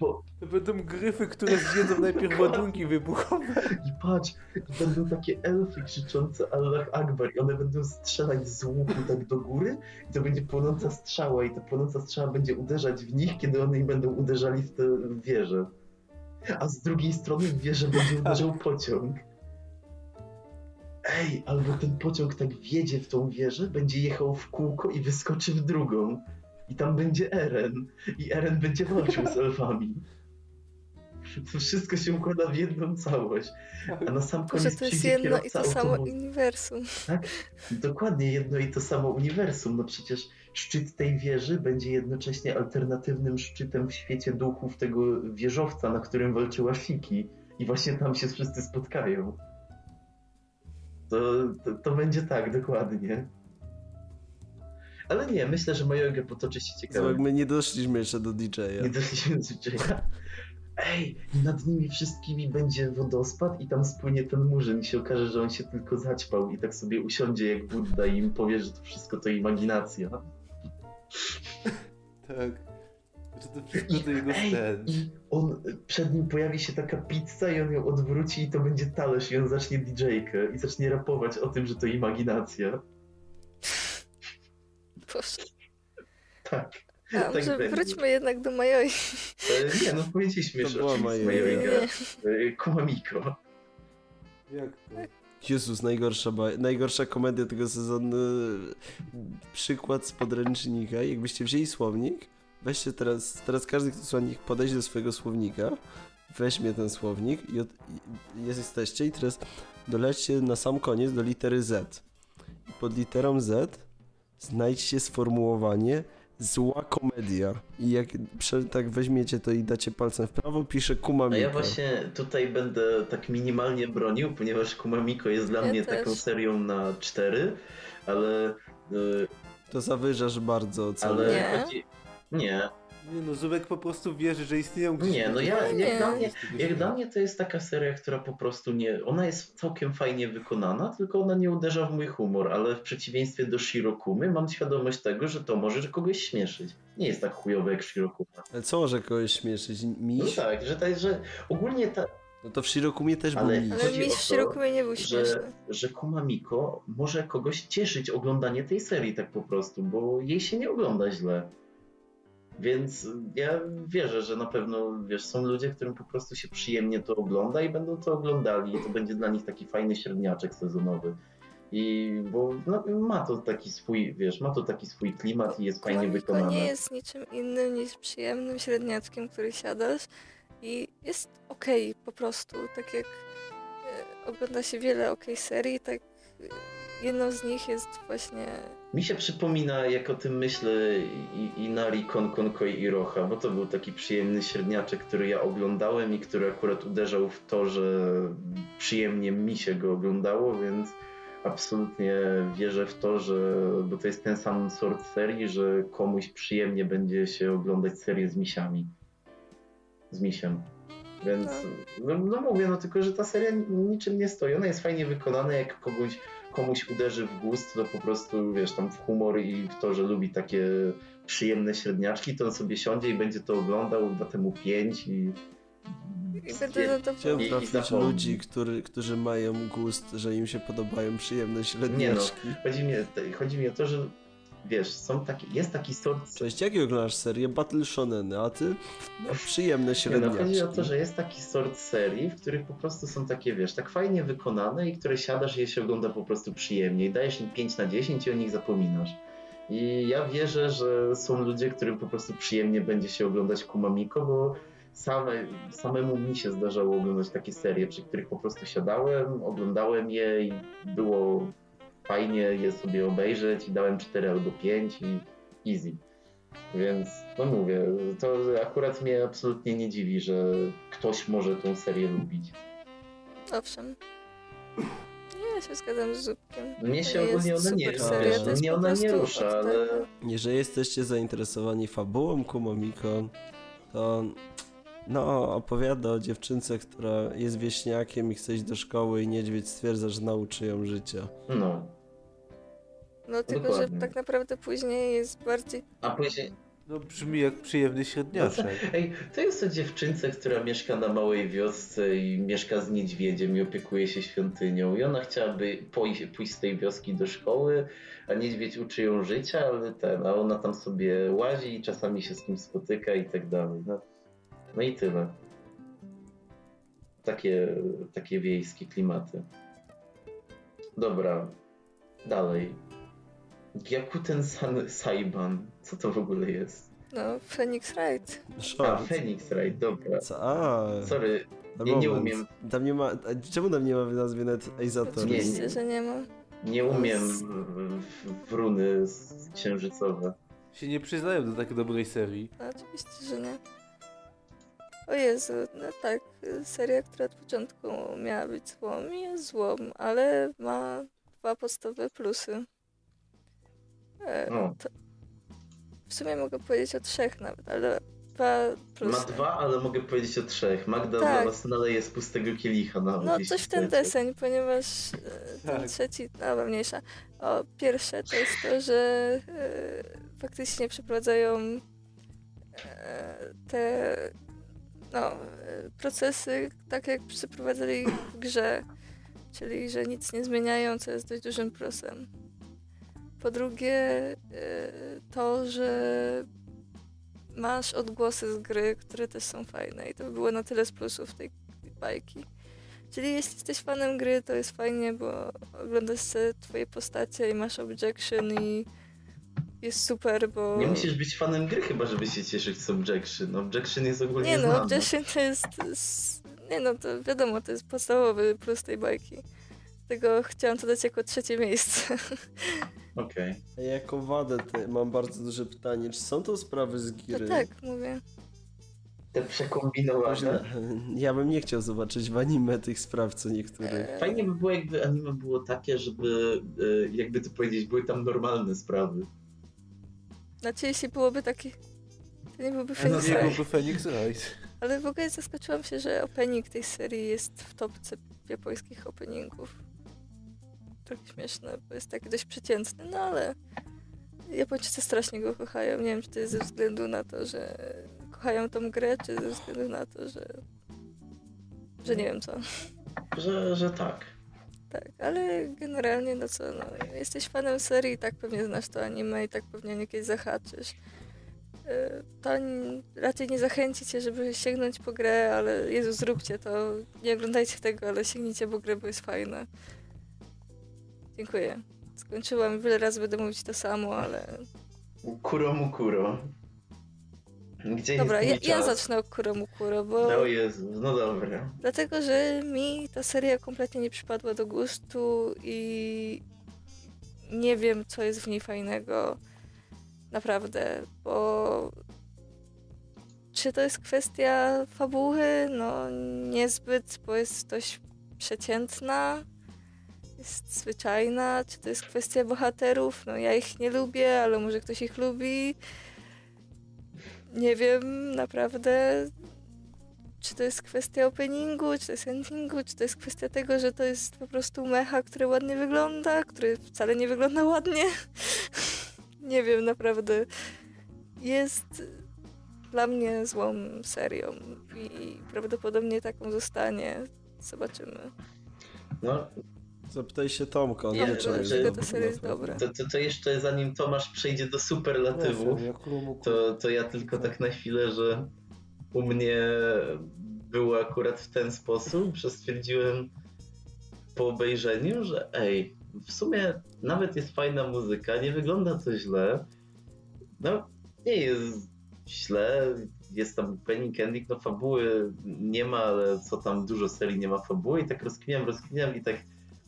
bo To będą gryfy, które zjedzą najpierw ładunki wybuchowe. i patrz, będą takie elfy krzyczące Allah Akbar i one będą strzelać z łuku tak do góry i to będzie płonąca strzała i ta płonąca strzała będzie uderzać w nich, kiedy one im będą uderzali w te wieże. A z drugiej strony w wieżę będzie uderzał pociąg. Ej, albo ten pociąg tak wjedzie w tą wieżę, będzie jechał w kółko i wyskoczy w drugą. I tam będzie Eren. I Eren będzie walczył z elfami. To wszystko się układa w jedną całość. A na sam Że koniec to jest jedno i to samo uniwersum. Tak? Dokładnie jedno i to samo uniwersum. No przecież szczyt tej wieży będzie jednocześnie alternatywnym szczytem w świecie duchów tego wieżowca, na którym walczyła Shiki. I właśnie tam się wszyscy spotkają. To, to, to będzie tak, dokładnie. Ale nie, myślę, że Majorga potoczy się. Zobacz, my nie doszliśmy jeszcze do DJ-a. Nie doszliśmy do życzenia. Ej, nad nimi wszystkimi będzie wodospad i tam spłynie ten murzyn i się okaże, że on się tylko zaćpał i tak sobie usiądzie jak Budda i im powie, że to wszystko to imaginacja. Tak. Że to wszystko to jego ej, i on, przed nim pojawi się taka pizza i on ją odwróci i to będzie talerz i on zacznie DJ-kę i zacznie rapować o tym, że to imaginacja. Boże. Tak. A, tak może będzie. wróćmy jednak do Majoi. E, nie, no powiedzieliśmy To już o czymś. E, Kumamiko. Jak to? Jezus, najgorsza, najgorsza komedia tego sezonu. Przykład z podręcznika. Jakbyście wzięli słownik, weźcie teraz, teraz każdy kto słownik podejdzie do swojego słownika, weźmie ten słownik i, od, i jest, jesteście i teraz dolećcie na sam koniec do litery Z. I pod literą Z znajdźcie sformułowanie zła komedia. I jak prze, tak weźmiecie to i dacie palcem w prawo, pisze Kuma A ja właśnie tutaj będę tak minimalnie bronił, ponieważ Kumamiko jest dla Ja mnie też. taką serią na cztery, ale... y, To zawyżasz bardzo ocenę. ale Nie. chodzi... Nie, Nie no, Zubek po prostu wierzy, że istnieją gdzieś... nie, no ja, Nie. jak, dla mnie, jak dla mnie to jest taka seria, która po prostu nie... Ona jest całkiem fajnie wykonana, tylko ona nie uderza w mój humor, ale w przeciwieństwie do Shirokumy mam świadomość tego, że to może kogoś śmieszyć. Nie jest tak chujowe jak Shirokuma. Ale co może kogoś śmieszyć? No Miś? tak, że, ta, że ogólnie ta, No to w Shirokumie też Ale- był miś. Ale Chodzi mi o w Shirokumie nie był że, śmieszny. że Kumamiko może kogoś cieszyć oglądanie tej serii tak po prostu, bo jej się nie ogląda źle. Więc ja wierzę, że na pewno, wiesz, są ludzie, którym po prostu się przyjemnie to ogląda i będą to oglądali i to będzie dla nich taki fajny średniaczek sezonowy. I bo no, ma to taki swój, wiesz, ma to taki swój klimat i jest fajnie Kumamiko wykonane. nie jest niczym innym niż przyjemnym średniaczkiem, który siadasz i jest okej po prostu. Tak jak e, ogląda się wiele okej serii, tak e, jedną z nich jest właśnie Mi się przypomina, jak o tym myślę, i- Inari i Rocha, bo to był taki przyjemny średniaczek, który ja oglądałem i który akurat uderzał w to, że przyjemnie mi się go oglądało, więc absolutnie wierzę w to, że bo to jest ten sam sort serii, że komuś przyjemnie będzie się oglądać serię z misiami. Z misiem. Więc no, no mówię, no tylko, że ta seria niczym nie stoi. Ona jest fajnie wykonana, jak kogoś komuś uderzy w gust, to po prostu, wiesz, tam w humor i w to, że lubi takie przyjemne średniaczki, to on sobie siądzie i będzie to oglądał, da temu pięć i... i I- Chciałem trafić ludzi, który, którzy mają gust, że im się podobają przyjemne średniaczki. Chodzi mi, chodzi mi o to, że wiesz, są takie, jest taki sort... Cześć, jakie oglądasz serię? Battle Shoneny, a ty? No, przyjemne Nie, no, średniaczki. chodzi o to, że jest taki sort serii, w których po prostu są takie, wiesz, tak fajnie wykonane i które siadasz i je się ogląda po prostu przyjemnie i dajesz im 5 na 10 i o nich zapominasz. I ja wierzę, że są ludzie, którym po prostu przyjemnie będzie się oglądać Kumamiko, bo same, samemu mi się zdarzało oglądać takie serie, przy których po prostu siadałem, oglądałem je i było fajnie je sobie obejrzeć i dałem 4 albo 5 i easy. Więc no mówię, to akurat mnie absolutnie nie dziwi, że ktoś może tą serię lubić. Owszem. Ja się zgadzam z Zupkiem. Mnie się ogólnie ona nie, jest mnie ona nie rusza, od ale Jeżeli jesteście zainteresowani fabułą Kumomiko, to no, opowiada o dziewczynce, która jest wieśniakiem i chce iść do szkoły i niedźwiedź stwierdza, że nauczy ją życia. no. No tylko, Dokładnie. że tak naprawdę później jest bardziej... A później, No brzmi jak przyjemny średniaczek. ej, to jest o dziewczynce, która mieszka na małej wiosce i mieszka z niedźwiedziem i opiekuje się świątynią i ona chciałaby pójść, pójść z tej wioski do szkoły, a niedźwiedź uczy ją życia, ale ten, a ona tam sobie łazi i czasami się z kim spotyka i tak dalej. No, no i tyle. Takie, takie wiejskie klimaty. Dobra, dalej. Gyakuten San Saiban. Co to w ogóle jest? No, Phoenix Wright. A, Short. Phoenix Wright, dobra. Co? A, Sorry, na nie, nie moment. umiem, Tam nie ma. a Czemu tam nie ma w nazwie net Aizator? Nie, Oczywiście, nie. że nie ma. nie umiem w, runy księżycowe. Się nie przyznają do tak dobrej serii. No, oczywiście, że nie. O Jezu, no tak, seria, która od początku miała być złą, jest złą, ale ma dwa podstawowe plusy. E, No. to, w sumie mogę powiedzieć o trzech nawet, ale dwa plusy. Ma dwa, ale mogę powiedzieć o trzech. Magda Tak. dla was naleje z pustego kielicha nawet. No coś w ten deseń, ponieważ e, ten Tak. trzeci, no mniejsza. O, pierwsze to jest to, że e, faktycznie przeprowadzają e, te no, e, procesy tak jak przeprowadzali w grze, czyli że nic nie zmieniają, co jest dość dużym plusem. Po drugie e, to, że masz odgłosy z gry, które też są fajne i to było na tyle z plusów tej bajki. Czyli jeśli jesteś fanem gry, to jest fajnie, bo oglądasz sobie twoje postacie i masz objection i jest super, bo... Nie musisz być fanem gry chyba, żeby się cieszyć z Objection. Objection jest ogólnie Nie no. Objection to jest... Nie no, to wiadomo, to jest podstawowy plus tej bajki. Dlatego chciałam to dać jako trzecie miejsce. Okej. A jako wadę te, mam bardzo duże pytanie, czy są to sprawy z No giry? tak, mówię. Te przekombinowane. Ja bym nie chciał zobaczyć w anime tych spraw co niektórych. E, Fajnie by było, jakby anime było takie, żeby, e, jakby to powiedzieć, były tam normalne sprawy. Znaczy, jeśli byłoby taki... To nie byłby A na Phoenix niego Wright. by Phoenix Wright. Ale w ogóle zaskoczyłam się, że opening tej serii jest w topce japońskich openingów. Tak śmieszne, bo jest taki dość przeciętny, no ale Japończycy strasznie go kochają. Nie wiem, czy to jest ze względu na to, że kochają tą grę, czy ze względu na to, że że nie wiem co. Że, że tak. Tak, ale generalnie no co, no, jesteś fanem serii i tak pewnie znasz to anime i tak pewnie niekiedyś zahaczysz. Yy, To raczej nie zachęci cię, żeby sięgnąć po grę, ale Jezu, zróbcie to. Nie oglądajcie tego, ale sięgnijcie po grę, bo jest fajne. Dziękuję. Skończyłam, wiele razy będę mówić to samo, ale... Kuro Mukuro. Gdzie Dobra, ja, ja zacznę od Kuro Mukuro, bo... O Jezu, no dobra. Dlatego, że mi ta seria kompletnie nie przypadła do gustu i nie wiem, co jest w niej fajnego. Naprawdę, bo czy to jest kwestia fabuły? No niezbyt, bo jest dość przeciętna, jest zwyczajna. Czy to jest kwestia bohaterów? No ja ich nie lubię, ale może ktoś ich lubi. Nie wiem, naprawdę czy to jest kwestia openingu, czy to jest endingu, czy to jest kwestia tego, że to jest po prostu mecha, który ładnie wygląda, który wcale nie wygląda ładnie. nie wiem, naprawdę. Jest dla mnie złą serią i prawdopodobnie taką zostanie. Zobaczymy. No, Zapytaj się Tomka, on Nie, wie, seria jest dobra. to, to, to jeszcze zanim Tomasz przejdzie do superlatywów, to, to ja tylko tak na chwilę, że u mnie było akurat w ten sposób, że stwierdziłem po obejrzeniu, że ej, w sumie nawet jest fajna muzyka, nie wygląda to źle. No, nie jest źle, jest tam opening, ending, no fabuły nie ma, ale co tam, dużo serii nie ma fabuły i tak rozkminiam, rozkminiam i tak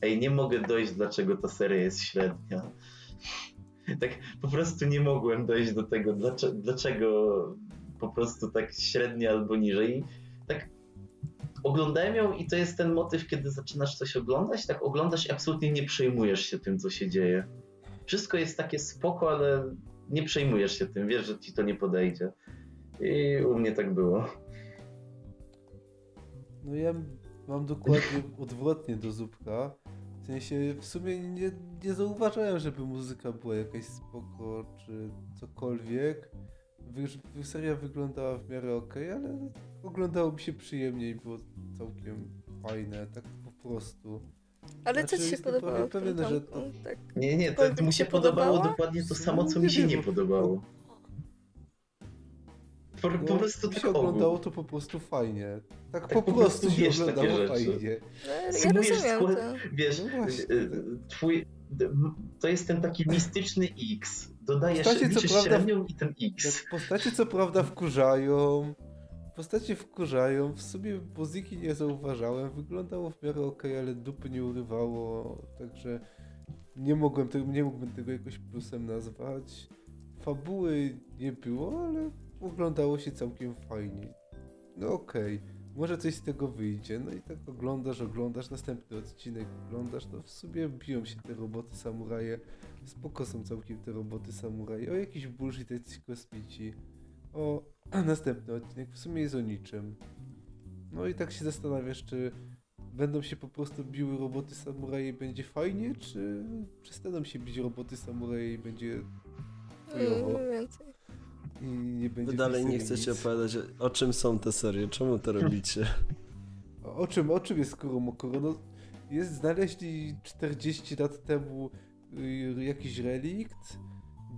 ej, nie mogę dojść, dlaczego ta seria jest średnia. Tak po prostu nie mogłem dojść do tego, dlaczego, dlaczego po prostu tak średnia albo niżej. Tak oglądałem ją i to jest ten motyw, kiedy zaczynasz coś oglądać, tak oglądasz i absolutnie nie przejmujesz się tym, co się dzieje. Wszystko jest takie spoko, ale nie przejmujesz się tym, wiesz, że ci to nie podejdzie. I u mnie tak było. No ja mam dokładnie odwrotnie do Zupka. W sensie w sumie nie, nie zauważyłem, żeby muzyka była jakaś spoko czy cokolwiek. Wy, seria wyglądała w miarę ok, ale oglądało mi się przyjemnie i było całkiem fajne, tak po prostu. Ale co Znaczy, ci się podobało? pewien, że tomku? Tak. Nie, nie, to, to mu się podobało podobało? dokładnie to samo, co mi się nie podobało. Po, po No, prostu tak się oglądało to po prostu fajnie. Tak, Tak po, po prostu prostu się oglądało fajnie. No, ja Symujesz rozumiem skład- to. Wiesz, No właśnie. y, twój, to jest ten taki mistyczny X. Dodajesz, Postacie, co prawda, średnią i ten X. postacie co prawda wkurzają, postacie wkurzają, w sumie muzyki nie zauważałem, wyglądało w miarę ok, ale dupy nie urywało, także nie mogłem tego, nie mógłbym tego jakoś plusem nazwać. Fabuły nie było, ale oglądało się całkiem fajnie. No okej, może coś z tego wyjdzie, no i tak oglądasz, oglądasz, następny odcinek oglądasz, no w sumie biją się te roboty samuraje, spoko są całkiem te roboty samuraje, o jakiś bullshit jacyś kosmici, o następny odcinek w sumie jest o niczym. No i tak się zastanawiasz, czy będą się po prostu biły roboty samuraje i będzie fajnie, czy przestaną się bić roboty samuraje i będzie chujowo Mm, więcej. I nie będzie Wy dalej nie chcecie nic. opowiadać o czym są te serie, czemu to robicie? O o czym, o czym jest Kuromokuro? No, jest, znaleźli 40 lat temu y, jakiś relikt.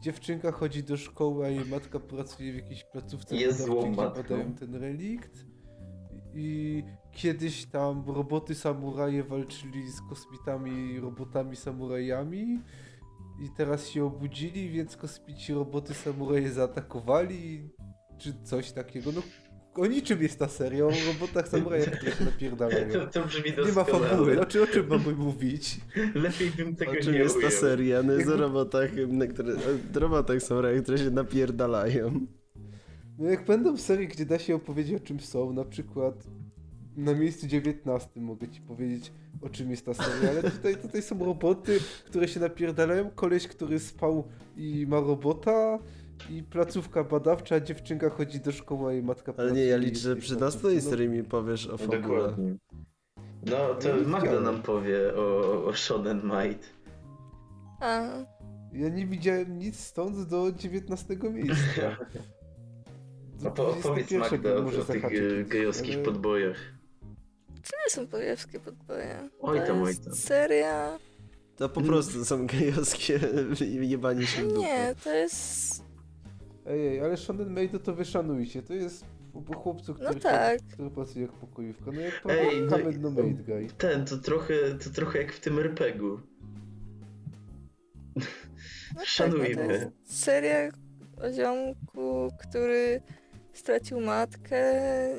Dziewczynka chodzi do szkoły, a jej matka pracuje w jakiejś placówce Jest złą badają ten relikt. I kiedyś tam roboty samuraje walczyli z kosmitami, robotami samurajami. I teraz się obudzili, więc kosmici roboty samuraje zaatakowali, czy coś takiego. No o niczym jest ta seria, o robotach samurajach, które się napierdalają. To, to brzmi Nie ma doskonale. fabuły, no czy o czym mamy mówić? Lepiej bym tego O nie czym jest ta ujął. seria? No jest o robotach, na które, o robotach są, które się napierdalają. No jak będą serie, gdzie da się opowiedzieć o czym są, na przykład na miejscu 19 mogę ci powiedzieć o czym jest ta seria, ale tutaj, tutaj są roboty, które się napierdalają, koleś, który spał i ma robota i placówka badawcza, dziewczynka chodzi do szkoły, a jej matka Ale nie, ja i liczę, że przy następnej No, serii mi powiesz o fabule. Dokładnie. No, to Ja nie Magda nam powie o, o Shonen Might. A, Ja nie widziałem nic stąd do 19 miejsca. Do No to opowiedz 21 Magda o, może o tych e, gejowskich ale- podbojach. To nie są pojewskie podboje. Oj To tam, oj jest tam. seria... To po prostu są gejowskie jebanie się w. Nie, to jest... Ej, ej, ale Shonen Maid to wyszanujcie, to jest o chłopcu, który, No tak. który pracuje jak pokojówka. No jak Ej, no no Maid Guy. Ten, to trochę, to trochę jak w tym RPG-u. No tak, no to Szanujmy. jest seria o ziomku, który stracił matkę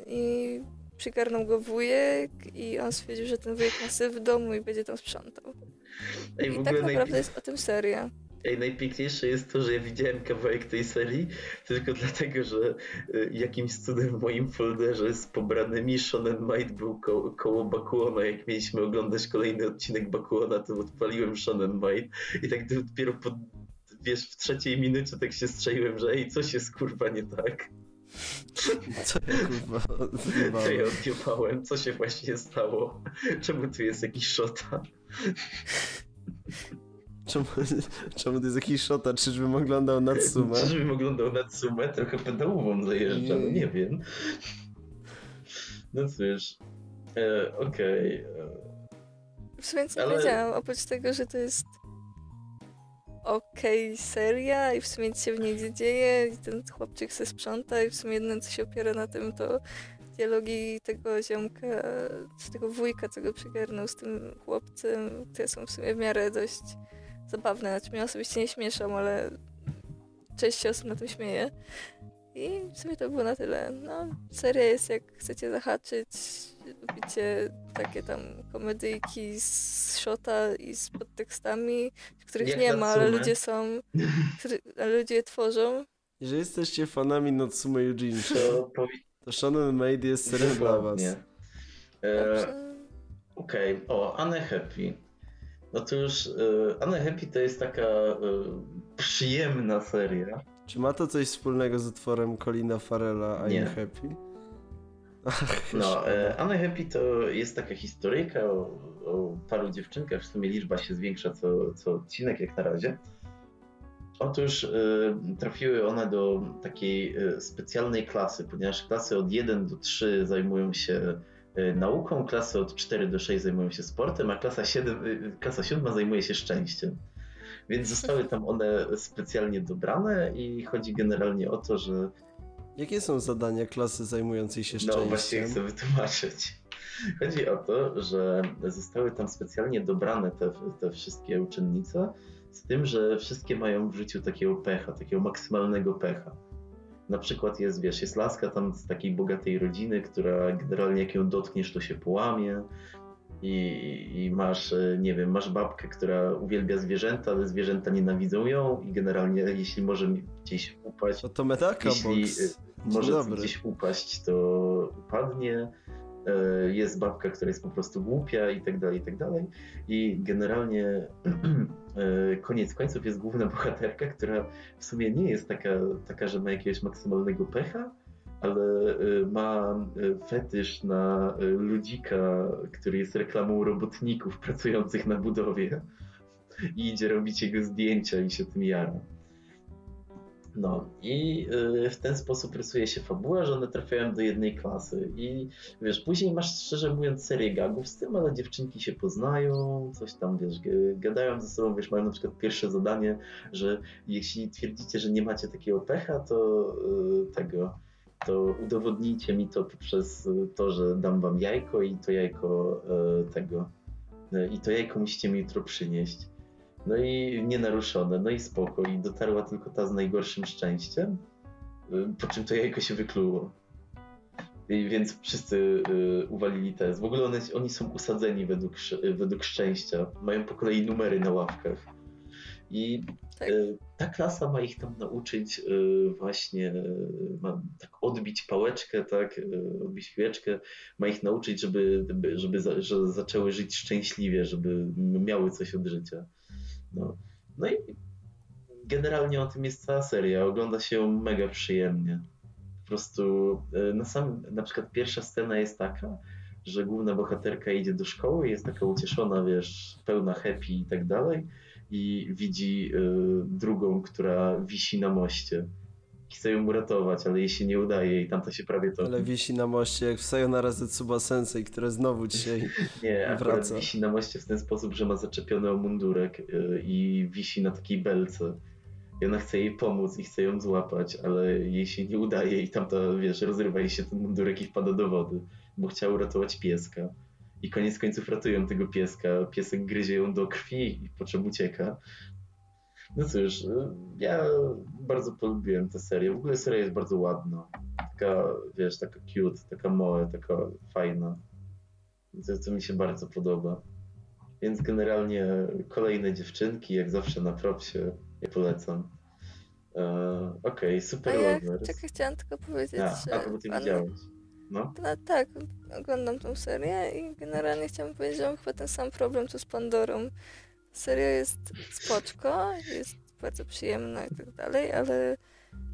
i przygarnął go wujek i on stwierdził, że ten wujek ma syf w domu i będzie tam sprzątał. Ej, I tak naprawdę najpi- jest o tym seria. Ej, najpiękniejsze jest to, że ja widziałem kawałek tej serii tylko dlatego, że y, jakimś cudem w moim folderze z pobranymi Shonen Might był ko koło Bakuona. Jak mieliśmy oglądać kolejny odcinek Bakuona, to odpaliłem Shonen Might i tak dopiero po, wiesz, w trzeciej minucie tak się strzeliłem, że ej, coś jest kurwa nie tak. Co ja kurwa Co ja odjebałem? Co się właśnie stało? Czemu tu jest jakiś szota? Czemu, czemu to jest jakiś szota? Czyżbym oglądał Natsumę? Czyżbym oglądał Natsumę? Trochę pedałową zajeżdża, no nie wiem. No cóż. E, Okej. e, W sumie co Ale- powiedziałam, oprócz tego, że to jest okej seria i w sumie nic się w niej nie dzieje i ten chłopczyk se sprząta i w sumie jedyne co się opiera na tym to dialogi tego ziomka, czy tego wujka, co go przygarnął z tym chłopcem, które są w sumie w miarę dość zabawne. Znaczy mnie osobiście nie śmieszą, ale część się osób na tym śmieje. I w sumie to było na tyle. No, seria jest jak chcecie zahaczyć, lubicie takie tam komedyjki z shota i z podtekstami, których Jak nie na ma, ale ludzie są, który, ale ludzie je tworzą. Jeżeli jesteście fanami Natsume Yujinshi, To to Shonen Maid jest serią dla was. E. Okej, o, Anne Happy. No to już e, Anne Happy to jest taka e, przyjemna seria. Czy ma to coś wspólnego z utworem Colina Farella I'm Nie. Happy? No, e, Anne Happy to jest taka historyjka o, o paru dziewczynkach, w sumie liczba się zwiększa co, co odcinek jak na razie. Otóż e, trafiły one do takiej e, specjalnej klasy, ponieważ klasy od 1 do 3 zajmują się e, nauką, klasy od 4 do 6 zajmują się sportem, a klasa 7, e, klasa 7 zajmuje się szczęściem. Więc zostały tam one specjalnie dobrane i chodzi generalnie o to, że Jakie są zadania klasy zajmującej się no właśnie szczęściem? chcę wytłumaczyć. Chodzi o to, że zostały tam specjalnie dobrane te, te wszystkie uczennice, z tym, że wszystkie mają w życiu takiego pecha, takiego maksymalnego pecha. Na przykład jest, wiesz, jest laska tam z takiej bogatej rodziny, która generalnie jak ją dotkniesz, to się połamie. I, I masz, e, nie wiem, masz babkę, która uwielbia zwierzęta, ale zwierzęta nienawidzą ją i generalnie jeśli może gdzieś upaść, No to Medaka Jeśli, Box. Dzień może dobry. gdzieś upaść, to upadnie. E, Jest babka, która jest po prostu głupia i tak dalej, i tak dalej. I generalnie e, koniec końców jest główna bohaterka, która w sumie nie jest taka, taka że ma jakiegoś maksymalnego pecha, ale e, ma e, fetysz na e, ludzika, który jest reklamą robotników pracujących na budowie. I idzie robić jego zdjęcia i się tym jara. No i y, w ten sposób rysuje się fabuła, że one trafiają do jednej klasy i wiesz, później masz szczerze mówiąc serię gagów z tym, ale dziewczynki się poznają, coś tam wiesz, gadają ze sobą, wiesz, mają na przykład pierwsze zadanie, że jeśli twierdzicie, że nie macie takiego pecha, to y, tego, to udowodnijcie mi to poprzez y, to, że dam wam jajko i to jajko y, tego, y, i to jajko musicie mi jutro przynieść. No i nienaruszone, no i spoko. I dotarła tylko ta z najgorszym szczęściem, po czym to jajko się wykluło. I więc wszyscy uwalili test. W ogóle one, oni są usadzeni według, według szczęścia. Mają po kolei numery na ławkach. I Tak. y, ta klasa ma ich tam nauczyć y, właśnie, y, ma tak odbić pałeczkę, tak, odbić piłeczkę, ma ich nauczyć, żeby, żeby, żeby za, że zaczęły żyć szczęśliwie, żeby miały coś od życia. No, no i generalnie o tym jest cała seria. Ogląda się ją mega przyjemnie. Po prostu na sam, na przykład pierwsza scena jest taka, że główna bohaterka idzie do szkoły, jest taka ucieszona, wiesz, pełna happy i tak dalej i widzi y, drugą, która wisi na moście. Chce ją uratować, ale jej się nie udaje i tamta się prawie to... Ale wisi na moście jak w Sayonara Zetsuba Sensei, które znowu dzisiaj... Nie, wraca. wisi na moście w ten sposób, że ma zaczepiony o mundurek y, i wisi na takiej belce. I ona chce jej pomóc i chce ją złapać, ale jej się nie udaje i tamta, wiesz, rozrywa jej się ten mundurek i wpada do wody, bo chciała uratować pieska. I koniec końców ratują tego pieska. Piesek gryzie ją do krwi, po czym ucieka. No cóż, y, ja bardzo polubiłem tę serię. W ogóle seria jest bardzo ładna. Taka, wiesz, taka cute, taka moe, taka fajna. To, to mi się bardzo podoba. Więc generalnie kolejne dziewczynki, jak zawsze na propsie, je polecam. E, Okej, A Super ja Lovers. czekaj, chciałam tylko powiedzieć, A, że... a to bo ty pan- widziałeś. No, No tak, oglądam tą serię i generalnie chciałam powiedzieć, że mam chyba ten sam problem tu z Pandorą. Seria jest spoczko, jest bardzo przyjemna i tak dalej, ale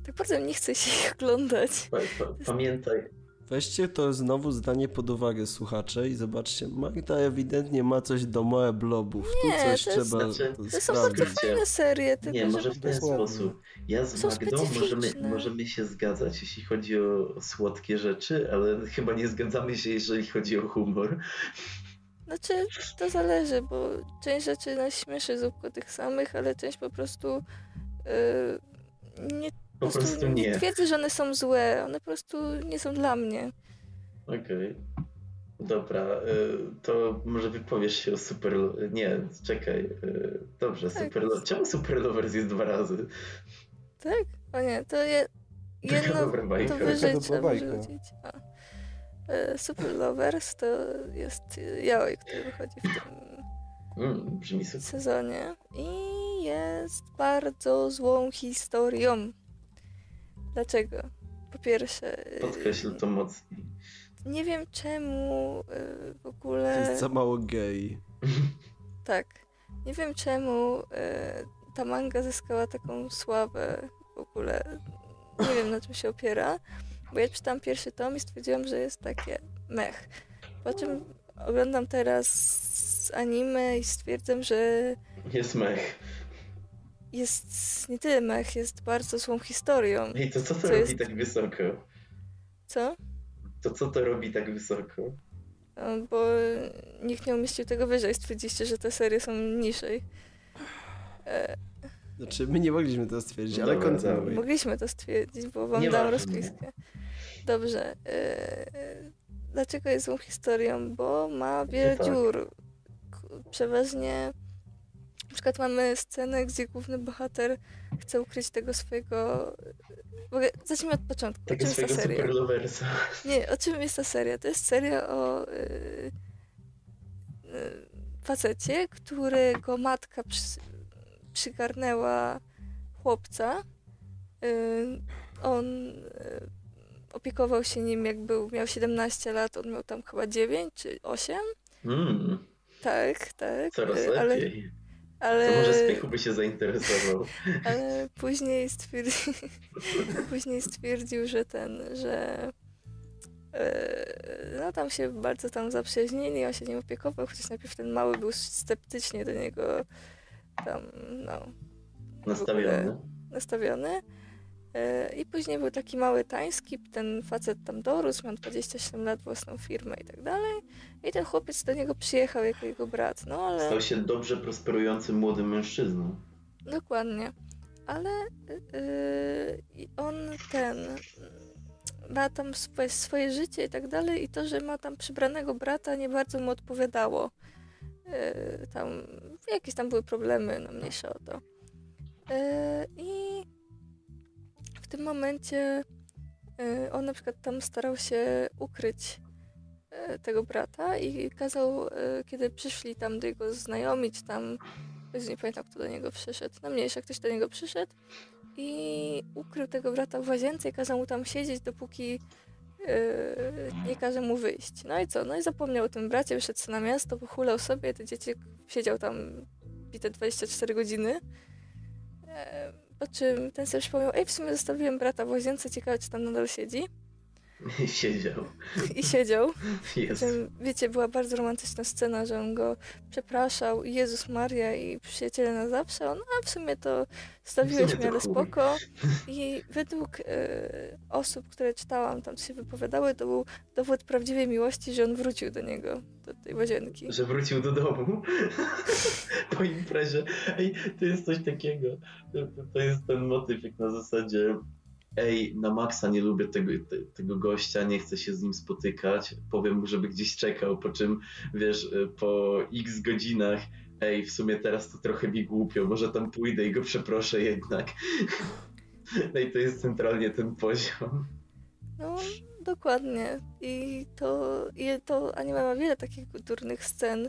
tak bardzo nie chce się jej oglądać. pa, pa, pamiętaj, Weźcie to znowu zdanie pod uwagę, słuchacze, i zobaczcie, Magda ewidentnie ma coś do moe blobów. Nie, tu coś to jest- trzeba Znaczy, to To są bardzo sprawdzić. fajne serie, tylko Nie, że może po w ten prostu... sposób. Ja z Są Magdą możemy, specyficzne. możemy się zgadzać, jeśli chodzi o słodkie rzeczy, ale chyba nie zgadzamy się, jeżeli chodzi o humor. Znaczy, to zależy, bo część rzeczy nas śmieszy z łuku tych samych, ale część po prostu yy, nie, Po prostu nie nie. twierdzę, że one są złe, one po prostu nie są dla mnie. Okej. Dobra, y, to może wypowiesz się o Super... Nie, czekaj. y, Dobrze, Tak. Super... Czemu Super Lovers jest dwa razy? Tak? O nie, to je, Taka jedno dobra bajka. to wyżej trzeba wyrzucić. A. Super Lovers to jest yaoi, który wychodzi w tym Mm, sezonie i jest bardzo złą historią. Dlaczego? Po pierwsze, e, Podkreśl to mocniej. nie wiem czemu e, w To ogóle... jest za mało gej. Tak. Nie wiem czemu e, ta manga zyskała taką sławę w ogóle. Nie wiem na czym się opiera. Bo ja czytałam pierwszy tom i stwierdziłam, że jest takie mech. Po czym oglądam teraz anime i stwierdzam, że Jest mech. Jest nie tyle mech, jest bardzo złą historią. I to co to Co robi jest- tak wysoko? Co? To co to robi tak wysoko? Bo nikt nie umieścił tego wyżej. Stwierdziliście, że te serie są niżej. E, Znaczy, my nie mogliśmy to stwierdzić, No ale dobra, kontynuuj. Mogliśmy to stwierdzić, bo wam Nieważne. dam rozpiskę. Dobrze. e, dlaczego jest złą historią? Bo ma wiele tak. dziur. Przeważnie na przykład mamy scenę, gdzie główny bohater chce ukryć tego swojego... W ogóle zacznijmy od początku. O Tego czym jest ta seria? Nie, o czym jest ta seria? To jest seria o yy, yy, facecie, którego matka przy, przygarnęła chłopca. Yy, on yy, opiekował się nim jak był, miał 17 lat, on miał tam chyba 9 czy 8. Mm, Tak, tak. coraz yy, ale, lepiej. Ale, To może Spychu by się zainteresował. ale później stwierdził, później stwierdził, że ten, że e, no tam się bardzo tam zaprzyjaźnili, on się nim opiekował, chociaż najpierw ten mały był sceptycznie do niego tam, no, Nastawiony. nastawiony. E, I później był taki mały tański, ten facet tam dorósł, miał 27 lat, własną firmę i tak dalej. I ten chłopiec do niego przyjechał jako jego brat, no ale... Stał się dobrze prosperującym młodym mężczyzną. Dokładnie. Ale yy, on ten ma tam swoje, swoje życie i tak dalej i to, że ma tam przybranego brata nie bardzo mu odpowiadało. Yy, tam jakieś tam były problemy, no mniejsze o to. E, I tym momencie e, on na przykład tam starał się ukryć e, tego brata i kazał, e, kiedy przyszli tam do jego znajomi, czy tam, nie pamiętam kto do niego przyszedł, no mniejsza, ktoś do niego przyszedł i ukrył tego brata w łazience i kazał mu tam siedzieć, dopóki nie każe mu wyjść. No i co? No i zapomniał o tym bracie, wyszedł na miasto, pochulał sobie, ten dzieciak siedział tam bite 24 godziny. Po czym ten sobie przypomniał, ej, w sumie zostawiłem brata w łazience, ciekawe, czy tam nadal siedzi. Siedział. I siedział. Jest. Wiecie, była bardzo romantyczna scena, że on go przepraszał, Jezus Maria i przyjaciele na zawsze. On, a w sumie to sumie mnie, ale spoko. I według e, osób, które czytałam, tam się wypowiadały, to był dowód prawdziwej miłości, że on wrócił do niego, do tej łazienki. Że wrócił do domu po imprezie. Ej, to jest coś takiego. To jest ten motyw, jak na zasadzie. Ej, na maksa nie lubię tego, te, tego gościa, nie chcę się z nim spotykać. Powiem mu, żeby gdzieś czekał, po czym wiesz, y, po x godzinach. Ej, w sumie teraz to trochę mi głupio, może tam pójdę i go przeproszę jednak. No i to jest centralnie ten poziom. No, dokładnie. I to, i to anime ma wiele takich kulturnych scen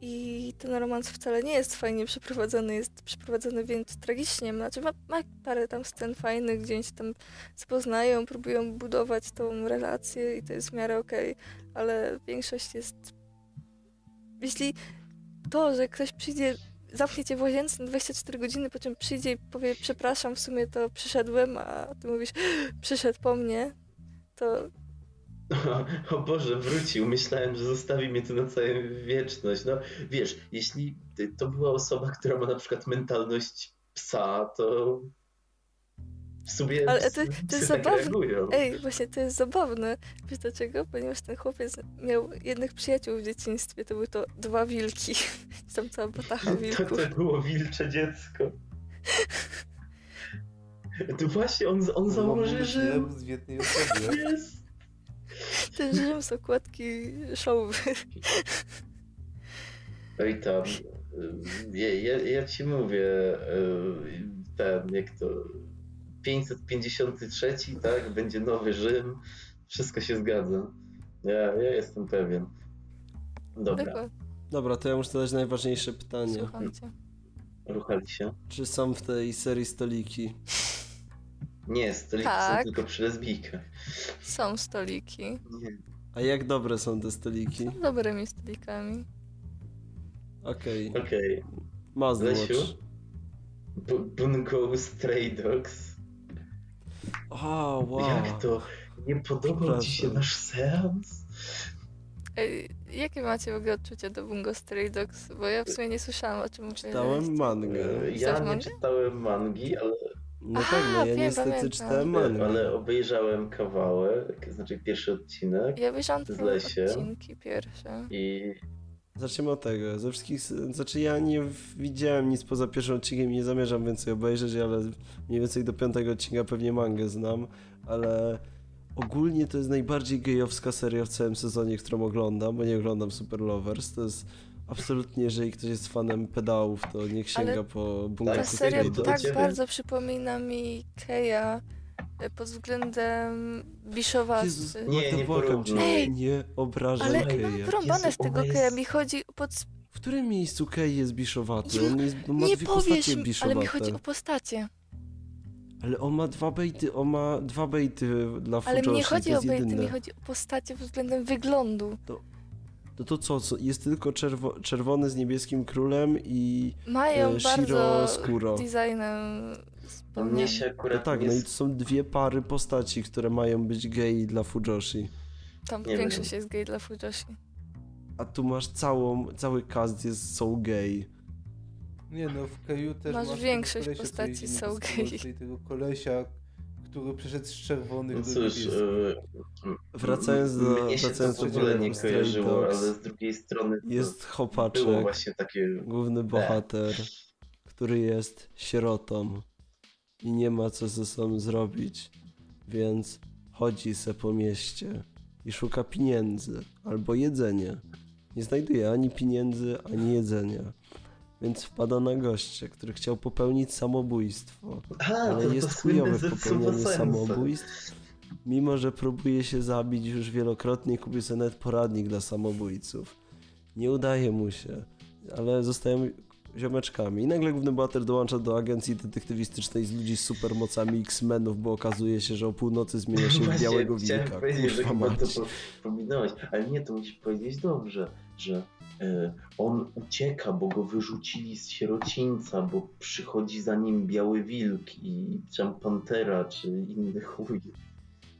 i ten romans wcale nie jest fajnie przeprowadzony, jest przeprowadzony więc tragicznie. Znaczy ma, ma parę tam scen fajnych, gdzie oni się tam poznają, próbują budować tą relację i to jest w miarę okej, ale większość jest... Jeśli to, że ktoś przyjdzie, zamknie cię w łazience na 24 godziny, po czym przyjdzie i powie przepraszam, w sumie to przyszedłem, a ty mówisz przyszedł po mnie, to O Boże, wrócił. Myślałem, że zostawi mnie tu na całą wieczność. No wiesz, jeśli to była osoba, która ma na przykład mentalność psa, to w sumie Ale to- to jest tak zabawne. reagują. Ej, właśnie to jest zabawne. Wiesz dlaczego? Ponieważ ten chłopiec miał jednych przyjaciół w dzieciństwie, to były to dwa wilki. Tam cała batacha To, wilków. to było wilcze dziecko. To właśnie on, on założy, że z jednej osobie. jest. Ten Rzym z okładki showy. Oj tam, y, ja, ja, ja ci mówię, y, ten, jak to, 553, tak, będzie nowy Rzym, wszystko się zgadza. Ja, ja jestem pewien. Dobra, Dokładnie, Dobra, to ja muszę zadać najważniejsze pytanie. słucham cię. ruchali się? Czy są w tej serii stoliki? Nie, stoliki Tak. są tylko przy lesbijkach. Są stoliki. Nie. A jak dobre są te stoliki? Są dobrymi stolikami. Okej, Okej. Bu- Bungo Stray Dogs. O, wow. Jak to? Nie podobał ci się nasz seans? Ej, jakie macie w ogóle odczucia do Bungo Stray Dogs? Bo ja w sumie nie słyszałam o czym Czytałem opowiadaliście. mangę. E, Ja nie czytałem mangi, ale No A, tak, no ja wiem, niestety pamiętam. czytałem mangę. Ale obejrzałem kawałek, znaczy pierwszy odcinek Ja Z Lesie. odcinki pierwsze. i Zacznijmy od tego. Ze wszystkich, znaczy ja nie widziałem nic poza pierwszym odcinkiem i nie zamierzam więcej obejrzeć, ale mniej więcej do piątego odcinka pewnie mangę znam, ale ogólnie to jest najbardziej gejowska seria w całym sezonie, którą oglądam, bo nie oglądam Super Lovers. To jest absolutnie, jeżeli ktoś jest fanem pedałów, to niech sięga Ale po Ta Bungaku seria to tak bardzo przypomina mi Keja e, pod względem biszowacy. Jezus, Nie, nie błagam cię, porównuj. nie obrażaj Ale Ej, mam Keja. wrąbane Jezu, z tego jest- Keja, mi chodzi pod... W którym miejscu Kej jest biszowaty? Nie- On jest, on ma Nie dwie powiesz postacie mi, biszowate. ale mi chodzi o postacie. Ale on ma dwa bejty, on ma dwa bejty dla Ale mi nie Fujoshi, chodzi to o bejty, jedyne. mi chodzi o postacie pod względem wyglądu. No to co, co? Jest tylko czerwo, czerwony z niebieskim królem i Mają e, Shiro bardzo Skuro. designem mnie wspomniany. się No akurat tak, nie no i to są dwie pary postaci, które mają być gej dla Fujoshi. Tam nie większość wiem. jest gay dla Fujoshi. A tu masz całą, cały cast jest są gej. Nie no, w Keju też Masz tego większość postaci są gej. I tego kolesia, który przeszedł z czerwonych No do cóż, e, Wracając do- mnie się wracając to do w ogóle nie kojarzyło, Dogs. ale z drugiej strony Jest było chopaczek, właśnie takie... główny bohater, który jest sierotą i nie ma co ze sobą zrobić, więc chodzi se po mieście i szuka pieniędzy albo jedzenia. Nie znajduje ani pieniędzy, ani jedzenia. Więc wpada na gościa, który chciał popełnić samobójstwo. A, Ale to, jest to popełnianiu sensu. samobójstw. Mimo, że próbuje się zabić już wielokrotnie, kupił sobie nawet poradnik dla samobójców. Nie udaje mu się, ale zostają ziomeczkami. I nagle główny bohater dołącza do agencji detektywistycznej z ludzi z supermocami X-Menów, bo okazuje się, że o północy zmienia się w białego chciałem wilka. powiedzieć, że Kurwa chyba to pominąłeś, ale nie, to musisz powiedzieć dobrze, że on ucieka, bo go wyrzucili z sierocińca, bo przychodzi za nim biały wilk i tam pantera, czy inny chuj,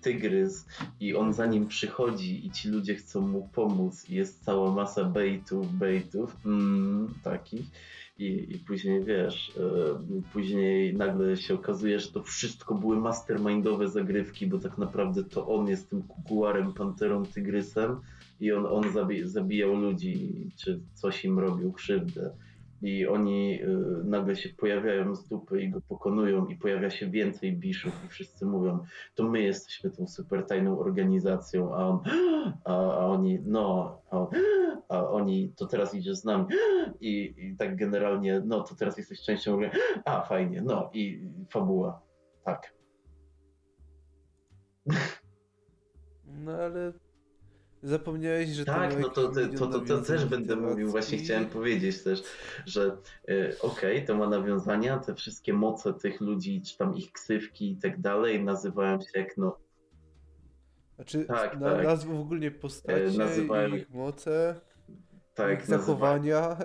tygrys. I on za nim przychodzi i ci ludzie chcą mu pomóc. I jest cała masa baitów, baitów, mm, takich. I, I później wiesz, e, później nagle się okazuje, że to wszystko były mastermindowe zagrywki, bo tak naprawdę to on jest tym kukułarem, panterą, tygrysem i on, on zabi zabijał ludzi, czy coś im robił krzywdę. I oni e, nagle się pojawiają z dupy i go pokonują i pojawia się więcej biszów i wszyscy mówią, to my jesteśmy tą super tajną organizacją, a on, a, a oni, no, a, a oni, to teraz idziesz z nami i, i tak generalnie, no to teraz jesteś częścią a fajnie, no i fabuła, tak. No ale zapomniałeś, że Tak, no to, to, to, to, to też będę mówił, właśnie chciałem powiedzieć też, że e, okej, to ma nawiązania, te wszystkie moce tych ludzi, czy tam ich ksywki i tak dalej, nazywają się jak no, Znaczy, Tak, na, tak. ogólnie postacie, E, nazywają- ich moce, tak, ich nazywa- zachowania.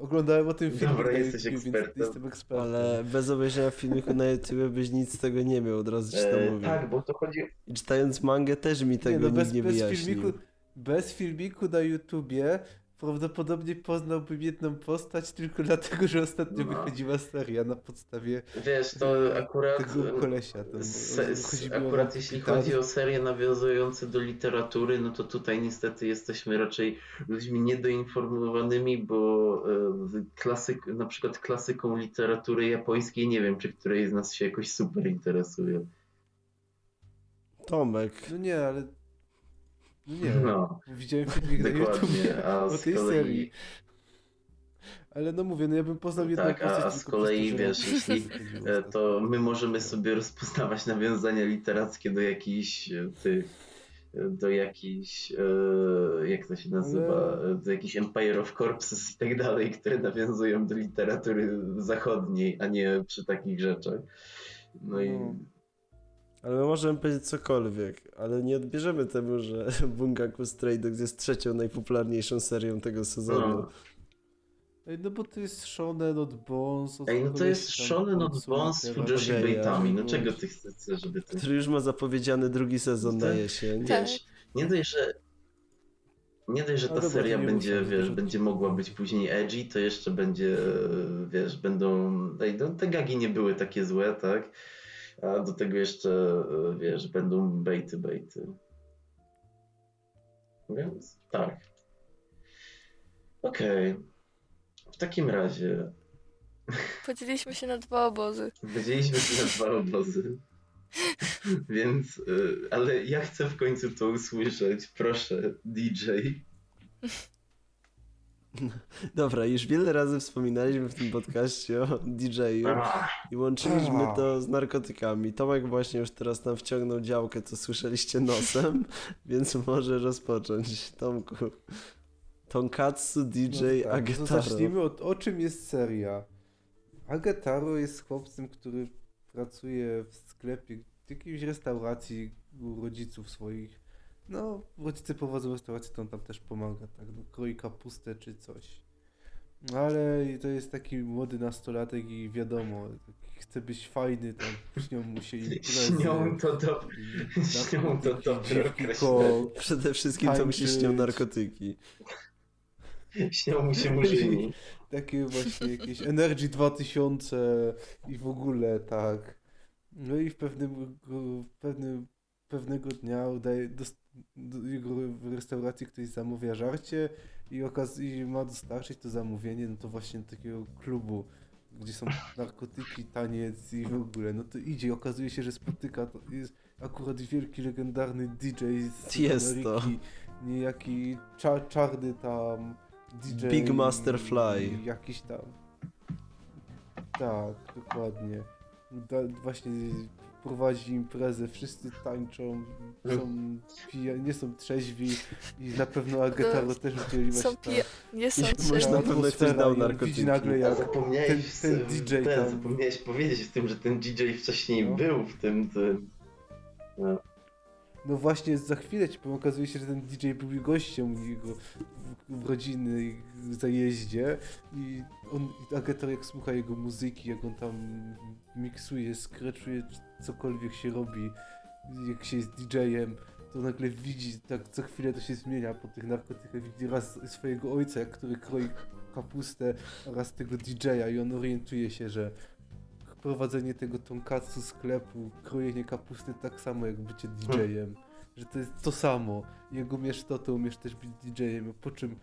Oglądałem o tym film. Dobra, jesteś ekspertem. Jestem ekspertem. Ale bez obejrzenia filmiku na YouTube byś nic z tego nie miał, od razu ci to E, mówię. tak, bo to chodzi I czytając mangę też mi tego nie, no nikt bez, nie bez, wyjaśnił. filmiku, bez filmiku na YouTubie prawdopodobnie poznałbym jedną postać tylko dlatego, że ostatnio No. wychodziła seria na podstawie Wiesz, to akurat. tego kolesia. Tam, Se, akurat jeśli chodzi o serie nawiązujące do literatury, no to tutaj niestety jesteśmy raczej ludźmi niedoinformowanymi, bo e, klasyk, na przykład klasyką literatury japońskiej nie wiem, czy której z nas się jakoś super interesuje. Tomek. No nie, ale... No nie, No, widziałem filmik na. A o z tej kolei, serii. Ale no mówię, no ja bym poznał jedną Tak, postać a z kolei, wiesz, jeśli, e, to my możemy sobie rozpoznawać nawiązania literackie do jakichś e, tych e, do jakichś, jak to się nazywa, do jakichś Empire of Corpses i tak dalej, które nawiązują do literatury zachodniej, a nie przy takich rzeczach. No i No. Ale my możemy powiedzieć cokolwiek, ale nie odbierzemy temu, że Bungaku Stray Dogs jest trzecią najpopularniejszą serią tego sezonu. No. Ej, No bo to jest shonen od Bones. od Ej, no to jest shonen od Bones z. Fujoshi Baitami. No czego ty chcesz, żeby ty... Który już ma zapowiedziany drugi sezon na Tak. jesień. Tak. Wiesz, nie dość, że nie dość, że ta dobra, seria to będzie, muszę, wiesz, to- będzie mogła być później edgy, to jeszcze będzie, e, wiesz, będą, ej, no, te gagi nie były takie złe, tak? A do tego jeszcze, e, wiesz, będą bejty, bejty. Więc tak. Okej. W takim razie Podzieliliśmy się na dwa obozy. Podzieliliśmy się na dwa obozy. Więc, y, ale ja chcę w końcu to usłyszeć. Proszę, DJ. Dobra, już wiele razy wspominaliśmy w tym podcaście o DJ-u i łączyliśmy to z narkotykami. Tomek właśnie już teraz nam wciągnął działkę, co słyszeliście nosem, więc może rozpocząć. Tomku. Tonkatsu DJ No tak, to Agetaro. Zacznijmy od o czym jest seria. Agetaro jest chłopcem, który pracuje w sklepie, w jakiejś restauracji u rodziców swoich. No, rodzice prowadzą restaurację, to on tam też pomaga, tak, no, kroi kapustę czy coś. Ale to jest taki młody nastolatek i wiadomo, chce być fajny, tam śnią mu się imprezy. Śnią to do... śnią to dobre. Przede wszystkim to mi się śnią Tańczyć. narkotyki. Śnią mu się murzyni. Takie właśnie jakieś Energy 2000 i w ogóle tak. No i w pewnym, w pewnym pewnego dnia udaje, do, do jego w restauracji ktoś zamawia żarcie i, okaz, i ma dostarczyć to zamówienie, no to właśnie do takiego klubu, gdzie są narkotyki, taniec i w ogóle. No to idzie okazuje się, że spotyka, to jest akurat wielki, legendarny DJ z Jest to. Ameryki, niejaki cza, czarny tam DJ Big Master Fly. Jakiś tam. Tak, dokładnie. Da, właśnie prowadzi imprezę, wszyscy tańczą, są pija, nie są trzeźwi i na pewno Agetaro też udzieliła Są się ta pija... Nie są trzeźwi. na pewno ktoś dał narkotyki. Widzi nagle jak zapomniałeś, ten, ten DJ ten, tam. zapomniałeś powiedzieć w tym, że ten DJ wcześniej No. był w tym, tym. No. No właśnie za chwilę ci okazuje się, że ten DJ był gościem jego w, w rodziny w zajeździe. I on, i Agator jak słucha jego muzyki, jak on tam miksuje, skreczuje, cokolwiek się robi, jak się jest DJ-em, to nagle widzi, tak co chwilę to się zmienia po tych narkotykach, widzi raz swojego ojca, który kroi kapustę, raz tego DJ-a i on orientuje się, że prowadzenie tego tonkatsu sklepu, krojenie kapusty tak samo jak bycie DJ-em. Że to jest to samo. Jak umiesz to, to umiesz też być DJ-em. Po czym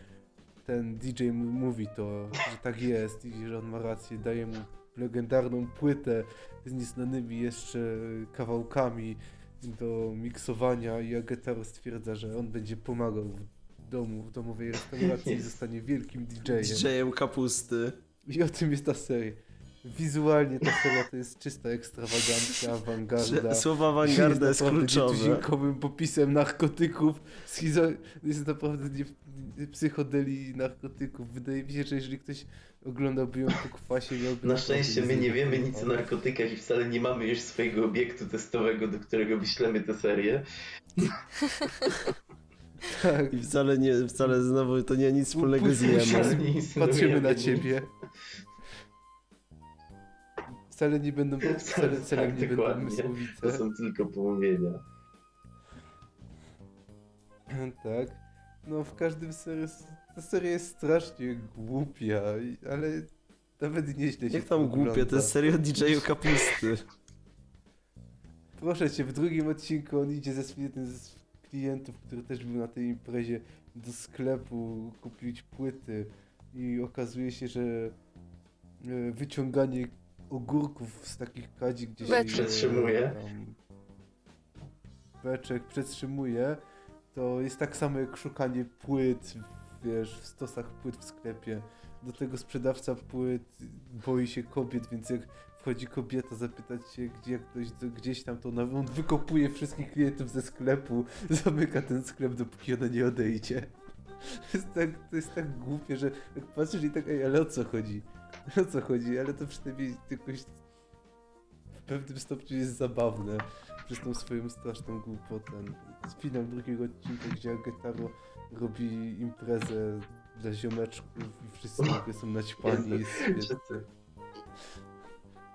ten DJ mówi to, że tak jest i że on ma rację, daje mu legendarną płytę z nieznanymi jeszcze kawałkami do miksowania i Agetaro stwierdza, że on będzie pomagał w domu, w domowej restauracji i zostanie wielkim DJ-em. DJ-em kapusty. I o tym jest ta seria. Wizualnie ta seria to jest czysta ekstrawagancja, awangarda. Że Słowo awangarda jest naprawdę kluczowe. popisem narkotyków. Schizo... Jest naprawdę nie... psychodelii narkotyków. Wydaje mi się, że jeżeli ktoś oglądałby ją po kwasie, miałby... Na szczęście my nie wiemy nic o narkotykach. i wcale nie mamy już swojego obiektu testowego, do którego wyślemy tę serię. Tak. I wcale nie, wcale znowu to nie ma nic wspólnego z jemy. Patrzymy na nic. ciebie. Wcale nie będą, wcale celem Tak, nie będą dokładnie. mysłowice. To są tylko pomówienia. Tak. No w każdym serii, ta seria jest strasznie głupia, ale nawet nieźle się Jak tam ogląda. głupie, to jest serio DJ-u kapusty. Proszę cię, w drugim odcinku on idzie ze swoim jednym z klientów, który też był na tej imprezie, do sklepu kupić płyty i okazuje się, że e, wyciąganie ogórków z takich kadzi, gdzie się Beczek. Przetrzymuje. tam beczek przetrzymuje, to jest tak samo jak szukanie płyt, wiesz, w stosach płyt w sklepie. Do tego sprzedawca płyt boi się kobiet, więc jak wchodzi kobieta zapytać się, gdzie jak ktoś gdzieś tam, to on wykopuje wszystkich klientów ze sklepu, zamyka ten sklep, dopóki ona nie odejdzie. To jest tak, to jest tak głupie, że jak patrzysz i tak, ej, ale o co chodzi? O co chodzi? Ale to przynajmniej jakoś w pewnym stopniu jest zabawne przez tą swoją straszną głupotę. Finał drugiego odcinka, gdzie Agetaro robi imprezę dla ziomeczków i wszyscy nagle są naćpani. Jest.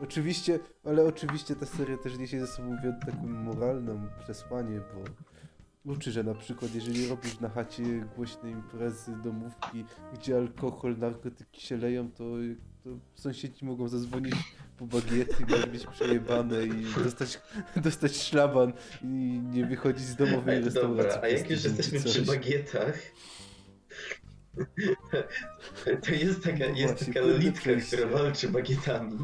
Oczywiście, ale oczywiście ta seria też niesie ze sobą taką moralną przesłanie, bo uczy, że na przykład jeżeli robisz na chacie głośne imprezy, domówki, gdzie alkohol, narkotyki się leją, to, to sąsiedzi mogą zadzwonić po bagiety, mieć przejebane i dostać, dostać szlaban i nie wychodzić z domowej Ej, restauracji. Dobra, a jak już jesteśmy czy przy coś. bagietach, to jest taka, No jest właśnie, taka litka, która walczy bagietami.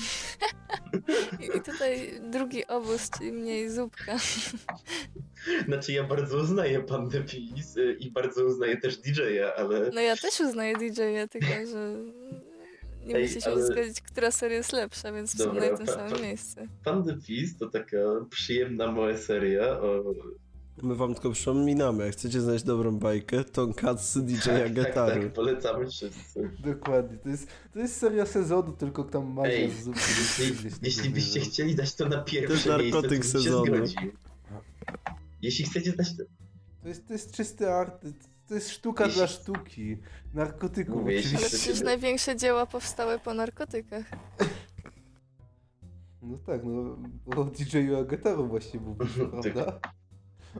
I tutaj drugi obóz, czyli mniej zupka. Znaczy ja bardzo uznaję Pandę Peace y, i bardzo uznaję też DJ-a, ale No ja też uznaję DJ-a, tylko że nie Ej, musieliśmy ale- zgodzić, która seria jest lepsza, więc są Dobra, na tym pa- samym pa- miejscu. Peace to taka przyjemna moja seria o... My wam tylko przypominamy, jak chcecie znaleźć dobrą bajkę, Tonkatsu DJ Tak, tak, Agataru. tak, polecamy wszyscy. Dokładnie, to jest, to jest seria sezonu, tylko tam Mazia Ej, z zupy. Jeśli, jeśli byście chcieli dać to na To pierwsze jest miejsce, to sezonu. Jeśli chcecie dać to... To jest, to jest czysty art, to jest sztuka Jeśli- dla sztuki. Narkotyków Mówię, Ale oczywiście. chcecie- przecież największe dzieła powstały po narkotykach. No tak, no o DJ-u Agataru właśnie mówisz, prawda?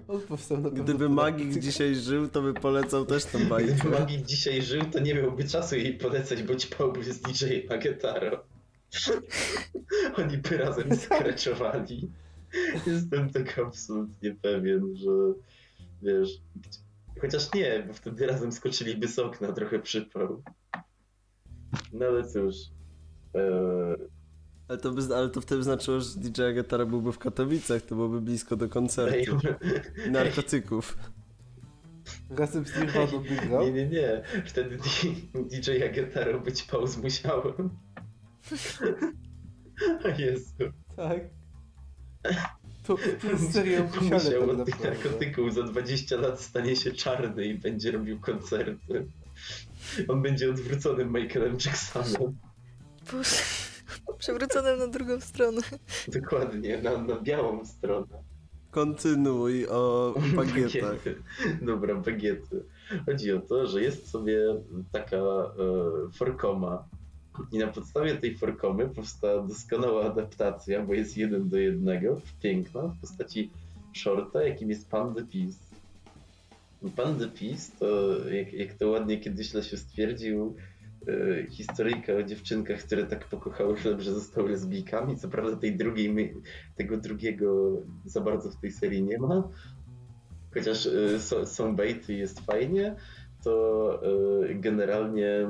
On powstał na Gdyby Magik dzisiaj żył, to by polecał też tą Gdyby bajkę. Magik dzisiaj żył, to nie miałby czasu jej polecać, bo ćpałby z DJ Magetaro. Oni by razem skreczowali. Jestem tak absolutnie pewien, że wiesz... Chociaż nie, bo wtedy razem skoczyliby z okna, trochę przypał. No ale cóż... Eee, Ale to, by, ale to wtedy znaczyło, że DJ Agatara byłby w Katowicach, to byłoby blisko do ej, koncertu. Narkotyków. Razem z Nirvaną wygrał. Nie, nie, nie. Wtedy DJ Agetaro być pauz musiałem. O Jezu. Tak. To, to musiale Musiał tak od tych naprawdę. narkotyków za 20 lat stanie się czarny i będzie robił koncerty. On będzie odwróconym Michaelem Jacksonem. Boże. Przewrócone na drugą stronę. Dokładnie, na, na białą stronę. Kontynuuj o bagietach. Bagiety. Dobra, bagiety. Chodzi o to, że jest sobie taka e, forkoma i na podstawie tej forkomy powstała doskonała adaptacja, bo jest jeden do jednego, piękna, w postaci shorta, jakim jest Pan the Peace. Pan the Peace to, jak, jak to ładnie kiedyś się stwierdził, historyjka o dziewczynkach, które tak pokochały chleb, że zostały lesbijkami. Co prawda tej drugiej, tego drugiego za bardzo w tej serii nie ma, chociaż y, są, bejty jest fajnie, to y, generalnie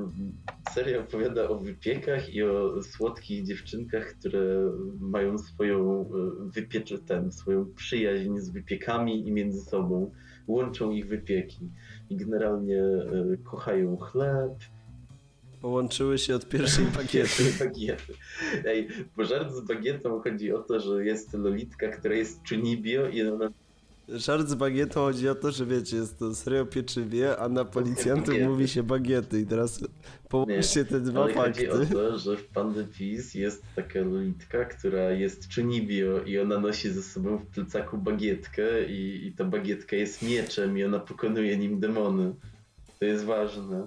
seria opowiada o wypiekach i o słodkich dziewczynkach, które mają swoją wypiecze ten, swoją przyjaźń z wypiekami i między sobą. Łączą ich wypieki i generalnie kochają chleb, Połączyły się od pierwszej bagiety. bagiety. Ej, bo żart z bagietą chodzi o to, że jest lolitka, która jest czunibio i ona Żart z bagietą chodzi o to, że wiecie, jest to serio pieczywie, a na policjantów Bagiety. mówi się bagiety. I teraz połączcie te dwa Ale chodzi o fakty. to, że w Pandy Peace jest taka lolitka, która jest czunibio i ona nosi ze sobą w plecaku bagietkę i, i ta bagietka jest mieczem i ona pokonuje nim demony. To jest ważne.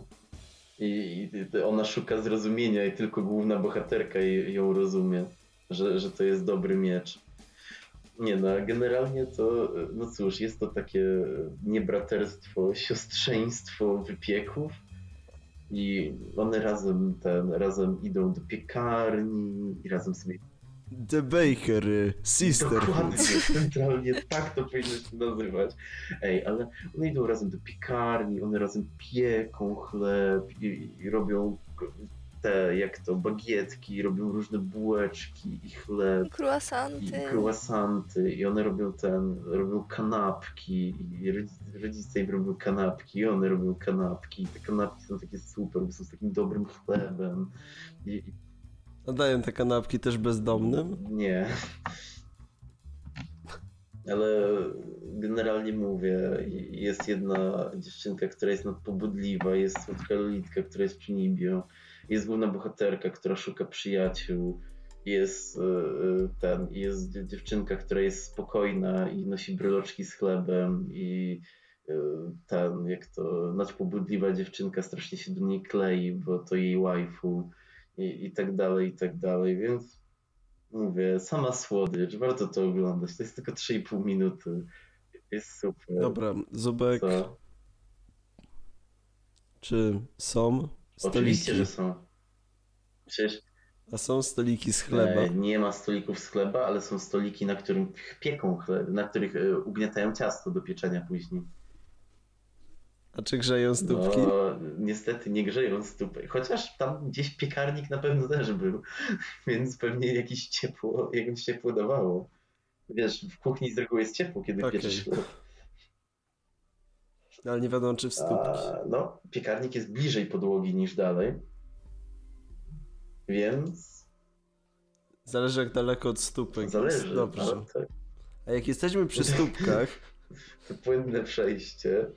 I, i ona szuka zrozumienia i tylko główna bohaterka ją rozumie, że, że to jest dobry miecz. Nie no, a generalnie to, no cóż, jest to takie niebraterstwo, siostrzeństwo wypieków i one razem ten, razem idą do piekarni i razem sobie The Baker, Sister. Dokładnie, centralnie tak to powinno się nazywać. Ej, ale one idą razem do piekarni, one razem pieką chleb i, i robią te, jak to, bagietki, robią różne bułeczki i chleb. I I croissanty. croissanty, i one robią ten, robią kanapki, i rodzice, rodzice im robią kanapki, i one robią kanapki. I te kanapki są takie super, bo są z takim dobrym chlebem. I, i A dają te kanapki też bezdomnym? Nie. Ale generalnie mówię, jest jedna dziewczynka, która jest nadpobudliwa, jest słodka Lolitka, która jest czynibio, jest główna bohaterka, która szuka przyjaciół, jest e, ten, jest dzie- dziewczynka, która jest spokojna i nosi bryloczki z chlebem i e, ten, jak to, nadpobudliwa dziewczynka strasznie się do niej klei, bo to jej waifu i, i tak dalej, i tak dalej, więc mówię, sama słodycz, warto to oglądać, to jest tylko 3,5 minuty, jest super. Dobra, Zubek, Co? czy są Oczywiście, stoliki? że są. Przecież A są stoliki z chleba? e, nie ma stolików z chleba, ale są stoliki, na którym pieką chleb, na których e, ugniatają ciasto do pieczenia później. A czy grzeją stópki? No, niestety nie grzeją stópek. Chociaż tam gdzieś piekarnik na pewno też był, więc pewnie jakieś ciepło, jakieś ciepło dawało. Wiesz, w kuchni z reguły jest ciepło, kiedy Okej. pieczysz chleb. Ale nie wiadomo, czy w stópki. A, no, piekarnik jest bliżej podłogi niż dalej. Więc Zależy jak daleko od stópek. zależy. jest. Dobrze. tak, A jak jesteśmy przy stópkach, to płynne przejście.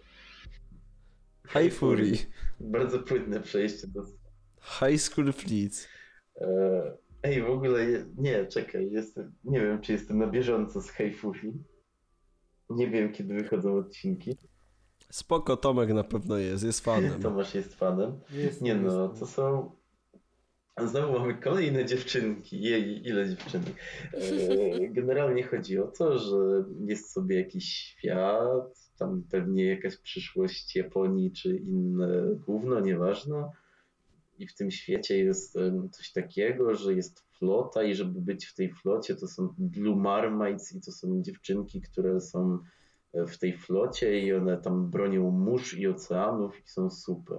High Fury, Bardzo płynne przejście do. High School Fleet. E, Ej, w ogóle je- nie, czekaj, jestem, nie wiem, czy jestem na bieżąco z Hey Fury. Nie wiem, kiedy wychodzą odcinki. Spoko, Tomek na pewno jest, jest fanem. Tomasz jest fanem. Jest, Nie no, jest. to są. A Znowu mamy kolejne dziewczynki. Jej, ile dziewczynek. Generalnie chodzi o to, że jest sobie jakiś świat, tam pewnie jakaś przyszłość Japonii czy inne gówno, nieważne. I w tym świecie jest coś takiego, że jest flota i żeby być w tej flocie to są Blue Marmites i to są dziewczynki, które są e, w tej flocie i one tam bronią mórz i oceanów i są super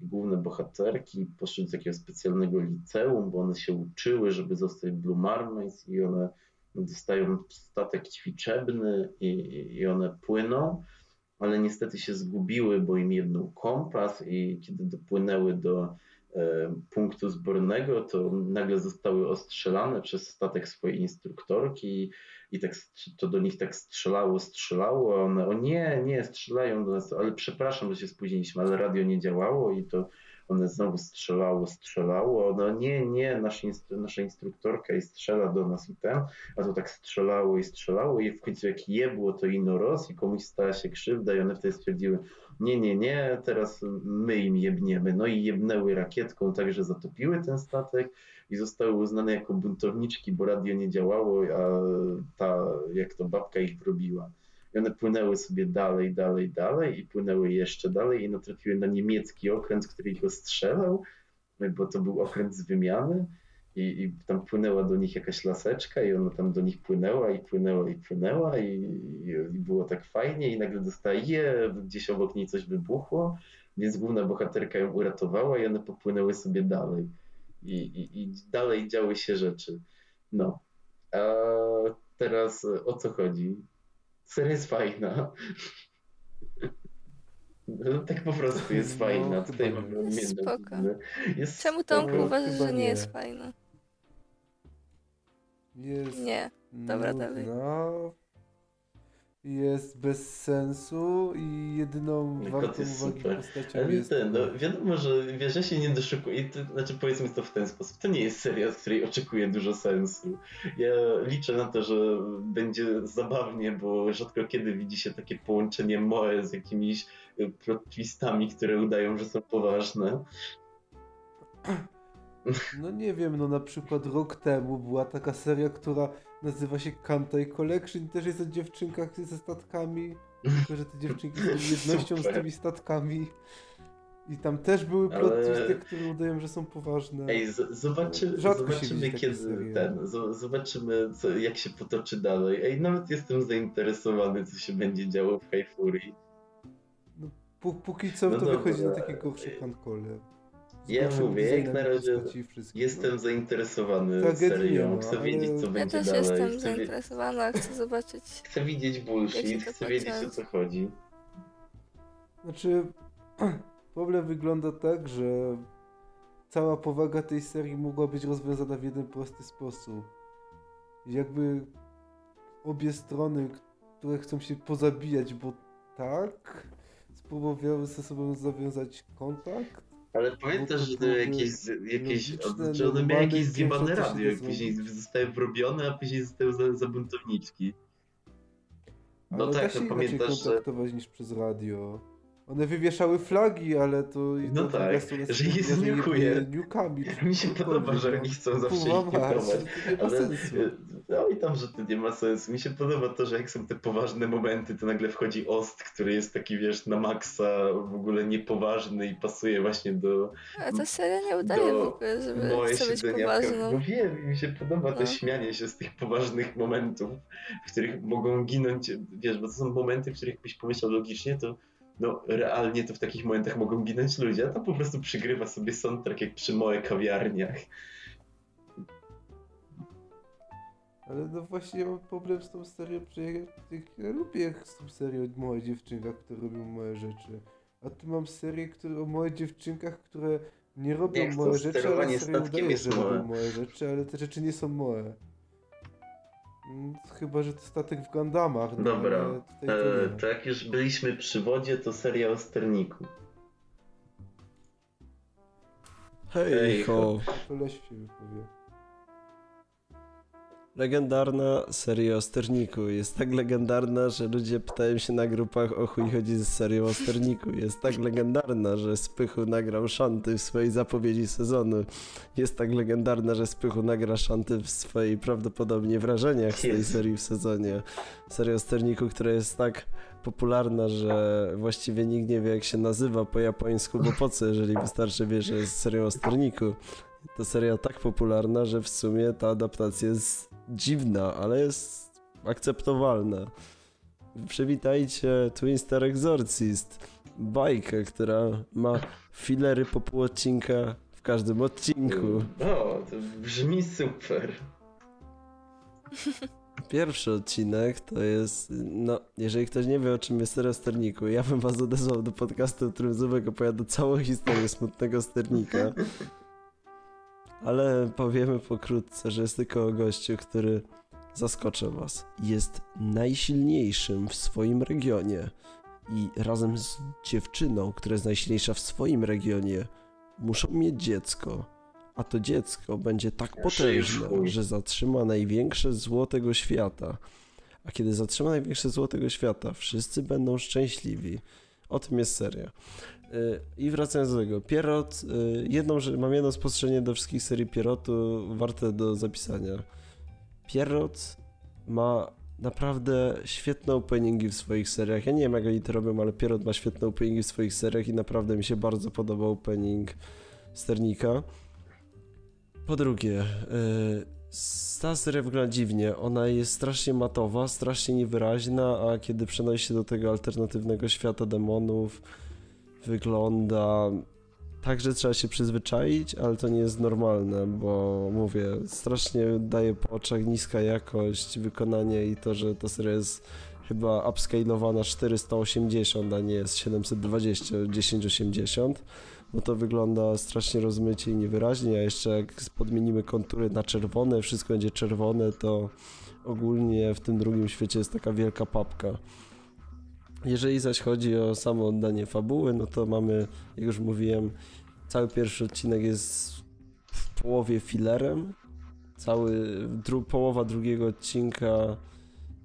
główne bohaterki poszły do takiego specjalnego liceum, bo one się uczyły, żeby zostać Blue Marmites i one dostają statek ćwiczebny i, i one płyną ale niestety się zgubiły, bo im jedną kompas i kiedy dopłynęły do e, punktu zbornego, to nagle zostały ostrzelane przez statek swojej instruktorki i tak, to do nich tak strzelało, strzelało, a one, o nie, nie, strzelają do nas, ale przepraszam, że się spóźniliśmy, ale radio nie działało i to one znowu strzelało, strzelało, no nie, nie, nasz instru, nasza instruktorka i strzela do nas i ten, a to tak strzelało i strzelało i w końcu jak jebło to ino roz i komuś stała się krzywda i one wtedy stwierdziły, nie, nie, nie, teraz my im jebniemy. No i jebnęły rakietką, także zatopiły ten statek i zostały uznane jako buntowniczki, bo radio nie działało, a ta, jak to babka ich wrobiła. I one płynęły sobie dalej, dalej, dalej i płynęły jeszcze dalej i natrafiły na niemiecki okręt, który ich ostrzelał, bo to był okręt z wymiany i, i tam płynęła do nich jakaś laseczka i ona tam do nich płynęła i płynęła i płynęła i, i, było tak fajnie i nagle dostała je, gdzieś obok niej coś wybuchło, więc główna bohaterka ją uratowała i one popłynęły sobie dalej. I dalej działy się rzeczy. No. A teraz o co chodzi? Seria jest fajna. No, tak po prostu jest No, fajna. Tutaj nie. mamy Jest spoko. Jest Czemu Tomku spoko. uważasz, chyba że nie nie. jest fajna? Jest Nie. Dobra, dalej. nudna, Jest bez sensu i jedyną Kot wartą jest uwagi super. postacią Ale jest... ten, no, wiadomo, że wiesz, ja się nie doszukuję, to, znaczy powiedzmy to w ten sposób, to nie jest seria, z której oczekuję dużo sensu. Ja liczę na to, że będzie zabawnie, bo rzadko kiedy widzi się takie połączenie Moe z jakimiś y, plot twistami, które udają, że są poważne. No nie wiem, no na przykład rok temu była taka seria, która nazywa się Kantai Collection też jest o dziewczynkach ze statkami, tylko że te dziewczynki są jednością z Super. tymi statkami. I tam też były plot Ale- twisty, które udają, że są poważne. Ej, z, zobaczy, zobaczymy kiedy ten, z, zobaczymy co, jak się potoczy dalej. Ej, nawet jestem zainteresowany, co się będzie działo w High Fury. Pó- Póki co No to wychodzi na dobra. takie gorsze kankole. Z Ja mówię, jak na razie. Jestem zainteresowany Tragedii nie serią, chcę ale- wiedzieć co Ja będzie też dalej. jestem chcę, wie- zainteresowana, chcę zobaczyć. chcę widzieć bullshit, chcę wiedzieć o co chodzi. Znaczy, problem wygląda tak, że cała powaga tej serii mogła być rozwiązana w jeden prosty sposób. Jakby obie strony, które chcą się pozabijać, bo tak, spróbowały ze sobą zawiązać kontakt. Ale pamiętasz, że to jakieś, jakieś, że one miały jakieś zjebane radio, później zostały wrobione, a później zostały za, za buntowniczki. No Ale tak, to inaczej pamiętasz, że- kontaktować niż przez radio. One wywieszały flagi, ale to... No to tak, że je zniukuje. Niukami, Mi się podoba, że oni chcą zawsze ich to ma Ale y, no i tam, że to nie ma sensu. Mi się podoba to, że jak są te poważne momenty, to nagle wchodzi Ost, który jest taki, wiesz, na maksa, w ogóle niepoważny i pasuje właśnie do Ale ta seria nie udaje Do w ogóle, żeby moje chce być siedzenia. poważną. No wiem, mi się podoba to No. śmianie się z tych poważnych momentów, w których mogą ginąć, wiesz, bo to są momenty, w których byś pomyślał logicznie, to no realnie to w takich momentach mogą ginąć ludzie, a to po prostu przygrywa sobie soundtrack jak przy małych kawiarniach. Ale no właśnie mam problem z tą serią, że ja, lubię z tą serią o małych dziewczynkach, które robią małe rzeczy. A tu mam serię które, o małych dziewczynkach, które nie robią Jak małe rzeczy, ale statkiem udaje, jest że małe. robią małe rzeczy, ale te rzeczy nie są małe. Mm, Chyba, że to statek w Gandamach. No, Dobra, to e, to jak już byliśmy przy wodzie, to seria o sterniku. Hej, Hej, ho. To Leś się wypowie. Legendarna seria o sterniku. Jest tak legendarna, że ludzie pytają się na grupach o chuj chodzi z serią o sterniku. Jest tak legendarna, że Spychu nagrał szanty w swojej zapowiedzi sezonu. Jest tak legendarna, że Spychu nagra szanty w swojej prawdopodobnie wrażeniach z tej serii w sezonie. Seria o sterniku, która jest tak popularna, że właściwie nikt nie wie jak się nazywa po japońsku, bo po co, jeżeli wystarczy wie, że jest serią o sterniku. To seria tak popularna, że w sumie ta adaptacja jest dziwna, ale jest akceptowalna. Przywitajcie Twin Star Exorcist, bajkę, która ma filery po pół odcinka w każdym odcinku. O, to brzmi super. Pierwszy odcinek to jest, no, jeżeli ktoś nie wie o czym jest seria Sterniku, ja bym was odezwał do podcastu, w którym Zubek opowiada całą historię smutnego Sternika. Ale powiemy pokrótce, że jest tylko o gościu, który zaskoczę was. Jest najsilniejszym w swoim regionie i razem z dziewczyną, która jest najsilniejsza w swoim regionie, muszą mieć dziecko. A to dziecko będzie tak potężne, że zatrzyma największe zło tego świata. A kiedy zatrzyma największe zło tego świata, wszyscy będą szczęśliwi. O tym jest seria. Y, I wracając do tego, Pierrot, y, jedną, mam jedno spostrzeżenie do wszystkich serii Pierrotu, warte do zapisania. Pierrot ma naprawdę świetne openingi w swoich seriach. Ja nie wiem jak oni to robią, ale Pierrot ma świetne openingi w swoich seriach i naprawdę mi się bardzo podoba opening Sternika. Po drugie, yy, ta seria wygląda dziwnie. Ona jest strasznie matowa, strasznie niewyraźna, a kiedy przenosi się do tego alternatywnego świata demonów, wygląda tak, że trzeba się przyzwyczaić, ale to nie jest normalne, bo mówię, strasznie daje po oczach niska jakość, wykonanie i to, że ta seria jest chyba upscalowana 480, a nie jest 720, 1080 bo to wygląda strasznie rozmycie i niewyraźnie, a jeszcze jak podmienimy kontury na czerwone, wszystko będzie czerwone, to ogólnie w tym drugim świecie jest taka wielka papka. Jeżeli zaś chodzi o samo oddanie fabuły, no to mamy, jak już mówiłem, cały pierwszy odcinek jest w połowie filerem. Cały, dru, połowa drugiego odcinka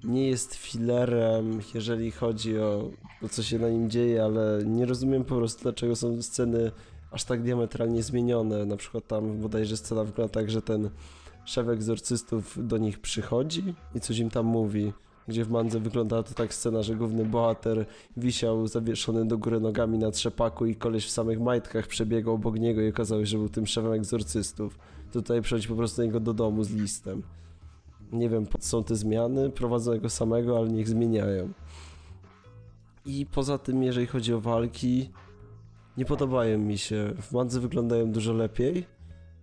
nie jest filerem, jeżeli chodzi o to, co się na nim dzieje, ale nie rozumiem po prostu, dlaczego są sceny aż tak diametralnie zmienione. Na przykład tam bodajże scena wygląda tak, że ten szef egzorcystów do nich przychodzi i coś im tam mówi. Gdzie w Mandze wygląda to tak scena, że główny bohater wisiał zawieszony do góry nogami na trzepaku i koleś w samych majtkach przebiegał obok niego i okazało się, że był tym szefem egzorcystów. Tutaj przychodzi po prostu do niego do domu z listem. Nie wiem, po co są te zmiany, prowadzą go samego, ale niech zmieniają. I poza tym, jeżeli chodzi o walki, nie podobają mi się. W Mandze wyglądają dużo lepiej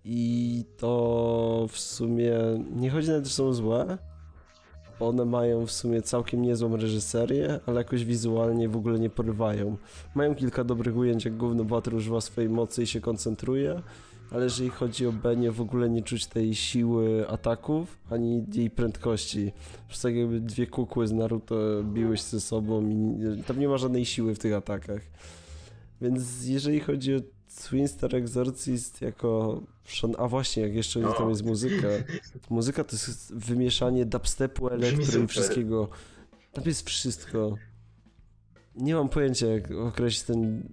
i to w sumie nie chodzi nawet, że są złe, one mają w sumie całkiem niezłą reżyserię, ale jakoś wizualnie w ogóle nie porywają. Mają kilka dobrych ujęć, jak główny bohater używa swojej mocy i się koncentruje, ale jeżeli chodzi o Benię, w ogóle nie czuć tej siły ataków, ani jej prędkości. Przez tak jakby dwie kukły z Naruto biły się ze sobą i tam nie ma żadnej siły w tych atakach. Więc jeżeli chodzi o Twin Star Exorcist jako... A właśnie, jak jeszcze tam jest muzyka. Muzyka to jest wymieszanie dubstepu, elektro i wszystkiego. Tam jest wszystko. Nie mam pojęcia, jak określić ten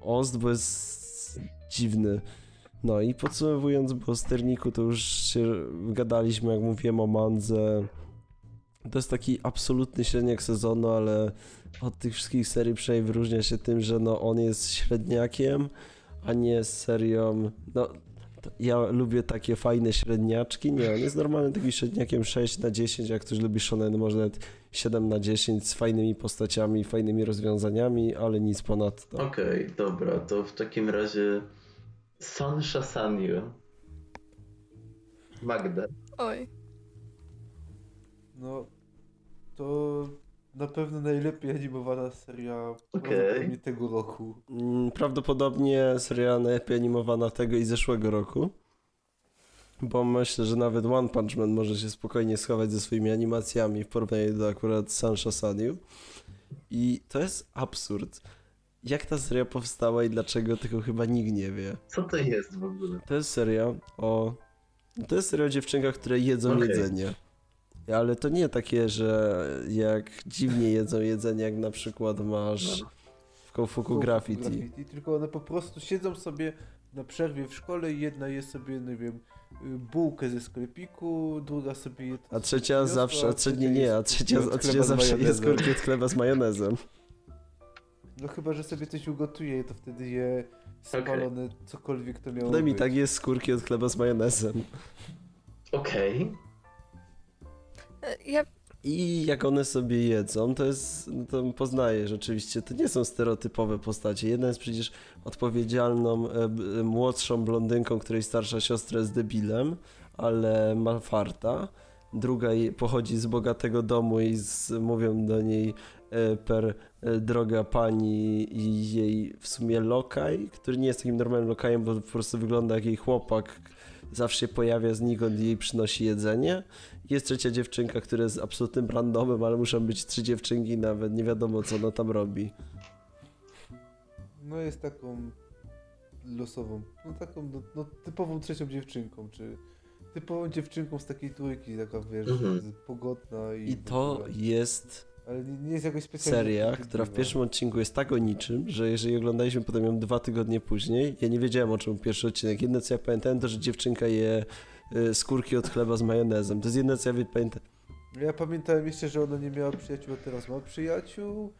ost, bo jest dziwny. No i podsumowując, bo o sterniku to już się gadaliśmy, jak mówiłem o Mandze. To jest taki absolutny średniak sezonu, ale od tych wszystkich serii przynajmniej wyróżnia się tym, że no on jest średniakiem, a nie serią. No, ja lubię takie fajne średniaczki. Nie, on jest normalnym takim średniakiem 6 na 10, jak ktoś lubi shonen, może nawet 7 na 10 z fajnymi postaciami, fajnymi rozwiązaniami, ale nic ponadto. Okej, okay, dobra, to w takim razie Sansha Sanyu. Magda. Oj. No, to na pewno najlepiej animowana seria okay. tego roku. Mm, prawdopodobnie seria najlepiej animowana tego i zeszłego roku. Bo myślę, że nawet One Punch Man może się spokojnie schować ze swoimi animacjami w porównaniu do akurat Sansha Sanyu. I to jest absurd jak ta seria powstała i dlaczego, tego chyba nikt nie wie. Co to jest w ogóle? To jest seria o... To jest seria o dziewczynkach, które jedzą okay. jedzenie. Ale to nie takie, że jak dziwnie jedzą jedzenie, jak na przykład masz no. w Kofuku Graffiti. Graffiti. Tylko one po prostu siedzą sobie na przerwie w szkole i jedna je sobie, nie wiem, bułkę ze sklepiku, druga sobie je... A trzecia zawsze, a trzecia nie, a trzecia, a trzecia zawsze jest kurki od chleba z majonezem. No chyba, że sobie coś ugotuje, to wtedy je spalone, okay. cokolwiek to miało Daj mi tak jest skórki od chleba z majonezem. Okej. Okay. Ja... I jak one sobie jedzą, to jest, no to poznaję rzeczywiście, to nie są stereotypowe postacie. Jedna jest przecież odpowiedzialną, e, młodszą blondynką, której starsza siostra jest debilem, ale ma farta. druga pochodzi z bogatego domu i z, mówią do niej e, per e, droga pani i jej w sumie lokaj, który nie jest takim normalnym lokajem, bo po prostu wygląda jak jej chłopak, zawsze się pojawia znikąd i jej przynosi jedzenie. Jest trzecia dziewczynka, która jest absolutnym randomem, ale muszą być trzy dziewczynki nawet, nie wiadomo co ona tam robi. No jest taką losową, no taką no, no, typową trzecią dziewczynką, czy typową dziewczynką z takiej trójki, taka wiesz, Mhm. pogodna i... I to jest Ale nie, nie jest jakoś specjalnie... seria, która w pierwszym odcinku jest tak o niczym, że jeżeli oglądaliśmy potem ją dwa tygodnie później, ja nie wiedziałem o czym pierwszy odcinek. Jedno co ja pamiętałem to, że dziewczynka je skórki od chleba z majonezem. To jest jedno co ja pamiętam. Ja pamiętałem jeszcze, że ona nie miała przyjaciół, a teraz ma przyjaciół.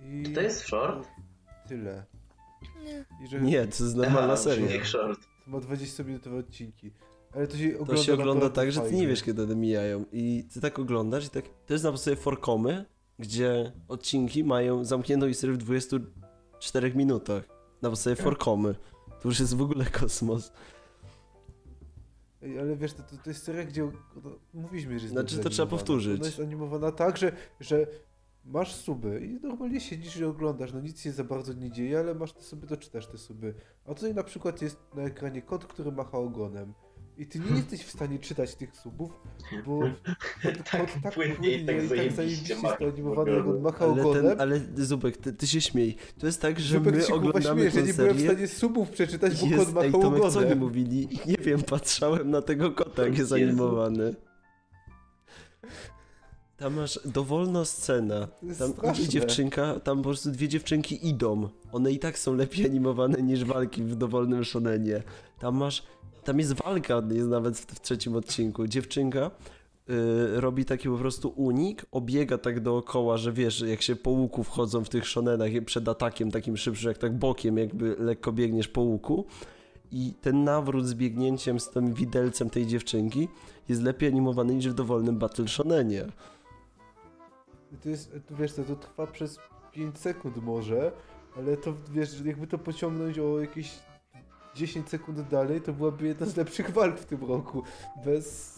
I... To jest short? Tyle. Nie. I że Nie, to jest normalna Aha, seria. short. to ma 20-minutowe odcinki. Ale to się ogląda To się ogląda tak, że ty nie wiesz kiedy one mijają. I ty tak oglądasz i tak... To jest na podstawie forkomy, gdzie odcinki mają zamkniętą historię w 24 minutach. Na podstawie forkomy. To już jest w ogóle kosmos. Ej, ale wiesz, to, to, to jest seria, gdzie no, mówiliśmy, że jest Znaczy, to trzeba powtórzyć. Ona jest animowana tak, że, że masz suby i normalnie siedzisz i oglądasz, no nic się za bardzo nie dzieje, ale masz te suby, to czytasz te suby. A tutaj na przykład jest na ekranie kot, który macha ogonem. I ty nie jesteś w stanie czytać tych subów, bo kot tak płynnie i tak tak zajebiście zajebiście jest macha to animowane, jak on ogonem. macha Ale, ten, ale Zubek, ty, ty się śmiej. To jest tak, że Zupek my się oglądamy śmieje, że nie byłem w stanie subów przeczytać, bo kot Jest, ej machał Tomek, co oni mówili? Nie wiem, patrzałem na tego kota, jak jest Jezu. animowany. Tam masz dowolna scena. Tam straszne. idzie dziewczynka, tam po prostu dwie dziewczynki idą. One i tak są lepiej animowane niż walki w dowolnym shonenie. Tam masz, tam jest walka, jest nawet w, w trzecim odcinku. Dziewczynka y, robi taki po prostu unik, obiega tak dookoła, że wiesz, jak się po łuku wchodzą w tych shonenach przed atakiem takim szybszym, jak tak bokiem jakby lekko biegniesz po łuku. I ten nawrót z biegnięciem z tym widelcem tej dziewczynki jest lepiej animowany niż w dowolnym Battle Shonenie. To jest, to wiesz, to, trwa przez 5 sekund może, ale to wiesz, jakby to pociągnąć o jakieś 10 sekund dalej, to byłaby jedna z lepszych walk w tym roku. Bez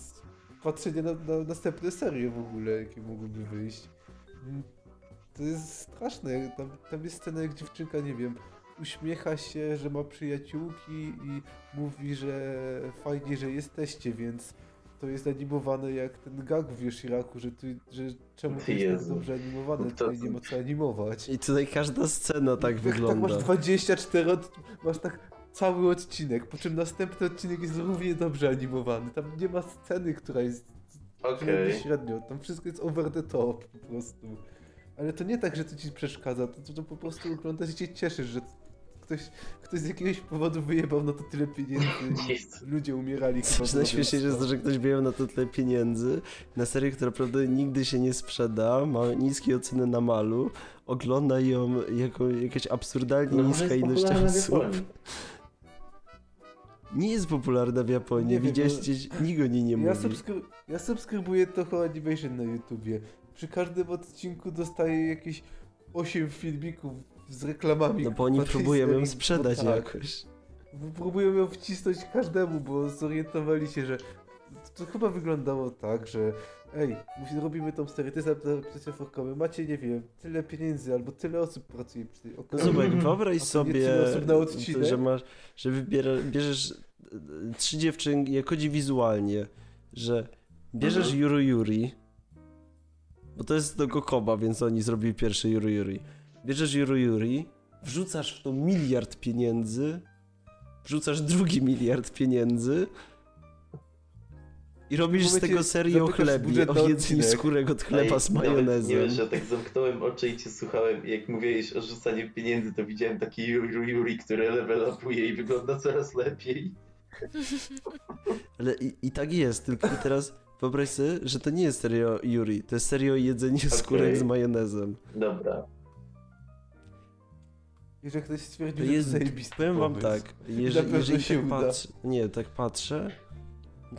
patrzenia na, na następne serie w ogóle, jakie mogłyby wyjść. To jest straszne. Tam, tam jest scena, jak dziewczynka, nie wiem, uśmiecha się, że ma przyjaciółki i mówi, że fajnie, że jesteście, więc to jest animowane jak ten gag w Yoshiraku, że, tu, że czemu to jest tak dobrze animowane, To- tutaj nie ma co animować. I tutaj każda scena tak wygląda. tak masz 24, od... masz tak cały odcinek, po czym następny odcinek jest równie dobrze animowany. Tam nie ma sceny, która jest przynajmniej średnio. Tam wszystko jest over the top po prostu. Ale to nie tak, że to ci przeszkadza, to, to, to po prostu oglądasz i się cieszysz, że ktoś, ktoś z jakiegoś powodu wyjebał na to tyle pieniędzy ludzie umierali. Coś najśmieszniejsze jest to, że ktoś wyjął na to tyle pieniędzy na serię, która prawdopodobnie nigdy się nie sprzeda, ma niskie oceny na malu, ogląda ją jako jakaś absurdalnie No, niska ilość osób. Nie jest popularna w Japonii, Nie wiem, widziałeś, bo- gdzieś, nikt o niej nie Ja, mówi. subskry... ja subskrybuję Toho Animation na YouTubie. Przy każdym odcinku dostaję jakieś 8 filmików z reklamami. No bo oni próbują ją serii, sprzedać tak. jakoś. Próbują ją wcisnąć każdemu, bo zorientowali się, że to chyba wyglądało tak, że ej, musi, robimy tą to jest adaptacja forkowy, macie, nie wiem, tyle pieniędzy, albo tyle osób pracuje przy tej. Zubek, Mhm. wyobraź to sobie, tyle osób na odcinek? że masz, że wybiera, bierzesz e, trzy dziewczynki, jak chodzi wizualnie, że bierzesz Mhm. Yuru Yuri, bo to jest do Gokoba, więc oni zrobili pierwszy Yuru Yuri. Bierzesz Yuru Yuri, wrzucasz w to miliard pieniędzy, wrzucasz drugi miliard pieniędzy i robisz z momencie tego serię o chlebie, o jedzeniu skórek od chleba Ej, z majonezem. Nie wiem, że tak zamknąłem oczy i cię słuchałem. Jak mówiłeś o rzucaniu pieniędzy, to widziałem taki Yuri, Yuri który level upuje i wygląda coraz lepiej. Ale i, i tak jest, tylko teraz wyobraź sobie, że to nie jest serio Yuri, to jest serio jedzenie skórek z majonezem. Dobra. I że ktoś To stwierdził, że jest, to zajebisty powiem wam pomysł. tak, jeżeli, jeżeli się tak patrzę, nie, tak patrzę,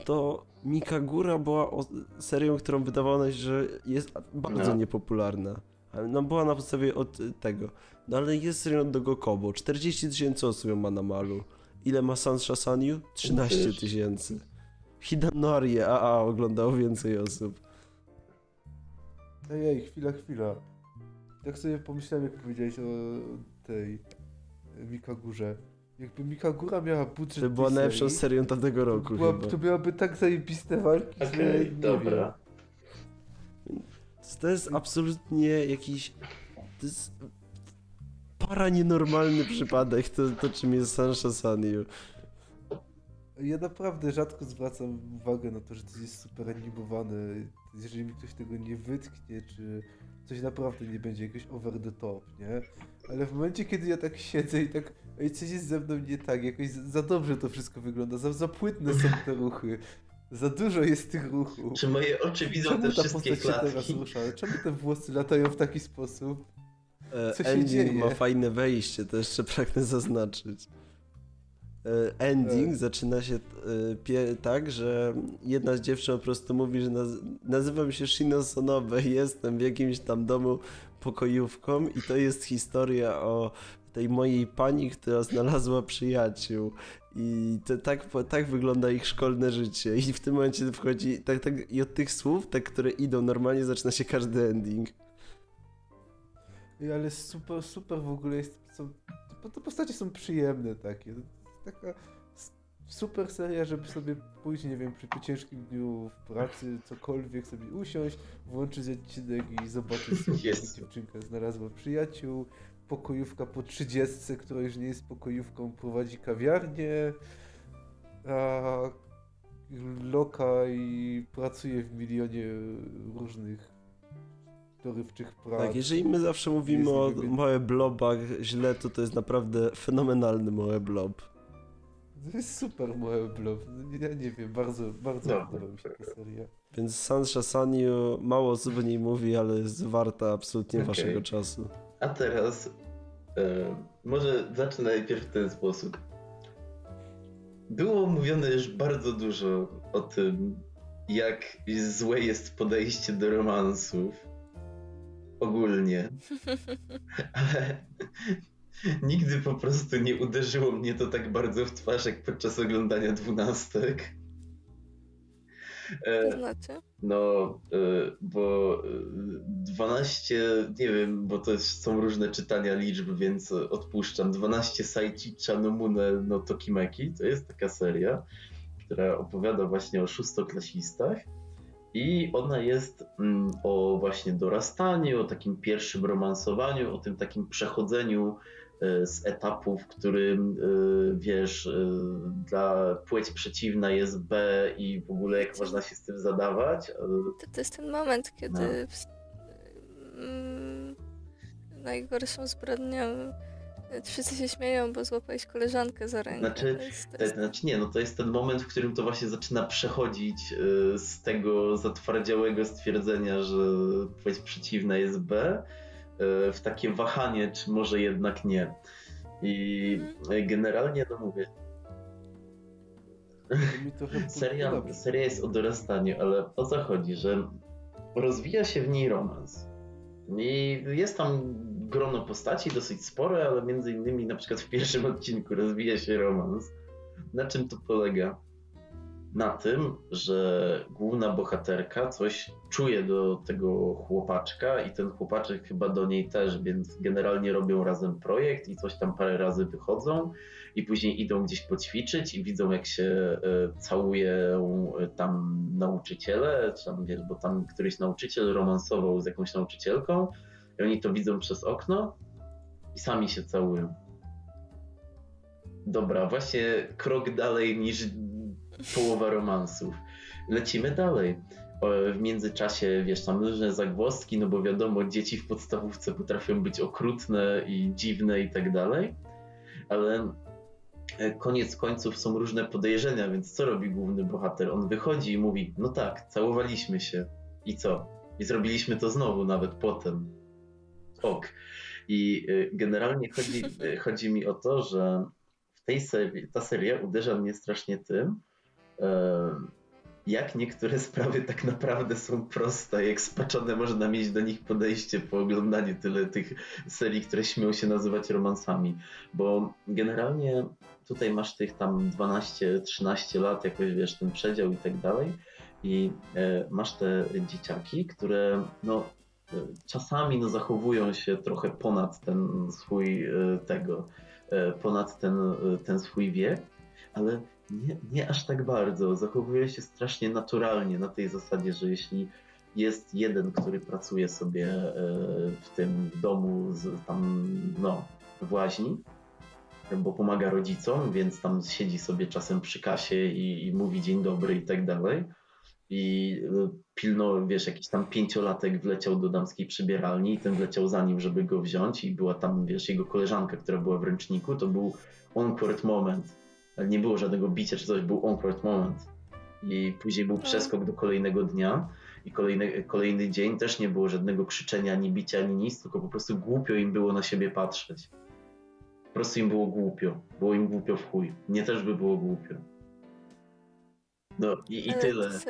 to Mikagura była o, serią, którą wydawało nam się, że jest bardzo No. niepopularna. No była na podstawie od y, tego. No ale jest serią do Gokobo. 40 tysięcy osób ją ma na malu. Ile ma Sansha Sanyu? 13 Wiesz. tysięcy. Hidanorię AA oglądało więcej osób. Ej, ej, chwila, chwila. Tak sobie pomyślałem, jak powiedziałeś o tej Mikagurze. Jakby Mikagura miała budżet To była najlepszą serią tamtego to, roku była, chyba. to byłaby tak zajebiste walki, że Okej, nie dobra. To jest absolutnie jakiś... To jest para nienormalny przypadek, to, to czym jest Sansha Sanyu. wiem. Ja naprawdę rzadko zwracam uwagę na to, że to jest super animowane. Jeżeli mi ktoś tego nie wytknie, czy coś naprawdę nie będzie jakoś over the top, nie? Ale w momencie, kiedy ja tak siedzę i tak, ej, coś jest ze mną nie tak, jakoś za, za dobrze to wszystko wygląda, za, za płynne są te ruchy, za dużo jest tych ruchów. Czy moje oczy widzą Czemu te ta wszystkie postać się teraz klatki? rusza? Czemu te włosy latają w taki sposób? E, Co się ending dzieje? ma fajne wejście, to jeszcze pragnę zaznaczyć. E, Ending E. zaczyna się tak, że jedna z dziewczyn po prostu mówi, że naz nazywam się Shino Sonobe i jestem w jakimś tam domu pokojówką i to jest historia o tej mojej pani, która znalazła przyjaciół. I to, tak, tak wygląda ich szkolne życie. I w tym momencie wchodzi, tak, tak, i od tych słów, te, które idą normalnie, zaczyna się każdy ending. Ej, ale super, super w ogóle jest, są, te, te postacie są przyjemne takie. To jest Taka super seria, żeby sobie pójść, nie wiem, przy ciężkim dniu w pracy, cokolwiek sobie usiąść, włączyć odcinek i zobaczyć Jezu. dziewczynka znalazła przyjaciół, pokojówka po trzydziestce, która już nie jest pokojówką, prowadzi kawiarnię, a Loka i pracuje w milionie różnych dorywczych prac. Tak, jeżeli my zawsze mówimy o niby- małe blobach źle, to to jest naprawdę fenomenalny małe blob. To jest super mały blob. Ja nie wiem, bardzo, bardzo podoba mi się ta seria. Więc Sansha Sanyu, mało osób o niej mówi, ale jest warta absolutnie Okej. waszego czasu. A teraz e, może zacznę najpierw w ten sposób. Było mówione już bardzo dużo o tym, jak złe jest podejście do romansów. Ogólnie. Ale nigdy po prostu nie uderzyło mnie to tak bardzo w twarz, jak podczas oglądania dwunastek. E, To znaczy? no, y, bo y, 12, nie wiem, bo to jest, są różne czytania liczb, więc odpuszczam. 12 Saichicha no Mune no Tokimeki to jest taka seria, która opowiada właśnie o szóstoklasistach i ona jest mm, o właśnie dorastaniu, o takim pierwszym romansowaniu, o tym takim przechodzeniu z etapu, w którym y, wiesz, y, dla płeć przeciwna jest B i w ogóle jak można się z tym zadawać. y, To, to jest ten moment, kiedy No. mm, najgorszą zbrodnią y, wszyscy się śmieją, bo złapałeś koleżankę za rękę. Znaczy, to jest, to To jest, znaczy nie, no to jest ten moment, w którym to właśnie zaczyna przechodzić y, z tego zatwardziałego stwierdzenia, że płeć przeciwna jest B, y, w takie wahanie, czy może jednak nie. I generalnie, no mówię, seria, seria jest o dorastaniu, ale o co chodzi, że rozwija się w niej romans. I jest tam grono postaci dosyć spore, ale między innymi na przykład w pierwszym odcinku rozwija się romans. Na czym to polega? Na tym, że główna bohaterka coś czuje do tego chłopaczka i ten chłopaczek chyba do niej też, więc generalnie robią razem projekt i coś tam parę razy wychodzą i później idą gdzieś poćwiczyć i widzą jak się e, całują e, tam nauczyciele, czy tam wiesz, bo tam któryś nauczyciel romansował z jakąś nauczycielką i oni to widzą przez okno i sami się całują. Dobra, właśnie krok dalej niż połowa romansów. Lecimy dalej. O, W międzyczasie, wiesz, tam różne zagwozdki, no bo wiadomo, dzieci w podstawówce potrafią być okrutne i dziwne i tak dalej, ale e, koniec końców są różne podejrzenia, więc co robi główny bohater? On wychodzi i mówi, no tak, całowaliśmy się. I co? I zrobiliśmy to znowu, nawet potem. Ok. I y, generalnie chodzi, chodzi mi o to, że w tej serii, ta seria uderza mnie strasznie tym, jak niektóre sprawy tak naprawdę są proste, jak spaczone można mieć do nich podejście po oglądaniu tyle tych serii, które śmią się nazywać romansami. Bo generalnie tutaj masz tych tam 12-13 lat, jakoś wiesz, ten przedział i tak dalej. I e, masz te dzieciaki, które no, e, czasami no, zachowują się trochę ponad ten swój e, tego, ponad ten, ten swój wiek, ale nie, nie aż tak bardzo. Zachowuje się strasznie naturalnie na tej zasadzie, że jeśli jest jeden, który pracuje sobie e, w tym domu z, tam, no, w łaźni, bo pomaga rodzicom, więc tam siedzi sobie czasem przy kasie i, i mówi dzień dobry i tak dalej. I e, pilno, wiesz, jakiś tam pięciolatek wleciał do damskiej przybieralni i ten wleciał za nim, żeby go wziąć i była tam, wiesz, jego koleżanka, która była w ręczniku, to był awkward moment. Ale nie było żadnego bicia czy coś, był awkward moment. I później był przeskok do kolejnego dnia i kolejny, kolejny dzień też nie było żadnego krzyczenia, ani bicia, ani nic, tylko po prostu głupio im było na siebie patrzeć. Po prostu im było głupio. Było im głupio w chuj. Mnie też by było głupio. No i, i tyle. jest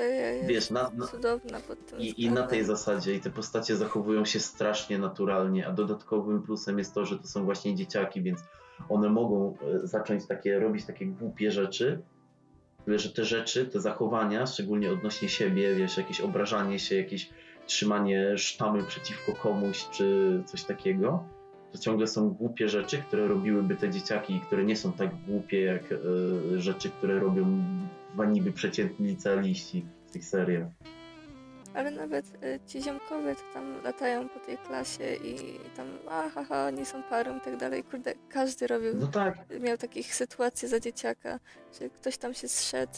Wiesz, na, na, cudowna pod tym i, I na tej zasadzie i te postacie zachowują się strasznie naturalnie, a dodatkowym plusem jest to, że to są właśnie dzieciaki, więc one mogą e, zacząć takie, robić takie głupie rzeczy, tyle że te rzeczy, te zachowania, szczególnie odnośnie siebie, wiesz, jakieś obrażanie się, jakieś trzymanie sztamy przeciwko komuś, czy coś takiego, to ciągle są głupie rzeczy, które robiłyby te dzieciaki które nie są tak głupie jak e, rzeczy, które robią niby przeciętni licealiści w tych seriach. Ale nawet y, ci ziomkowie to tam latają po tej klasie i tam aha, ha, oni są parą i tak dalej. Kurde, każdy robił, No tak, miał takich sytuacji za dzieciaka, że ktoś tam się zszedł,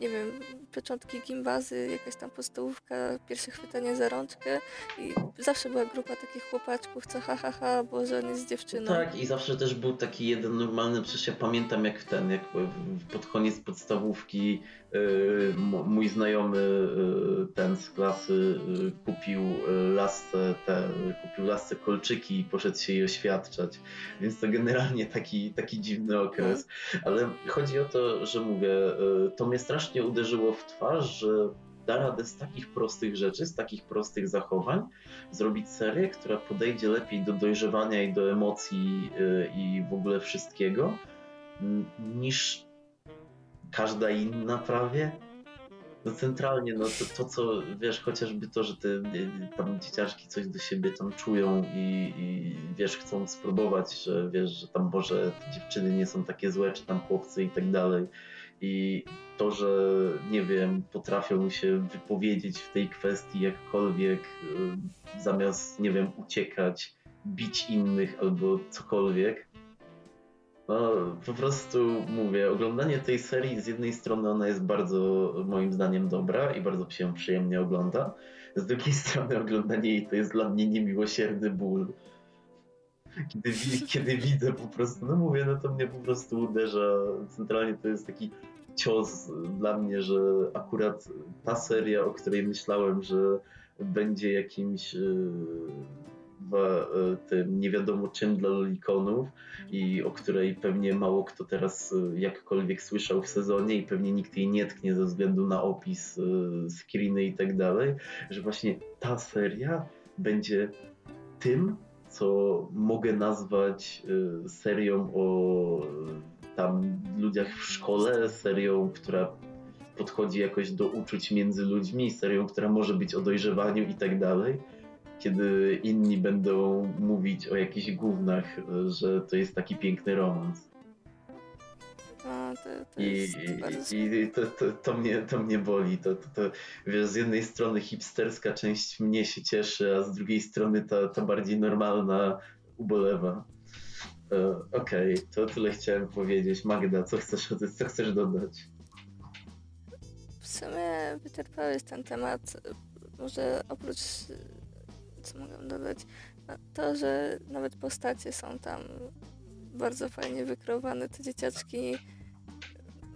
nie wiem, początki gimbazy, jakaś tam podstawówka, pierwsze chwytanie za rączkę i zawsze była grupa takich chłopaczków, co ha, ha, ha, bo że on jest z dziewczyną. Tak, i zawsze też był taki jeden normalny, przecież ja pamiętam jak ten, jak pod koniec podstawówki mój znajomy yy, ten z klasy yy, kupił lasce te, kupił lasce kolczyki i poszedł się jej oświadczać. Więc to generalnie taki, taki dziwny okres. Ale chodzi o to, że mówię, to mnie strasznie uderzyło w twarz, że da radę z takich prostych rzeczy, z takich prostych zachowań zrobić serię, która podejdzie lepiej do dojrzewania i do emocji y, i w ogóle wszystkiego niż każda inna prawie. No centralnie, no to, to co, wiesz, chociażby to, że te y, tam dzieciaczki coś do siebie tam czują i, i wiesz, chcą spróbować, że wiesz, że tam może te dziewczyny nie są takie złe, czy tam chłopcy i tak dalej. I to, że nie wiem, potrafią się wypowiedzieć w tej kwestii jakkolwiek, y, zamiast, nie wiem, uciekać, bić innych albo cokolwiek. No, po prostu mówię, oglądanie tej serii z jednej strony ona jest bardzo, moim zdaniem, dobra i bardzo się przyjemnie ogląda. Z drugiej strony oglądanie jej to jest dla mnie niemiłosierny ból. Kiedy, kiedy widzę po prostu, no mówię, no to mnie po prostu uderza. Centralnie to jest taki cios dla mnie, że akurat ta seria, o której myślałem, że będzie jakimś yy, tym nie wiadomo czym dla lolikonów i o której pewnie mało kto teraz yy, jakkolwiek słyszał w sezonie i pewnie nikt jej nie tknie ze względu na opis, yy, screeny i tak dalej, że właśnie ta seria będzie tym, co mogę nazwać serią o tam ludziach w szkole, serią, która podchodzi jakoś do uczuć między ludźmi, serią, która może być o dojrzewaniu i tak dalej. Kiedy inni będą mówić o jakichś gównach, że to jest taki piękny romans. No, to, to I, bardzo to, to, to, mnie, to mnie boli. To, to, to, wiesz, z jednej strony hipsterska część mnie się cieszy, a z drugiej strony ta, ta bardziej normalna ubolewa. E, Okej, to tyle chciałem powiedzieć. Magda, co chcesz, co chcesz dodać? W sumie wyczerpałeś ten temat. Może oprócz, co mogę dodać, to, że nawet postacie są tam bardzo fajnie wykreowane, te dzieciaczki,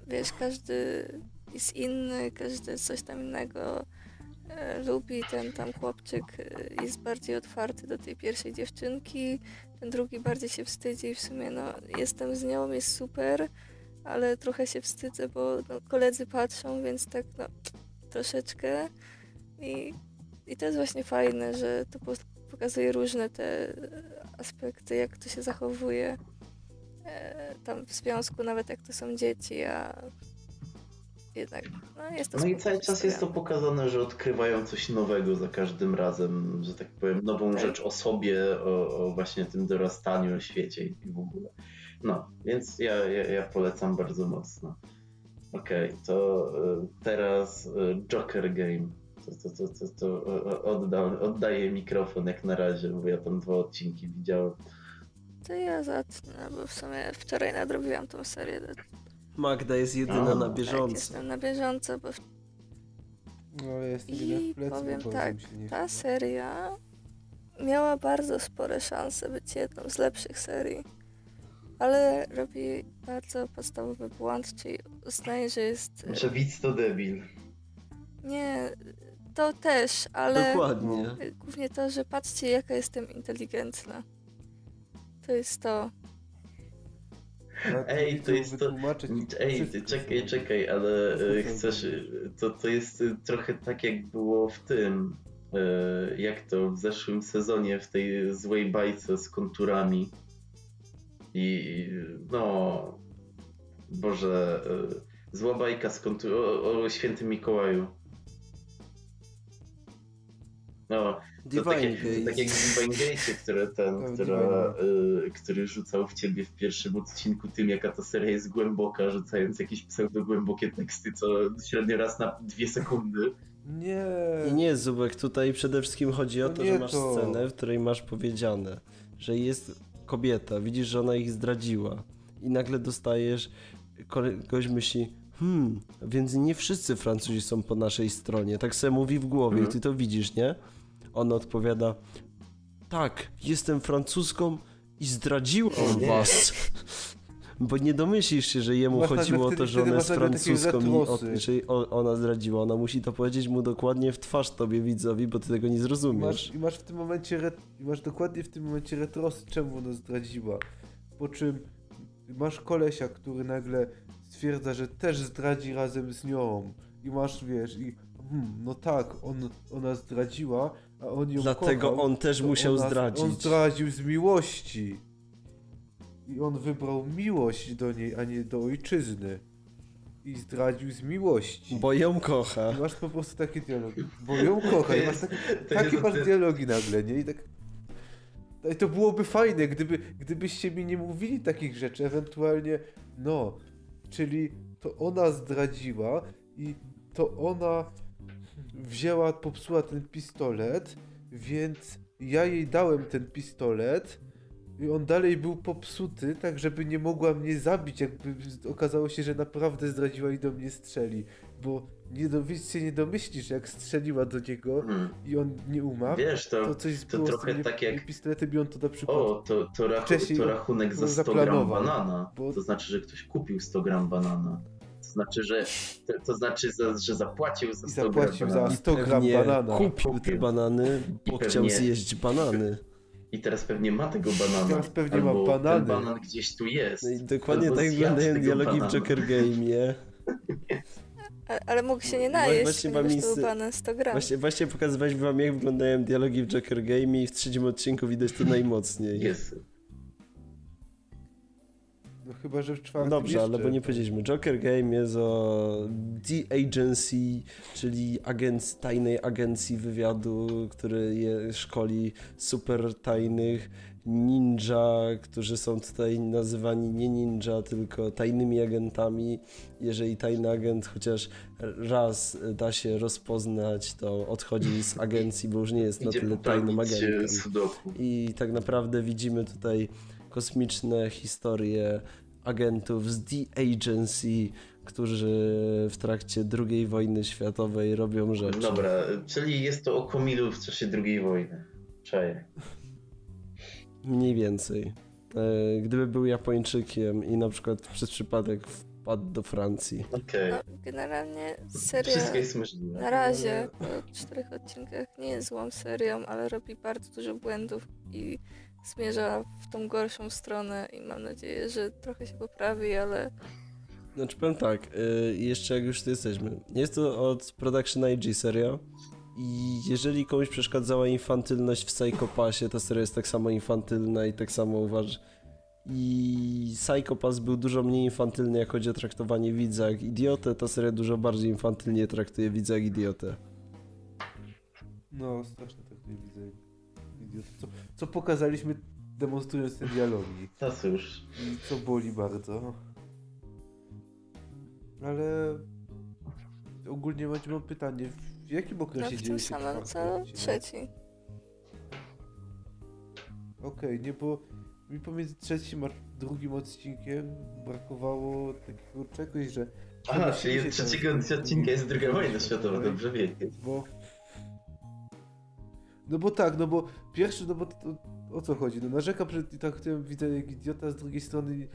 wiesz, każdy jest inny, każdy coś tam innego e, lubi, ten tam chłopczyk e, jest bardziej otwarty do tej pierwszej dziewczynki, ten drugi bardziej się wstydzi i w sumie no jestem z nią, jest super, ale trochę się wstydzę, bo no, koledzy patrzą, więc tak no troszeczkę i, i to jest właśnie fajne, że to po- pokazuje różne te aspekty, jak to się zachowuje e, tam w związku, nawet jak to są dzieci, a jednak no jest to No i cały czas jest to pokazane, że odkrywają coś nowego za każdym razem, że tak powiem, nową Tak. rzecz o sobie, o, o właśnie tym dorastaniu, o świecie i w ogóle. No, więc ja, ja, ja polecam bardzo mocno. Okej, to y, teraz y, Joker Game. To, to, to, to, to y, odda, oddaję mikrofon jak na razie, bo ja tam dwa odcinki widziałem. To ja zacznę, bo w sumie wczoraj nadrobiłam tą serię. Magda jest jedyna A, na tak, Tak, bieżąco. jestem na bieżąco, bo No ja jestem I plecy, powiem bo tak, ta seria miała bardzo spore szanse być jedną z lepszych serii, ale robi bardzo podstawowy błąd, czyli uznaje, że jest... Że widz to debil. Nie, to też, ale Dokładnie. głównie to, że patrzcie jaka jestem inteligentna. To jest to. Ja Ej, to jest to- Ej, czekaj, czekaj, ale e, chcesz. e, To, to jest e, trochę tak, jak było w tym. Jak to w zeszłym sezonie, w tej złej bajce z konturami. I no. Boże. Zła bajka z kontur... o, o świętym Mikołaju. No, to tak, tak jak w Divine Gate, które ten, Tak, która, y, który rzucał w ciebie w pierwszym odcinku tym, jaka ta seria jest głęboka, rzucając jakieś pseudo-głębokie teksty, co średnio raz na dwie sekundy. Nie. I nie, Zubek, tutaj przede wszystkim chodzi o No to, nie że masz to. scenę, w której masz powiedziane, że jest kobieta, widzisz, że ona ich zdradziła i nagle dostajesz, kogoś myśli, hmm, więc nie wszyscy Francuzi są po naszej stronie, tak sobie mówi w głowie i ty to widzisz, nie? Ona odpowiada, tak, jestem francuską i zdradziłam was. Bo nie domyślisz się, że jemu Masz nagle chodziło o wtedy- to, że ona masz jest francuską i o, że o, ona zdradziła. Ona musi to powiedzieć mu dokładnie w twarz tobie widzowi, bo ty tego nie I zrozumiesz. masz, I masz w tym momencie, masz dokładnie w tym momencie retrosy, czemu ona zdradziła. Po czym masz kolesia, który nagle stwierdza, że też zdradzi razem z nią. I masz, wiesz, i hmm, no tak, on, ona zdradziła, a on ją Dlatego kochał, on też musiał ona, zdradzić. On zdradził z miłości. I on wybrał miłość do niej, a nie do ojczyzny. I zdradził z miłości. Bo ją kocha. I masz po prostu takie dialogi. Bo ją kocha. I masz takie, takie masz dialogi nagle, nie? I tak. I to byłoby fajne, gdyby, gdybyście mi nie mówili takich rzeczy, ewentualnie, no, czyli to ona zdradziła i to ona wzięła, popsuła ten pistolet, więc ja jej dałem ten pistolet i on dalej był popsuty, tak żeby nie mogła mnie zabić, jakby okazało się, że naprawdę zdradziła i do mnie strzeli, bo nie do, się nie domyślisz, jak strzeliła do niego Hmm. i on nie umarł, Wiesz, to, to coś to było z trochę tym tak jak- pistoletem i on to na przykład... O, to, to, rachu, to rachunek za on 100 gram banana. bo- To znaczy, że ktoś kupił 100 gram banana. To znaczy, że, to, to znaczy, za- że zapłacił za I 100 zapłacił gram za banana. 100 gram banana. kupił te Kupił. banany, I bo pewnie- chciał zjeść banany. I teraz pewnie ma tego banana. Teraz pewnie ma banany. ten banan gdzieś tu jest. No i dokładnie tak wyglądają dialogi w banana. Joker Game'ie. A, ale mógł się nie najeść, właśnie wam to był is- banan 100 gram. Właśnie, właśnie pokazywałeś wam, jak wyglądają dialogi w Joker Game'ie i w trzecim odcinku widać to najmocniej. Jest. No chyba, że w czwartym Dobrze, ale jeszcze. bo nie powiedzieliśmy. Joker Game jest o The Agency, czyli agenc, tajnej agencji wywiadu, który je, szkoli super tajnych ninja, którzy są tutaj nazywani nie ninja, tylko tajnymi agentami. Jeżeli tajny agent chociaż raz da się rozpoznać, to odchodzi z agencji, bo już nie jest na tyle tajnym agentem. I tak naprawdę widzimy tutaj kosmiczne historie agentów z The Agency, którzy w trakcie II wojny światowej robią rzeczy. Dobra, czyli jest to o Komilu w czasie II wojny. Czaję. Mniej więcej. E, Gdyby był Japończykiem i na przykład przez przypadek wpadł do Francji. Okej. No, generalnie seria Wszystko jest możliwe. na razie po czterech odcinkach nie jest złą serią, ale robi bardzo dużo błędów i zmierza w tą gorszą stronę i mam nadzieję, że trochę się poprawi, ale Znaczy powiem tak, y, jeszcze jak już tu jesteśmy. Jest to od Production IG seria. I jeżeli komuś przeszkadzała infantylność w Psychopasie, ta seria jest tak samo infantylna i tak samo uważ. I Psychopass był dużo mniej infantylny, jak chodzi o traktowanie widza jak idiotę. Ta seria dużo bardziej infantylnie traktuje widza jak idiotę. No, strasznie tak nie widzę. Idiot. Co, co pokazaliśmy demonstrując te dialogi. No cóż. I co boli bardzo. Ale ogólnie macie mam pytanie, w jakim No okresie w dzieje tym się samym co trzeci. Okej, nie, bo mi pomiędzy trzecim a drugim odcinkiem brakowało takiego czegoś, że... Aha, czyli od trzeciego odcinka jest druga wojna tak światowa, dobrze wiedzieć. Bo... No bo tak, no bo pierwszy, no bo to, o co chodzi? No narzekam, że traktuję widzę jak idiota, z drugiej strony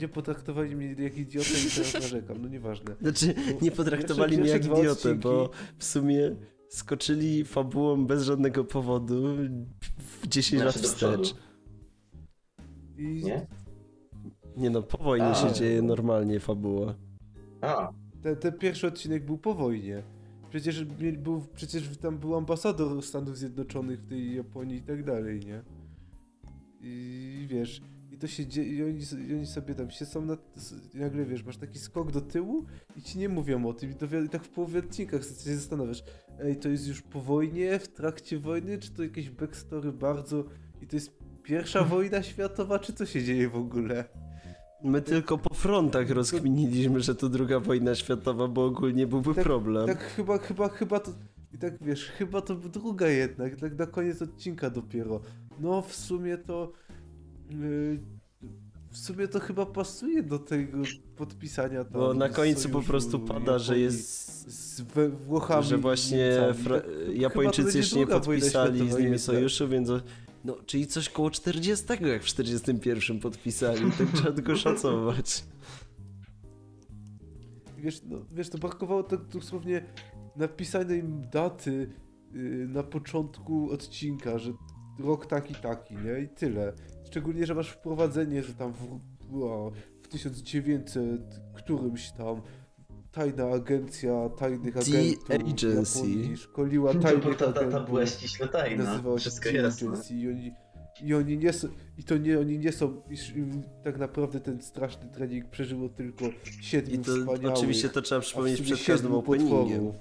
nie potraktowali mnie jak idiotę i teraz narzekam, no nieważne. Znaczy, Bo nie potraktowali pierwsze- mnie jak idiotę, bo odcinki- w sumie skoczyli fabułą bez żadnego powodu w 10 lat Znaczy wstecz. I Nie? Nie no, po wojnie A. się dzieje normalnie fabuła. A, ten, ten pierwszy odcinek był po wojnie. Przecież, był, przecież tam był ambasador Stanów Zjednoczonych w tej Japonii i tak dalej, nie? I wiesz, i to się dzieje, i oni, i oni sobie tam siedzą na, i nagle wiesz, masz taki skok do tyłu i ci nie mówią o tym i, dowiad- i tak w połowie odcinkach się zastanawiasz, ej, to jest już po wojnie, w trakcie wojny, czy to jakieś backstory bardzo, i to jest pierwsza wojna światowa, czy co się dzieje w ogóle? My tylko po frontach rozkminiliśmy, że to druga wojna światowa, bo ogólnie byłby Tak- problem. Tak chyba, chyba, chyba to. I tak wiesz, chyba to druga jednak, tak na koniec odcinka dopiero. No w sumie to. Yy, w sumie to chyba pasuje do tego podpisania tam. Bo na końcu po prostu pada, że Japonii jest... Z Włochami. Że właśnie. Fra- Tak, Japończycy jeszcze nie podpisali z nimi sojuszu, więc... No, czyli coś koło 40, jak w 41 podpisali, tak trzeba tylko szacować. Wiesz, no, wiesz, to brakowało tak dosłownie napisanej im daty yy, na początku odcinka, że rok taki, taki, nie? I tyle. Szczególnie, że masz wprowadzenie, że tam w, o, w 1900 którymś tam tajna agencja tajnych The agentów Agency. Japonii szkoliła to, bo tajnych ta data agentów. była ściśle tajna. Nazywała się Wszystko The jasne. Agency i oni, i oni nie są, i to nie, oni nie są, tak naprawdę ten straszny trening przeżyło tylko siedmiu I to wspaniałych, oczywiście to trzeba przypomnieć przed każdym openingiem. potworów.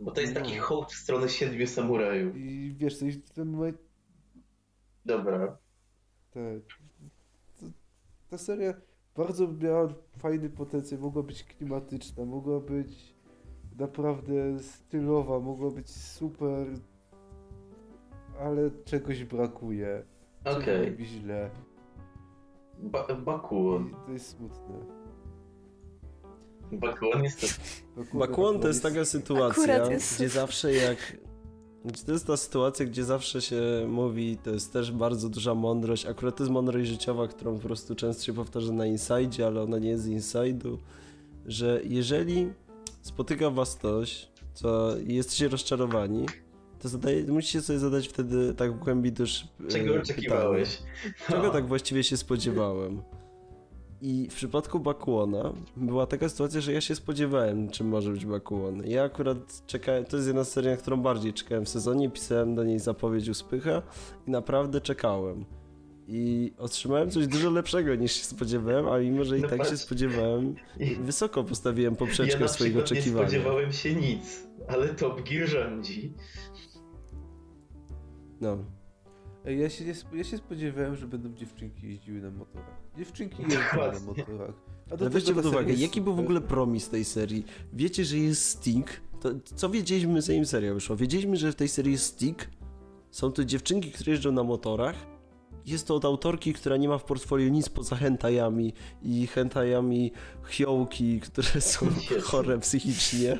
Bo to jest No. taki hołd w stronę siedmiu samurajów. I wiesz, co, i w tym momencie Dobra. to, ta seria bardzo miała fajny potencjał, mogła być klimatyczna, mogła być naprawdę stylowa, mogła być super, ale czegoś brakuje. Czegoś Okej. robi źle. Ba Bakuon. I to jest smutne. Bakuon jest to... Bakłon to jest taka sytuacja, Akurat jest gdzie zawsze jak... To jest ta sytuacja, gdzie zawsze się mówi, to jest też bardzo duża mądrość, akurat to jest mądrość życiowa, którą po prostu często się powtarza na inside, ale ona nie jest z inside'u, że jeżeli spotyka was coś, co jesteście rozczarowani, to zadaje, musicie sobie zadać wtedy tak w głębi dusz e, Czego pytanie. oczekiwałeś? Czego No. tak właściwie się spodziewałem? I w przypadku Bakuona była taka sytuacja, że ja się spodziewałem, czym może być Bakuon. Ja akurat czekałem, to jest jedna na którą bardziej czekałem w sezonie, pisałem do niej zapowiedź uspycha i naprawdę czekałem. I otrzymałem coś dużo lepszego niż się spodziewałem, a mimo, że i No tak się patrz. spodziewałem, wysoko postawiłem Ja poprzeczkę na swoich przykład nie spodziewałem się nic, ale Top Gear rządzi. No. Ja się, nie, ja się spodziewałem, że będą dziewczynki jeździły na motorach. Dziewczynki jeżdżą na motorach. A do Ale weźcie pod uwagę, jest jaki był w ogóle promis tej serii? Wiecie, że jest Sting? To, co wiedzieliśmy, zanim seria wyszła? Wiedzieliśmy, że w tej serii jest Sting. Są to dziewczynki, które jeżdżą na motorach. Jest to od autorki, która nie ma w portfolio nic poza hentajami i hentajami hiołki, które są chore psychicznie.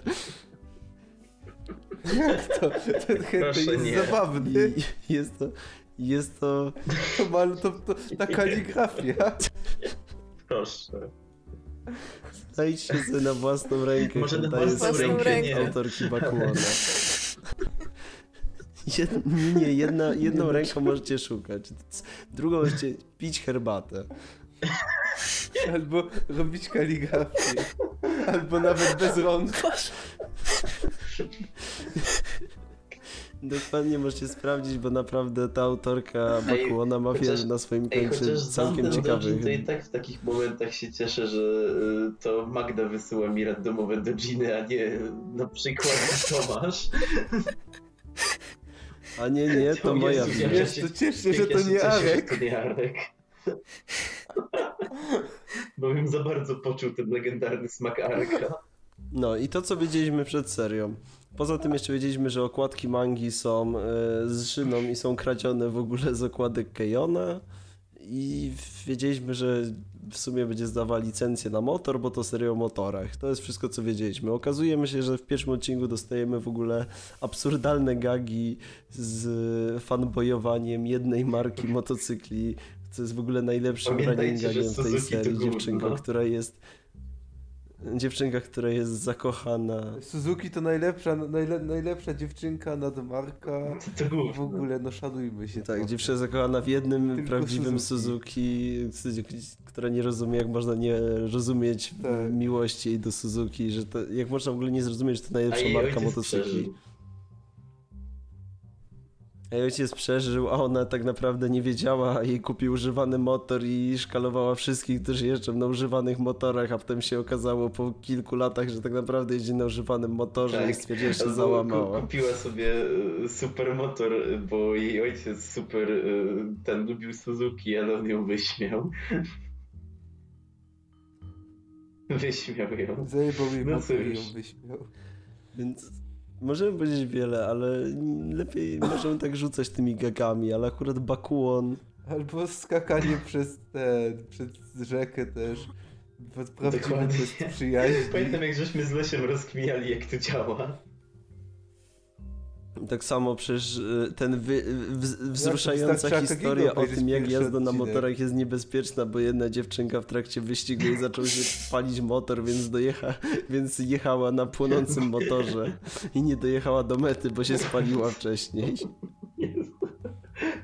Jak to? Ten hentai jest nie. zabawny. I jest to... Jest to... To, to, to, ta kaligrafia. Proszę. Dajcie sobie na własną rękę. Może na własną z rękę, nie. autorki Bakuona. Jed, nie, jedna, jedną ręką możecie szukać, drugą możecie pić herbatę. Albo robić kaligrafię. Albo nawet bez rąk. Dokładnie możecie sprawdzić, bo naprawdę ta autorka Bakuona ma wiele na swoim koncie całkiem ciekawych. To i tak w takich momentach się cieszę, że y, to Magda wysyła mi randomowe dojiny, a nie na przykład Tomasz. A nie, nie, to O moja wina. ja to cieszę się, że to nie cieszę, że Arek. To nie Arek. Bo bym za bardzo poczuł ten legendarny smak Arka. No i to, co wiedzieliśmy przed serią. Poza tym jeszcze wiedzieliśmy, że okładki mangi są e, z szyną i są kradzione w ogóle z okładek Kejona. I wiedzieliśmy, że w sumie będzie zdawała licencję na motor, bo to seria o motorach. To jest wszystko, co wiedzieliśmy. Okazujemy się, że w pierwszym odcinku dostajemy w ogóle absurdalne gagi z fanboyowaniem jednej marki motocykli, co jest w ogóle najlepszym że gagiem w tej serii. Dziewczynka, która jest dziewczynka, która jest zakochana. Suzuki to najlepsza, najle, najlepsza dziewczynka nadmarka. To W ogóle, no szanujmy się. Tak, trochę. dziewczyna zakochana w jednym Tylko prawdziwym Suzuki, Suzuki. która nie rozumie, jak można nie rozumieć Tak. miłości jej do Suzuki, że to, jak można w ogóle nie zrozumieć, że to najlepsza marka motocykli. przeżył. Ojciec przeżył, a ona tak naprawdę nie wiedziała, jej kupił używany motor i szkalowała wszystkich, którzy jeżdżą na używanych motorach, a potem się okazało po kilku latach, że tak naprawdę jeździ na używanym motorze Tak. i stwierdziła, że się załamała. ku- Kupiła sobie e, super motor, bo jej ojciec super e, ten lubił Suzuki, ale on ją wyśmiał. Wyśmiał ją. Zajebał jej No motor i ją wyśmiał. Więc możemy powiedzieć wiele, ale lepiej możemy tak rzucać tymi gagami, ale akurat Bakuon Albo skakanie przez ten, przez rzekę też. Prawdziwy Dokładnie. test przyjaźni. Pamiętam jak żeśmy z Lesiem rozkminiali jak to działa. Tak samo przecież y, ten wy, w, wzruszająca wystarczy historia o tym, jak jazda na motorach jest niebezpieczna, bo jedna dziewczynka w trakcie wyścigu jej zaczął się palić motor, więc dojecha, więc jechała na płonącym motorze i nie dojechała do mety, bo się spaliła wcześniej.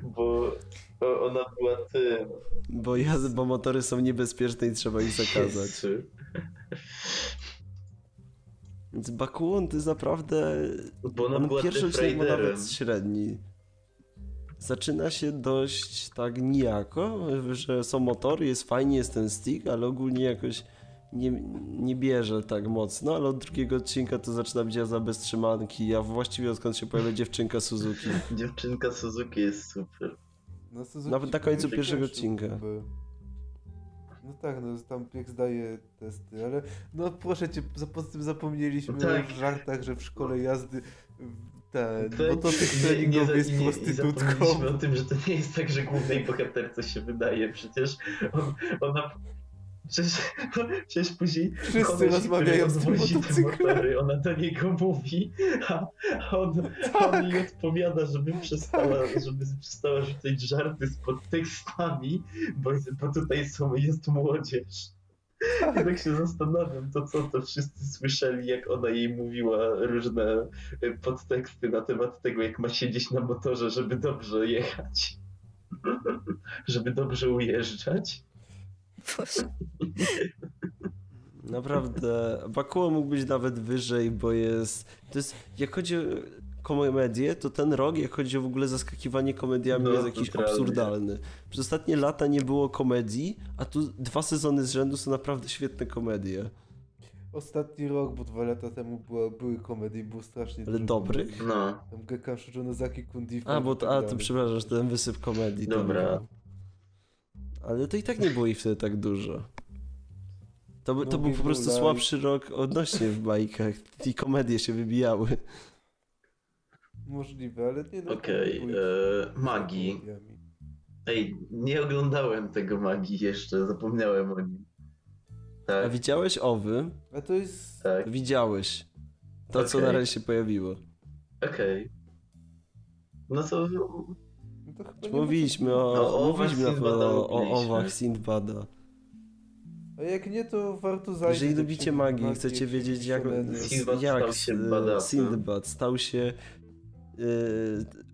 Bo ona była tym. Bo, jazdy, bo motory są niebezpieczne i trzeba ich zakazać. Więc Bakuon to jest naprawdę... Bo ona On była pierwszy odcinek ma nawet średni. Zaczyna się dość tak nijako, że są motory, jest fajnie, jest ten stick, ale ogólnie jakoś nie, nie bierze tak mocno, ale od drugiego odcinka to zaczyna być jazda bez trzymanki, a właściwie odkąd się pojawia dziewczynka Suzuki. Dziewczynka Suzuki jest super. No, Suzuki Nawet na końcu pierwszego odcinka. chyba. No tak, no tam jak zdaje testy, ale no proszę cię, za- poza tym zapomnieliśmy Tak. w żartach, że w szkole jazdy ten Tak, motocykl nie- nie treningowy za- jest nie- nie prostytutką. zapomnieliśmy o tym, że to nie jest tak, że głównej bohaterce się wydaje. Przecież on, ona... Przecież, przecież później Wszyscy rozmawiają z motory, ona do niego mówi, a on, a on jej odpowiada, żeby przestała, żeby przestała rzucać żarty z podtekstami, bo, bo tutaj są, jest młodzież. I tak się zastanawiam, to co to wszyscy słyszeli, jak ona jej mówiła różne y, podteksty na temat tego, jak ma siedzieć na motorze, żeby dobrze jechać. żeby dobrze ujeżdżać. Boże. Naprawdę, Bakuon mógł być nawet wyżej, bo jest... To jest, jak chodzi o komedię, to ten rok, jak chodzi o w ogóle zaskakiwanie komediami, No, jest jakiś totalnie. absurdalny. Przez ostatnie lata nie było komedii, a tu dwa sezony z rzędu są naprawdę świetne komedie. Ostatni rok, bo dwa lata temu była, były komedie, było strasznie Ale dobrych? No, Tam Gekan Shujunozaki Kundifa A, bo tak to, a, to dalej. przepraszam, że ten wysyp komedii. Dobra. było. Ale to i tak nie było ich wtedy tak dużo. To, by- to No, był po prostu Big słabszy rok odnośnie w bajkach. I komedie się wybijały. Możliwe, ale nie no. okej. były e, magii. Ej, nie oglądałem tego magii jeszcze, zapomniałem o nim. A Tak, widziałeś owy? A to jest... tak, Widziałeś. To, co Okej. na razie się pojawiło. okej. No to No to chyba nie ma Mówiliśmy o, No, o mówiliśmy na pewno o owach Sindbada. A jak nie, to warto zajrzeć. Jeżeli lubicie magii i chcecie wiedzieć jak. Sindbad jak stał się. Sindbad stał się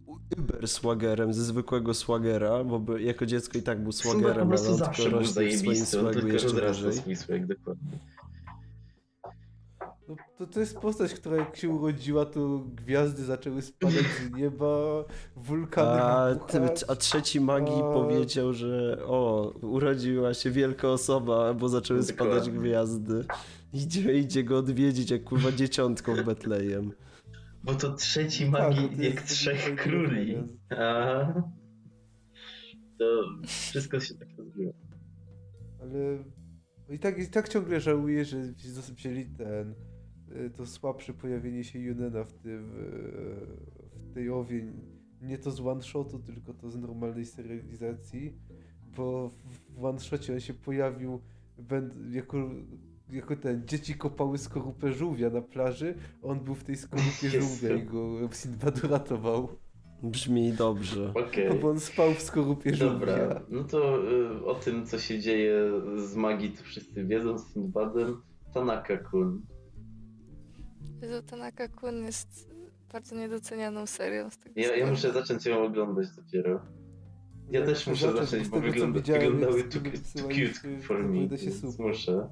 u- Uber Swagerem ze zwykłego Swagera, bo by, jako dziecko i tak był Swagerem, ale on tylko rośnie w swoim swagu jeszcze wyżej. swój swag, dokładnie. No, to, to jest postać, która jak się urodziła, to gwiazdy zaczęły spadać z nieba, wulkany A, wybuchać. a trzeci magii A- powiedział, że o, urodziła się wielka osoba, bo zaczęły spadać Dokładnie. gwiazdy. Idzie, idzie go odwiedzić jak kurwa dzieciątko w Betlejem. Bo to trzeci Tak, magii to jak trzech króli. A to wszystko się tak rozgrywa. Ale i tak, i tak ciągle żałuję, że wzi- wzięli ten to słabsze pojawienie się Junena w tym y, w tej owie nie to z one shotu, tylko to z normalnej serializacji, bo w- w one shocie on się pojawił jako, jako ten dzieci kopały skorupę żółwia na plaży, on był w tej skorupie żółwia i go Sinbad uratował, Brzmi dobrze. Okej. bo on spał w skorupie żółwia. Dobra, no to y, o tym, co się dzieje z magii, to wszyscy wiedzą, z Sinbadem. Tanaka-kun. Jezu, Tanaka Kun jest bardzo niedocenianą serią z tego Ja, ja muszę zacząć ją oglądać dopiero. Ja też muszę zacząć, bo wygląda, wyglądały too, too cute for to me, muszę.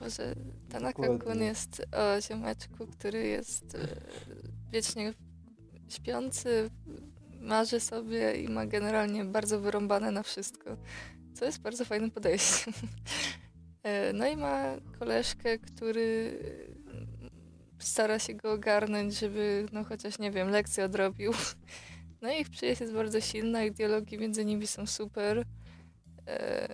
Boże, Tanaka. Kun jest o ziomeczku, który jest e, wiecznie śpiący, marzy sobie i ma generalnie bardzo wyrąbane na wszystko, co jest bardzo fajnym podejściem. E, No i ma koleżkę, który stara się go ogarnąć, żeby no chociaż, nie wiem, lekcję odrobił. No i ich przyjaźń jest bardzo silna i dialogi między nimi są super. E,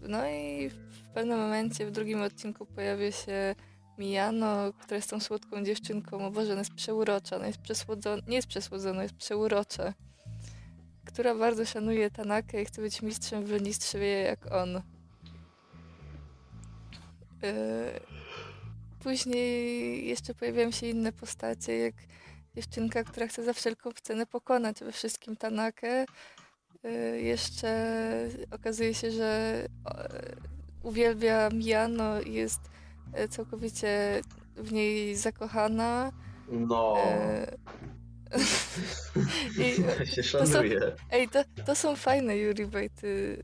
No i w pewnym momencie, w drugim odcinku pojawia się Miyano, która jest tą słodką dziewczynką. O Boże, ona jest przeurocza, ona jest przesłodzona, nie jest przesłodzona, jest przeurocza. Która bardzo szanuje Tanakę i chce być mistrzem w lenistwie jak on. E, Później jeszcze pojawiają się inne postacie, jak dziewczynka, która chce za wszelką cenę pokonać we wszystkim Tanakę. Y, Jeszcze okazuje się, że e, uwielbia Miano i jest e, całkowicie w niej zakochana. No, E, I, ja się są- szanuję. ej, to, to są fajne Yuri Bejty,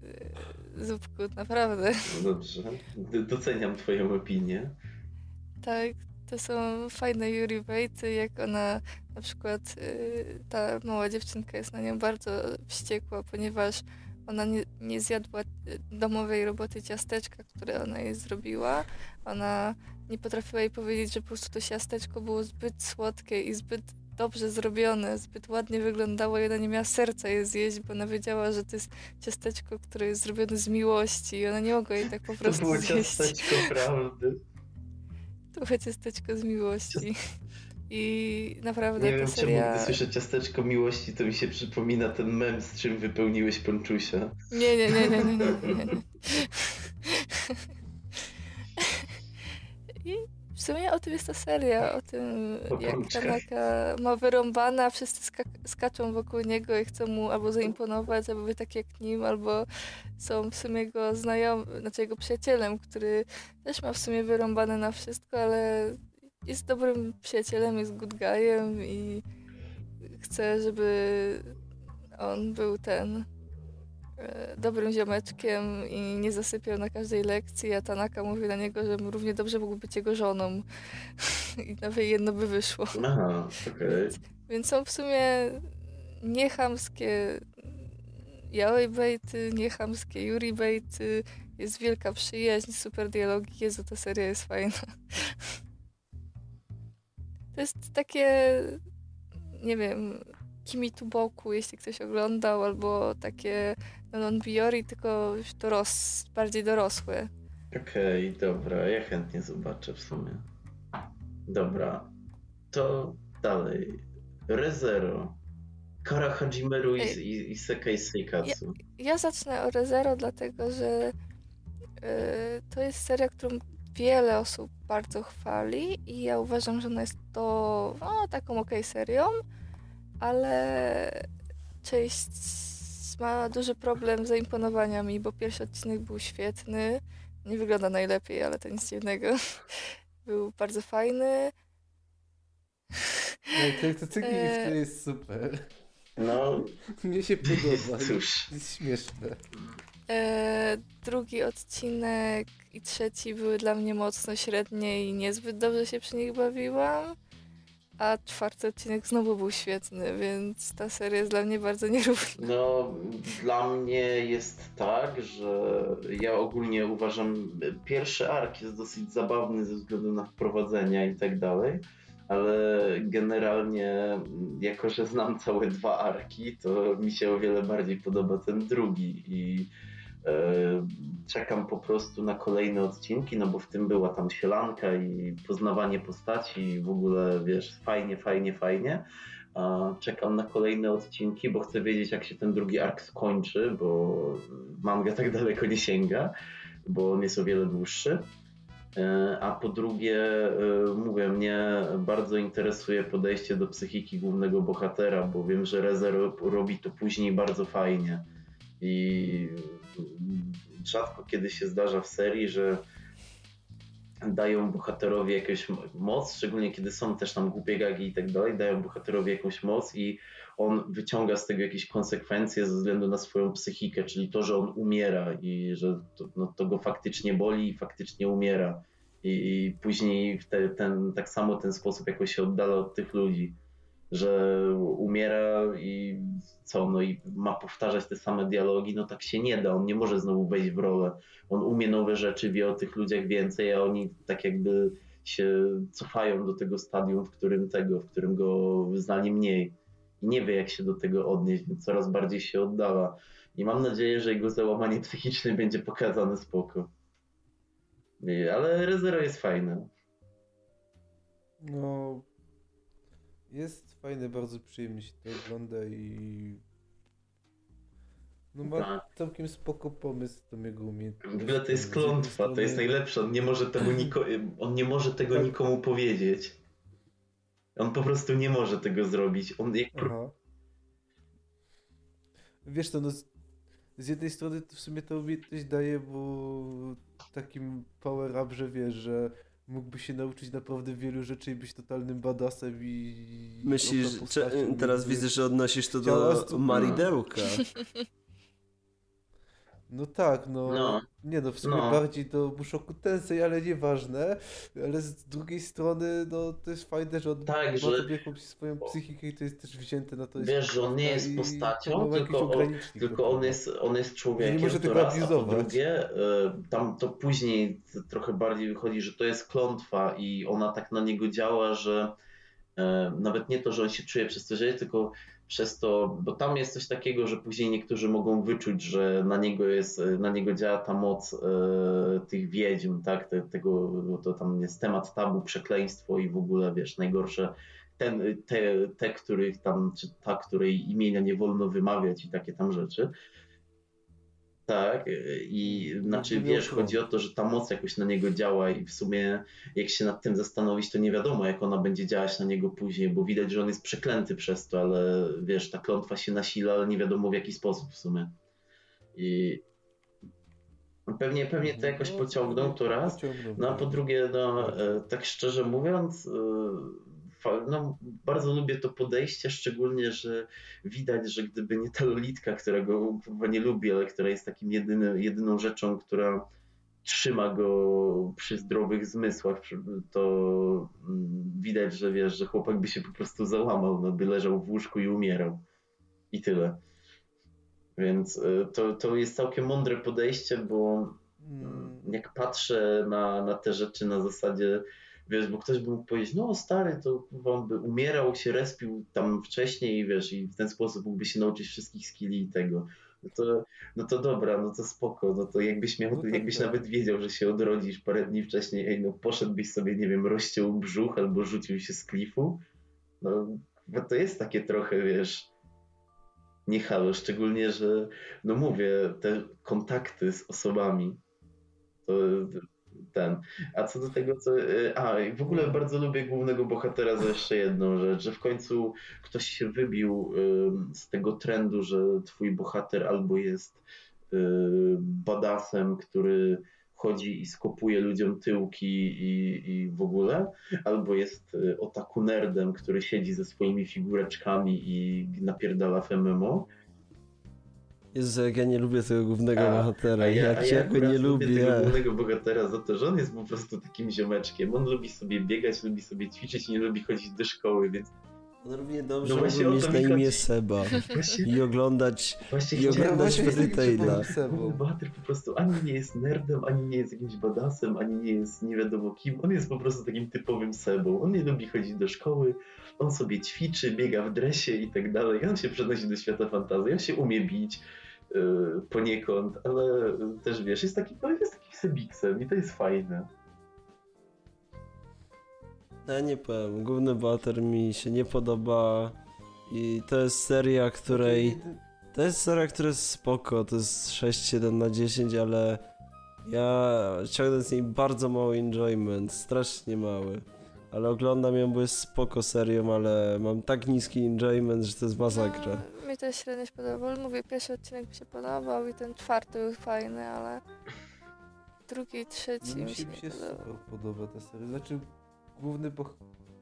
e, Zupku, naprawdę. No Dobrze, doceniam twoją opinię. Tak, to są fajne Yuri Bejty, jak ona na przykład y, ta mała dziewczynka jest na nią bardzo wściekła, ponieważ ona nie, nie zjadła y, domowej roboty ciasteczka, które ona jej zrobiła. Ona nie potrafiła jej powiedzieć, że po prostu to ciasteczko było zbyt słodkie i zbyt dobrze zrobione, zbyt ładnie wyglądało i ona nie miała serca je zjeść, bo ona wiedziała, że to jest ciasteczko, które jest zrobione z miłości i ona nie mogła jej tak po To prostu było zjeść. ciasteczko prawdy. Trochę ciasteczko z miłości. I naprawdę Nie wiem czemu, seria... gdy słyszę ciasteczko miłości, to mi się przypomina ten mem, z czym wypełniłeś ponczusia. Nie, nie, nie, nie, nie, nie, nie. nie. I w sumie o tym jest ta seria, o tym jak. Tanaka ma wyrąbana, wszyscy skak- skaczą wokół niego i chcą mu albo zaimponować, albo być tak jak nim, albo są w sumie jego znajomym, znaczy jego przyjacielem, który też ma w sumie wyrąbane na wszystko, ale jest dobrym przyjacielem, jest good guyem i chce, żeby on był ten dobrym ziomeczkiem i nie zasypiał na każdej lekcji, a Tanaka mówi na niego, że równie dobrze mógł być jego żoną. I nawet jedno by wyszło. Aha, okej. Więc są w sumie niechamskie yaoi bejty, niechamskie yuri bejty, jest wielka przyjaźń, super dialogi, Jezu, ta seria jest fajna. To jest takie, nie wiem, Kimi tu boku, jeśli ktoś oglądał, albo takie no, non-biori, tylko już doros, bardziej dorosłe. Okej, dobra, ja chętnie zobaczę w sumie. Dobra, to dalej. Rezero. Kara Hajimeru i, i, i Sekai Seikatsu. Ja zacznę o ReZero, dlatego że y, to jest seria, którą wiele osób bardzo chwali i ja uważam, że ona jest to no, taką okej serią, ale część ma duży problem z zaimponowania mi, bo pierwszy odcinek był świetny. Nie wygląda najlepiej, ale to nic dziwnego. Był bardzo fajny. No, to, to cykli Eee. w tle jest super. No, Mnie się podoba. cóż. Jest śmieszne. E, drugi odcinek i trzeci były dla mnie mocno średnie i niezbyt dobrze się przy nich bawiłam. A czwarty odcinek znowu był świetny, więc ta seria jest dla mnie bardzo nierówna. No, dla mnie jest tak, że ja ogólnie uważam, pierwszy ark jest dosyć zabawny ze względu na wprowadzenia i tak dalej, ale generalnie, jako że znam całe dwa arki, to mi się o wiele bardziej podoba ten drugi i czekam po prostu na kolejne odcinki, no bo w tym była tam sielanka i poznawanie postaci i w ogóle, wiesz, fajnie, fajnie, fajnie. Czekam na kolejne odcinki, bo chcę wiedzieć, jak się ten drugi ark skończy, bo manga tak daleko nie sięga, bo on jest o wiele dłuższy. E, A po drugie, e, mówię, mnie bardzo interesuje podejście do psychiki głównego bohatera, bo wiem, że Reze ro- robi to później bardzo fajnie. I rzadko kiedy się zdarza w serii, że dają bohaterowi jakąś moc, szczególnie kiedy są też tam głupie gagi i tak dalej, dają bohaterowi jakąś moc i on wyciąga z tego jakieś konsekwencje ze względu na swoją psychikę, czyli to, że on umiera i że to, no, to go faktycznie boli i faktycznie umiera. I, i później te, ten, tak samo ten sposób jakoś się oddala od tych ludzi, że umiera i co, no i ma powtarzać te same dialogi, no tak się nie da, on nie może znowu wejść w rolę. On umie nowe rzeczy, wie o tych ludziach więcej, a oni tak jakby się cofają do tego stadium, w którym tego, w którym go znali mniej. I nie wie, jak się do tego odnieść, więc coraz bardziej się oddala. I mam nadzieję, że jego załamanie psychiczne będzie pokazane spoko. Ale ReZero jest fajne. No. Jest fajne, bardzo przyjemnie się to ogląda i. No ma Tak. całkiem spoko pomysł do jego umiejętności. W ogóle to jest jednej klątwa, to jest najlepsze. On nie może tego, niko- on nie może tego Tak. nikomu powiedzieć. On po prostu nie może tego zrobić. On jak Aha. Wiesz to, no z, z jednej strony to w sumie ta umiejętność daje, bo takim power up, że wiesz, że mógłby się nauczyć naprawdę wielu rzeczy i być totalnym badassem i... Myślisz, czy, postacią teraz widzę, że odnosisz to do Maridełka. No tak, no. No. Nie no, w sumie No. bardziej do Mushoku Tensei, ale nieważne. Ale z drugiej strony, no to jest fajne, że on Tak, ma że- sobie jakąś swoją psychikę i to jest też wzięte na to. jest Wiesz, że on nie jest postacią, to tylko, on, tylko on, jest, on jest człowiekiem. Nie może to tego raz, a po drugie, y, tam to później trochę bardziej wychodzi, że to jest klątwa i ona tak na niego działa, że y, nawet nie to, że on się czuje przez to źle, tylko przez to, bo tam jest coś takiego, że później niektórzy mogą wyczuć, że na niego jest, na niego działa ta moc y, tych wiedźm, tak, te, tego, to tam jest temat tabu, przekleństwo i w ogóle, wiesz, najgorsze ten, te, te, których tam, czy ta, której imienia nie wolno wymawiać i takie tam rzeczy. Tak, i znaczy nie wiesz, chodzi o to, że ta moc jakoś na niego działa i w sumie jak się nad tym zastanowić, to nie wiadomo jak ona będzie działać na niego później, bo widać, że on jest przeklęty przez to, ale wiesz, ta klątwa się nasila, ale nie wiadomo w jaki sposób w sumie. I pewnie, pewnie to jakoś No, pociągną, to raz. No a tak. po drugie, no, e, tak szczerze mówiąc, e, no, bardzo lubię to podejście, szczególnie, że widać, że gdyby nie ta Lolitka, którego chyba nie lubię, ale która jest takim jedyny, jedyną rzeczą, która trzyma go przy zdrowych zmysłach, to mm, widać, że wiesz, że chłopak by się po prostu załamał, no, by leżał w łóżku i umierał. I tyle. Więc e, to, to jest całkiem mądre podejście, bo Mm, jak patrzę na, na te rzeczy na zasadzie, wiesz, bo ktoś by mógł powiedzieć, no stary, to on by umierał, się respił tam wcześniej, wiesz, i w ten sposób mógłby się nauczyć wszystkich skilli i tego. No to, no to dobra, no to spoko, no to jakbyś miał, No tak, jakbyś tak. nawet wiedział, że się odrodzisz parę dni wcześniej, ej, no poszedłbyś sobie, nie wiem, rozciął brzuch albo rzucił się z klifu, no bo to jest takie trochę, wiesz, nie halo, szczególnie, że, no mówię, te kontakty z osobami, to ten. A co do tego, co. A, i w ogóle bardzo lubię głównego bohatera za jeszcze jedną rzecz, że w końcu ktoś się wybił z tego trendu, że twój bohater albo jest ym, badasem, który chodzi i skopuje ludziom tyłki i, i w ogóle, albo jest y, otaku nerdem, który siedzi ze swoimi figureczkami i napierdala w MMO. Jezu, jak ja nie lubię tego głównego A, bohatera. a ja, jak a ja go nie akurat lubię. tego głównego bohatera za to, że on jest po prostu takim ziomeczkiem. On lubi sobie biegać, lubi sobie ćwiczyć, nie lubi chodzić do szkoły, więc On równie dobrze No to mieć na mi imię. Seba właśnie, i oglądać właśnie i oglądać właśnie Fairy jestem takim Taila. typowym Główny sebą. bohater po prostu ani nie jest nerdem, ani nie jest jakimś badasem, ani nie jest nie wiadomo kim. On jest po prostu takim typowym sebą. On nie lubi chodzić do szkoły, on sobie ćwiczy, biega w dresie i tak dalej. On się przenosi do świata fantazji, on się umie bić poniekąd, ale też wiesz, jest taki, no, jest takim sebiksem i to jest fajne. No Ja nie powiem, główny bohater mi się nie podoba i to jest seria, której... To jest seria, która jest spoko, to jest 6-7 na 10, ale ja ciągnę z niej bardzo mały enjoyment, strasznie mały. Ale oglądam ją, bo jest spoko serią, ale mam tak niski enjoyment, że to jest masakra. No, mi też średnio się podobał, ale mówię, pierwszy odcinek mi się podobał i ten czwarty był fajny, ale drugi, trzeci No, mi mi się mi nie się podobał. super podoba ta seria. Znaczy, główny, boh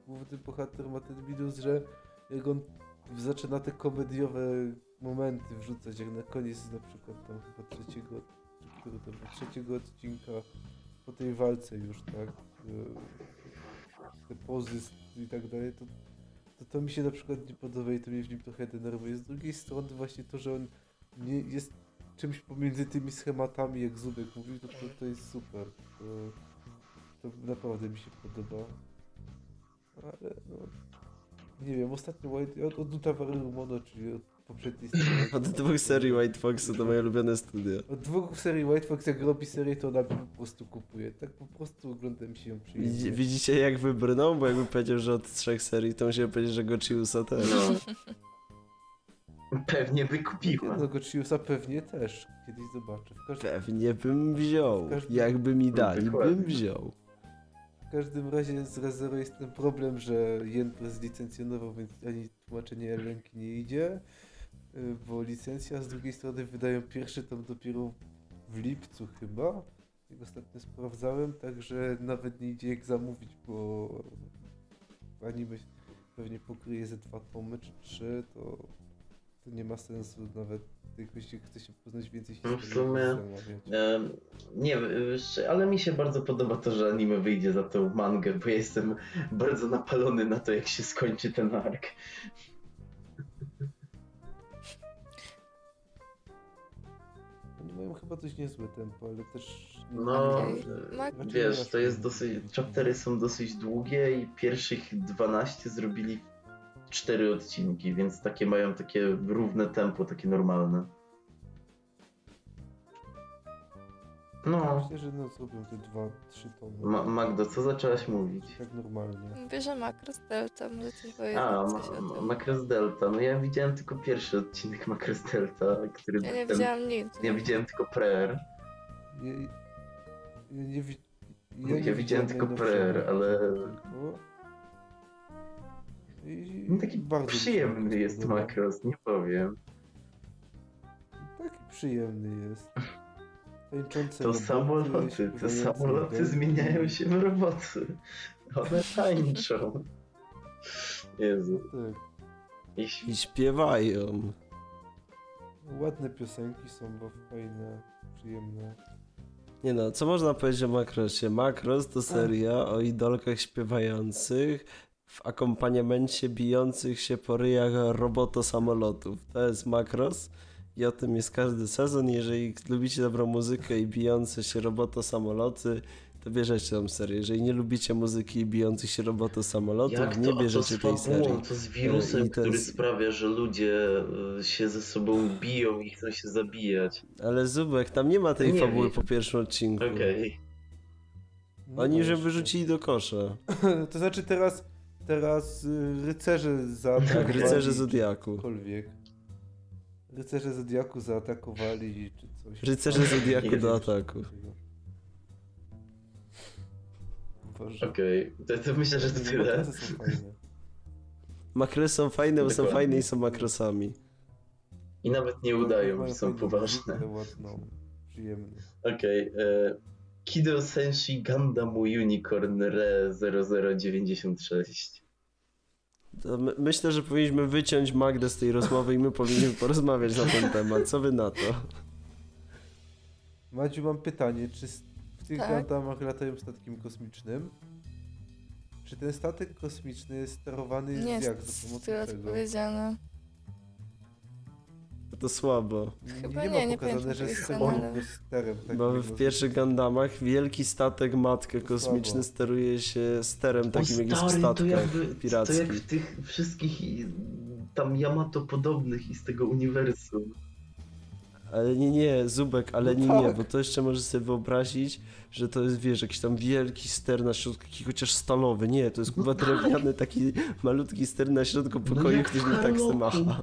główny bohater ma ten minus, że jak on zaczyna te komediowe momenty wrzucać, jak na koniec na przykład tam chyba trzeciego, był, trzeciego odcinka po tej walce już, tak, e, te pozy i tak dalej, to, to to mi się na przykład nie podoba i to mnie w nim trochę denerwuje. Z drugiej strony właśnie to, że on nie jest czymś pomiędzy tymi schematami, jak Zubek mówił, to, to, to jest super. To, to naprawdę mi się podoba. Ale no, nie wiem, ostatnio od, od Nutawary Mono, czyli od poprzedniej serii. Od dwóch serii White Foxu to moje ulubione studio. Od dwóch serii White Fox, jak robi serię, to ona po prostu kupuje. Tak po prostu oglądam się ją Widzi, przyjemnie. widzicie jak wybrnął? Bo jakby powiedział, że od trzech serii, to musiał powiedzieć, że Gochiusa też. No. Pewnie by kupiła. No Gochiusa pewnie też, kiedyś zobaczę. W każdym, Pewnie bym wziął. Każdym- Jakby mi dali, Dokładnie. bym wziął. w każdym razie z Rezero jest ten problem, że Jen zlicencjonował, więc ani tłumaczenie Elenki nie idzie, bo licencja, z drugiej strony wydają pierwszy tom dopiero w lipcu chyba, jak ostatnio sprawdzałem, także nawet nie idzie jak zamówić, bo anime pewnie pokryje ze dwa tomy czy trzy, to, to nie ma sensu nawet ktoś chce się poznać więcej No w historii, sumie, to zamawiać. Em, nie, ale mi się bardzo podoba to, że anime wyjdzie za tą mangę, bo ja jestem bardzo napalony na to, jak się skończy ten ark. Chyba dość niezłe tempo, ale też... No, e, Ma- wiesz, to jest dosyć, chaptery są dosyć długie i pierwszych 12 zrobili w 4 odcinki, więc takie mają takie równe tempo, takie normalne. No, Myślę, że no zrobią te dwa, trzy tomy. Ma Magdo, co zaczęłaś mówić? Tak normalnie. Bierze Makros Delta, może coś powiedzieć A, coś ma. Macross Delta. No ja widziałem tylko pierwszy odcinek Macross Delta, który Ja nie ten, widziałam nic. Ja widziałem tylko Prayer. Ja, ja nie wi... Ja widziałem tylko najnowszego Prayer, ale- tylko. I No, taki bardzo przyjemny jest. Macross, nie powiem. Taki przyjemny jest. Tańczące To roboty, samoloty, te samoloty zmieniają się w roboty. One tańczą. Jezu. Tak. I I śpiewają. Ładne piosenki są, bo fajne, przyjemne. Nie no, co można powiedzieć o Makrosie? Makros to seria o idolkach śpiewających w akompaniamencie bijących się po ryjach robotosamolotów. To jest Makros i o tym jest każdy sezon. Jeżeli lubicie dobrą muzykę i bijące się robotosamoloty, to bierzecie tą serię. Jeżeli nie lubicie muzyki i bijących się robotosamolotów, jak nie bierzecie tej serii. to z wirusem, I to który jest- sprawia, że ludzie y, się ze sobą biją i chcą się zabijać. Ale Zubek, tam nie ma tej Nie fabuły wiem. po pierwszym odcinku. Okej. No Oni już wyrzucili do kosza. to znaczy teraz, teraz y, rycerze zaatakowali... Tak, rycerze Zodiaku. Cokolwiek. Rycerze Zodiaku zaatakowali czy coś. Rycerze Zodiaku do ataku. Boże. Okej, to, to myślę, że to tyle. makresy są fajne. Makrosy są fajne, bo są Dokładnie. fajne i są makrosami. I nawet nie udają, że są poważne. przyjemną. Okej, e, Kido Senshi Gundam Unicorn Re 0096. To my, myślę, że powinniśmy wyciąć Magdę z tej rozmowy i my powinniśmy porozmawiać na ten temat. Co wy na to? Madziu, mam pytanie, czy w tych Tak. Gundamach latają statkiem kosmicznym? Czy ten statek kosmiczny jest sterowany Nie jak za jest odpowiedziane. To słabo. Chyba nie, nie, ma nie pokazane, pamiętam że jest sterem. Tak Bo w pierwszych Gundamach wielki statek matkę To kosmiczny słabo. steruje się sterem takim jak jest w to, statkach to pirackich. jak w tych wszystkich tam Yamato podobnych i z tego uniwersum. Ale nie, nie, Zubek, ale No nie, nie, tak. bo to jeszcze możesz sobie wyobrazić, że to jest, wiesz, jakiś tam wielki ster na środku, taki chociaż stalowy. Nie, to jest No chyba tak. drewniany taki malutki ster na środku No pokoju, ktoś w mi tak se macha.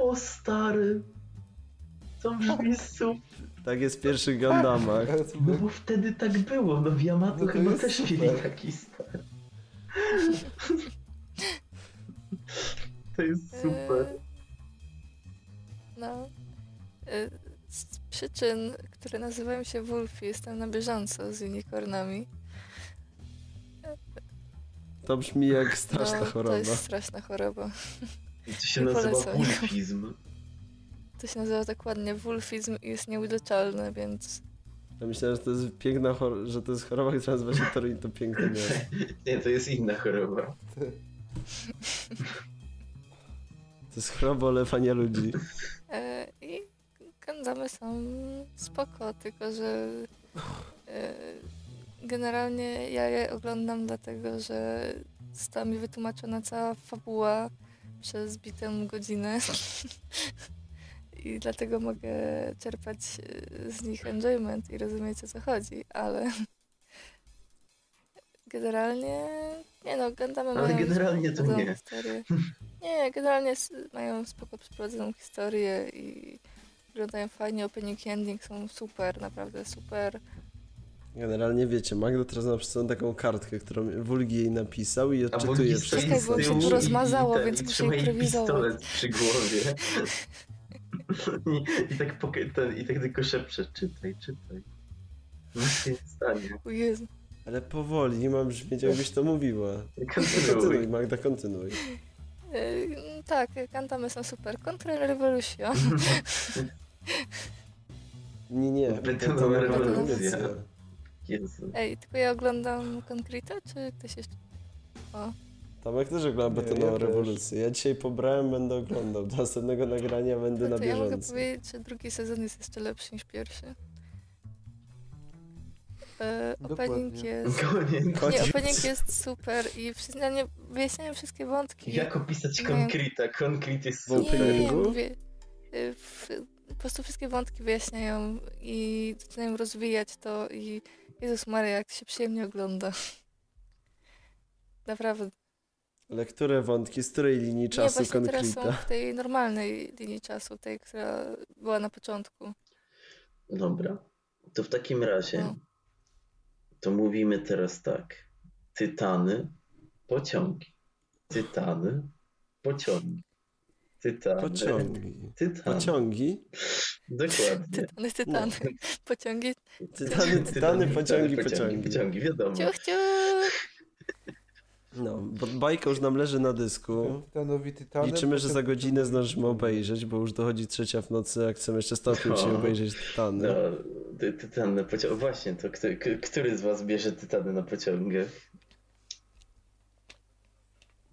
O stary. To brzmi super. Tak jest w pierwszych Gundamach. Ale No bo wtedy tak było, no w Yamato No chyba też super. mieli taki star. To jest super. Eee, No. Eee, Z przyczyn, które nazywają się Wolfie, jestem na bieżąco z unicornami. To brzmi jak straszna no, choroba. To jest straszna choroba. To się nazywa polecam. wulfizm. To się nazywa dokładnie wulfizm i jest nieuleczalne, więc Ja myślałem, że to jest piękna choroba, że to jest choroba, która nazywa się Torin, to piękne miasto. Nie, to jest inna choroba. To jest choroba olewania ludzi. E, I Gundamy są spoko, tylko że e, generalnie ja je oglądam dlatego, że została mi wytłumaczona cała fabuła przez bitą godzinę i dlatego mogę czerpać e, z nich enjoyment i rozumieć o co chodzi, ale generalnie nie no, Gundamy Ale mają generalnie to nie. Historię. Nie, generalnie mają spoko przeprowadzoną historię i wyglądają fajnie, opening ending są super, naprawdę super. Generalnie wiecie, Magda teraz ma przed sobą taką kartkę, którą Wulgi jej napisał i odczytuje wszystko. Czekaj, bo mi się tu rozmazało, i ten- więc i muszę improwizować. pistolet przy głowie. I, i, tak poka- ten, I tak tylko szepcze, czytaj, czytaj. Nic się nie stanie. O Jezu. Ale powoli, nie mam brzmieć jakbyś to mówiła. Kontynuuj, Kontynuuj. Magda, kontynuuj. Yy, tak, Gundamy są super. Contra Revolution. Nie, nie. Betonowa to nowa rewolucja. rewolucja. Jezu. Ej, tylko ja oglądam Concreta, czy ktoś jeszcze? O, Tomek też ogląda betonową ja rewolucję. Ja dzisiaj pobrałem, będę oglądał. Do następnego nagrania będę no na to ja mogę bieżąco. powiedzieć, że drugi sezon jest jeszcze lepszy niż pierwszy. E, opening jest... Koniec. Nie, opening jest super i przyznanie, wyjaśniają wszystkie wątki. Jak opisać Nie. konkreta? Konkret jest W super. Nie, nie, mówię. y, W, po prostu wszystkie wątki wyjaśniają i zaczynają rozwijać to i Jezus Maria, jak to się przyjemnie ogląda. Naprawdę. Ale które wątki, z której linii Nie, czasu właśnie teraz są konflikta? w tej normalnej linii czasu, tej, która była na początku. Dobra. To w takim razie No. to mówimy teraz tak. Tytany, pociągi. Tytany, pociągi. Tytany, Pociągi. tytany. Pociągi? Dokładnie. Tytany, tytany. Pociągi. Tytany, tytany, pociągi, pociągi. Pociągi, wiadomo. Ciuch, ciuch. No, bo bajka już nam leży na dysku. Tytanowi Tytanem. Liczymy, że za godzinę zdążymy obejrzeć, bo już dochodzi trzecia w nocy, a chcemy jeszcze stopniu się No. obejrzeć Tytany. No, ty- tytany pociąg. Właśnie, to kto, k- który z was bierze tytany na pociągach?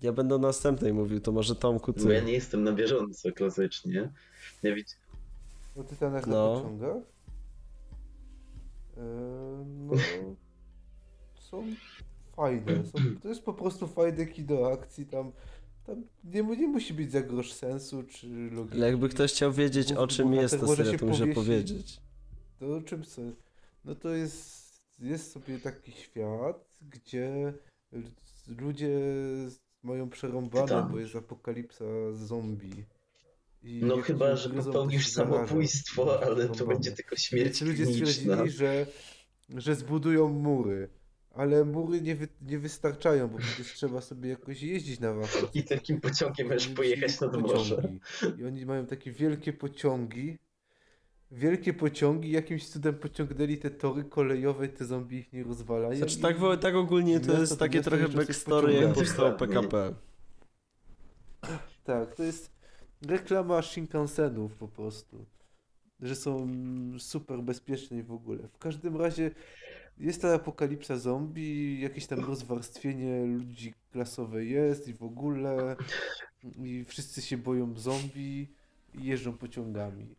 Ja będę o następnej mówił, to może Tomku Bo ja ty. nie jestem na bieżąco klasycznie. Ja widzę. O Tytanach No. na pociągach? Eee, no... Są fajne. Są, to jest po prostu fajne kino akcji. Tam, tam nie, nie musi być za grosz sensu czy logiki. Ale jakby ktoś chciał wiedzieć, o czym jest ta seria, to muszę powiedzieć. To o czym co? No to jest, jest sobie taki świat, gdzie ludzie mają przerąbane, bo jest apokalipsa zombie. I No chyba, że popełnisz zarażą. samobójstwo, ale to będzie tylko śmierć Więc ludzie stwierdzili, że, że zbudują mury. Ale mury nie, wy, nie wystarczają, bo przecież trzeba sobie jakoś jeździć na wakacje. I takim pociągiem możesz pojechać morze. pociągi. I oni mają takie wielkie pociągi wielkie pociągi, jakimś cudem pociągnęli te tory kolejowe, te zombie ich nie rozwalają. Znaczy tak, tak ogólnie to jest to takie trochę backstory jak powstało. PKP. Tak, to jest reklama Shinkansenów po prostu. Że są super bezpieczne i w ogóle. W każdym razie jest ta apokalipsa zombie, jakieś tam rozwarstwienie ludzi klasowe jest i w ogóle. I wszyscy się boją zombie i jeżdżą pociągami.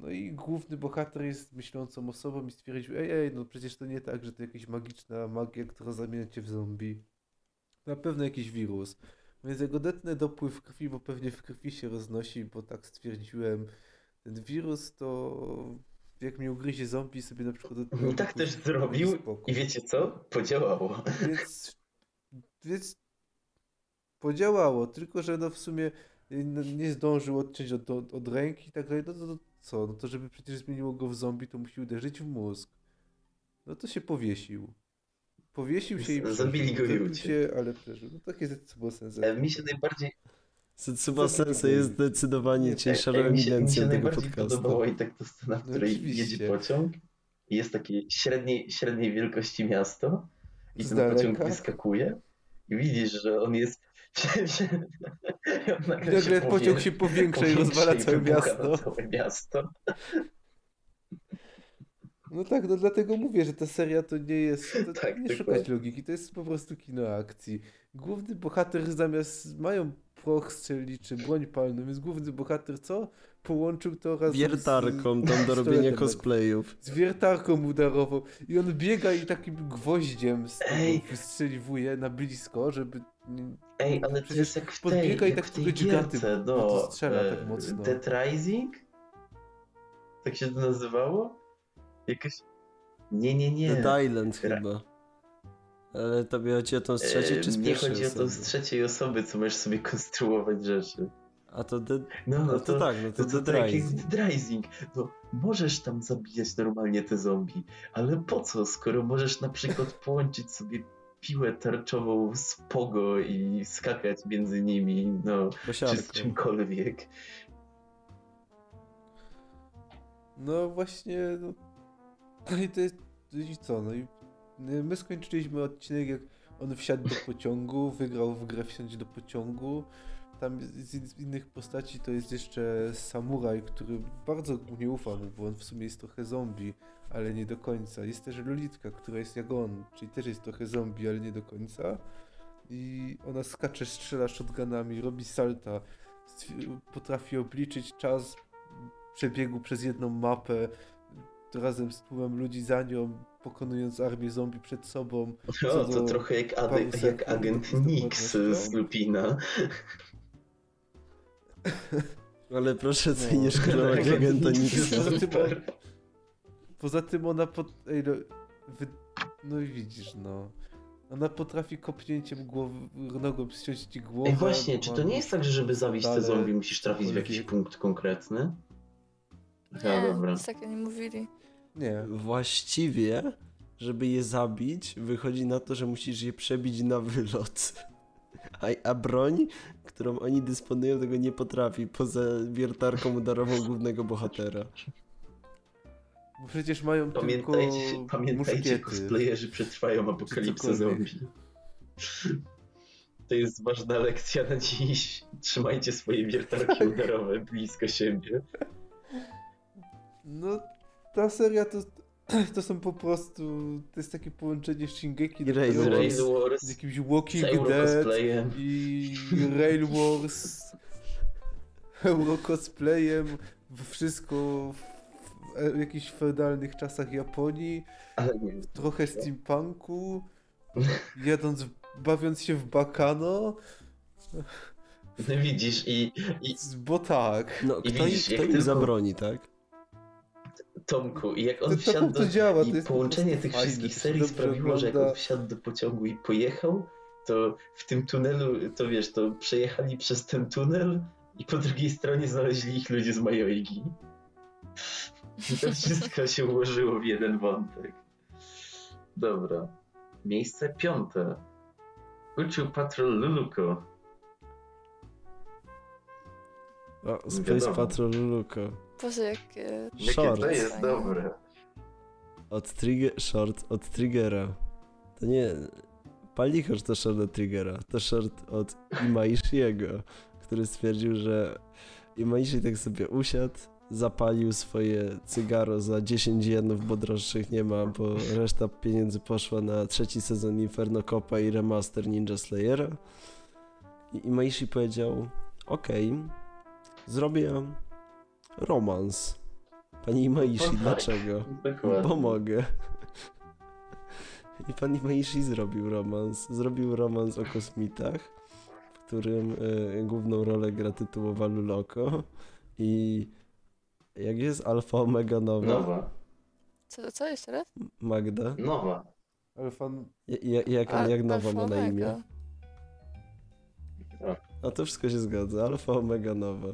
No i główny bohater jest myślącą osobą i stwierdził, ej, ej, no przecież to nie tak, że to jakaś magiczna magia, która zamienia cię w zombie. Na pewno jakiś wirus. Więc jak odetnę dopływ krwi, bo pewnie w krwi się roznosi, bo tak stwierdziłem, ten wirus, to jak mnie ugryzie zombie, sobie na przykład I tak też zrobił spoko. i wiecie co? Podziałało. Więc, więc podziałało, tylko że no w sumie no nie zdążył odciąć od, od, od ręki i tak dalej, no to co? No to żeby przecież zmieniło go w zombie, to musi uderzyć w mózg. No to się powiesił. Powiesił się i zabili go Zabił się, ale przeżył. No takie Zetsubo Sensei. E, Mi się najbardziej, ty Sensei jest zdecydowanie Nie, cięższą e, mi się, mi się eminencją tego najbardziej podcastu. podobała i tak to scena, w No której oczywiście. jedzie pociąg i jest takie średniej, średniej wielkości miasto i Z ten daleka. pociąg wyskakuje i widzisz, że on jest nagle, pociąg się powiększa i rozwala całe miasto. Całe miasto. No tak, no dlatego mówię, że ta seria to nie jest. To Tak, nie szukać dokładnie. logiki, to jest po prostu kino akcji. Główny bohater zamiast. mają proch strzelniczy, broń palną, więc główny bohater co? Połączył to razem Wiertarką tą do pistoletem robienia cosplayów. Z wiertarką udarową. I on biega i takim gwoździem z wystrzeliwuje na blisko, żeby. Ej, ale to Przecież jest jak w tej, podbiega i jak tak w tej tylko giganty, no. to strzela e, tak mocno. Dead Rising? Tak się to nazywało? Jakaś... Nie, nie, nie. Dead Island chyba. Ale tobie chodzi o tą z trzeciej czy z E, Nie pierwszej chodzi o to z osoby? trzeciej osoby, co możesz sobie konstruować rzeczy. A to Dead... No, No to, to, tak, no to, to, to, Dead tak Rising. No, możesz tam zabijać normalnie te zombie, ale po co, skoro możesz na przykład połączyć sobie piłę tarczową z pogo i skakać między nimi, no, czy z czymkolwiek. No właśnie, no, no i to jest, i co, no i my skończyliśmy odcinek, jak on wsiadł do pociągu, wygrał w grę wsiąść do pociągu. Tam z, innych postaci to jest jeszcze samuraj, który bardzo mu nie ufam, bo on w sumie jest trochę zombie, ale nie do końca. Jest też Lolitka, która jest jak on, czyli też jest trochę zombie, ale nie do końca. I ona skacze, strzela shotgunami, robi salta, potrafi obliczyć czas przebiegu przez jedną mapę razem z tłumem ludzi za nią, pokonując armię zombie przed sobą. No, Co to trochę jak, ade, jak sekund agent z Nix z Lupina. Ale proszę No. nie szkalować Agent agenta Nix Nixa. Poza tym super. Poza tym ona pod... Ej, no, wy... no i widzisz, no. Ona potrafi kopnięciem głowy, nogą ściąć ci głowę. Ej, właśnie, czy to nie jest tak, że żeby zabić te zombie musisz trafić w jakiś punkt konkretny? Nie, Ja, dobra. nic takiego nie mówili. Nie. Właściwie, żeby je zabić, wychodzi na to, że musisz je przebić na wylot. A, a broń, którą oni dysponują, tego nie potrafi, poza wiertarką udarową głównego bohatera. Bo przecież mają Pamiętajcie, tylko pamiętajcie cosplayerzy przetrwają apokalipsę zombie. To jest ważna lekcja na dziś. Trzymajcie swoje wiertarki udarowe blisko siebie. No, ta seria to, to są po prostu, to jest takie połączenie Shingeki no Rail Z Kyojin Rail Wars. Wars, z jakimś z Walking Dead Eurocosplayem. i Rail Wars, Eurocosplayem, w- wszystko w, w, w jakichś feudalnych czasach Japonii, Ale nie, trochę steampunku, jadąc, bawiąc się w Bakano, no widzisz i, i bo tak. No, I kto, widzisz, kto jak im tylko- zabroni, tak? Tomku, i jak on To- to wsiadł do... to działa, to I połączenie tych fajne, wszystkich to serii sprawiło, że jak on wsiadł do pociągu i pojechał, to w tym tunelu, to wiesz, to przejechali przez ten tunel i po drugiej stronie znaleźli ich ludzie z Majoigi. I to wszystko się ułożyło w jeden wątek. Dobra. Miejsce piąte. Uczył Patrol Luluko. O, Space Wiadomo. Patrol Luko. Boże, jakie... Jakie Short. to jest dobre. Od trigger, short od Triggera. To nie... Palichosz to short od Triggera. To short od Imaishiego, który stwierdził, że Imaishi tak sobie usiadł, zapalił swoje cygaro za 10 jenów, bo droższych nie ma, bo reszta pieniędzy poszła na trzeci sezon Inferno Copa i remaster Ninja Slayera. I Imaishi powiedział, okej, zrobię romans. Pani Imaishi, tak. dlaczego? Dokładnie. Pomogę. I pan Imaishi zrobił romans. Zrobił romans o kosmitach, w którym e, główną rolę gra tytułowa Luloko. I jak jest Alfa Omega Nowa? Nowa. Co, co jeszcze raz? Magda? Nowa. Ale fan... Ja- ja- Jak, jak nowa ma na Alfa imię? A to wszystko się zgadza. Alfa Omega Nowa,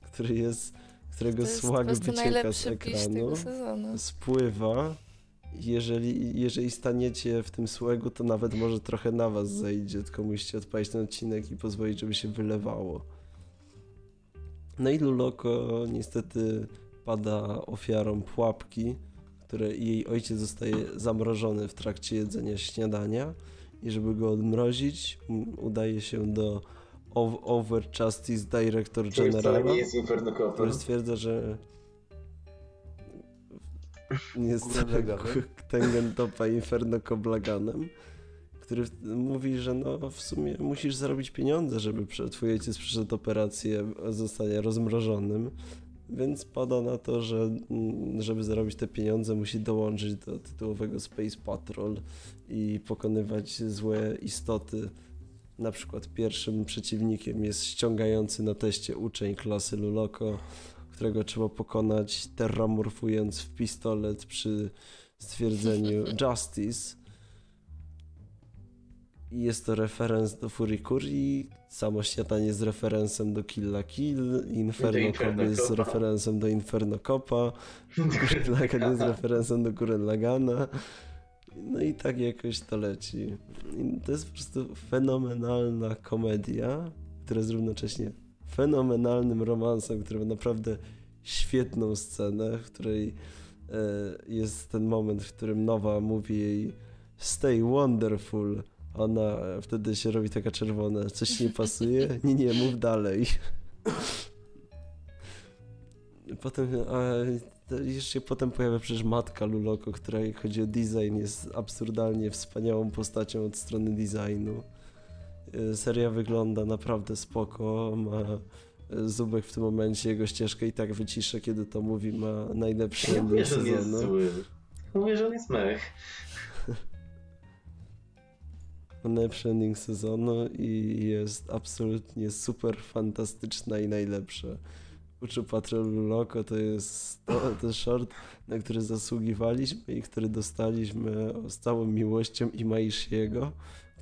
który jest, którego To jest słag wycieka z ekranu. spływa. Jeżeli, jeżeli staniecie w tym słegu, to nawet może trochę na was zejdzie, tylko musicie odpalić ten odcinek i pozwolić, żeby się wylewało. No i Luloko niestety pada ofiarą pułapki, które jej ojciec zostaje zamrożony w trakcie jedzenia śniadania i żeby go odmrozić, udaje się do Ov- Over Justice Director Generala nie jest który stwierdza, że nie jest Gurren Laganem. Tengen Topa Inferno Koblaganem, który mówi, że no w sumie musisz zarobić pieniądze, żeby twój ojciec przeszedł operację, zostanie rozmrożonym, więc pada na to, że mm, żeby zarobić te pieniądze musi dołączyć do tytułowego Space Patrol i pokonywać złe istoty. Na przykład pierwszym przeciwnikiem jest ściągający na teście uczeń klasy Luloko, którego trzeba pokonać terramorfując w pistolet przy stwierdzeniu Justice. I jest to referenc do Furikuri, samo śniadanie z referencem do Killa Kill, Inferno Inferno z referencem do Inferno Copa, Gurren Lagann jest referencem do Gurren Lagana. No i tak jakoś to leci. I to jest po prostu fenomenalna komedia, która jest równocześnie fenomenalnym romansem, który ma naprawdę świetną scenę, w której e, jest ten moment, w którym Nowa mówi jej stay wonderful. Ona wtedy się robi taka czerwona. Coś nie pasuje? Nie, nie, mów dalej. Potem, a jeszcze się potem pojawia przecież matka Luloko, która jak chodzi o design jest absurdalnie wspaniałą postacią od strony designu. Y, Seria wygląda naprawdę spoko, ma y, Zubek w tym momencie, jego ścieżkę i tak wyciszę, kiedy to mówi, ma najlepszy Ja mówię, on jest sezonu. zły. Mówię, że on jest mech. Najlepszy ending sezonu i jest absolutnie super fantastyczna i najlepsza. Uczy Patrolu Loko to jest to, to short, na który zasługiwaliśmy i który dostaliśmy z całą miłością i Maishiego,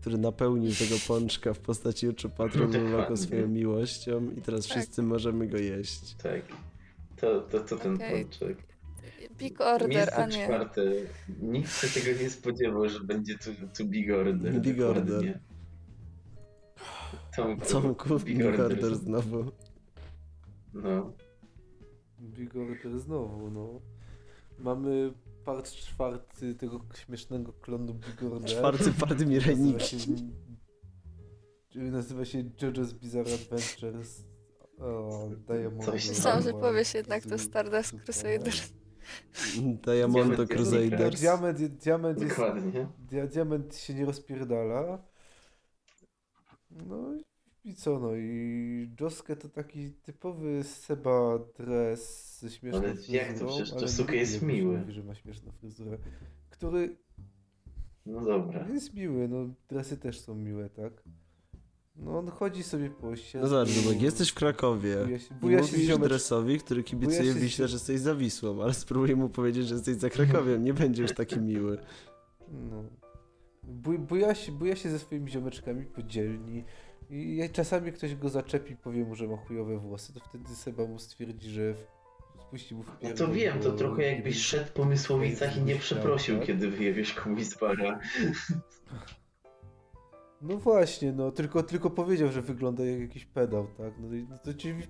który napełnił tego pączka w postaci Uczy Patrolu Dokładnie. swoją miłością i teraz Tak. wszyscy możemy go jeść. Tak. To, to, to ten Okej. pączek. Big Order, Miejsce a nie. czwarte. Nikt się tego nie spodziewał, że będzie tu, tu Big Order. Big. Order. Tomku, Tomku, Big Order znowu. No. Big Order znowu, no. Mamy part czwarty tego śmiesznego klonu Big Order. Czwarty part Mireniki. nazywa się JoJo's Bizarre Adventures. O, Diamond. Coś Myślałam, że powiesz jednak to Stardust Crusader. Diamondo Diament- Crusaders. Diament, diament, jest, diament się nie rozpierdala. No i co no i Josuke to taki typowy Seba dress ze śmieszną Ale fryzurą. jak to? Przecież Josuke nie jest się miły. Mówi, że ma śmieszną fryzurę. Który No dobra. jest miły, no dresy też są miłe, tak? No on chodzi sobie po osiedlu. No zobacz, jesteś w Krakowie Buja się- i buja się mówisz ziomecz- Dresowi, który kibicuje się Wiśle, że jesteś za Wisłą, ale spróbuj mu powiedzieć, że jesteś za Krakowiem, nie będzie już taki miły. No. Buj, buja, się, buja się ze swoimi ziomeczkami po dzielni i czasami ktoś go zaczepi powie mu, że ma chujowe włosy, to wtedy Seba mu stwierdzi, że spuści mu w No pierdol, to wiem, to trochę jakbyś szedł po Mysłowicach i nie tak? przeprosił, kiedy wyjebiesz komuś z bara. No właśnie, no tylko, tylko powiedział, że wygląda jak jakiś pedał, tak? No, i- no to ci w,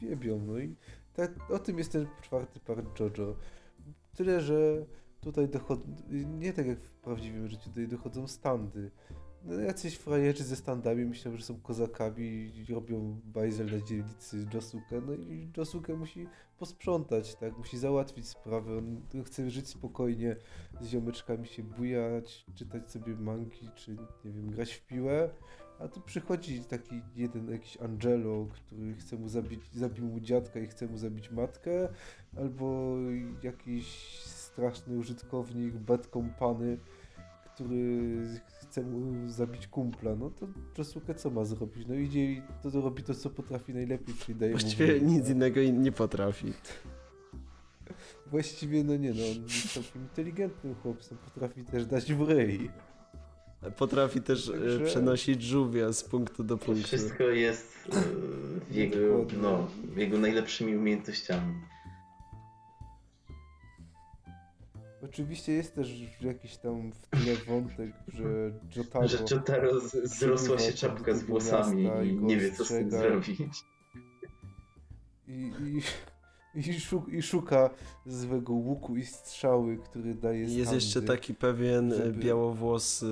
wiebią, no i tak, o tym jest ten czwarty part JoJo. Tyle, że tutaj dochodzą, nie tak jak w prawdziwym życiu, tutaj dochodzą standy. No, jacyś frajerzy ze standami myślą, że są kozakami i robią bajzel na dzielnicy Josuke, no i Josuke musi posprzątać, tak, musi załatwić sprawę, on chce żyć spokojnie, z ziomeczkami się bujać, czytać sobie mangi, czy nie wiem, grać w piłę, a tu przychodzi taki jeden jakiś Angelo, który chce mu zabić, zabił mu dziadka i chce mu zabić matkę, albo jakiś straszny użytkownik, bad company, który chce mu zabić kumpla, no to Josuke co ma zrobić? No idzie i to, to robi to, co potrafi najlepiej, czyli daje mu Właściwie nic innego i nie potrafi. Właściwie, no nie no, on jest całkiem inteligentnym chłopcem, potrafi też dać w ryj. Potrafi też e, Także- przenosić żółwia z punktu do punktu. Wszystko jest e, w jego, no, jego najlepszymi umiejętnościami. Oczywiście jest też jakiś tam w tle wątek, że Jotaro... Że Jotaro zrosła się czapka z włosami i go nie wie co z tym zrobić. I, i, i, szuk, I szuka złego łuku i strzały, który daje Jest standy. jeszcze taki pewien e, żeby- białowłosy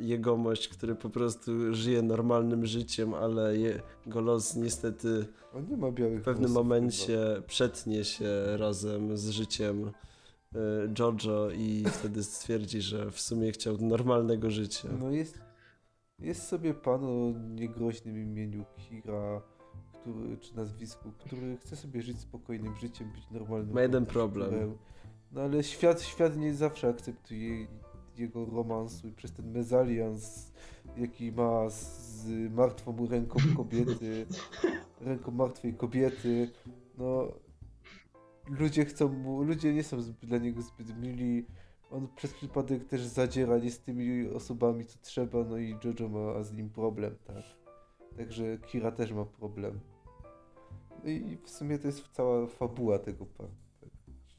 jegomość, który po prostu żyje normalnym życiem, ale jego los niestety On nie ma białych w pewnym momencie przetnie się razem z życiem e, Jojo i wtedy stwierdzi, że w sumie chciał normalnego życia. No jest, jest sobie pan o niegroźnym imieniu Kira, który, czy nazwisku, który chce sobie żyć spokojnym życiem, być normalnym. Ma jeden problem. No ale świat, świat nie zawsze akceptuje jego romansu i przez ten mezalians, jaki ma z martwą ręką kobiety, ręką martwej kobiety, no ludzie chcą ludzie nie są dla niego zbyt mili, on przez przypadek też zadziera nie z tymi osobami co trzeba, no i Jojo ma z nim problem, tak. Także Kira też ma problem. No i w sumie to jest cała fabuła tego parku. Tak.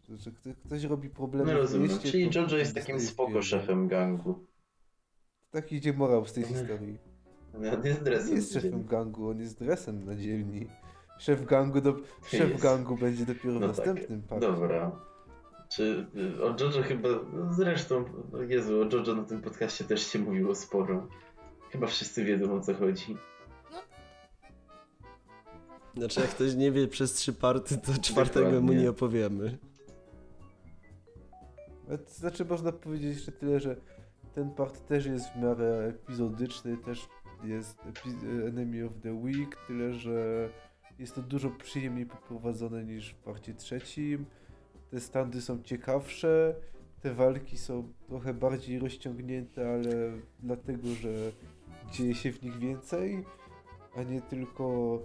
Że, że kto- ktoś robi problemy No w rozumiem, mieście, czyli to Jojo jest takim spoko szefem gangu. Taki idzie morał z tej Mhm. historii. On jest Nie dresem. jest szefem gangu, on jest dresem na dzielni. Szef gangu, do, szef gangu będzie dopiero w No tak, następnym parku. Dobra. Czy y, o Jojo chyba, no zresztą, o Jezu, o Jojo na tym podcaście też się mówiło sporo. Chyba wszyscy wiedzą o co chodzi. Znaczy jak ktoś nie wie przez trzy party, to czwartego mu nie opowiemy. Znaczy można powiedzieć jeszcze tyle, że ten part też jest w miarę epizodyczny, też jest epi- Enemy of the Week, tyle że jest to dużo przyjemniej poprowadzone niż w parcie trzecim. Te standy są ciekawsze, te walki są trochę bardziej rozciągnięte, ale dlatego, że dzieje się w nich więcej, a nie tylko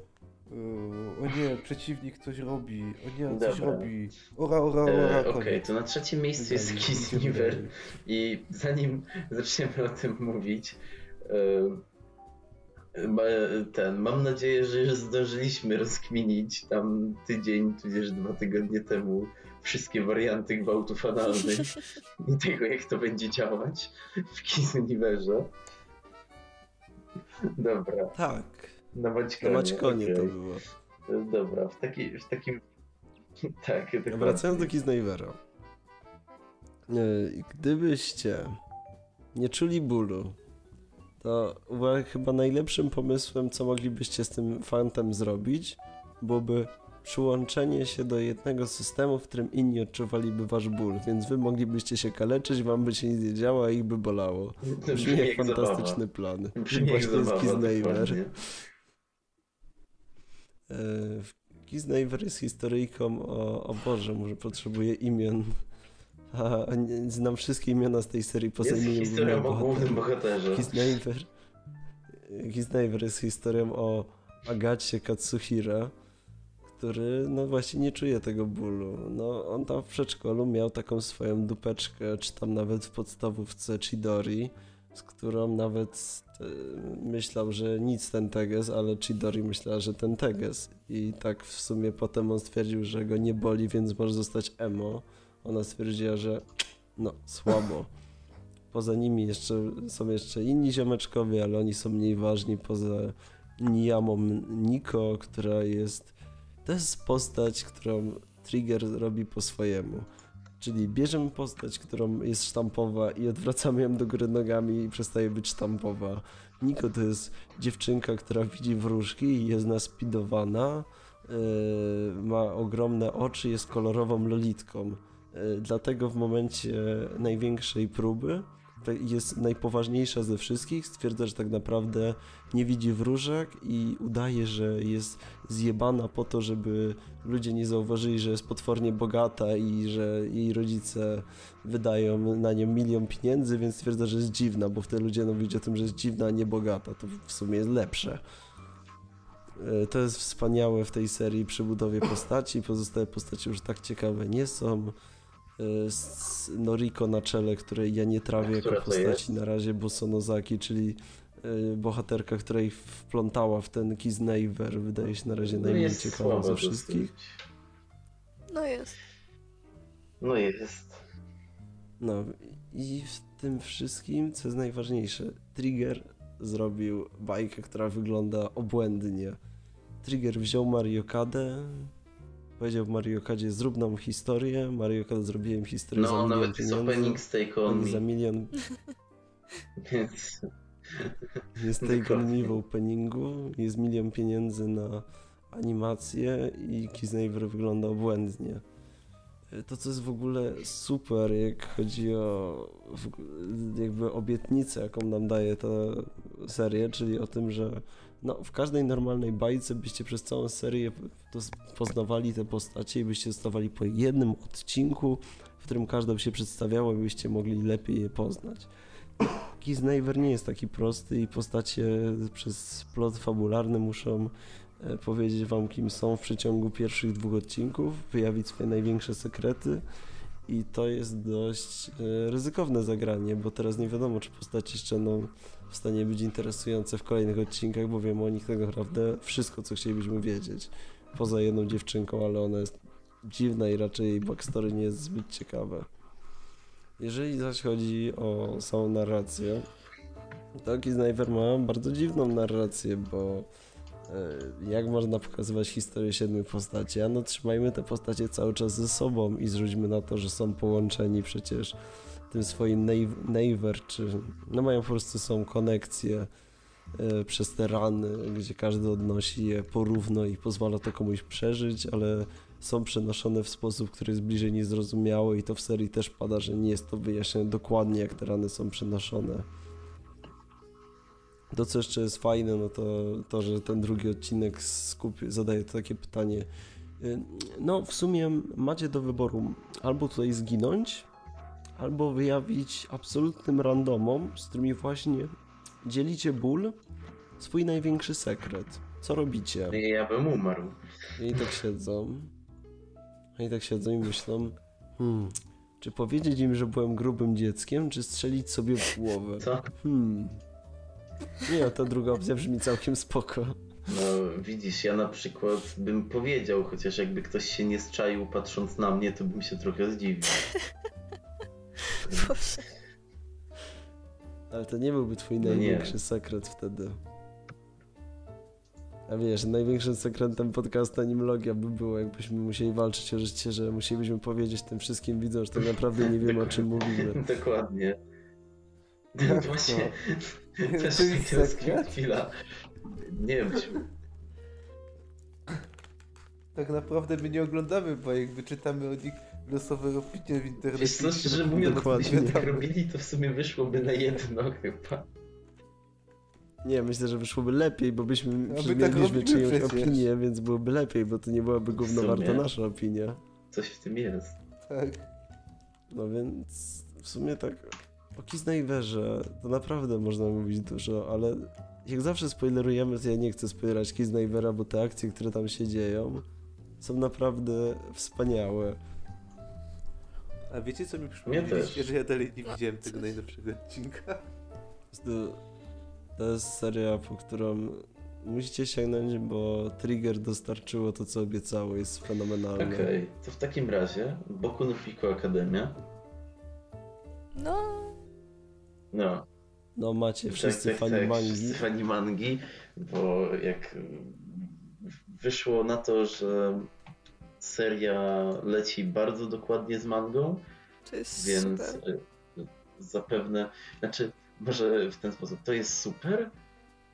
yy, o nie, przeciwnik coś robi, o nie, on coś Dobra. robi, ora, ora, ora, E. Okej, to na trzecim miejscu jest dalej. I zanim zaczniemy o tym mówić, e, ten, mam nadzieję, że już zdążyliśmy rozkminić tam tydzień, tudzież dwa tygodnie temu wszystkie warianty gwałtów analnych i tego, jak to będzie działać w Kiss Universe. Dobra, Tak, na to Maćkonie. Maćkonie to okej. było. E, Dobra, w, taki, w takim... Tak, dokładnie. Wracając do Kisnejwera. Gdybyście nie czuli bólu, to chyba najlepszym pomysłem, co moglibyście z tym fantem zrobić, byłoby przyłączenie się do jednego systemu, w którym inni odczuwaliby wasz ból, więc wy moglibyście się kaleczyć, wam by się nic nie działo, a ich by bolało. To Brzmi jak zabawa. fantastyczny plan. Brzmi Właśnie jest zabawa, Kisnejwer. dokładnie. Kisnejwer jest historyjką o, o Boże, może potrzebuje imion. Znam wszystkie imiona z tej serii poza Jest imieniem historią o głównym bohaterze. Kisnejwer. Kisnejwer jest historią o Agacie Katsuhira, który no właśnie nie czuje tego bólu. No on tam w przedszkolu miał taką swoją dupeczkę, czy tam nawet w podstawówce Chidori, z którą nawet e, myślał, że nic ten teges, ale Chidori myślała, że ten teges. I tak w sumie potem on stwierdził, że go nie boli, więc może zostać emo. Ona stwierdziła, że no słabo. Poza nimi jeszcze są jeszcze inni ziomeczkowie, ale oni są mniej ważni poza Niyamą Niko, która jest To jest postać, którą Trigger robi po swojemu. Czyli bierzemy postać, którą jest sztampowa i odwracamy ją do góry nogami i przestaje być sztampowa. Niko to jest dziewczynka, która widzi wróżki i jest naspidowana, yy, ma ogromne oczy, jest kolorową lolitką. Yy, dlatego w momencie największej próby jest najpoważniejsza ze wszystkich, stwierdza, że tak naprawdę nie widzi wróżek i udaje, że jest zjebana po to, żeby ludzie nie zauważyli, że jest potwornie bogata i że jej rodzice wydają na nią milion pieniędzy, więc stwierdza, że jest dziwna, bo wtedy ludzie mówić o tym, że jest dziwna, a nie bogata. To w sumie jest lepsze. E, To jest wspaniałe w tej serii przy budowie postaci. Pozostałe postacie już tak ciekawe nie są. E, Z Noriko na czele, której ja nie trawię jako postaci na razie, bo Sonozaki, czyli e, bohaterka, która ich wplątała w ten Kisnaver, wydaje się na razie No najmniej ciekawa ze wszystkich. No jest. No jest. No i w tym wszystkim, co jest najważniejsze, Trigger zrobił bajkę, która wygląda obłędnie. Trigger wziął Mario Kadę, powiedział w Mario Kadzie zrób nam historię, Mario Kada zrobiłem historię za No milion nawet jest pieniędzy. opening Stake On Oni za milion więc... jest Dokładnie. me w openingu, jest milion pieniędzy na animację i Kisnaver wygląda obłędnie. To, co jest w ogóle super, jak chodzi o jakby obietnicę, jaką nam daje ta seria, czyli o tym, że no, w każdej normalnej bajce byście przez całą serię poznawali te postacie i byście dostawali po jednym odcinku, w którym każda by się przedstawiała i byście mogli lepiej je poznać. Kisnaver nie jest taki prosty i postacie przez plot fabularny muszą e, powiedzieć wam kim są w przeciągu pierwszych dwóch odcinków, wyjawić swoje największe sekrety i to jest dość e, ryzykowne zagranie, bo teraz nie wiadomo czy postacie jeszcze będą w stanie być interesujące w kolejnych odcinkach, bo wiemy o nich tak naprawdę wszystko co chcielibyśmy wiedzieć. Poza jedną dziewczynką, ale ona jest dziwna i raczej jej backstory nie jest zbyt ciekawe. Jeżeli zaś chodzi o samą narrację, to Kisnaver ma bardzo dziwną narrację, bo e, jak można pokazywać historię siedmiu postaci? A no trzymajmy te postacie cały czas ze sobą i zrzućmy na to, że są połączeni przecież tym swoim neighbor, czy no mają po prostu są konekcje e, przez te rany, gdzie każdy odnosi je porówno i pozwala to komuś przeżyć, ale są przenoszone w sposób, który jest bliżej niezrozumiały i to w serii też pada, że nie jest to wyjaśnione dokładnie, jak te rany są przenoszone. To, co jeszcze jest fajne, no to to, że ten drugi odcinek skupi, zadaje takie pytanie. y, No, w sumie macie do wyboru albo tutaj zginąć, albo wyjawić absolutnym randomom, z którymi właśnie dzielicie ból, swój największy sekret. Co robicie? Ja bym umarł. I tak siedzą. I tak siedzą i myślą, hmm, czy powiedzieć im, że byłem grubym dzieckiem, czy strzelić sobie w głowę? Co? Hmm. Nie, ta druga opcja brzmi całkiem spoko. No widzisz, ja na przykład bym powiedział, chociaż jakby ktoś się nie strzaił patrząc na mnie, to bym się trochę zdziwił. Boże. Ale to nie byłby twój No nie. największy sekret wtedy. A wiesz, największym sekretem podcasta Nimlogia by było, jakbyśmy musieli walczyć o życie, że musielibyśmy powiedzieć tym wszystkim widzom, że tak naprawdę nie wiemy o czym mówimy. Dokładnie. Jak Właśnie, to? też sekret? chwila. Nie wiem. Tak naprawdę my nie oglądamy bajek, wyczytamy o nich losowe opinie w internecie. Wiesz szczerze się mówiąc, gdybyśmy tak robili, to w sumie wyszłoby na jedno chyba. Nie, myślę, że wyszłoby lepiej, bo byśmy my tak mieliśmy robimy czyjąś przecież. opinię, więc byłoby lepiej, bo to nie byłaby gówno warta nasza opinia. Coś w tym jest. Tak. No więc w sumie tak o Kisnaverze to naprawdę można mówić dużo, ale jak zawsze spoilerujemy, to ja nie chcę spoilerać Kisnavera, bo te akcje, które tam się dzieją są naprawdę wspaniałe. A wiecie co mi Mnie przypomnieliście, że ja dalej nie widziałem tego najnowszego odcinka? Po prostu To jest seria, po którą musicie sięgnąć, bo Trigger dostarczyło to, co obiecało, jest fenomenalne. Okej, to w takim razie Boku no Pico Akademia. No, No, No macie wszyscy tak, tak, fani tak, mangi. Wszyscy fani mangi, bo jak wyszło na to, że seria leci bardzo dokładnie z mangą, To jest więc super. y, zapewne, znaczy może w ten sposób, to jest super,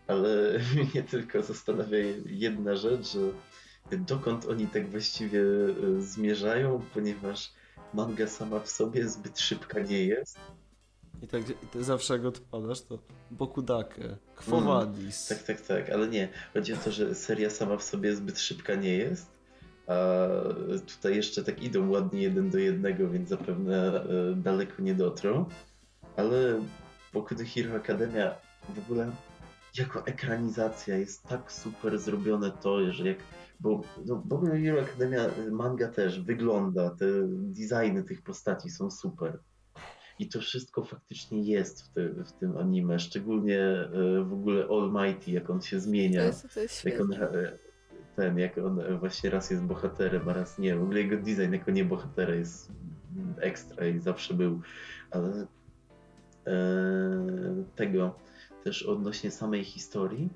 ale mnie tylko zastanawia jedna rzecz, że dokąd oni tak właściwie y, zmierzają, ponieważ manga sama w sobie zbyt szybka nie jest. I tak i ty zawsze jak odpadasz, to Bokudake, Quo Mm, Vadis. Tak, tak, tak, ale nie. Chodzi o to, że seria sama w sobie zbyt szybka nie jest. A tutaj jeszcze tak idą ładnie jeden do jednego, więc zapewne e, daleko nie dotrą. Ale Boku Hero Academia w ogóle jako ekranizacja jest tak super zrobione to, że jak. Bo no, Boku Hero Academia manga też wygląda, te designy tych postaci są super. I to wszystko faktycznie jest w, w tym anime, szczególnie e, w ogóle All Mighty, jak on się To zmienia. jest, to jest Jak on, ten, jak on właśnie raz jest bohaterem, a raz nie. W ogóle jego design jako nie bohatera jest ekstra i zawsze był. Ale e, tego też odnośnie samej historii,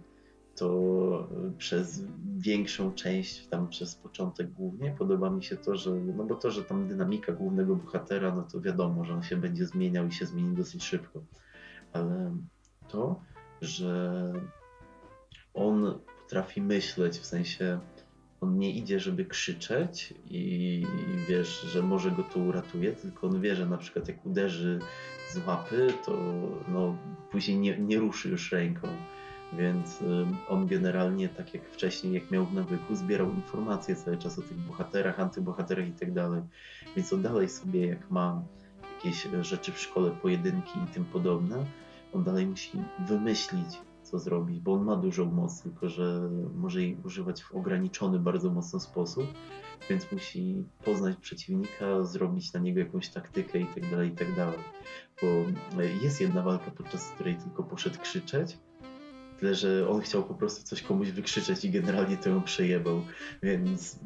to przez większą część, tam przez początek głównie, podoba mi się to, że, no bo to, że tam dynamika głównego bohatera, no to wiadomo, że on się będzie zmieniał i się zmieni dosyć szybko. Ale to, że on potrafi myśleć, w sensie on nie idzie, żeby krzyczeć i wiesz, że może go to uratuje, tylko on wie, że na przykład jak uderzy z łapy, to no, później nie, nie ruszy już ręką. Więc on generalnie, tak jak wcześniej, jak miał w nawyku, zbierał informacje cały czas o tych bohaterach, antybohaterach i tak dalej. Więc on dalej sobie, jak ma jakieś rzeczy w szkole, pojedynki i tym podobne, on dalej musi wymyślić, co zrobić, bo on ma dużą moc, tylko że może jej używać w ograniczony bardzo mocno sposób, więc musi poznać przeciwnika, zrobić na niego jakąś taktykę i tak dalej, i tak dalej. Bo e, jest jedna walka, podczas której tylko poszedł krzyczeć, tyle że on chciał po prostu coś komuś wykrzyczeć i generalnie to ją przejebał, więc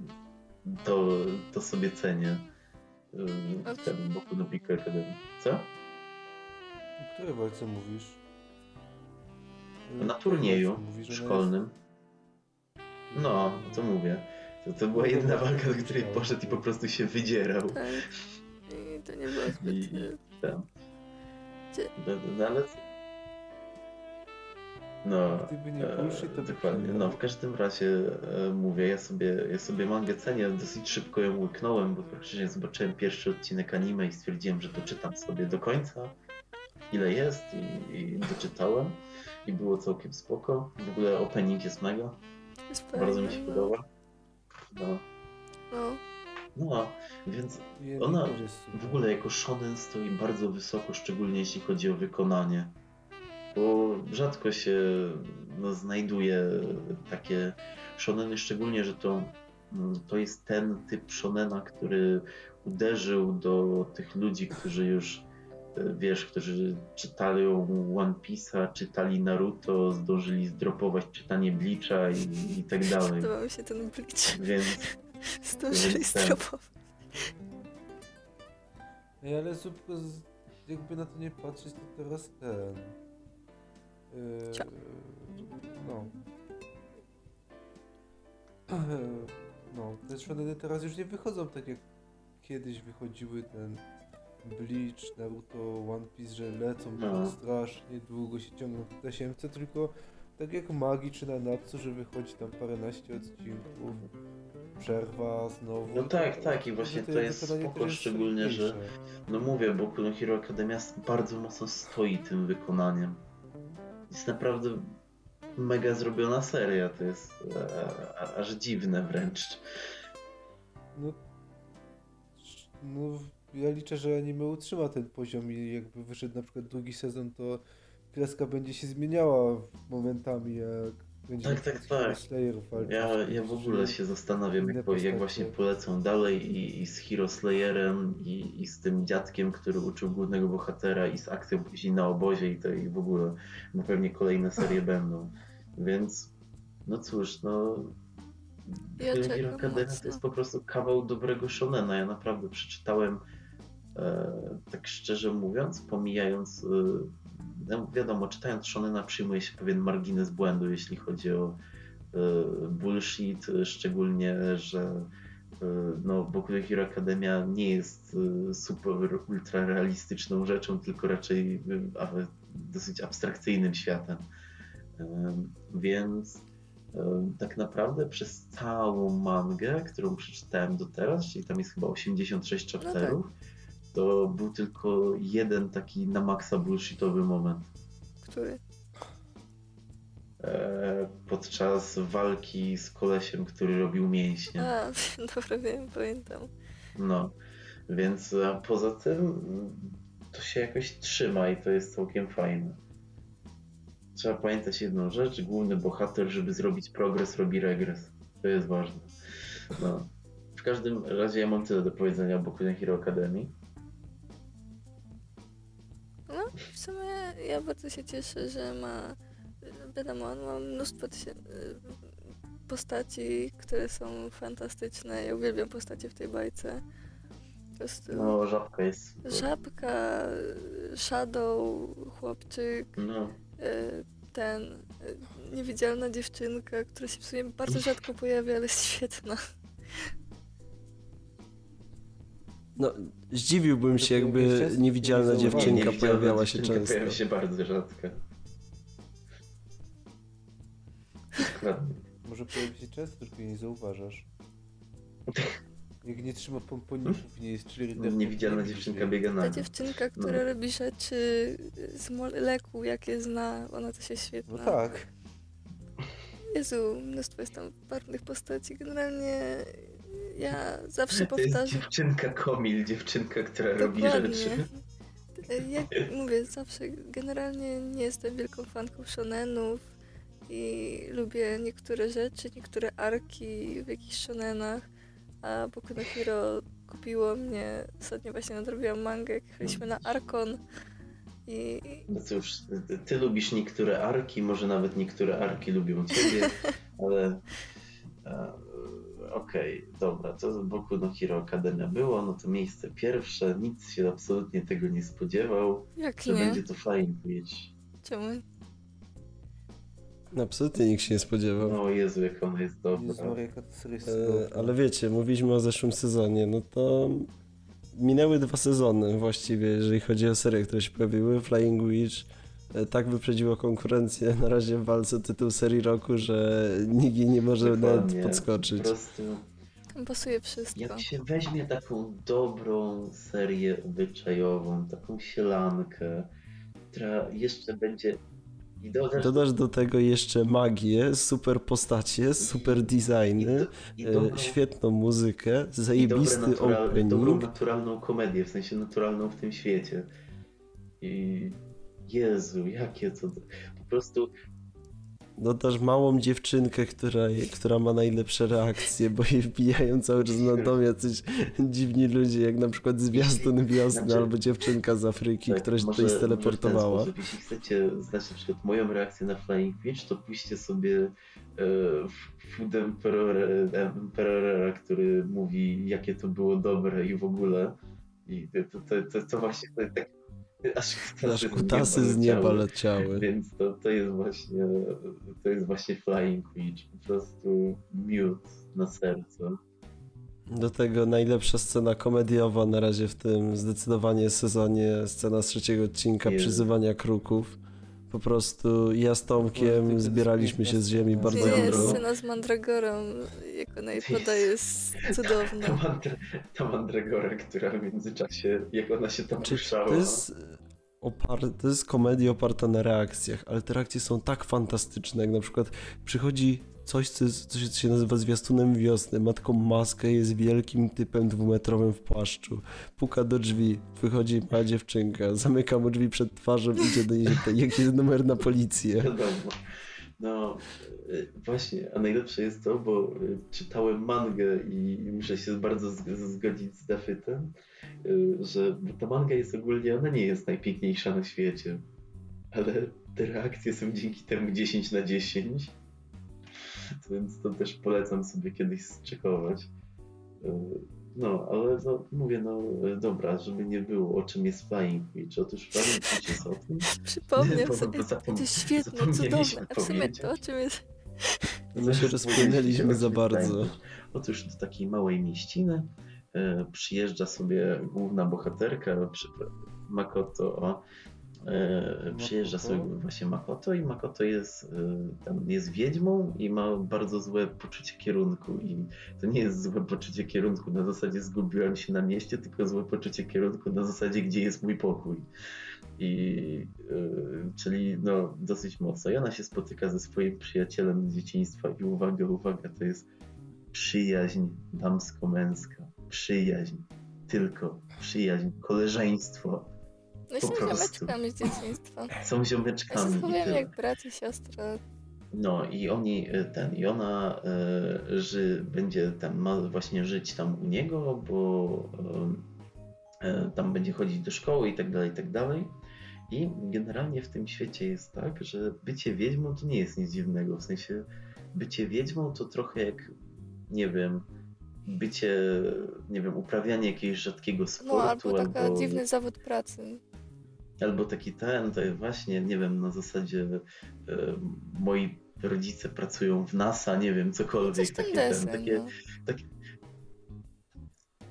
to, to sobie cenię yy, w tym Boku no Pico. Co? O której walce mówisz? Na turnieju szkolnym. No, to mówię. To, to była jedna walka, do której poszedł i po prostu się wydzierał. Tak. I to nie było zbyt... I tam. No, no, ale... No, Gdyby nie e, bullshit, to dokładnie. No, w każdym razie e, mówię, ja sobie, ja sobie mangę cenię, dosyć szybko ją łyknąłem, bo praktycznie zobaczyłem pierwszy odcinek anime i stwierdziłem, że doczytam sobie do końca, ile jest i, i doczytałem i było całkiem spoko. W ogóle opening jest mega, Jest bardzo mi się no. podoba. No, No. no, więc ona w ogóle jako shonen stoi bardzo wysoko, szczególnie jeśli chodzi o wykonanie. Bo rzadko się no, znajduje takie shoneny, szczególnie, że to, mm, to jest ten typ shonena, który uderzył do tych ludzi, którzy już wiesz, którzy czytali One Piece'a, czytali Naruto, zdążyli zdropować czytanie Bleacha i, i tak dalej. Podoba mi się ten Bleach. Więc Zdążyli Więc ten. stropować. Ej, ale super, z- jakby na to nie patrzeć, to teraz ten... Yy, no. No, te shoneny teraz już nie wychodzą tak jak kiedyś wychodziły ten Bleach, Naruto, One Piece, że lecą No. tak strasznie długo się ciągną w tasiemce, tylko tak jak Magi czy Nanatsu, że wychodzi tam paręnaście odcinków, przerwa znowu. No tak, tak, i właśnie Wtedy to jest spoko, też jest szczególnie, że. No mówię, bo no Hero Academia bardzo mocno stoi tym wykonaniem. Jest naprawdę mega zrobiona seria, to jest e, a, aż dziwne wręcz. No, no, ja liczę, że anime utrzyma ten poziom i jakby wyszedł na przykład drugi sezon, to kreska będzie się zmieniała momentami, jak będzie Tak, tak, tak. Hero Slayer walczyć. Ja, ja w ogóle się zastanawiam, jak, po- jak właśnie polecą dalej i, i z Hero Slayerem i, i z tym dziadkiem, który uczył głównego bohatera i z akcją później na obozie i to i w ogóle, bo pewnie kolejne serie będą. Więc no cóż, no Ja Hero Academia to jest po prostu kawał dobrego shonena. Ja naprawdę przeczytałem tak szczerze mówiąc, pomijając e, no wiadomo, czytając shonena przyjmuje się pewien margines błędu, jeśli chodzi o bullshit, szczególnie, że no, Boku no Hero Academia nie jest super ultra realistyczną rzeczą, tylko raczej dosyć abstrakcyjnym światem. Więc tak naprawdę przez całą mangę, którą przeczytałem do teraz, czyli tam jest chyba 86 chapterów, no tak. To był tylko jeden taki na maksa bullshitowy moment. Który? E, podczas walki z kolesiem, który robił mięśnie. A, dobra, wiem, pamiętam. No, więc a poza tym to się jakoś trzyma i to jest całkiem fajne. Trzeba pamiętać jedną rzecz, główny bohater, żeby zrobić progres, robi regres. To jest ważne. No. W każdym razie ja mam tyle do powiedzenia o Boku Hero Academy. W sumie ja bardzo się cieszę, że ma wiadomo, on ma mnóstwo postaci, które są fantastyczne. Ja uwielbiam postacie w tej bajce. Prostu... No, żabka jest. Żabka, Shadow, chłopczyk, no. Y, ten, y, niewidzialna dziewczynka, która się w sumie bardzo rzadko pojawia, ale jest świetna. No, zdziwiłbym się, jakby niewidzialna dziewczynka pojawiała się często. Pojawia się bardzo rzadko. Może pojawi się często, tylko nie zauważasz. Jak nie trzyma pomponików, nie jest cheerleaderem. Niewidzialna dziewczynka biega na Ta dziewczynka, która no. robi rzeczy z leku, jakie zna, ona to się świetna. No tak. Jezu, mnóstwo jest tam barwnych postaci. Generalnie ja zawsze to powtarzam... jest dziewczynka komil, dziewczynka, która Dokładnie. robi rzeczy. Jak mówię, zawsze generalnie nie jestem wielką fanką shonenów i lubię niektóre rzeczy, niektóre arki w jakichś shonenach, a Boku no Hero kupiło mnie, ostatnio właśnie nadrobiłam mangę, jak jechaliśmy na Arkon i... No cóż, ty, ty lubisz niektóre arki, może nawet niektóre arki lubią ciebie, ale... Okej, okay, dobra, to Boku no Hero Academia było, no to miejsce pierwsze, nic się absolutnie tego nie spodziewał, jak że nie? będzie to Flying Witch. Czemu? Absolutnie nikt się nie spodziewał. No Jezu, jak ona jest dobra. Jezu, e, ale wiecie, mówiliśmy o zeszłym sezonie, no to minęły dwa sezony właściwie, jeżeli chodzi o serie, które się pojawiły. Flying Witch tak wyprzedziło konkurencję na razie w walce tytuł serii roku, że nikt jej nie może Dokładnie. nawet podskoczyć. Po prostu... Pasuje wszystko. Jak się weźmie taką dobrą serię obyczajową, taką sielankę, która jeszcze będzie dodasz, dodasz do tego jeszcze magię, super postacie, super designy, i, i, i dobrą, świetną muzykę, zajebisty natural, opening. Dobrą naturalną komedię, w sensie naturalną w tym świecie. I Jezu, jakie to... Po prostu dodasz małą dziewczynkę, która, która ma najlepsze reakcje, bo jej wbijają cały czas na dom jacyś dziwni ludzie, jak na przykład zwiastun wiosny znaczy, albo dziewczynka z Afryki, tak, która się tutaj steleportowała. Jeśli chcecie znać na przykład moją reakcję na Flying Witch, to pójście sobie e, Food Emperora, który mówi, jakie to było dobre i w ogóle. I to, to, to, to właśnie to Aż kutasy, Aż kutasy z nieba leciały. Więc to, to jest właśnie to jest właśnie Flying Witch. Po prostu miód na serce. Do tego najlepsza scena komediowa na razie w tym zdecydowanie sezonie, scena z trzeciego odcinka przyzywania kruków. Po prostu ja z Tomkiem zbieraliśmy się z ziemi bardzo Nie, jest scena z Mandragorą, jak ona jej podaje, jest cudowna. Ta, mandra, ta Mandragora, która w międzyczasie, jak ona się tam Czy ruszała. To jest, opar- to jest komedia oparta na reakcjach, ale te reakcje są tak fantastyczne, jak na przykład przychodzi coś, co, co się nazywa zwiastunem wiosny. Matką maskę jest wielkim typem dwumetrowym w płaszczu. Puka do drzwi, wychodzi mała dziewczynka, zamyka mu drzwi przed twarzą, idzie do niej, jaki jest numer na policję. No, y, właśnie, a najlepsze jest to, bo y, czytałem mangę i muszę się bardzo zgodzić z Dafytem, y, że ta manga jest ogólnie, ona nie jest najpiękniejsza na świecie, ale te reakcje są dzięki temu 10 na 10 więc to też polecam sobie kiedyś zczekować. E, no, ale no, mówię, no dobra, żeby nie było, o czym jest Flying Witch. Otóż Flying Witch jest o tym... Przypomniał sobie, to jest świetne, cudowne. A w sumie to o czym jest... My się rozpłynęliśmy za bardzo. Otóż do takiej małej mieściny e, przyjeżdża sobie główna bohaterka, przy- Makoto, o, przyjeżdża Makoto? sobie właśnie Makoto i Makoto jest, e, tam jest wiedźmą i ma bardzo złe poczucie kierunku i to nie jest złe poczucie kierunku na zasadzie zgubiłem się na mieście, tylko złe poczucie kierunku na zasadzie gdzie jest mój pokój. I e, czyli no dosyć mocno. I ona się spotyka ze swoim przyjacielem z dzieciństwa i uwaga, uwaga, to jest przyjaźń damsko-męska. Przyjaźń. Tylko przyjaźń, koleżeństwo. No Po są ziomeczkami z dzieciństwa. Są Ja ziomeczkami. się zachowuję tyle. jak brat i siostra. No i oni, y, ten, i ona y, ży, będzie tam, ma właśnie żyć tam u niego, bo y, y, tam będzie chodzić do szkoły i tak dalej, i tak dalej. I generalnie w tym świecie jest tak, że bycie wiedźmą to nie jest nic dziwnego. W sensie bycie wiedźmą to trochę jak, nie wiem, bycie, nie wiem, uprawianie jakiegoś rzadkiego No sportu albo taka dziwny zawód pracy. Albo taki ten, to jest właśnie, nie wiem, na zasadzie e, moi rodzice pracują w NASA, nie wiem, cokolwiek. Coś ten takie, ten, desen, takie, no. takie,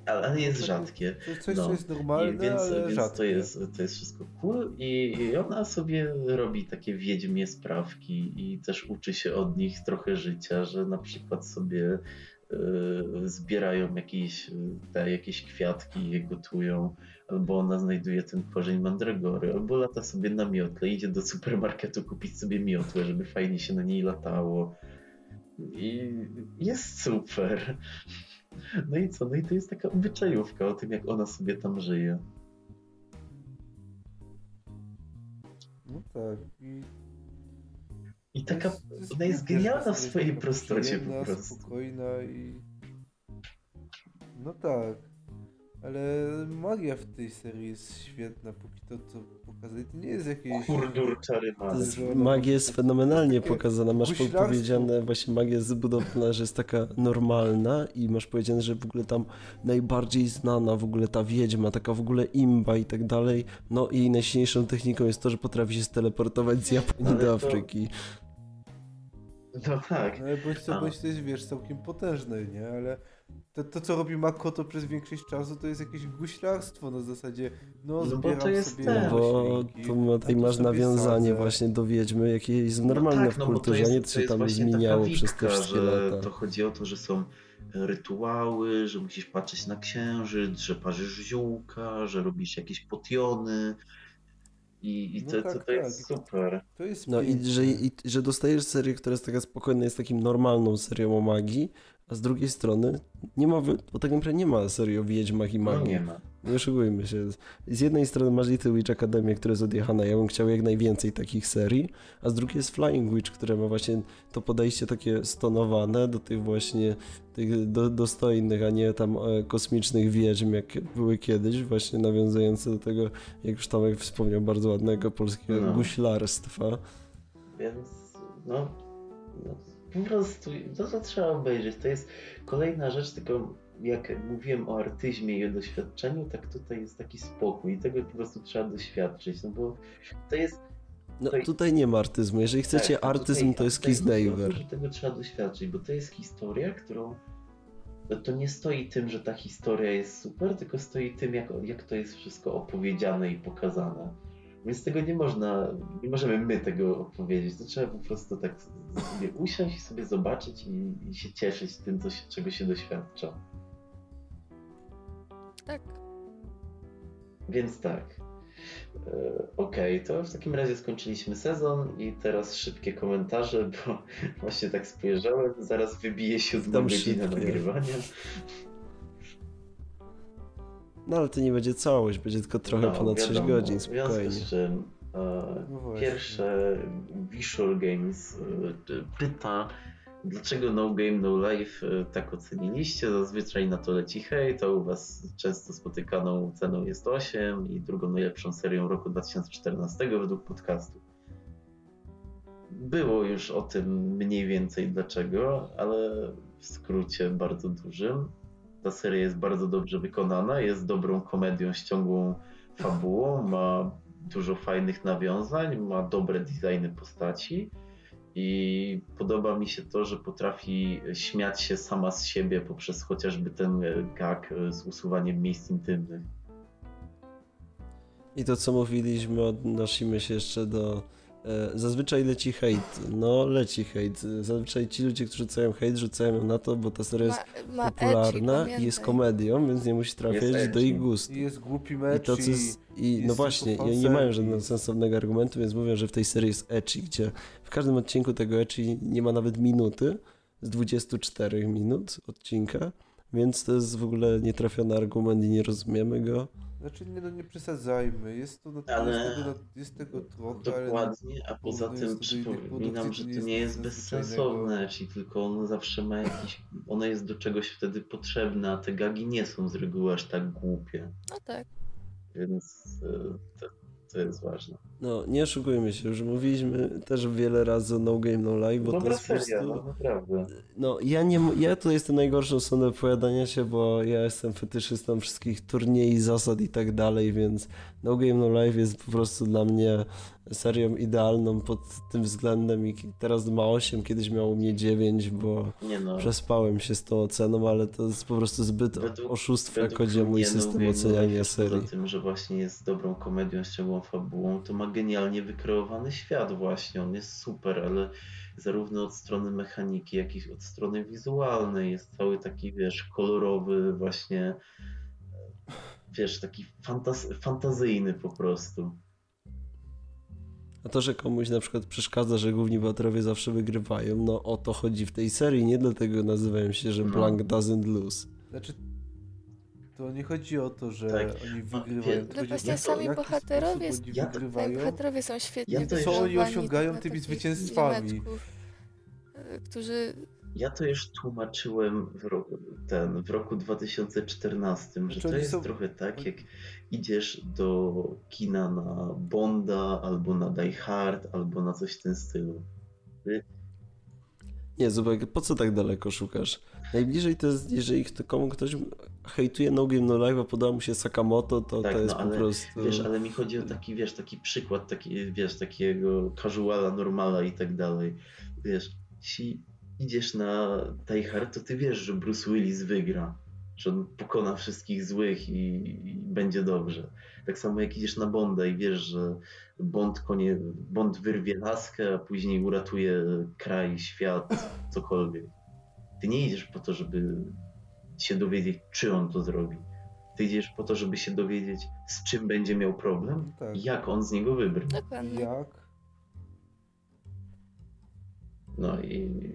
ale, jest rzadkie. To jest coś, No. co jest normalne, I więc, ale więc rzadkie. to, jest, to jest wszystko cool i, i ona sobie robi takie wiedźmie sprawki i też uczy się od nich trochę życia, że na przykład sobie e, zbierają jakieś, e, te, jakieś kwiatki i je gotują, albo ona znajduje ten korzeń mandragory, albo lata sobie na miotle, idzie do supermarketu kupić sobie miotłę, żeby fajnie się na niej latało. I jest super. No i co? No i to jest taka obyczajówka o tym, jak ona sobie tam żyje. No tak. I I taka, jest- ona jest genialna w jest swojej prostocie po prostu. spokojna i... No tak. Ale magia w tej serii jest świetna, póki to co pokazuje. To nie jest jakieś... Kurdur magia jest fenomenalnie pokazana. Masz powiedziane, właśnie magia jest zbudowana, że jest taka normalna i masz powiedziane, że w ogóle tam najbardziej znana w ogóle ta wiedźma, taka w ogóle imba i tak dalej. No i najsilniejszą techniką jest to, że potrafi się steleportować z Japonii Ale do to- Afryki. No tak. No ale bądź co, bądź to jest, wiesz, całkiem potężne, nie? Ale to, to co robi Makoto przez większość czasu, to jest jakieś guślarstwo na zasadzie, no No bo zbieram to jest sobie ten. Bo roślinki, tu ma- tutaj tu masz nawiązanie sadzę. właśnie do wiedźmy, jakie jest normalne tak, w no bo to kulturze, jest- a nie to co jest tam zmieniało przez te witka, wszystkie lata. To chodzi o to, że są rytuały, że musisz patrzeć na księżyc, że parzysz ziółka, że robisz jakieś potiony. I, i No to, tak, to, to jest tak. super. To jest No i że, i że dostajesz serię, która jest taka spokojna, jest takim normalną serią o magii, a z drugiej strony nie ma, bo tak naprawdę nie ma serii o wiedźmach i No magii. nie ma. Nie oszukujmy się. Z jednej strony masz Little Witch Academy, która jest odjechana, ja bym chciał jak najwięcej takich serii, a z drugiej jest Flying Witch, które ma właśnie to podejście takie stonowane do tych właśnie tych do, dostojnych, a nie tam e, kosmicznych wiedźm, jak były kiedyś, właśnie nawiązujące do tego, jak już Tomek wspomniał, bardzo ładnego polskiego No. guślarstwa. Więc no, no po prostu no to trzeba obejrzeć. To jest kolejna rzecz, tylko jak mówiłem o artyzmie i o doświadczeniu, tak tutaj jest taki spokój i tego po prostu trzeba doświadczyć, no bo to jest No Tutaj- nie ma artyzmu. Jeżeli chcecie Tak, to artyzm, tutaj- to jest że Tego trzeba doświadczyć, bo to jest historia, którą no to nie stoi tym, że ta historia jest super, tylko stoi tym, jak, jak to jest wszystko opowiedziane i pokazane. Więc tego nie można, nie możemy my tego opowiedzieć. To trzeba po prostu tak sobie usiąść i sobie zobaczyć i, i się cieszyć tym, co się, czego się doświadcza. Tak. Więc tak. E, Okej, to w takim razie skończyliśmy sezon i teraz szybkie komentarze, bo właśnie tak spojrzałem, zaraz wybije siódma godzina nagrywania. No ale to nie będzie całość, będzie tylko trochę No, ponad 6 wiadomo, godzin, W związku spokojnie. z czym e, No pierwsze Visual Games e, pyta, dlaczego No Game No Life e, tak oceniliście? Zazwyczaj na to leci hejt, a u was często spotykaną ceną jest 8 i drugą najlepszą serią roku 2014 według podcastu. Było już o tym mniej więcej dlaczego, ale w skrócie bardzo dużym. Ta seria jest bardzo dobrze wykonana, jest dobrą komedią z ciągłą fabułą, ma dużo fajnych nawiązań, ma dobre designy postaci I podoba mi się to, że potrafi śmiać się sama z siebie poprzez chociażby ten gag z usuwaniem miejsc intymnych. I to co mówiliśmy, odnosimy się jeszcze do. E, zazwyczaj leci hejt. No, leci hejt. Zazwyczaj ci ludzie, którzy rzucają hejt, rzucają ją na to, bo ta seria jest Ma, ma popularna edgy, i jest komedią, więc nie musi trafiać do edgy. ich gustu. I jest głupi I mecz to, co jest, i jest no właśnie, i nie mają żadnego sensownego argumentu, więc mówią, że w tej serii jest ecchi, gdzie w każdym odcinku tego ecchi nie ma nawet minuty z 24 minut odcinka, więc to jest w ogóle nietrafiony argument i nie rozumiemy go. Znaczy nie, no nie przesadzajmy, jest to na Ale- jest, tego, na- jest tego trochę, ale Dokładnie, a poza tym przypominam, że to nie jest bezsensowne, czyli tylko ono zawsze ma jakiś, ono jest do czegoś wtedy potrzebne, a te gagi nie są z reguły aż tak głupie, No tak. więc e, to, to jest ważne. No, nie oszukujmy się, już mówiliśmy też wiele razy o No Game No Life, bo to Dobra jest po seria, prostu... no naprawdę. No, ja nie, ja to jestem najgorszą do opowiadania się, bo ja jestem fetyszystą wszystkich turniej, zasad i tak dalej, więc No Game No Life jest po prostu dla mnie serią idealną pod tym względem i teraz ma 8, kiedyś miało mnie 9, bo no, przespałem się z tą oceną, ale to jest po prostu zbyt Według- oszustwo, jak chodzi o mój No system No oceniania serii. Poza tym, że właśnie jest dobrą komedią z ciągłą fabułą, to ma genialnie wykreowany świat właśnie, on jest super, ale zarówno od strony mechaniki, jak i od strony wizualnej jest cały taki, wiesz, kolorowy właśnie, wiesz, taki fantaz fantazyjny po prostu. A to, że komuś na przykład przeszkadza, że główni bohaterowie zawsze wygrywają, no o to chodzi w tej serii, nie dlatego nazywają się, że No. Blank doesn't lose. Znaczy, to nie chodzi o to, że Tak. oni wygrywają. No właśnie to, sami bohaterowie- Ja- wygrywają. bohaterowie są świetnie Ja to Co oni osiągają tymi zwycięstwami? e, Którzy Ja to już tłumaczyłem w roku, ten, w roku 2014, że Znaczy to jest są- trochę tak, jak idziesz do kina na Bonda, albo na Die Hard, albo na coś w tym stylu. Nie, Zubek, po co tak daleko szukasz? Najbliżej to jest, jeżeli komu ktoś hejtuje No Game No Live, a podoba mu się Sakamoto, to Tak, to jest no, po ale prostu... Wiesz, ale mi chodzi o taki, wiesz, taki przykład, taki, wiesz, takiego casuala, normala i tak dalej. Wiesz, jeśli idziesz na Die Hard, to ty wiesz, że Bruce Willis wygra, że on pokona wszystkich złych i, i będzie dobrze. Tak samo jak idziesz na Bonda i wiesz, że Bond, konie, Bond wyrwie laskę, a później uratuje kraj, świat, cokolwiek. Ty nie idziesz po to, żeby się dowiedzieć, czy on to zrobi. Ty idziesz po to, żeby się dowiedzieć, z czym będzie miał problem tak. i jak on z niego wybrnie. dokładnie. Jak? No i.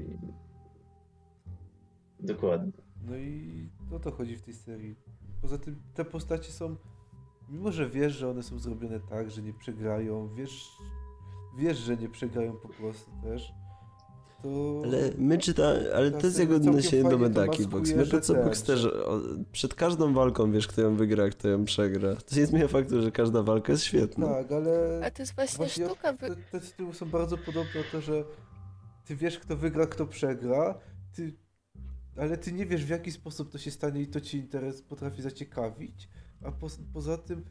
Dokładnie. No i o to chodzi w tej serii. Poza tym te postacie są, mimo że wiesz, że one są zrobione tak, że nie przegrają, wiesz, wiesz, że nie przegrają po prostu też, to... Ale my czyta, ale Ta to jest jak odniesienie do Medaki Box. My że to co Box też, przed każdą walką wiesz, kto ją wygra, kto ją przegra. To nie zmienia faktu, że każda walka jest świetna. Tak, ale A to jest właśnie, Właśnie sztuka. Te, te tytuły są bardzo podobne to, że ty wiesz, kto wygra, kto przegra, ty, ale ty nie wiesz, w jaki sposób to się stanie i to ci interes potrafi zaciekawić, a po, poza tym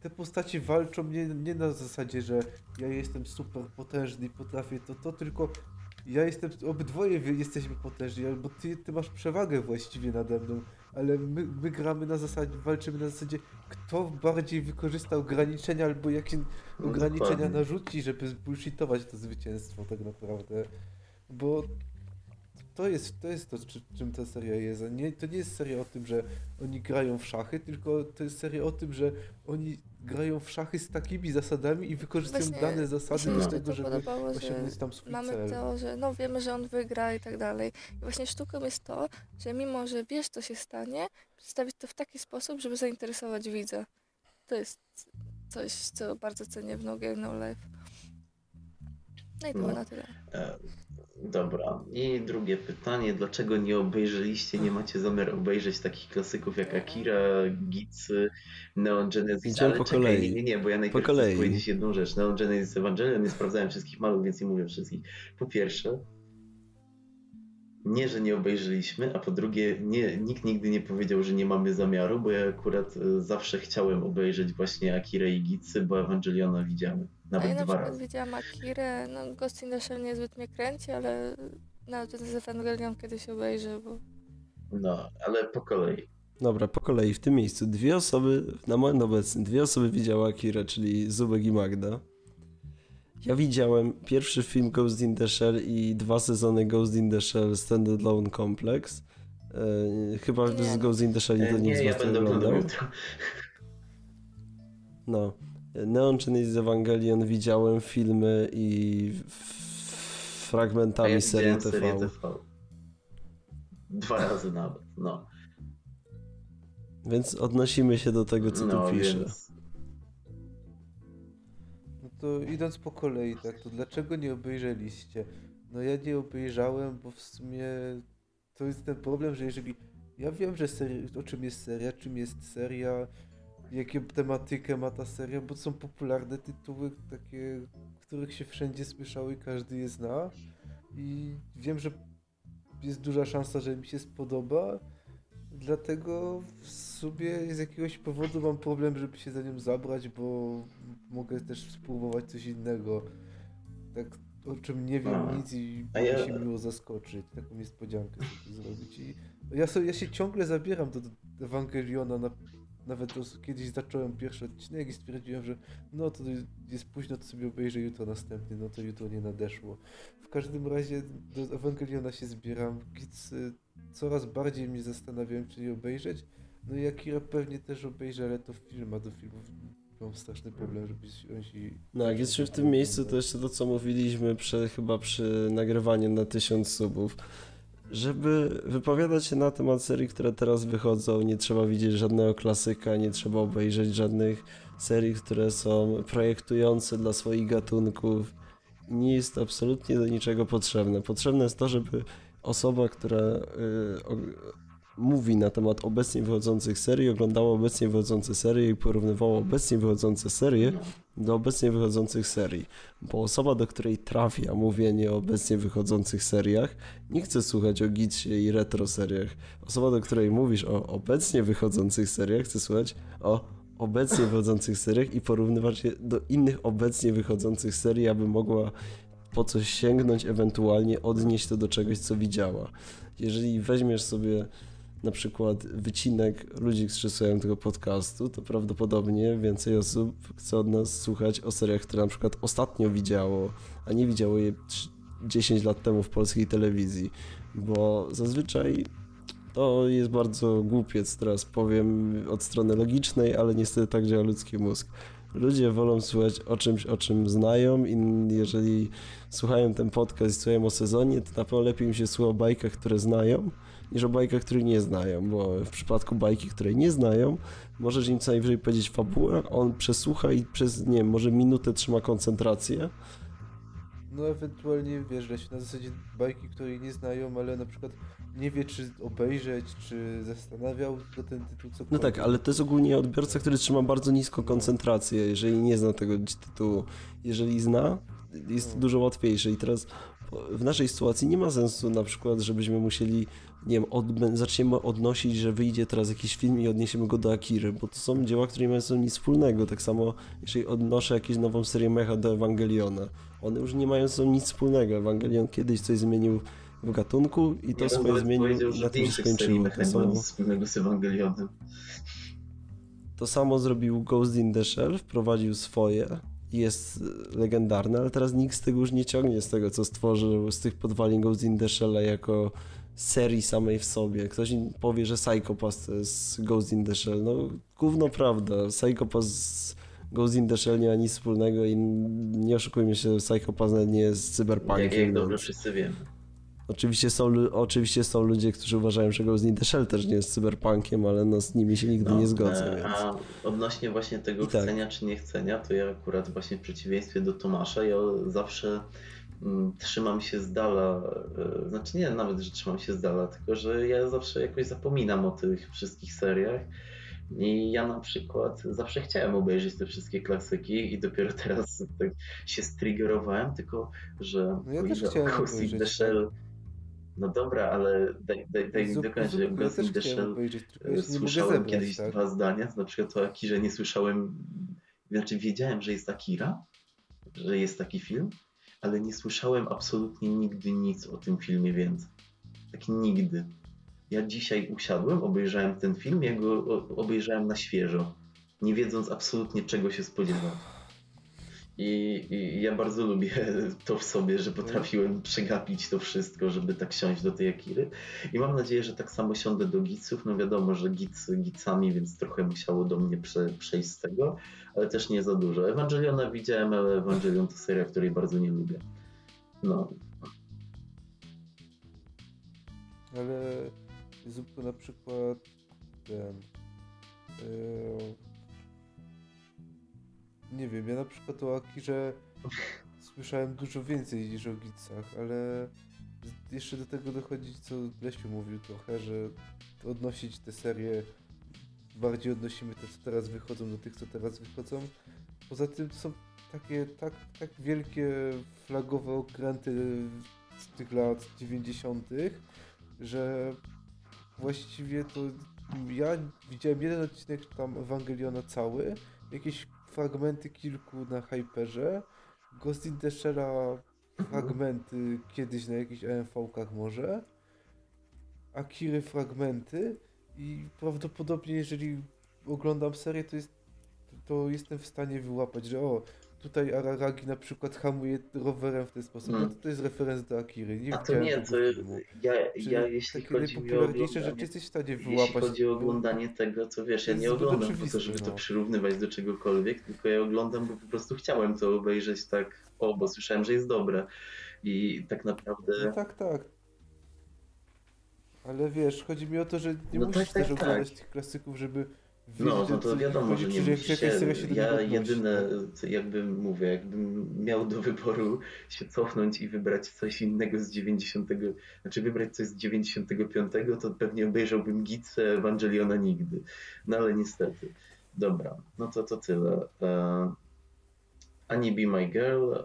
te postacie walczą nie, nie na zasadzie, że ja jestem super potężny i potrafię to, to tylko ja jestem, obydwoje jesteśmy potężni, bo ty, ty masz przewagę właściwie nade mną, ale my, my gramy na zasadzie, walczymy na zasadzie, kto bardziej wykorzysta ograniczenia albo jakie ograniczenia narzuci, żeby zbullshitować to zwycięstwo tak naprawdę. Bo to jest, to jest to, czy, czym ta seria jest. A nie, to nie jest seria o tym, że oni grają w szachy, tylko to jest seria o tym, że oni grają w szachy z takimi zasadami i wykorzystują Właśnie dane zasady do jeszcze tego, to żeby podobało, osiągnąć tam swój mamy cel. to, że no wiemy, że on wygra i tak dalej. I właśnie sztuką jest to, że mimo, że wiesz, co się stanie, przedstawić to w taki sposób, żeby zainteresować widza. To jest coś, co bardzo cenię w No Game No Life. No i to No. na tyle. Dobra. I drugie pytanie. Dlaczego nie obejrzeliście, nie macie zamiaru obejrzeć takich klasyków jak Akira, Gitsy, Neon Genesis? Idziemy Ale po czekaj, kolei. Nie, nie, nie, bo ja najpierw Po kolei. chcę powiedzieć jedną rzecz. Neon Genesis Evangelion, nie sprawdzałem wszystkich malów, więc nie mówię wszystkich. Po pierwsze, nie, że nie obejrzeliśmy, a po drugie, nie, nikt nigdy nie powiedział, że nie mamy zamiaru, bo ja akurat e, zawsze chciałem obejrzeć właśnie Akira i Gitsy, bo Ewangeliona widziałem. A ja nawet na dwa przykład razy. widziałam Akirę, no Ghost in the Shell niezbyt mnie kręci, ale nawet z Evangelion kiedyś obejrzę, bo No, ale po kolei. Dobra, po kolei w tym miejscu dwie osoby, na moment obecny, dwie osoby widziały Akirę, czyli Zubek i Magda. Ja widziałem pierwszy film Ghost in the Shell i dwa sezony Ghost in the Shell Standalone Complex. E, chyba Nie. z Ghost in the Shell E, to nikt Nie, z ja nie będę oglądał. No. Neon Genesis Evangelion widziałem filmy i fragmentami ja serii TV. serię TV. Dwa razy nawet, no. Więc odnosimy się do tego, co no, tu pisze. Więc... To idąc po kolei, tak, to dlaczego nie obejrzeliście? No ja nie obejrzałem, bo w sumie to jest ten problem, że jeżeli ja wiem, że seri- o czym jest seria, czym jest seria, jaką tematykę ma ta seria, bo są popularne tytuły takie, których się wszędzie słyszało i każdy je zna i wiem, że jest duża szansa, że mi się spodoba, dlatego w sumie z jakiegoś powodu mam problem, żeby się za nią zabrać, bo mogę też spróbować coś innego. Tak, o czym nie wiem A. nic i A ja- się miło zaskoczyć, taką niespodziankę sobie zrobić. I ja, sobie, ja się ciągle zabieram do, do Ewangeliona, na, nawet kiedyś zacząłem pierwszy odcinek i stwierdziłem, że no to jest późno, to sobie obejrzę jutro następny, no to jutro nie nadeszło. W każdym razie do Ewangeliona się zbieram, Kic, y, coraz bardziej mnie zastanawiałem, czy je obejrzeć. No i Akira pewnie też obejrzę, ale to film, a do filmów mam straszny problem, żeby i... No, jak jesteśmy w tym miejscu, to jeszcze to, co mówiliśmy przy, chyba przy nagrywaniu na 1000 subów. Żeby wypowiadać się na temat serii, które teraz wychodzą, nie trzeba widzieć żadnego klasyka, nie trzeba obejrzeć żadnych serii, które są projektujące dla swoich gatunków. Nie jest absolutnie do niczego potrzebne. Potrzebne jest to, żeby osoba, która y, o, mówi na temat obecnie wychodzących serii, oglądała obecnie wychodzące serie i porównywała obecnie wychodzące serie do obecnie wychodzących serii. Bo osoba, do której trafia mówienie o obecnie wychodzących seriach, nie chce słuchać o Gitsie i retro seriach. Osoba, do której mówisz o obecnie wychodzących seriach, chce słuchać o obecnie wychodzących seriach i porównywać je do innych obecnie wychodzących serii, aby mogła po coś sięgnąć, ewentualnie odnieść to do czegoś, co widziała. Jeżeli weźmiesz sobie na przykład wycinek ludzi, którzy słuchają tego podcastu, to prawdopodobnie więcej osób chce od nas słuchać o seriach, które na przykład ostatnio widziało, a nie widziało je trz- 10 lat temu w polskiej telewizji, bo zazwyczaj to jest bardzo głupiec, teraz powiem od strony logicznej, ale niestety tak działa ludzki mózg. Ludzie wolą słuchać o czymś, o czym znają i jeżeli słuchają ten podcast i słuchają o sezonie, to na pewno lepiej im się słucha o bajkach, które znają, niż o bajkach, których nie znają, bo w przypadku bajki, której nie znają, możesz im co najwyżej powiedzieć fabułę, on przesłucha i przez, nie wiem, może minutę trzyma koncentrację. No ewentualnie wiesz, się na zasadzie bajki, której nie znają, ale na przykład nie wie czy obejrzeć, czy zastanawiał go ten tytuł No cokolwiek. tak, ale to jest ogólnie odbiorca, który trzyma bardzo niską koncentrację, jeżeli nie zna tego tytułu. Jeżeli zna, jest to dużo łatwiejsze i teraz w naszej sytuacji nie ma sensu na przykład, żebyśmy musieli, nie wiem, odbę- zaczniemy odnosić, że wyjdzie teraz jakiś film i odniesiemy go do Akiry, bo to są dzieła, które nie mają ze nic wspólnego. Tak samo, jeżeli odnoszę jakąś nową serię Mecha do Ewangeliona, one już nie mają ze sobą nic wspólnego. Ewangelion kiedyś coś zmienił w gatunku i to Ja swoje zmienił na tym się skończyło. To ma samo, nic wspólnego z Ewangelionem. to samo zrobił Ghost in the Shell, wprowadził swoje jest legendarne, ale teraz nikt z tego już nie ciągnie z tego, co stworzył z tych podwalin Ghost in the Shell jako serii samej w sobie. Ktoś powie, że Psychopath to jest Ghost in the Shell. No, gówno prawda. Psychopath z Ghost in the Shell nie ma nic wspólnego i nie oszukujmy się, Psychopath nie jest Jak, cyberpunkiem. jak dobrze więc- wszyscy wiemy. Oczywiście są, oczywiście są ludzie, którzy uważają, że Ghost in the Shell też nie jest cyberpunkiem, ale no, z nimi się nigdy nie zgodzę, e, więc... A odnośnie właśnie tego I tak. chcenia czy nie chcenia, to ja akurat właśnie w przeciwieństwie do Tomasza, ja zawsze trzymam się z dala, e, znaczy nie nawet, że trzymam się z dala, tylko że ja zawsze jakoś zapominam o tych wszystkich seriach. I ja na przykład zawsze chciałem obejrzeć te wszystkie klasyki i dopiero teraz tak się striggerowałem, tylko że No ja też chciałem Ghost in the obejrzeć, Shell no dobra, ale daj, daj, daj mi dokończyć, zup- Ghost ja in the Shell e, ja Słyszałem zebrać, kiedyś tak? dwa zdania, na przykład o Akirze nie słyszałem, znaczy wiedziałem, że jest Akira, że jest taki film, ale nie słyszałem absolutnie nigdy nic o tym filmie więcej. Tak nigdy. Ja dzisiaj usiadłem, obejrzałem ten film, ja go obejrzałem na świeżo, nie wiedząc absolutnie czego się spodziewać. I, I ja bardzo lubię to w sobie, że potrafiłem przegapić to wszystko, żeby tak siąść do tej Akiry. I mam nadzieję, że tak samo siądę do Giców. No wiadomo, że Gicy Gicami, więc trochę musiało do mnie prze, przejść z tego, ale też nie za dużo. Ewangeliona widziałem, ale Ewangelion to seria, której bardzo nie lubię. No, Ale Zupko na przykład ten. e, nie wiem, ja na przykład o Akirze słyszałem dużo więcej niż o Gitsach, ale jeszcze do tego dochodzi, co Lesiu mówił trochę, że odnosić te serie, bardziej odnosimy te, co teraz wychodzą, do tych, co teraz wychodzą. Poza tym to są takie tak, tak wielkie flagowe okręty z tych lat 90., że właściwie to ja widziałem jeden odcinek tam Ewangeliona cały, jakieś fragmenty kilku na Hyperze, Ghost in the Shell'a fragmenty kiedyś na jakichś AMV-kach może, Akiry fragmenty. I prawdopodobnie jeżeli oglądam serię, to jest to jestem w stanie wyłapać, że o, tutaj Araragi na przykład hamuje rowerem w ten sposób, no to, to jest referenc do Akiry. Nie a to nie, to ja, ja jeśli chodzi o najpopularniejsze rzeczy oglądanie, jesteś w stanie jeśli wyłapać. chodzi o oglądanie tego, to wiesz, ja nie oglądam po to, żeby to no. przyrównywać do czegokolwiek, tylko ja oglądam, bo po prostu chciałem to obejrzeć tak, o, bo słyszałem, że jest dobre. I tak naprawdę... No tak, tak. Ale wiesz, chodzi mi o to, że nie No musisz tak, też tak, oglądać tak. tych klasyków, żeby No, no co to wiadomo, że nie czy jak- musi jakaś się. Ja jedyne, co jakbym mówię, jakbym miał do wyboru się cofnąć i wybrać coś innego z 90, znaczy wybrać coś z 95, to pewnie obejrzałbym Gitse Ewangeliona nigdy. No ale niestety. Dobra, no to to tyle. E, Ani Be My Girl, e,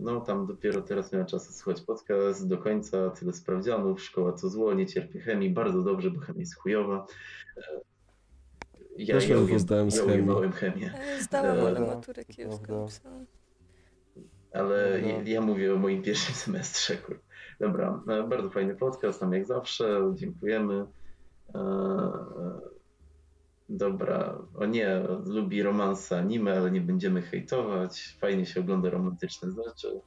no tam dopiero teraz miałem czas słuchać podcast do końca, tyle sprawdzianów, szkoła to zło, nie cierpię chemii, bardzo dobrze, bo chemia jest chujowa. E, Ja, Też ja, zdałem z ja chemię, E, Zdałam, ale Dobra, maturę to kiepsko prawda. napisałam. ale ja, ja mówię o moim pierwszym semestrze. kur- Dobra, e, bardzo fajny podcast, tam jak zawsze, dziękujemy. E, Dobra, o nie, lubi romanse anime, ale nie będziemy hejtować. Fajnie się ogląda romantyczne rzeczy.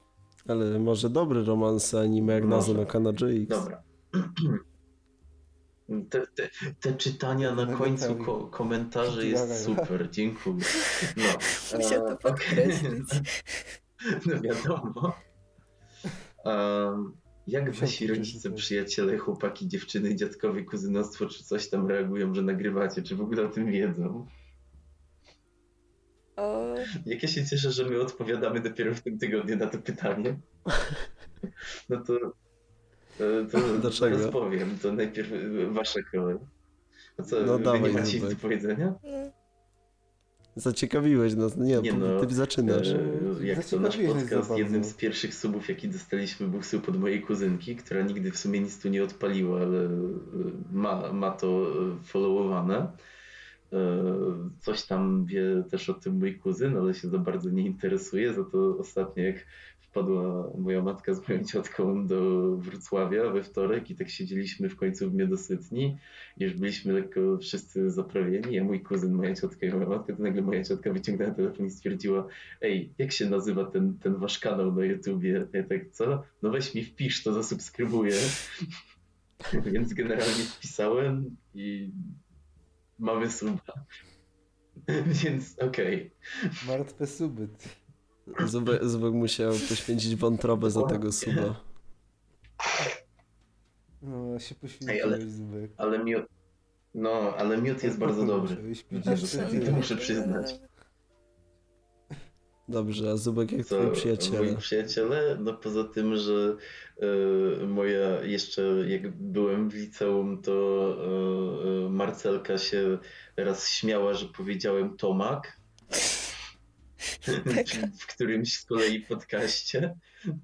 Ale może dobry romans anime jak Może. Nazuna KG. Dobra. Te, te, te czytania na końcu ko komentarzy jest super, dziękuję. No, Musiał to podkreślić. No wiadomo. Um, jak wasi rodzice, przeczytać. przyjaciele, chłopaki, dziewczyny, dziadkowie, kuzynostwo, czy coś tam reagują, że nagrywacie, czy w ogóle o tym wiedzą? O, Jak ja się cieszę, że my odpowiadamy dopiero w tym tygodniu na to pytanie. No to, e, to Dlaczego? zaraz powiem, to najpierw e, wasza kolej. A co, No dawaj, nie macie nic do powiedzenia? no. Zaciekawiłeś nas. Nie, Nie no, ty zaczynasz. E, Jak to nasz Zaciekawiłeś nas za podcast, jednym z pierwszych subów, jaki dostaliśmy, był sub od mojej kuzynki, która nigdy w sumie nic tu nie odpaliła, ale e, ma, ma to e, followowane. E, Coś tam wie też o tym mój kuzyn, ale się za bardzo nie interesuje. Za to ostatnio, jak wpadła moja matka z moją ciotką do Wrocławia we wtorek i tak siedzieliśmy w końcu w Miedosytni i już byliśmy lekko wszyscy zaprawieni, ja mój kuzyn, moja ciotka i moja matka, to nagle moja ciotka wyciągnęła telefon i stwierdziła ej, jak się nazywa ten, ten wasz kanał na YouTubie? Ja tak, co? No weź mi wpisz, to zasubskrybuję. Więc generalnie wpisałem i mamy suba. Więc okej. Martwe suby. Zubek, Zubek musiał poświęcić wątrobę za tego suba. No, się Ej, poświęciłeś, ale- Zubek. Ale miód... No, ale miód jest bardzo dobry. To, to, to muszę przyznać. Dobrze, a Zubek jak Co, twoi moi przyjaciele? przyjaciele, no poza tym, że e, moja jeszcze jak byłem w liceum, to e, Marcelka się raz śmiała, że powiedziałem Tomak. w którymś z kolei podcaście,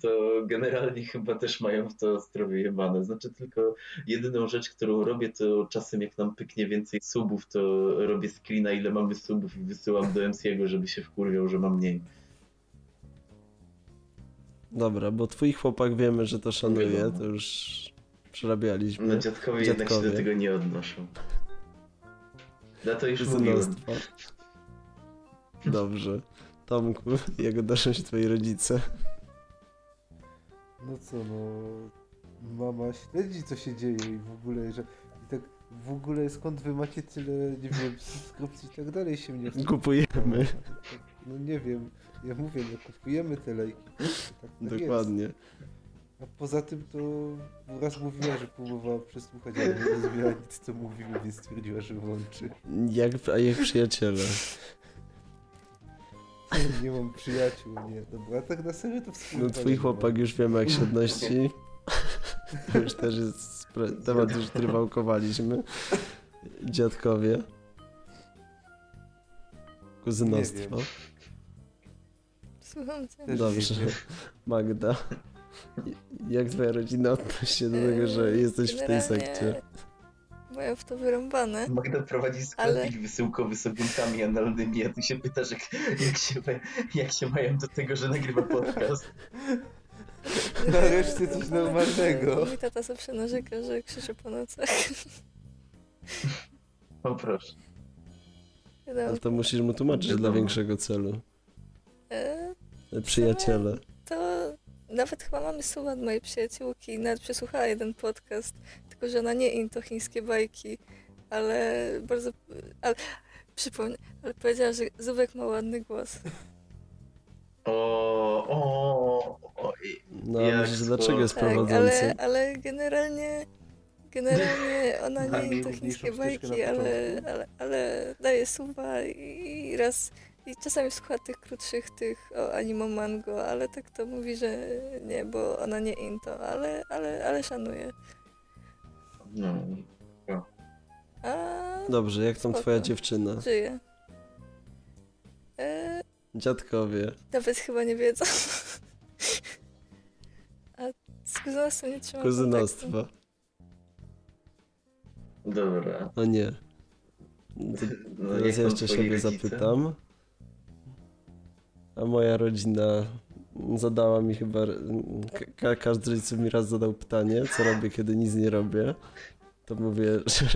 to generalnie chyba też mają w to ostro wyjebane. Znaczy tylko jedyną rzecz, którą robię, to czasem jak nam pyknie więcej subów, to robię screena ile mamy subów i wysyłam do MC'ego, żeby się wkurwiał, że mam mniej. Dobra, bo twój chłopak wiemy, że to szanuje, to już przerabialiśmy. No dziadkowie jednak się Dziadkowie. do tego nie odnoszą. Na to już mówiłem. Kuzynostwo. Dobrze. Tomku, jak odnoszą się twoi rodzice? No co, no... Mama śledzi, co się dzieje i w ogóle, że... I tak w ogóle skąd wy macie tyle, nie wiem, subskrypcji i tak dalej się mnie... Kupujemy. No nie wiem, ja mówię, no kupujemy te lejki. Tak, tak Jest. Dokładnie. A poza tym to raz mówiła, że próbowała przesłuchać, ale nie rozumiała nic co mówimy, więc stwierdziła, że włączy. Jak, a jak przyjaciele? Nie mam przyjaciół, nie. Dobra, a tak na serio to wspólnie. No twój chłopak już wiemy jak się odnosi. To już też jest spra- temat, już który wałkowaliśmy. Dziadkowie. Kuzynostwo. Słucham cię. Dobrze. wiem. Magda. Jak twoja rodzina odnosi się do tego, że jesteś w tej sekcie? Mają w to wyrąbane. Magda prowadzi Ale- sklepik wysyłkowy z ogórkami analnymi, a ty się pytasz, jak, jak, się, jak się mają do tego, że nagrywa podcast. Nareszcie coś normalnego. Mój tata zawsze narzeka, że krzyczy po nocach. O proszę. Ale to musisz mu tłumaczyć dla większego celu. E, Przyjaciele. To nawet chyba mamy słowa od mojej przyjaciółki, nawet przesłuchała jeden podcast, tylko że ona nie into chińskie bajki, ale bardzo... Ale, przypomnę, ale powiedziała, że Zubek ma ładny głos. O, o, o, i- No, Jak myślisz, dlaczego jest Tak, prowadzący? ale, ale generalnie... Generalnie ona nie into mniejszą chińskie bajki, ale, ale, ale daje suba i raz... I czasami słucha tych krótszych tych o animo mango, ale tak to mówi, że nie, bo ona nie into, ale, ale, ale szanuje. no. A Dobrze, jak tam twoja Spoko. dziewczyna? żyje. E, Dziadkowie. nawet chyba nie wiedzą. A z kuzynostwem nie trzymam kontaktu. Kuzynostwo. Dobra. O nie. To No, teraz jeszcze siebie rodzice? zapytam. A moja rodzina zadała mi chyba. Ka każdy z rodziców mi raz zadał pytanie, co robię, kiedy nic nie robię. To mówię, że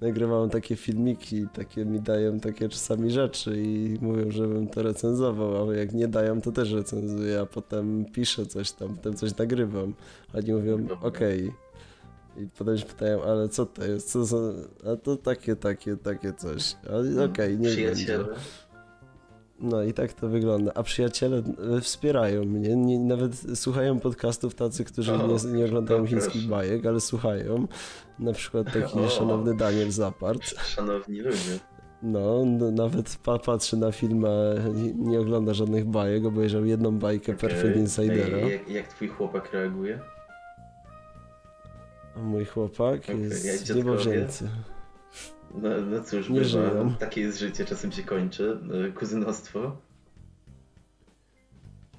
nagrywam takie filmiki, takie mi dają takie czasami rzeczy i mówią, żebym to recenzował, ale jak nie dają, to też recenzuję, a potem piszę coś tam, potem coś nagrywam. A oni mówią, okej. I potem się pytają, ale co to jest? Co za... A to takie, takie, takie coś. Okej, nie będzie. No i tak to wygląda. A przyjaciele e, wspierają mnie. Nie, nawet słuchają podcastów tacy, którzy nie, nie oglądają chińskich bajek, ale słuchają. Na przykład taki szanowny Daniel Zapart. Szanowni ludzie. No, no nawet pa, patrzy na film, nie, nie ogląda żadnych bajek. Obejrzał jedną bajkę Perfect Okej. Insidera. Ej, jak, jak twój chłopak reaguje? A mój chłopak Okej, jest dziadkowie? No, no cóż, Nie bywa. żyją. Takie jest życie, czasem się kończy. E, Kuzynostwo.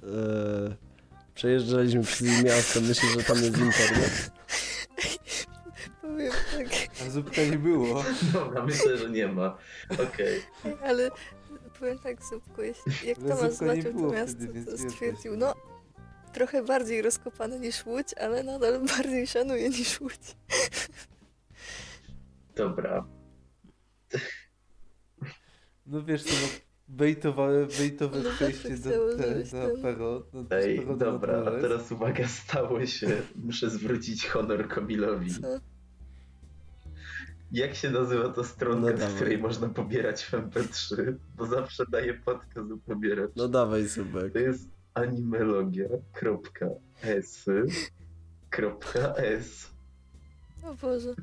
Eee, przejeżdżaliśmy przez miasto, myślę, że tam jest internet. Powiem tak, A zupka nie było. Dobra, myślę, że nie ma. Okej. ale powiem tak, Zupku, jeśli, jak Ale Tomasz zobaczył to miasto, wtedy, to stwierdził, no trochę bardziej rozkopane niż Łódź, ale nadal bardziej szanuje niż Łódź. Dobra. No wiesz co, bejtowe, bejtowe No przejście do, peron. No, z Ej, dobra, a teraz uwaga, stało się. Muszę zwrócić honor Kamilowi. Co? Jak się nazywa ta stronka, No z której można pobierać w MP3? Bo zawsze daje podcast do pobierać. No dawaj, Subek. To jest animelogia.s.s. O Boże.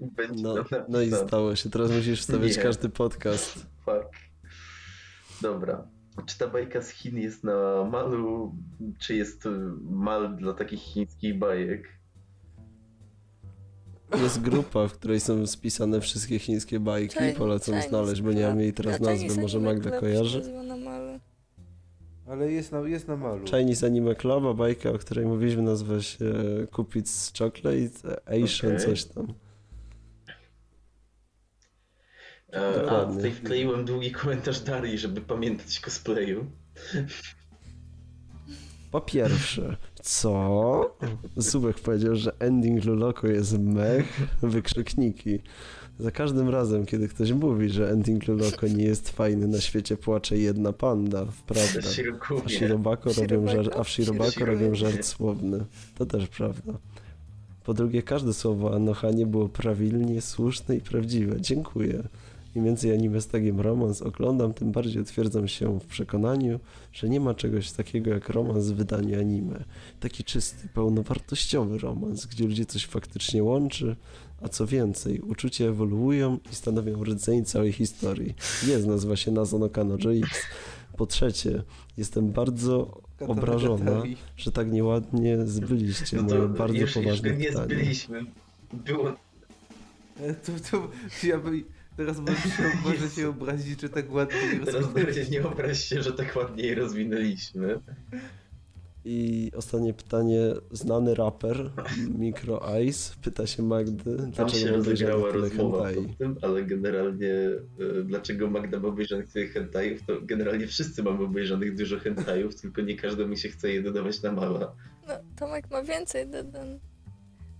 Będzie No, no i stało się. Teraz musisz wstawiać Nie. każdy podcast. Fuck. Dobra. Czy ta bajka z Chin jest na malu, czy jest mal dla takich chińskich bajek? Jest grupa, w której są spisane wszystkie chińskie bajki. Polecam Chinese znaleźć, bo nie mam jej teraz nazwy. Może Magda kojarzy? Ale jest na, jest na malu. Chinese Anime Club, a bajka, o której mówiliśmy, nazywa się Cupid's Chocolate, Asian Okej. coś tam. E, a tutaj wkleiłem długi komentarz Darii, żeby pamiętać cosplayu. Po pierwsze, co? Zubek powiedział, że ending Luloko jest mech, wykrzykniki. Za każdym razem, kiedy ktoś mówi, że ending Luloko nie jest fajny, na świecie płacze jedna panda, prawda? A. Shirobako robią żart, a w Shirobako Shirobako. robią żart słowny. To też prawda. Po drugie, każde słowo Anohanie było prawilnie, słuszne i prawdziwe. Dziękuję. Im więcej anime z tagiem romans oglądam, tym bardziej utwierdzam się w przekonaniu, że nie ma czegoś takiego jak romans w wydaniu anime. Taki czysty, pełnowartościowy romans, gdzie ludzie coś faktycznie łączy, a co więcej, uczucia ewoluują i stanowią rdzeń całej historii. Jest nazywa się Nazono Kanojo X. Po trzecie, jestem bardzo obrażona, że tak nieładnie zbyliście No moje bardzo poważne go nie pytanie. zbyliśmy. Było E, To, to, ja by, teraz może się, może się obrazić, że tak ładnie Teraz będzie nie obraź się, że tak ładniej rozwinęliśmy. I ostatnie pytanie. Znany raper Micro Ice pyta się Magdy, Tam dlaczego się nie rozegrała rozmowa hentai. tym, ale generalnie e, dlaczego Magda ma obejrzanych tyle hentajów, to generalnie wszyscy mamy obejrzanych dużo hentajów, tylko nie każdemu się chce je dodawać na mała. No, Tomek ma więcej dodan.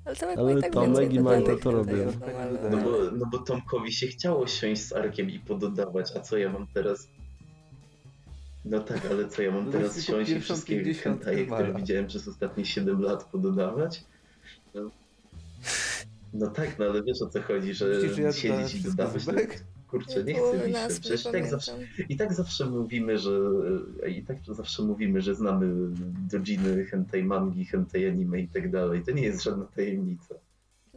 Ale Tomek Ale ma i tak Tomek więcej i Magda to robią. normalne. No bo, no bo Tomkowi się chciało siąść z Arkiem i pododawać, a co ja mam teraz? No tak, ale co ja mam No teraz siąść i wszystkie 50 hentaje, które widziałem przez ostatnie 7 lat pododawać? No, no tak, no ale wiesz o co chodzi, że Myślisz, że ja siedzieć i dodawać, bek? Kurczę, nie chcę mi się. Przecież i tak, zawsze, i tak zawsze mówimy, że i tak zawsze mówimy, że znamy dojiny, hentai mangi, hentai anime i tak dalej. To nie jest żadna tajemnica.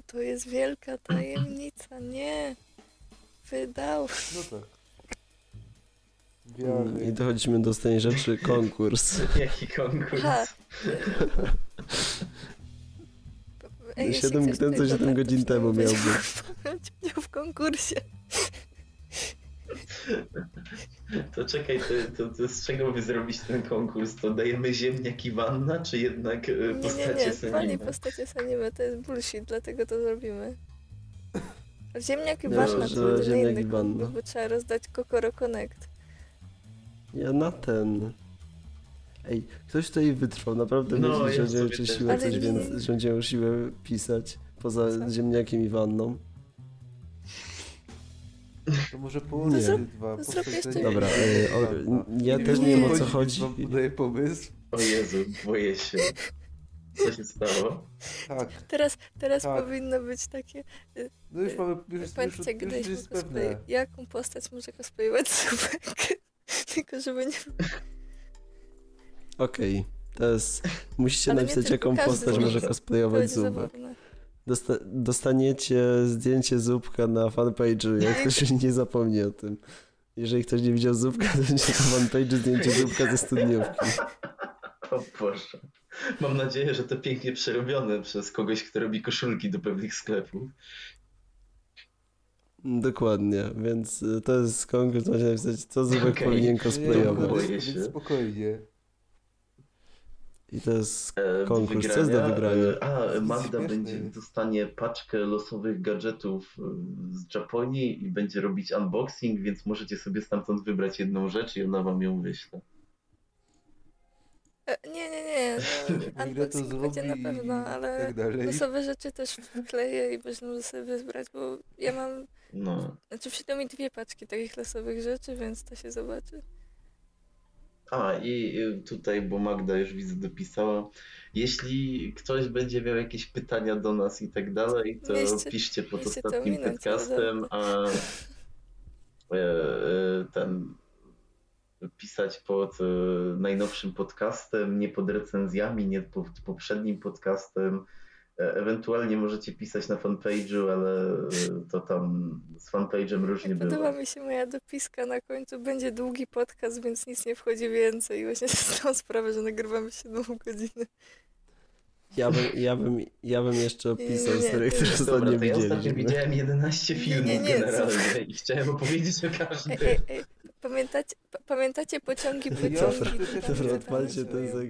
To jest wielka tajemnica, nie. Wydał. No tak. Mm, I dochodzimy do ostatniej rzeczy, konkurs. Jaki konkurs? Ha. Ej, jeśli Siedem- chcesz ten, co tutaj siedem dodać, godzin to temu miał udział w konkursie. To czekaj, to, to, to z czego by zrobić ten konkurs? To dajemy ziemniak i wanna, czy jednak e, Nie, nie, postacie nie, anime? postacie z anime, to jest bullshit, dlatego to zrobimy. Ziemniak i No, wanna to będzie ziemniak inny i wanna. konkurs, bo trzeba rozdać Kokoro Connect. Ja na ten. Ej, ktoś tutaj wytrwał, naprawdę No, myśli, ja że będzie też. siłę coś nie- więc, że będzie miał siłę pisać poza Co? ziemniakiem i wanną. To może połączyć te dwa. za- Dobra, e, o, ja Nie też wiem, nie wiem o o co chodzi. Podaję pomysł. O Jezu, boję się. Co się stało? Tak. Teraz, teraz Tak. powinno być takie, No już mamy, już, już, pamiętacie, już, już gdyś jest cosplay, pewne. jaką postać może cosplayować Zubek? Tylko żeby nie... Okej, to jest... Musicie Ale napisać, jaką postać może. cosplayować Zubek. zabawne. Dosta dostaniecie zdjęcie Zubka na fanpage'u, jak ktoś nie zapomni o tym. Jeżeli ktoś nie widział Zubka, to będzie na fanpage'u zdjęcie Zubka ze studniówki. O Boże. Mam nadzieję, że to pięknie przerobione przez kogoś, kto robi koszulki do pewnych sklepów. Dokładnie, więc y, to jest konkurs, można napisać, co Zubek Okej. powinien Nie, cosplayować. spokojnie. I to jest E, konkurs, co jest do wygrania? e, A, Magda będzie dostanie paczkę losowych gadżetów e, z Japonii i będzie robić unboxing, więc możecie sobie stamtąd wybrać jedną rzecz i ona wam ją wyśle. Nie, nie, nie, Ile to unboxing będzie na pewno, ale tak losowe rzeczy też wkleję i można sobie wybrać, bo ja mam, No. znaczy przyjdą mi dwie paczki takich losowych rzeczy, więc to się zobaczy. A i y, tutaj, bo Magda już widzę dopisała, jeśli ktoś będzie miał jakieś pytania do nas i tak dalej, to piszcie pod ostatnim podcastem, a e, ten pisać pod e, najnowszym podcastem, nie pod recenzjami, nie pod poprzednim podcastem. E, Ewentualnie możecie pisać na fanpage'u, ale e, to tam z fanpage'em różnie Podoba bywa. mi się moja dopiska na końcu, będzie długi podcast, więc nic nie wchodzi więcej i właśnie z tą sprawę, że nagrywamy 7 godziny. Ja bym, ja bym, ja bym jeszcze opisał Nie, nie, serię, to które jest- ostatnio to ja ostatnio widzieliśmy. widziałem 11 Nie, filmów nie, nie, generalnie i chciałem opowiedzieć o Ej, każdym. ej, ej, pamiętacie, pa- pamiętacie pociągi, pociągi? Dobra, Dobra, odpalcie ten stoją?